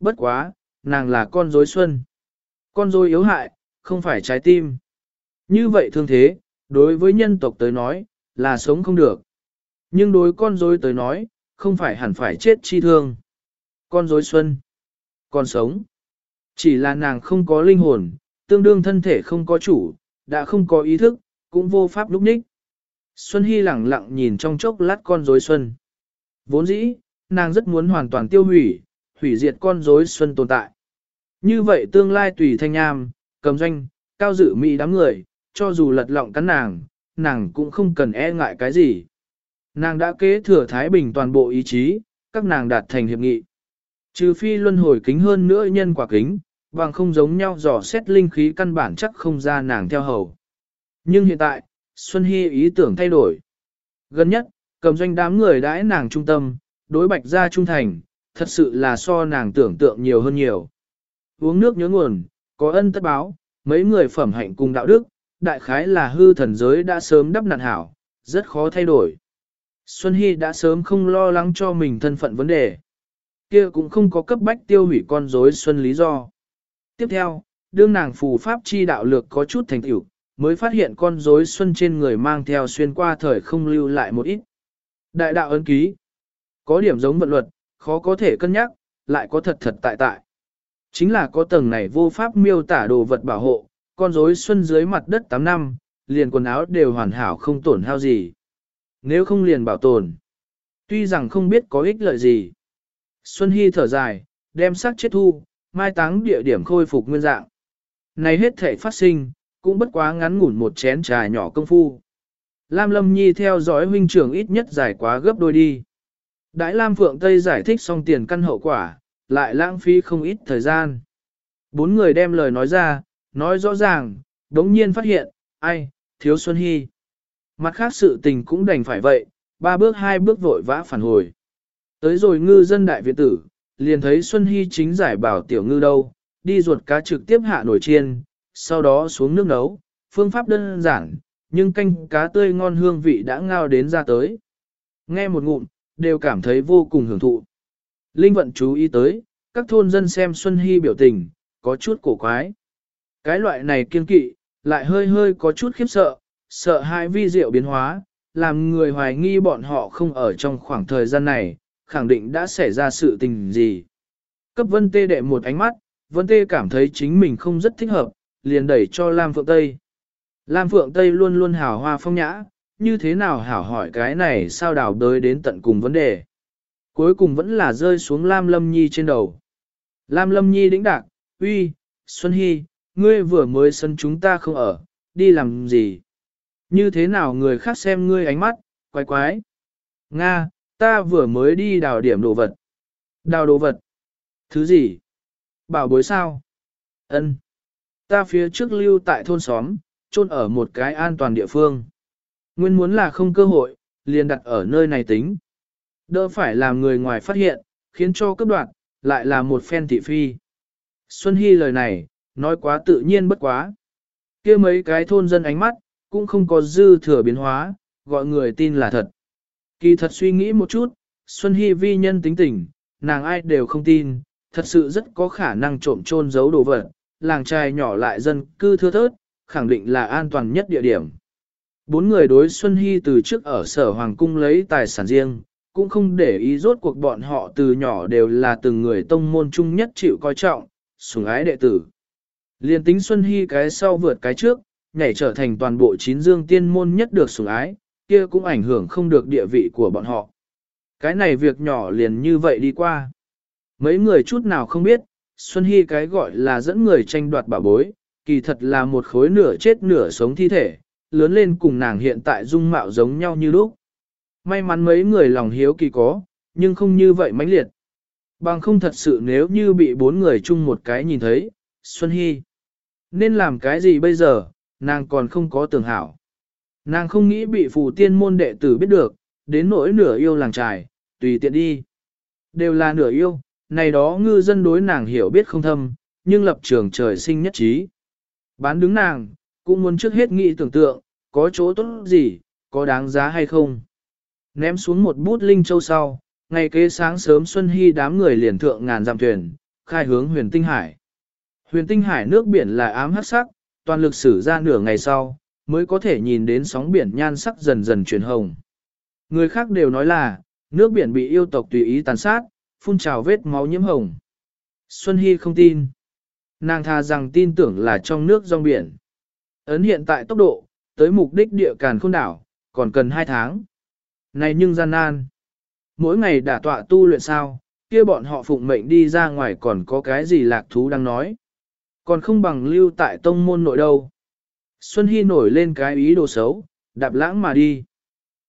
Bất quá, nàng là con rối xuân. Con rối yếu hại, không phải trái tim. Như vậy thương thế, đối với nhân tộc tới nói, là sống không được. Nhưng đối con rối tới nói, không phải hẳn phải chết chi thương. Con rối xuân, còn sống. Chỉ là nàng không có linh hồn, tương đương thân thể không có chủ, đã không có ý thức, cũng vô pháp lúc ních. Xuân Hy lẳng lặng nhìn trong chốc lát con rối xuân. Vốn dĩ, nàng rất muốn hoàn toàn tiêu hủy, hủy diệt con rối xuân tồn tại. Như vậy tương lai tùy thanh nham, cầm doanh, cao dự mỹ đám người, cho dù lật lọng cắn nàng, nàng cũng không cần e ngại cái gì. Nàng đã kế thừa Thái Bình toàn bộ ý chí, các nàng đạt thành hiệp nghị. Trừ phi luân hồi kính hơn nữa nhân quả kính, bằng không giống nhau dò xét linh khí căn bản chắc không ra nàng theo hầu. Nhưng hiện tại, Xuân Hy ý tưởng thay đổi. Gần nhất, cầm doanh đám người đãi nàng trung tâm, đối bạch gia trung thành, thật sự là so nàng tưởng tượng nhiều hơn nhiều. Uống nước nhớ nguồn, có ân tất báo, mấy người phẩm hạnh cùng đạo đức, đại khái là hư thần giới đã sớm đắp nạn hảo, rất khó thay đổi. Xuân Hy đã sớm không lo lắng cho mình thân phận vấn đề. Kia cũng không có cấp bách tiêu hủy con rối Xuân lý do. Tiếp theo, đương nàng phù pháp chi đạo lược có chút thành tựu, mới phát hiện con rối Xuân trên người mang theo xuyên qua thời không lưu lại một ít. Đại đạo ấn ký. Có điểm giống vận luật, khó có thể cân nhắc, lại có thật thật tại tại. Chính là có tầng này vô pháp miêu tả đồ vật bảo hộ, con rối Xuân dưới mặt đất 8 năm, liền quần áo đều hoàn hảo không tổn hao gì. Nếu không liền bảo tồn. Tuy rằng không biết có ích lợi gì. Xuân Hy thở dài, đem xác chết thu, mai táng địa điểm khôi phục nguyên dạng. Này hết thể phát sinh, cũng bất quá ngắn ngủn một chén trà nhỏ công phu. Lam Lâm Nhi theo dõi huynh trưởng ít nhất giải quá gấp đôi đi. Đại Lam Phượng Tây giải thích xong tiền căn hậu quả, lại lãng phí không ít thời gian. Bốn người đem lời nói ra, nói rõ ràng, đống nhiên phát hiện, ai, thiếu Xuân Hy. Mặt khác sự tình cũng đành phải vậy, ba bước hai bước vội vã phản hồi. Tới rồi ngư dân đại viện tử, liền thấy Xuân Hy chính giải bảo tiểu ngư đâu, đi ruột cá trực tiếp hạ nổi chiên, sau đó xuống nước nấu, phương pháp đơn giản, nhưng canh cá tươi ngon hương vị đã ngao đến ra tới. Nghe một ngụm, đều cảm thấy vô cùng hưởng thụ. Linh vận chú ý tới, các thôn dân xem Xuân Hy biểu tình, có chút cổ quái. Cái loại này kiên kỵ, lại hơi hơi có chút khiếp sợ, sợ hai vi diệu biến hóa, làm người hoài nghi bọn họ không ở trong khoảng thời gian này, khẳng định đã xảy ra sự tình gì. Cấp vân tê đệ một ánh mắt, vân tê cảm thấy chính mình không rất thích hợp, liền đẩy cho Lam Phượng Tây. Lam Phượng Tây luôn luôn hào hoa phong nhã, như thế nào hảo hỏi cái này sao đào đới đến tận cùng vấn đề. Cuối cùng vẫn là rơi xuống Lam Lâm Nhi trên đầu. Lam Lâm Nhi đĩnh đạc, uy, Xuân Hy, ngươi vừa mới sân chúng ta không ở, đi làm gì? Như thế nào người khác xem ngươi ánh mắt, quái quái. Nga, ta vừa mới đi đào điểm đồ vật. Đào đồ vật? Thứ gì? Bảo bối sao? Ân. Ta phía trước lưu tại thôn xóm, chôn ở một cái an toàn địa phương. Nguyên muốn là không cơ hội, liền đặt ở nơi này tính. Đỡ phải làm người ngoài phát hiện, khiến cho cấp đoạn, lại là một phen thị phi. Xuân Hy lời này, nói quá tự nhiên bất quá. kia mấy cái thôn dân ánh mắt, cũng không có dư thừa biến hóa, gọi người tin là thật. Kỳ thật suy nghĩ một chút, Xuân Hy vi nhân tính tình, nàng ai đều không tin, thật sự rất có khả năng trộm trôn giấu đồ vật, làng trai nhỏ lại dân cư thưa thớt, khẳng định là an toàn nhất địa điểm. Bốn người đối Xuân Hy từ trước ở sở hoàng cung lấy tài sản riêng, cũng không để ý rốt cuộc bọn họ từ nhỏ đều là từng người tông môn chung nhất chịu coi trọng, sủng ái đệ tử. Liên tính Xuân Hy cái sau vượt cái trước, nhảy trở thành toàn bộ chín dương tiên môn nhất được sủng ái, kia cũng ảnh hưởng không được địa vị của bọn họ. Cái này việc nhỏ liền như vậy đi qua. Mấy người chút nào không biết, Xuân Hy cái gọi là dẫn người tranh đoạt bảo bối, kỳ thật là một khối nửa chết nửa sống thi thể, lớn lên cùng nàng hiện tại dung mạo giống nhau như lúc. May mắn mấy người lòng hiếu kỳ có, nhưng không như vậy mãnh liệt. Bằng không thật sự nếu như bị bốn người chung một cái nhìn thấy, Xuân Hy. Nên làm cái gì bây giờ, nàng còn không có tưởng hảo. Nàng không nghĩ bị phù tiên môn đệ tử biết được, đến nỗi nửa yêu làng trài, tùy tiện đi. Đều là nửa yêu, này đó ngư dân đối nàng hiểu biết không thâm, nhưng lập trường trời sinh nhất trí. Bán đứng nàng, cũng muốn trước hết nghĩ tưởng tượng, có chỗ tốt gì, có đáng giá hay không. Ném xuống một bút linh châu sau, ngày kế sáng sớm Xuân Hy đám người liền thượng ngàn dặm thuyền, khai hướng huyền tinh hải. Huyền tinh hải nước biển là ám hắc sắc, toàn lực sử ra nửa ngày sau, mới có thể nhìn đến sóng biển nhan sắc dần dần chuyển hồng. Người khác đều nói là, nước biển bị yêu tộc tùy ý tàn sát, phun trào vết máu nhiễm hồng. Xuân Hy không tin. Nàng tha rằng tin tưởng là trong nước rong biển. Ấn hiện tại tốc độ, tới mục đích địa càn khôn đảo, còn cần 2 tháng. Này nhưng gian nan. Mỗi ngày đả tọa tu luyện sao, kia bọn họ phụng mệnh đi ra ngoài còn có cái gì lạc thú đang nói. Còn không bằng lưu tại tông môn nội đâu. Xuân Hy nổi lên cái ý đồ xấu, đạp lãng mà đi.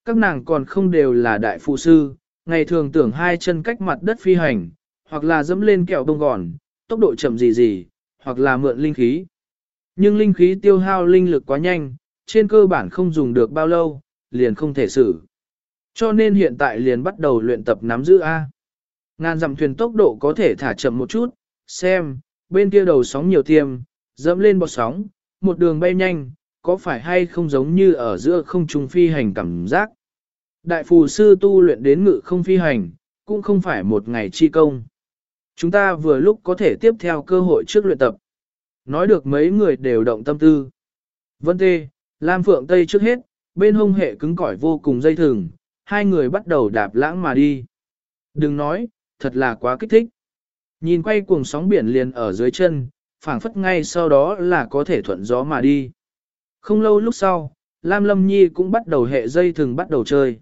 Các nàng còn không đều là đại phụ sư, ngày thường tưởng hai chân cách mặt đất phi hành, hoặc là dẫm lên kẹo bông gòn, tốc độ chậm gì gì, hoặc là mượn linh khí. Nhưng linh khí tiêu hao linh lực quá nhanh, trên cơ bản không dùng được bao lâu, liền không thể xử. Cho nên hiện tại liền bắt đầu luyện tập nắm giữ A. Ngàn dặm thuyền tốc độ có thể thả chậm một chút, xem, bên kia đầu sóng nhiều tiêm, dẫm lên bọt sóng, một đường bay nhanh, có phải hay không giống như ở giữa không trung phi hành cảm giác. Đại phù sư tu luyện đến ngự không phi hành, cũng không phải một ngày chi công. Chúng ta vừa lúc có thể tiếp theo cơ hội trước luyện tập. Nói được mấy người đều động tâm tư. Vân Tê, Lam Phượng Tây trước hết, bên hông hệ cứng cỏi vô cùng dây thừng, hai người bắt đầu đạp lãng mà đi. Đừng nói, thật là quá kích thích. Nhìn quay cuồng sóng biển liền ở dưới chân, phảng phất ngay sau đó là có thể thuận gió mà đi. Không lâu lúc sau, Lam Lâm Nhi cũng bắt đầu hệ dây thừng bắt đầu chơi.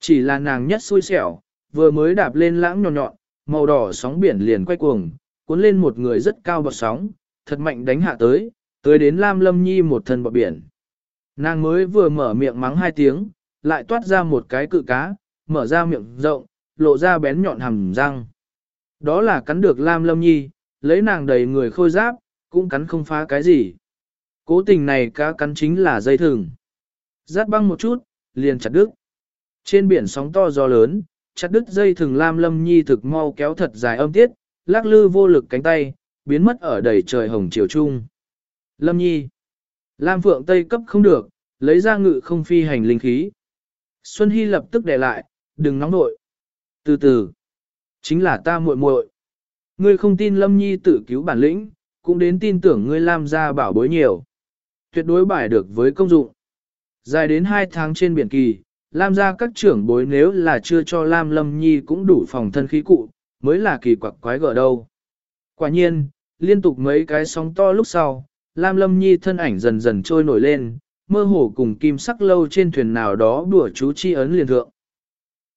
Chỉ là nàng nhất xui xẻo, vừa mới đạp lên lãng nhọn nhọn, màu đỏ sóng biển liền quay cuồng, cuốn lên một người rất cao bọt sóng, thật mạnh đánh hạ tới, tới đến Lam Lâm Nhi một thân bọt biển. Nàng mới vừa mở miệng mắng hai tiếng, lại toát ra một cái cự cá, mở ra miệng rộng, lộ ra bén nhọn hàm răng. Đó là cắn được Lam Lâm Nhi, lấy nàng đầy người khôi giáp, cũng cắn không phá cái gì. Cố tình này cá cắn chính là dây thừng. Rát băng một chút, liền chặt đứt. Trên biển sóng to gió lớn, chặt đứt dây thừng Lam Lâm Nhi thực mau kéo thật dài âm tiết, lắc lư vô lực cánh tay, biến mất ở đầy trời hồng chiều trung. Lâm Nhi. Lam Phượng Tây cấp không được, lấy ra ngự không phi hành linh khí. Xuân Hy lập tức để lại, đừng nóng nội. Từ từ. Chính là ta muội muội. Ngươi không tin Lâm Nhi tự cứu bản lĩnh, cũng đến tin tưởng ngươi Lam gia bảo bối nhiều. Tuyệt đối bài được với công dụng. Dài đến 2 tháng trên biển kỳ, Lam gia các trưởng bối nếu là chưa cho Lam Lâm Nhi cũng đủ phòng thân khí cụ, mới là kỳ quặc quái gở đâu. Quả nhiên, liên tục mấy cái sóng to lúc sau, Lam Lâm Nhi thân ảnh dần dần trôi nổi lên, mơ hồ cùng kim sắc lâu trên thuyền nào đó đùa chú chi ấn liền thượng.